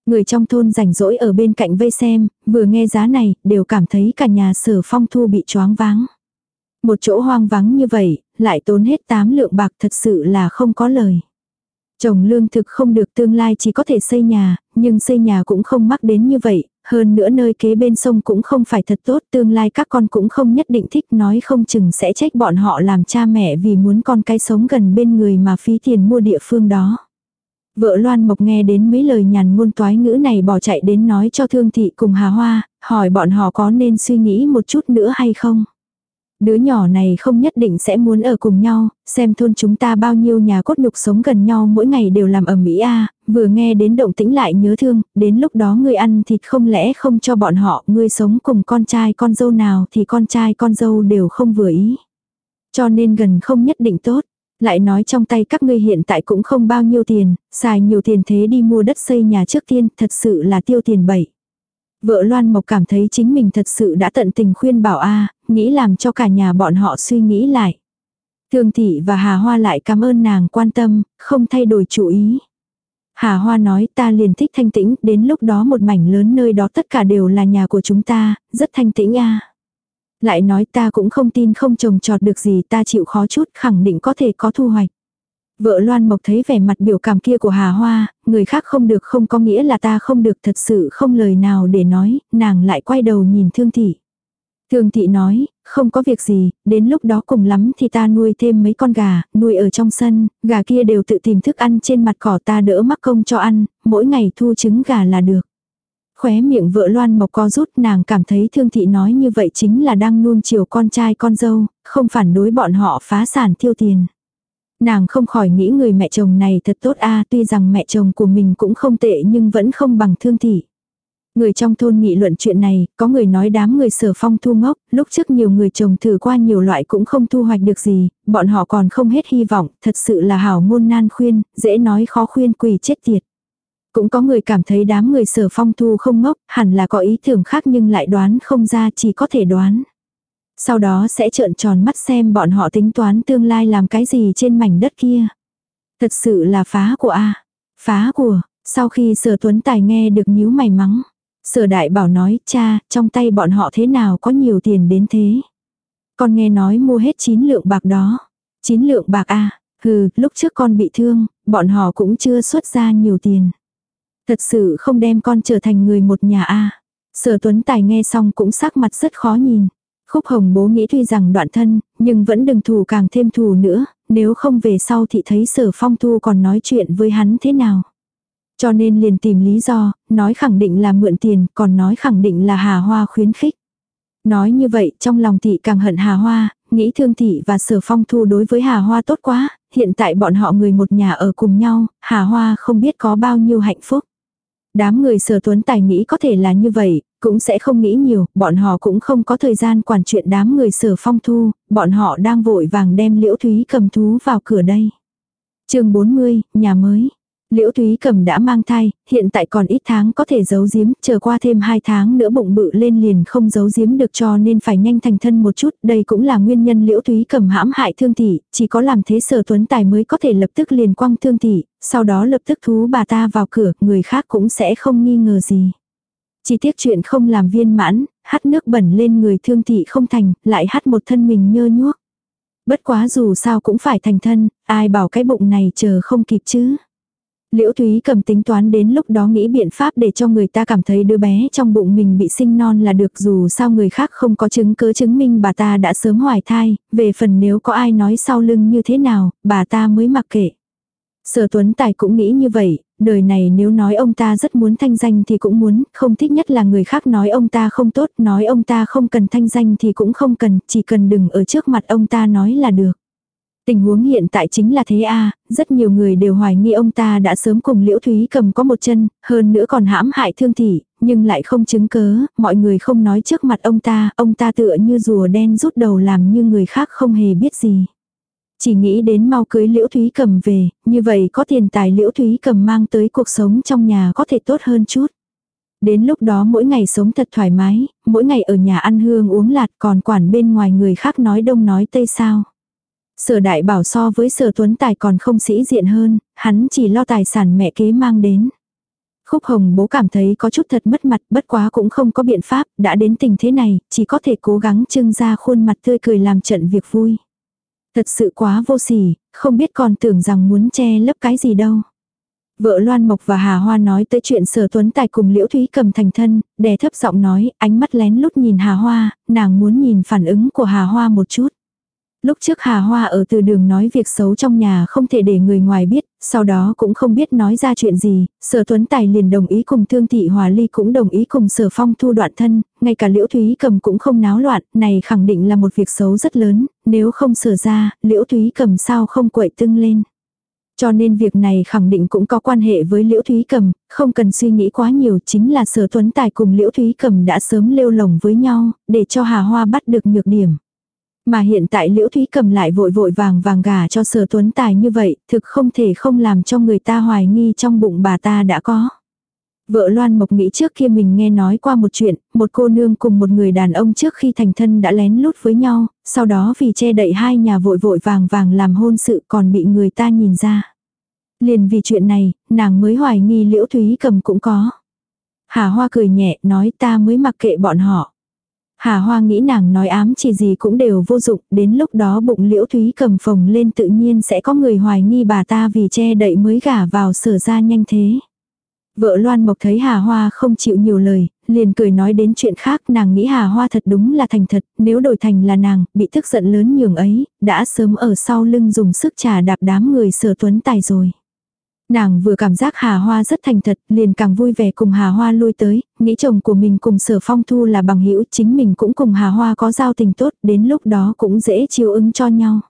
Người trong thôn rảnh rỗi ở bên cạnh vây xem, vừa nghe giá này, đều cảm thấy cả nhà sở phong thu bị choáng váng. Một chỗ hoang vắng như vậy, lại tốn hết 8 lượng bạc thật sự là không có lời. Trồng lương thực không được tương lai chỉ có thể xây nhà, nhưng xây nhà cũng không mắc đến như vậy, hơn nữa nơi kế bên sông cũng không phải thật tốt, tương lai các con cũng không nhất định thích nói không chừng sẽ trách bọn họ làm cha mẹ vì muốn con cái sống gần bên người mà phí tiền mua địa phương đó. Vợ Loan Mộc nghe đến mấy lời nhàn ngôn toái ngữ này bỏ chạy đến nói cho Thương Thị cùng Hà Hoa, hỏi bọn họ có nên suy nghĩ một chút nữa hay không. Đứa nhỏ này không nhất định sẽ muốn ở cùng nhau, xem thôn chúng ta bao nhiêu nhà cốt nhục sống gần nhau mỗi ngày đều làm ở Mỹ a vừa nghe đến động tĩnh lại nhớ thương, đến lúc đó ngươi ăn thịt không lẽ không cho bọn họ, ngươi sống cùng con trai con dâu nào thì con trai con dâu đều không vừa ý. Cho nên gần không nhất định tốt. Lại nói trong tay các ngươi hiện tại cũng không bao nhiêu tiền, xài nhiều tiền thế đi mua đất xây nhà trước tiên, thật sự là tiêu tiền bậy. Vợ Loan Mộc cảm thấy chính mình thật sự đã tận tình khuyên bảo a nghĩ làm cho cả nhà bọn họ suy nghĩ lại. Thương thị và Hà Hoa lại cảm ơn nàng quan tâm, không thay đổi chủ ý. Hà Hoa nói ta liền thích thanh tĩnh, đến lúc đó một mảnh lớn nơi đó tất cả đều là nhà của chúng ta, rất thanh tĩnh a. Lại nói ta cũng không tin không trồng trọt được gì ta chịu khó chút khẳng định có thể có thu hoạch. Vợ Loan Mộc thấy vẻ mặt biểu cảm kia của Hà Hoa, người khác không được không có nghĩa là ta không được thật sự không lời nào để nói, nàng lại quay đầu nhìn Thương Thị. Thương Thị nói, không có việc gì, đến lúc đó cùng lắm thì ta nuôi thêm mấy con gà, nuôi ở trong sân, gà kia đều tự tìm thức ăn trên mặt cỏ ta đỡ mắc công cho ăn, mỗi ngày thu trứng gà là được. Khóe miệng vợ Loan Mộc co rút nàng cảm thấy Thương Thị nói như vậy chính là đang nuông chiều con trai con dâu, không phản đối bọn họ phá sản tiêu tiền. Nàng không khỏi nghĩ người mẹ chồng này thật tốt a tuy rằng mẹ chồng của mình cũng không tệ nhưng vẫn không bằng thương thị. Người trong thôn nghị luận chuyện này, có người nói đám người sở phong thu ngốc, lúc trước nhiều người trồng thử qua nhiều loại cũng không thu hoạch được gì, bọn họ còn không hết hy vọng, thật sự là hảo ngôn nan khuyên, dễ nói khó khuyên quỳ chết tiệt. Cũng có người cảm thấy đám người sở phong thu không ngốc, hẳn là có ý tưởng khác nhưng lại đoán không ra chỉ có thể đoán. Sau đó sẽ trợn tròn mắt xem bọn họ tính toán tương lai làm cái gì trên mảnh đất kia. Thật sự là phá của A. Phá của, sau khi sở tuấn tài nghe được nhíu mày mắng. Sở đại bảo nói cha, trong tay bọn họ thế nào có nhiều tiền đến thế. Con nghe nói mua hết 9 lượng bạc đó. 9 lượng bạc A, hừ, lúc trước con bị thương, bọn họ cũng chưa xuất ra nhiều tiền. Thật sự không đem con trở thành người một nhà A. Sở tuấn tài nghe xong cũng sắc mặt rất khó nhìn. Khúc hồng bố nghĩ tuy rằng đoạn thân, nhưng vẫn đừng thù càng thêm thù nữa, nếu không về sau thì thấy sở phong thu còn nói chuyện với hắn thế nào. Cho nên liền tìm lý do, nói khẳng định là mượn tiền, còn nói khẳng định là hà hoa khuyến khích. Nói như vậy, trong lòng thị càng hận hà hoa, nghĩ thương thị và sở phong thu đối với hà hoa tốt quá, hiện tại bọn họ người một nhà ở cùng nhau, hà hoa không biết có bao nhiêu hạnh phúc. Đám người sở tuấn tài nghĩ có thể là như vậy, cũng sẽ không nghĩ nhiều, bọn họ cũng không có thời gian quản chuyện đám người sở phong thu, bọn họ đang vội vàng đem liễu thúy cầm thú vào cửa đây. chương 40, nhà mới. Liễu Thúy Cầm đã mang thai, hiện tại còn ít tháng có thể giấu giếm, chờ qua thêm 2 tháng nữa bụng bự lên liền không giấu giếm được cho nên phải nhanh thành thân một chút, đây cũng là nguyên nhân Liễu Thúy Cầm hãm hại thương tỷ, chỉ có làm thế sở tuấn tài mới có thể lập tức liền quăng thương tỷ, sau đó lập tức thú bà ta vào cửa, người khác cũng sẽ không nghi ngờ gì. Chỉ tiếc chuyện không làm viên mãn, hắt nước bẩn lên người thương thị không thành, lại hắt một thân mình nhơ nhuốc. Bất quá dù sao cũng phải thành thân, ai bảo cái bụng này chờ không kịp chứ. Liễu Thúy cầm tính toán đến lúc đó nghĩ biện pháp để cho người ta cảm thấy đứa bé trong bụng mình bị sinh non là được dù sao người khác không có chứng cứ chứng minh bà ta đã sớm hoài thai, về phần nếu có ai nói sau lưng như thế nào, bà ta mới mặc kệ. Sở Tuấn Tài cũng nghĩ như vậy, đời này nếu nói ông ta rất muốn thanh danh thì cũng muốn, không thích nhất là người khác nói ông ta không tốt, nói ông ta không cần thanh danh thì cũng không cần, chỉ cần đừng ở trước mặt ông ta nói là được. Tình huống hiện tại chính là thế a rất nhiều người đều hoài nghi ông ta đã sớm cùng Liễu Thúy cầm có một chân, hơn nữa còn hãm hại thương thị, nhưng lại không chứng cớ, mọi người không nói trước mặt ông ta, ông ta tựa như rùa đen rút đầu làm như người khác không hề biết gì. Chỉ nghĩ đến mau cưới Liễu Thúy cầm về, như vậy có tiền tài Liễu Thúy cầm mang tới cuộc sống trong nhà có thể tốt hơn chút. Đến lúc đó mỗi ngày sống thật thoải mái, mỗi ngày ở nhà ăn hương uống lạt còn quản bên ngoài người khác nói đông nói tây sao. Sở đại bảo so với sở tuấn tài còn không sĩ diện hơn, hắn chỉ lo tài sản mẹ kế mang đến. Khúc hồng bố cảm thấy có chút thật mất mặt bất quá cũng không có biện pháp, đã đến tình thế này, chỉ có thể cố gắng trưng ra khuôn mặt tươi cười làm trận việc vui. Thật sự quá vô sỉ, không biết còn tưởng rằng muốn che lấp cái gì đâu. Vợ Loan Mộc và Hà Hoa nói tới chuyện sở tuấn tài cùng Liễu Thúy cầm thành thân, đè thấp giọng nói, ánh mắt lén lút nhìn Hà Hoa, nàng muốn nhìn phản ứng của Hà Hoa một chút. Lúc trước Hà Hoa ở từ đường nói việc xấu trong nhà không thể để người ngoài biết, sau đó cũng không biết nói ra chuyện gì, sở tuấn tài liền đồng ý cùng thương thị hòa ly cũng đồng ý cùng sở phong thu đoạn thân, ngay cả liễu thúy cầm cũng không náo loạn, này khẳng định là một việc xấu rất lớn, nếu không sở ra, liễu thúy cầm sao không quậy tưng lên. Cho nên việc này khẳng định cũng có quan hệ với Liễu Thúy Cầm, không cần suy nghĩ quá nhiều chính là Sở Tuấn Tài cùng Liễu Thúy Cầm đã sớm lêu lồng với nhau, để cho Hà Hoa bắt được nhược điểm. Mà hiện tại Liễu Thúy cầm lại vội vội vàng vàng gả cho sở tuấn tài như vậy, thực không thể không làm cho người ta hoài nghi trong bụng bà ta đã có. Vợ Loan Mộc nghĩ trước kia mình nghe nói qua một chuyện, một cô nương cùng một người đàn ông trước khi thành thân đã lén lút với nhau, sau đó vì che đậy hai nhà vội vội vàng vàng làm hôn sự còn bị người ta nhìn ra. Liền vì chuyện này, nàng mới hoài nghi liễu thúy cầm cũng có. Hà Hoa cười nhẹ nói ta mới mặc kệ bọn họ. Hà Hoa nghĩ nàng nói ám chỉ gì cũng đều vô dụng, đến lúc đó bụng liễu thúy cầm phồng lên tự nhiên sẽ có người hoài nghi bà ta vì che đậy mới gả vào sở ra nhanh thế. Vợ Loan Mộc thấy Hà Hoa không chịu nhiều lời, liền cười nói đến chuyện khác nàng nghĩ Hà Hoa thật đúng là thành thật, nếu đổi thành là nàng, bị tức giận lớn nhường ấy, đã sớm ở sau lưng dùng sức trà đạp đám người sở tuấn tài rồi. Nàng vừa cảm giác Hà Hoa rất thành thật, liền càng vui vẻ cùng Hà Hoa lui tới, nghĩ chồng của mình cùng Sở Phong Thu là bằng hữu, chính mình cũng cùng Hà Hoa có giao tình tốt, đến lúc đó cũng dễ chiêu ứng cho nhau.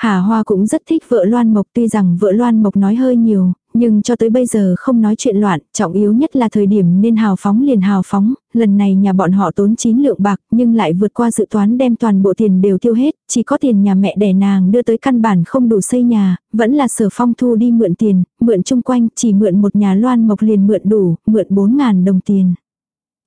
Hà Hoa cũng rất thích vợ Loan Mộc tuy rằng vợ Loan Mộc nói hơi nhiều, nhưng cho tới bây giờ không nói chuyện loạn, trọng yếu nhất là thời điểm nên hào phóng liền hào phóng, lần này nhà bọn họ tốn 9 lượng bạc nhưng lại vượt qua dự toán đem toàn bộ tiền đều tiêu hết, chỉ có tiền nhà mẹ đẻ nàng đưa tới căn bản không đủ xây nhà, vẫn là sở phong thu đi mượn tiền, mượn chung quanh chỉ mượn một nhà loan mộc liền mượn đủ, mượn 4.000 đồng tiền.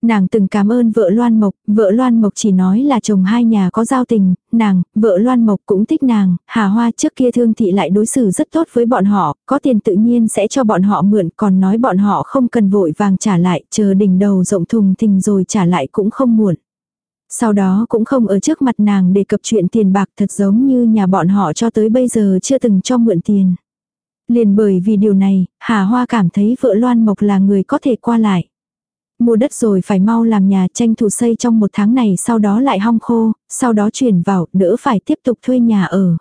Nàng từng cảm ơn vợ Loan Mộc, vợ Loan Mộc chỉ nói là chồng hai nhà có giao tình, nàng, vợ Loan Mộc cũng thích nàng, Hà Hoa trước kia thương thị lại đối xử rất tốt với bọn họ, có tiền tự nhiên sẽ cho bọn họ mượn, còn nói bọn họ không cần vội vàng trả lại, chờ đỉnh đầu rộng thùng thình rồi trả lại cũng không muộn. Sau đó cũng không ở trước mặt nàng đề cập chuyện tiền bạc thật giống như nhà bọn họ cho tới bây giờ chưa từng cho mượn tiền. Liền bởi vì điều này, Hà Hoa cảm thấy vợ Loan Mộc là người có thể qua lại. Mua đất rồi phải mau làm nhà tranh thủ xây trong một tháng này sau đó lại hong khô, sau đó chuyển vào, đỡ phải tiếp tục thuê nhà ở.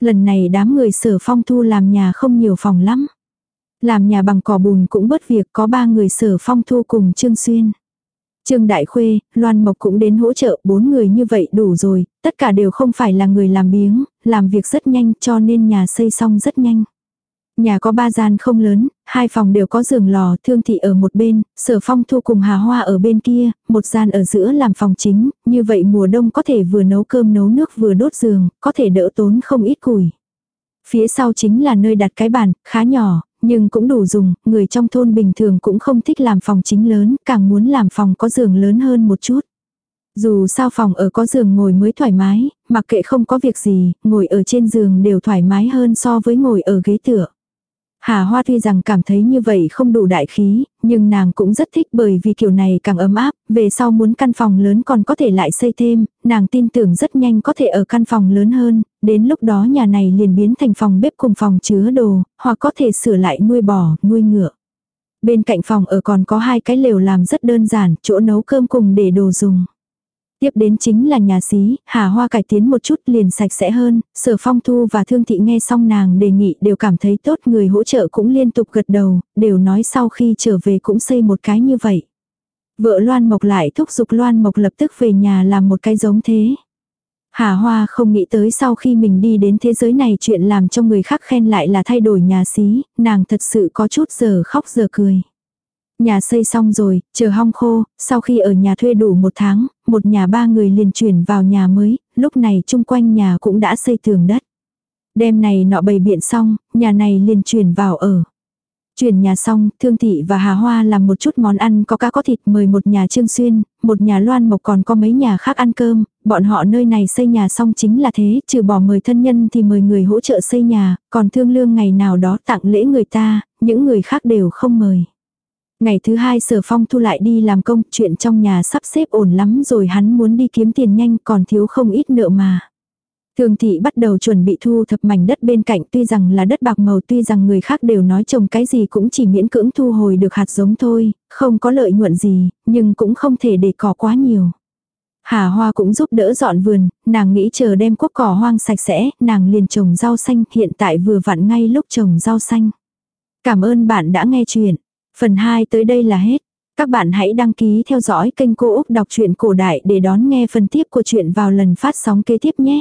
Lần này đám người sở phong thu làm nhà không nhiều phòng lắm. Làm nhà bằng cỏ bùn cũng bớt việc có ba người sở phong thu cùng Trương Xuyên. Trương Đại Khuê, Loan Mộc cũng đến hỗ trợ, bốn người như vậy đủ rồi, tất cả đều không phải là người làm biếng, làm việc rất nhanh cho nên nhà xây xong rất nhanh. Nhà có ba gian không lớn, hai phòng đều có giường lò, thương thị ở một bên, sở phong thu cùng hà hoa ở bên kia, một gian ở giữa làm phòng chính, như vậy mùa đông có thể vừa nấu cơm nấu nước vừa đốt giường, có thể đỡ tốn không ít củi. Phía sau chính là nơi đặt cái bàn, khá nhỏ, nhưng cũng đủ dùng, người trong thôn bình thường cũng không thích làm phòng chính lớn, càng muốn làm phòng có giường lớn hơn một chút. Dù sao phòng ở có giường ngồi mới thoải mái, mặc kệ không có việc gì, ngồi ở trên giường đều thoải mái hơn so với ngồi ở ghế tựa. Hà Hoa tuy rằng cảm thấy như vậy không đủ đại khí, nhưng nàng cũng rất thích bởi vì kiểu này càng ấm áp, về sau muốn căn phòng lớn còn có thể lại xây thêm, nàng tin tưởng rất nhanh có thể ở căn phòng lớn hơn, đến lúc đó nhà này liền biến thành phòng bếp cùng phòng chứa đồ, hoặc có thể sửa lại nuôi bò, nuôi ngựa. Bên cạnh phòng ở còn có hai cái lều làm rất đơn giản, chỗ nấu cơm cùng để đồ dùng. Tiếp đến chính là nhà xí, Hà Hoa cải tiến một chút liền sạch sẽ hơn, sở phong thu và thương thị nghe xong nàng đề nghị đều cảm thấy tốt người hỗ trợ cũng liên tục gật đầu, đều nói sau khi trở về cũng xây một cái như vậy. Vợ Loan Mộc lại thúc giục Loan Mộc lập tức về nhà làm một cái giống thế. Hà Hoa không nghĩ tới sau khi mình đi đến thế giới này chuyện làm cho người khác khen lại là thay đổi nhà xí, nàng thật sự có chút giờ khóc giờ cười. Nhà xây xong rồi, chờ hong khô, sau khi ở nhà thuê đủ một tháng, một nhà ba người liền chuyển vào nhà mới, lúc này chung quanh nhà cũng đã xây tường đất. Đêm này nọ bày biện xong, nhà này liền chuyển vào ở. Chuyển nhà xong, Thương Thị và Hà Hoa làm một chút món ăn có cá có thịt mời một nhà Trương Xuyên, một nhà Loan Mộc còn có mấy nhà khác ăn cơm, bọn họ nơi này xây nhà xong chính là thế, trừ bỏ mời thân nhân thì mời người hỗ trợ xây nhà, còn thương lương ngày nào đó tặng lễ người ta, những người khác đều không mời. Ngày thứ hai sở phong thu lại đi làm công, chuyện trong nhà sắp xếp ổn lắm rồi hắn muốn đi kiếm tiền nhanh còn thiếu không ít nợ mà. Thường thị bắt đầu chuẩn bị thu thập mảnh đất bên cạnh tuy rằng là đất bạc màu tuy rằng người khác đều nói trồng cái gì cũng chỉ miễn cưỡng thu hồi được hạt giống thôi, không có lợi nhuận gì, nhưng cũng không thể để cỏ quá nhiều. Hà Hoa cũng giúp đỡ dọn vườn, nàng nghĩ chờ đem quốc cỏ hoang sạch sẽ, nàng liền trồng rau xanh, hiện tại vừa vặn ngay lúc trồng rau xanh. Cảm ơn bạn đã nghe chuyện. Phần 2 tới đây là hết. Các bạn hãy đăng ký theo dõi kênh Cô Úc Đọc truyện Cổ Đại để đón nghe phần tiếp của chuyện vào lần phát sóng kế tiếp nhé.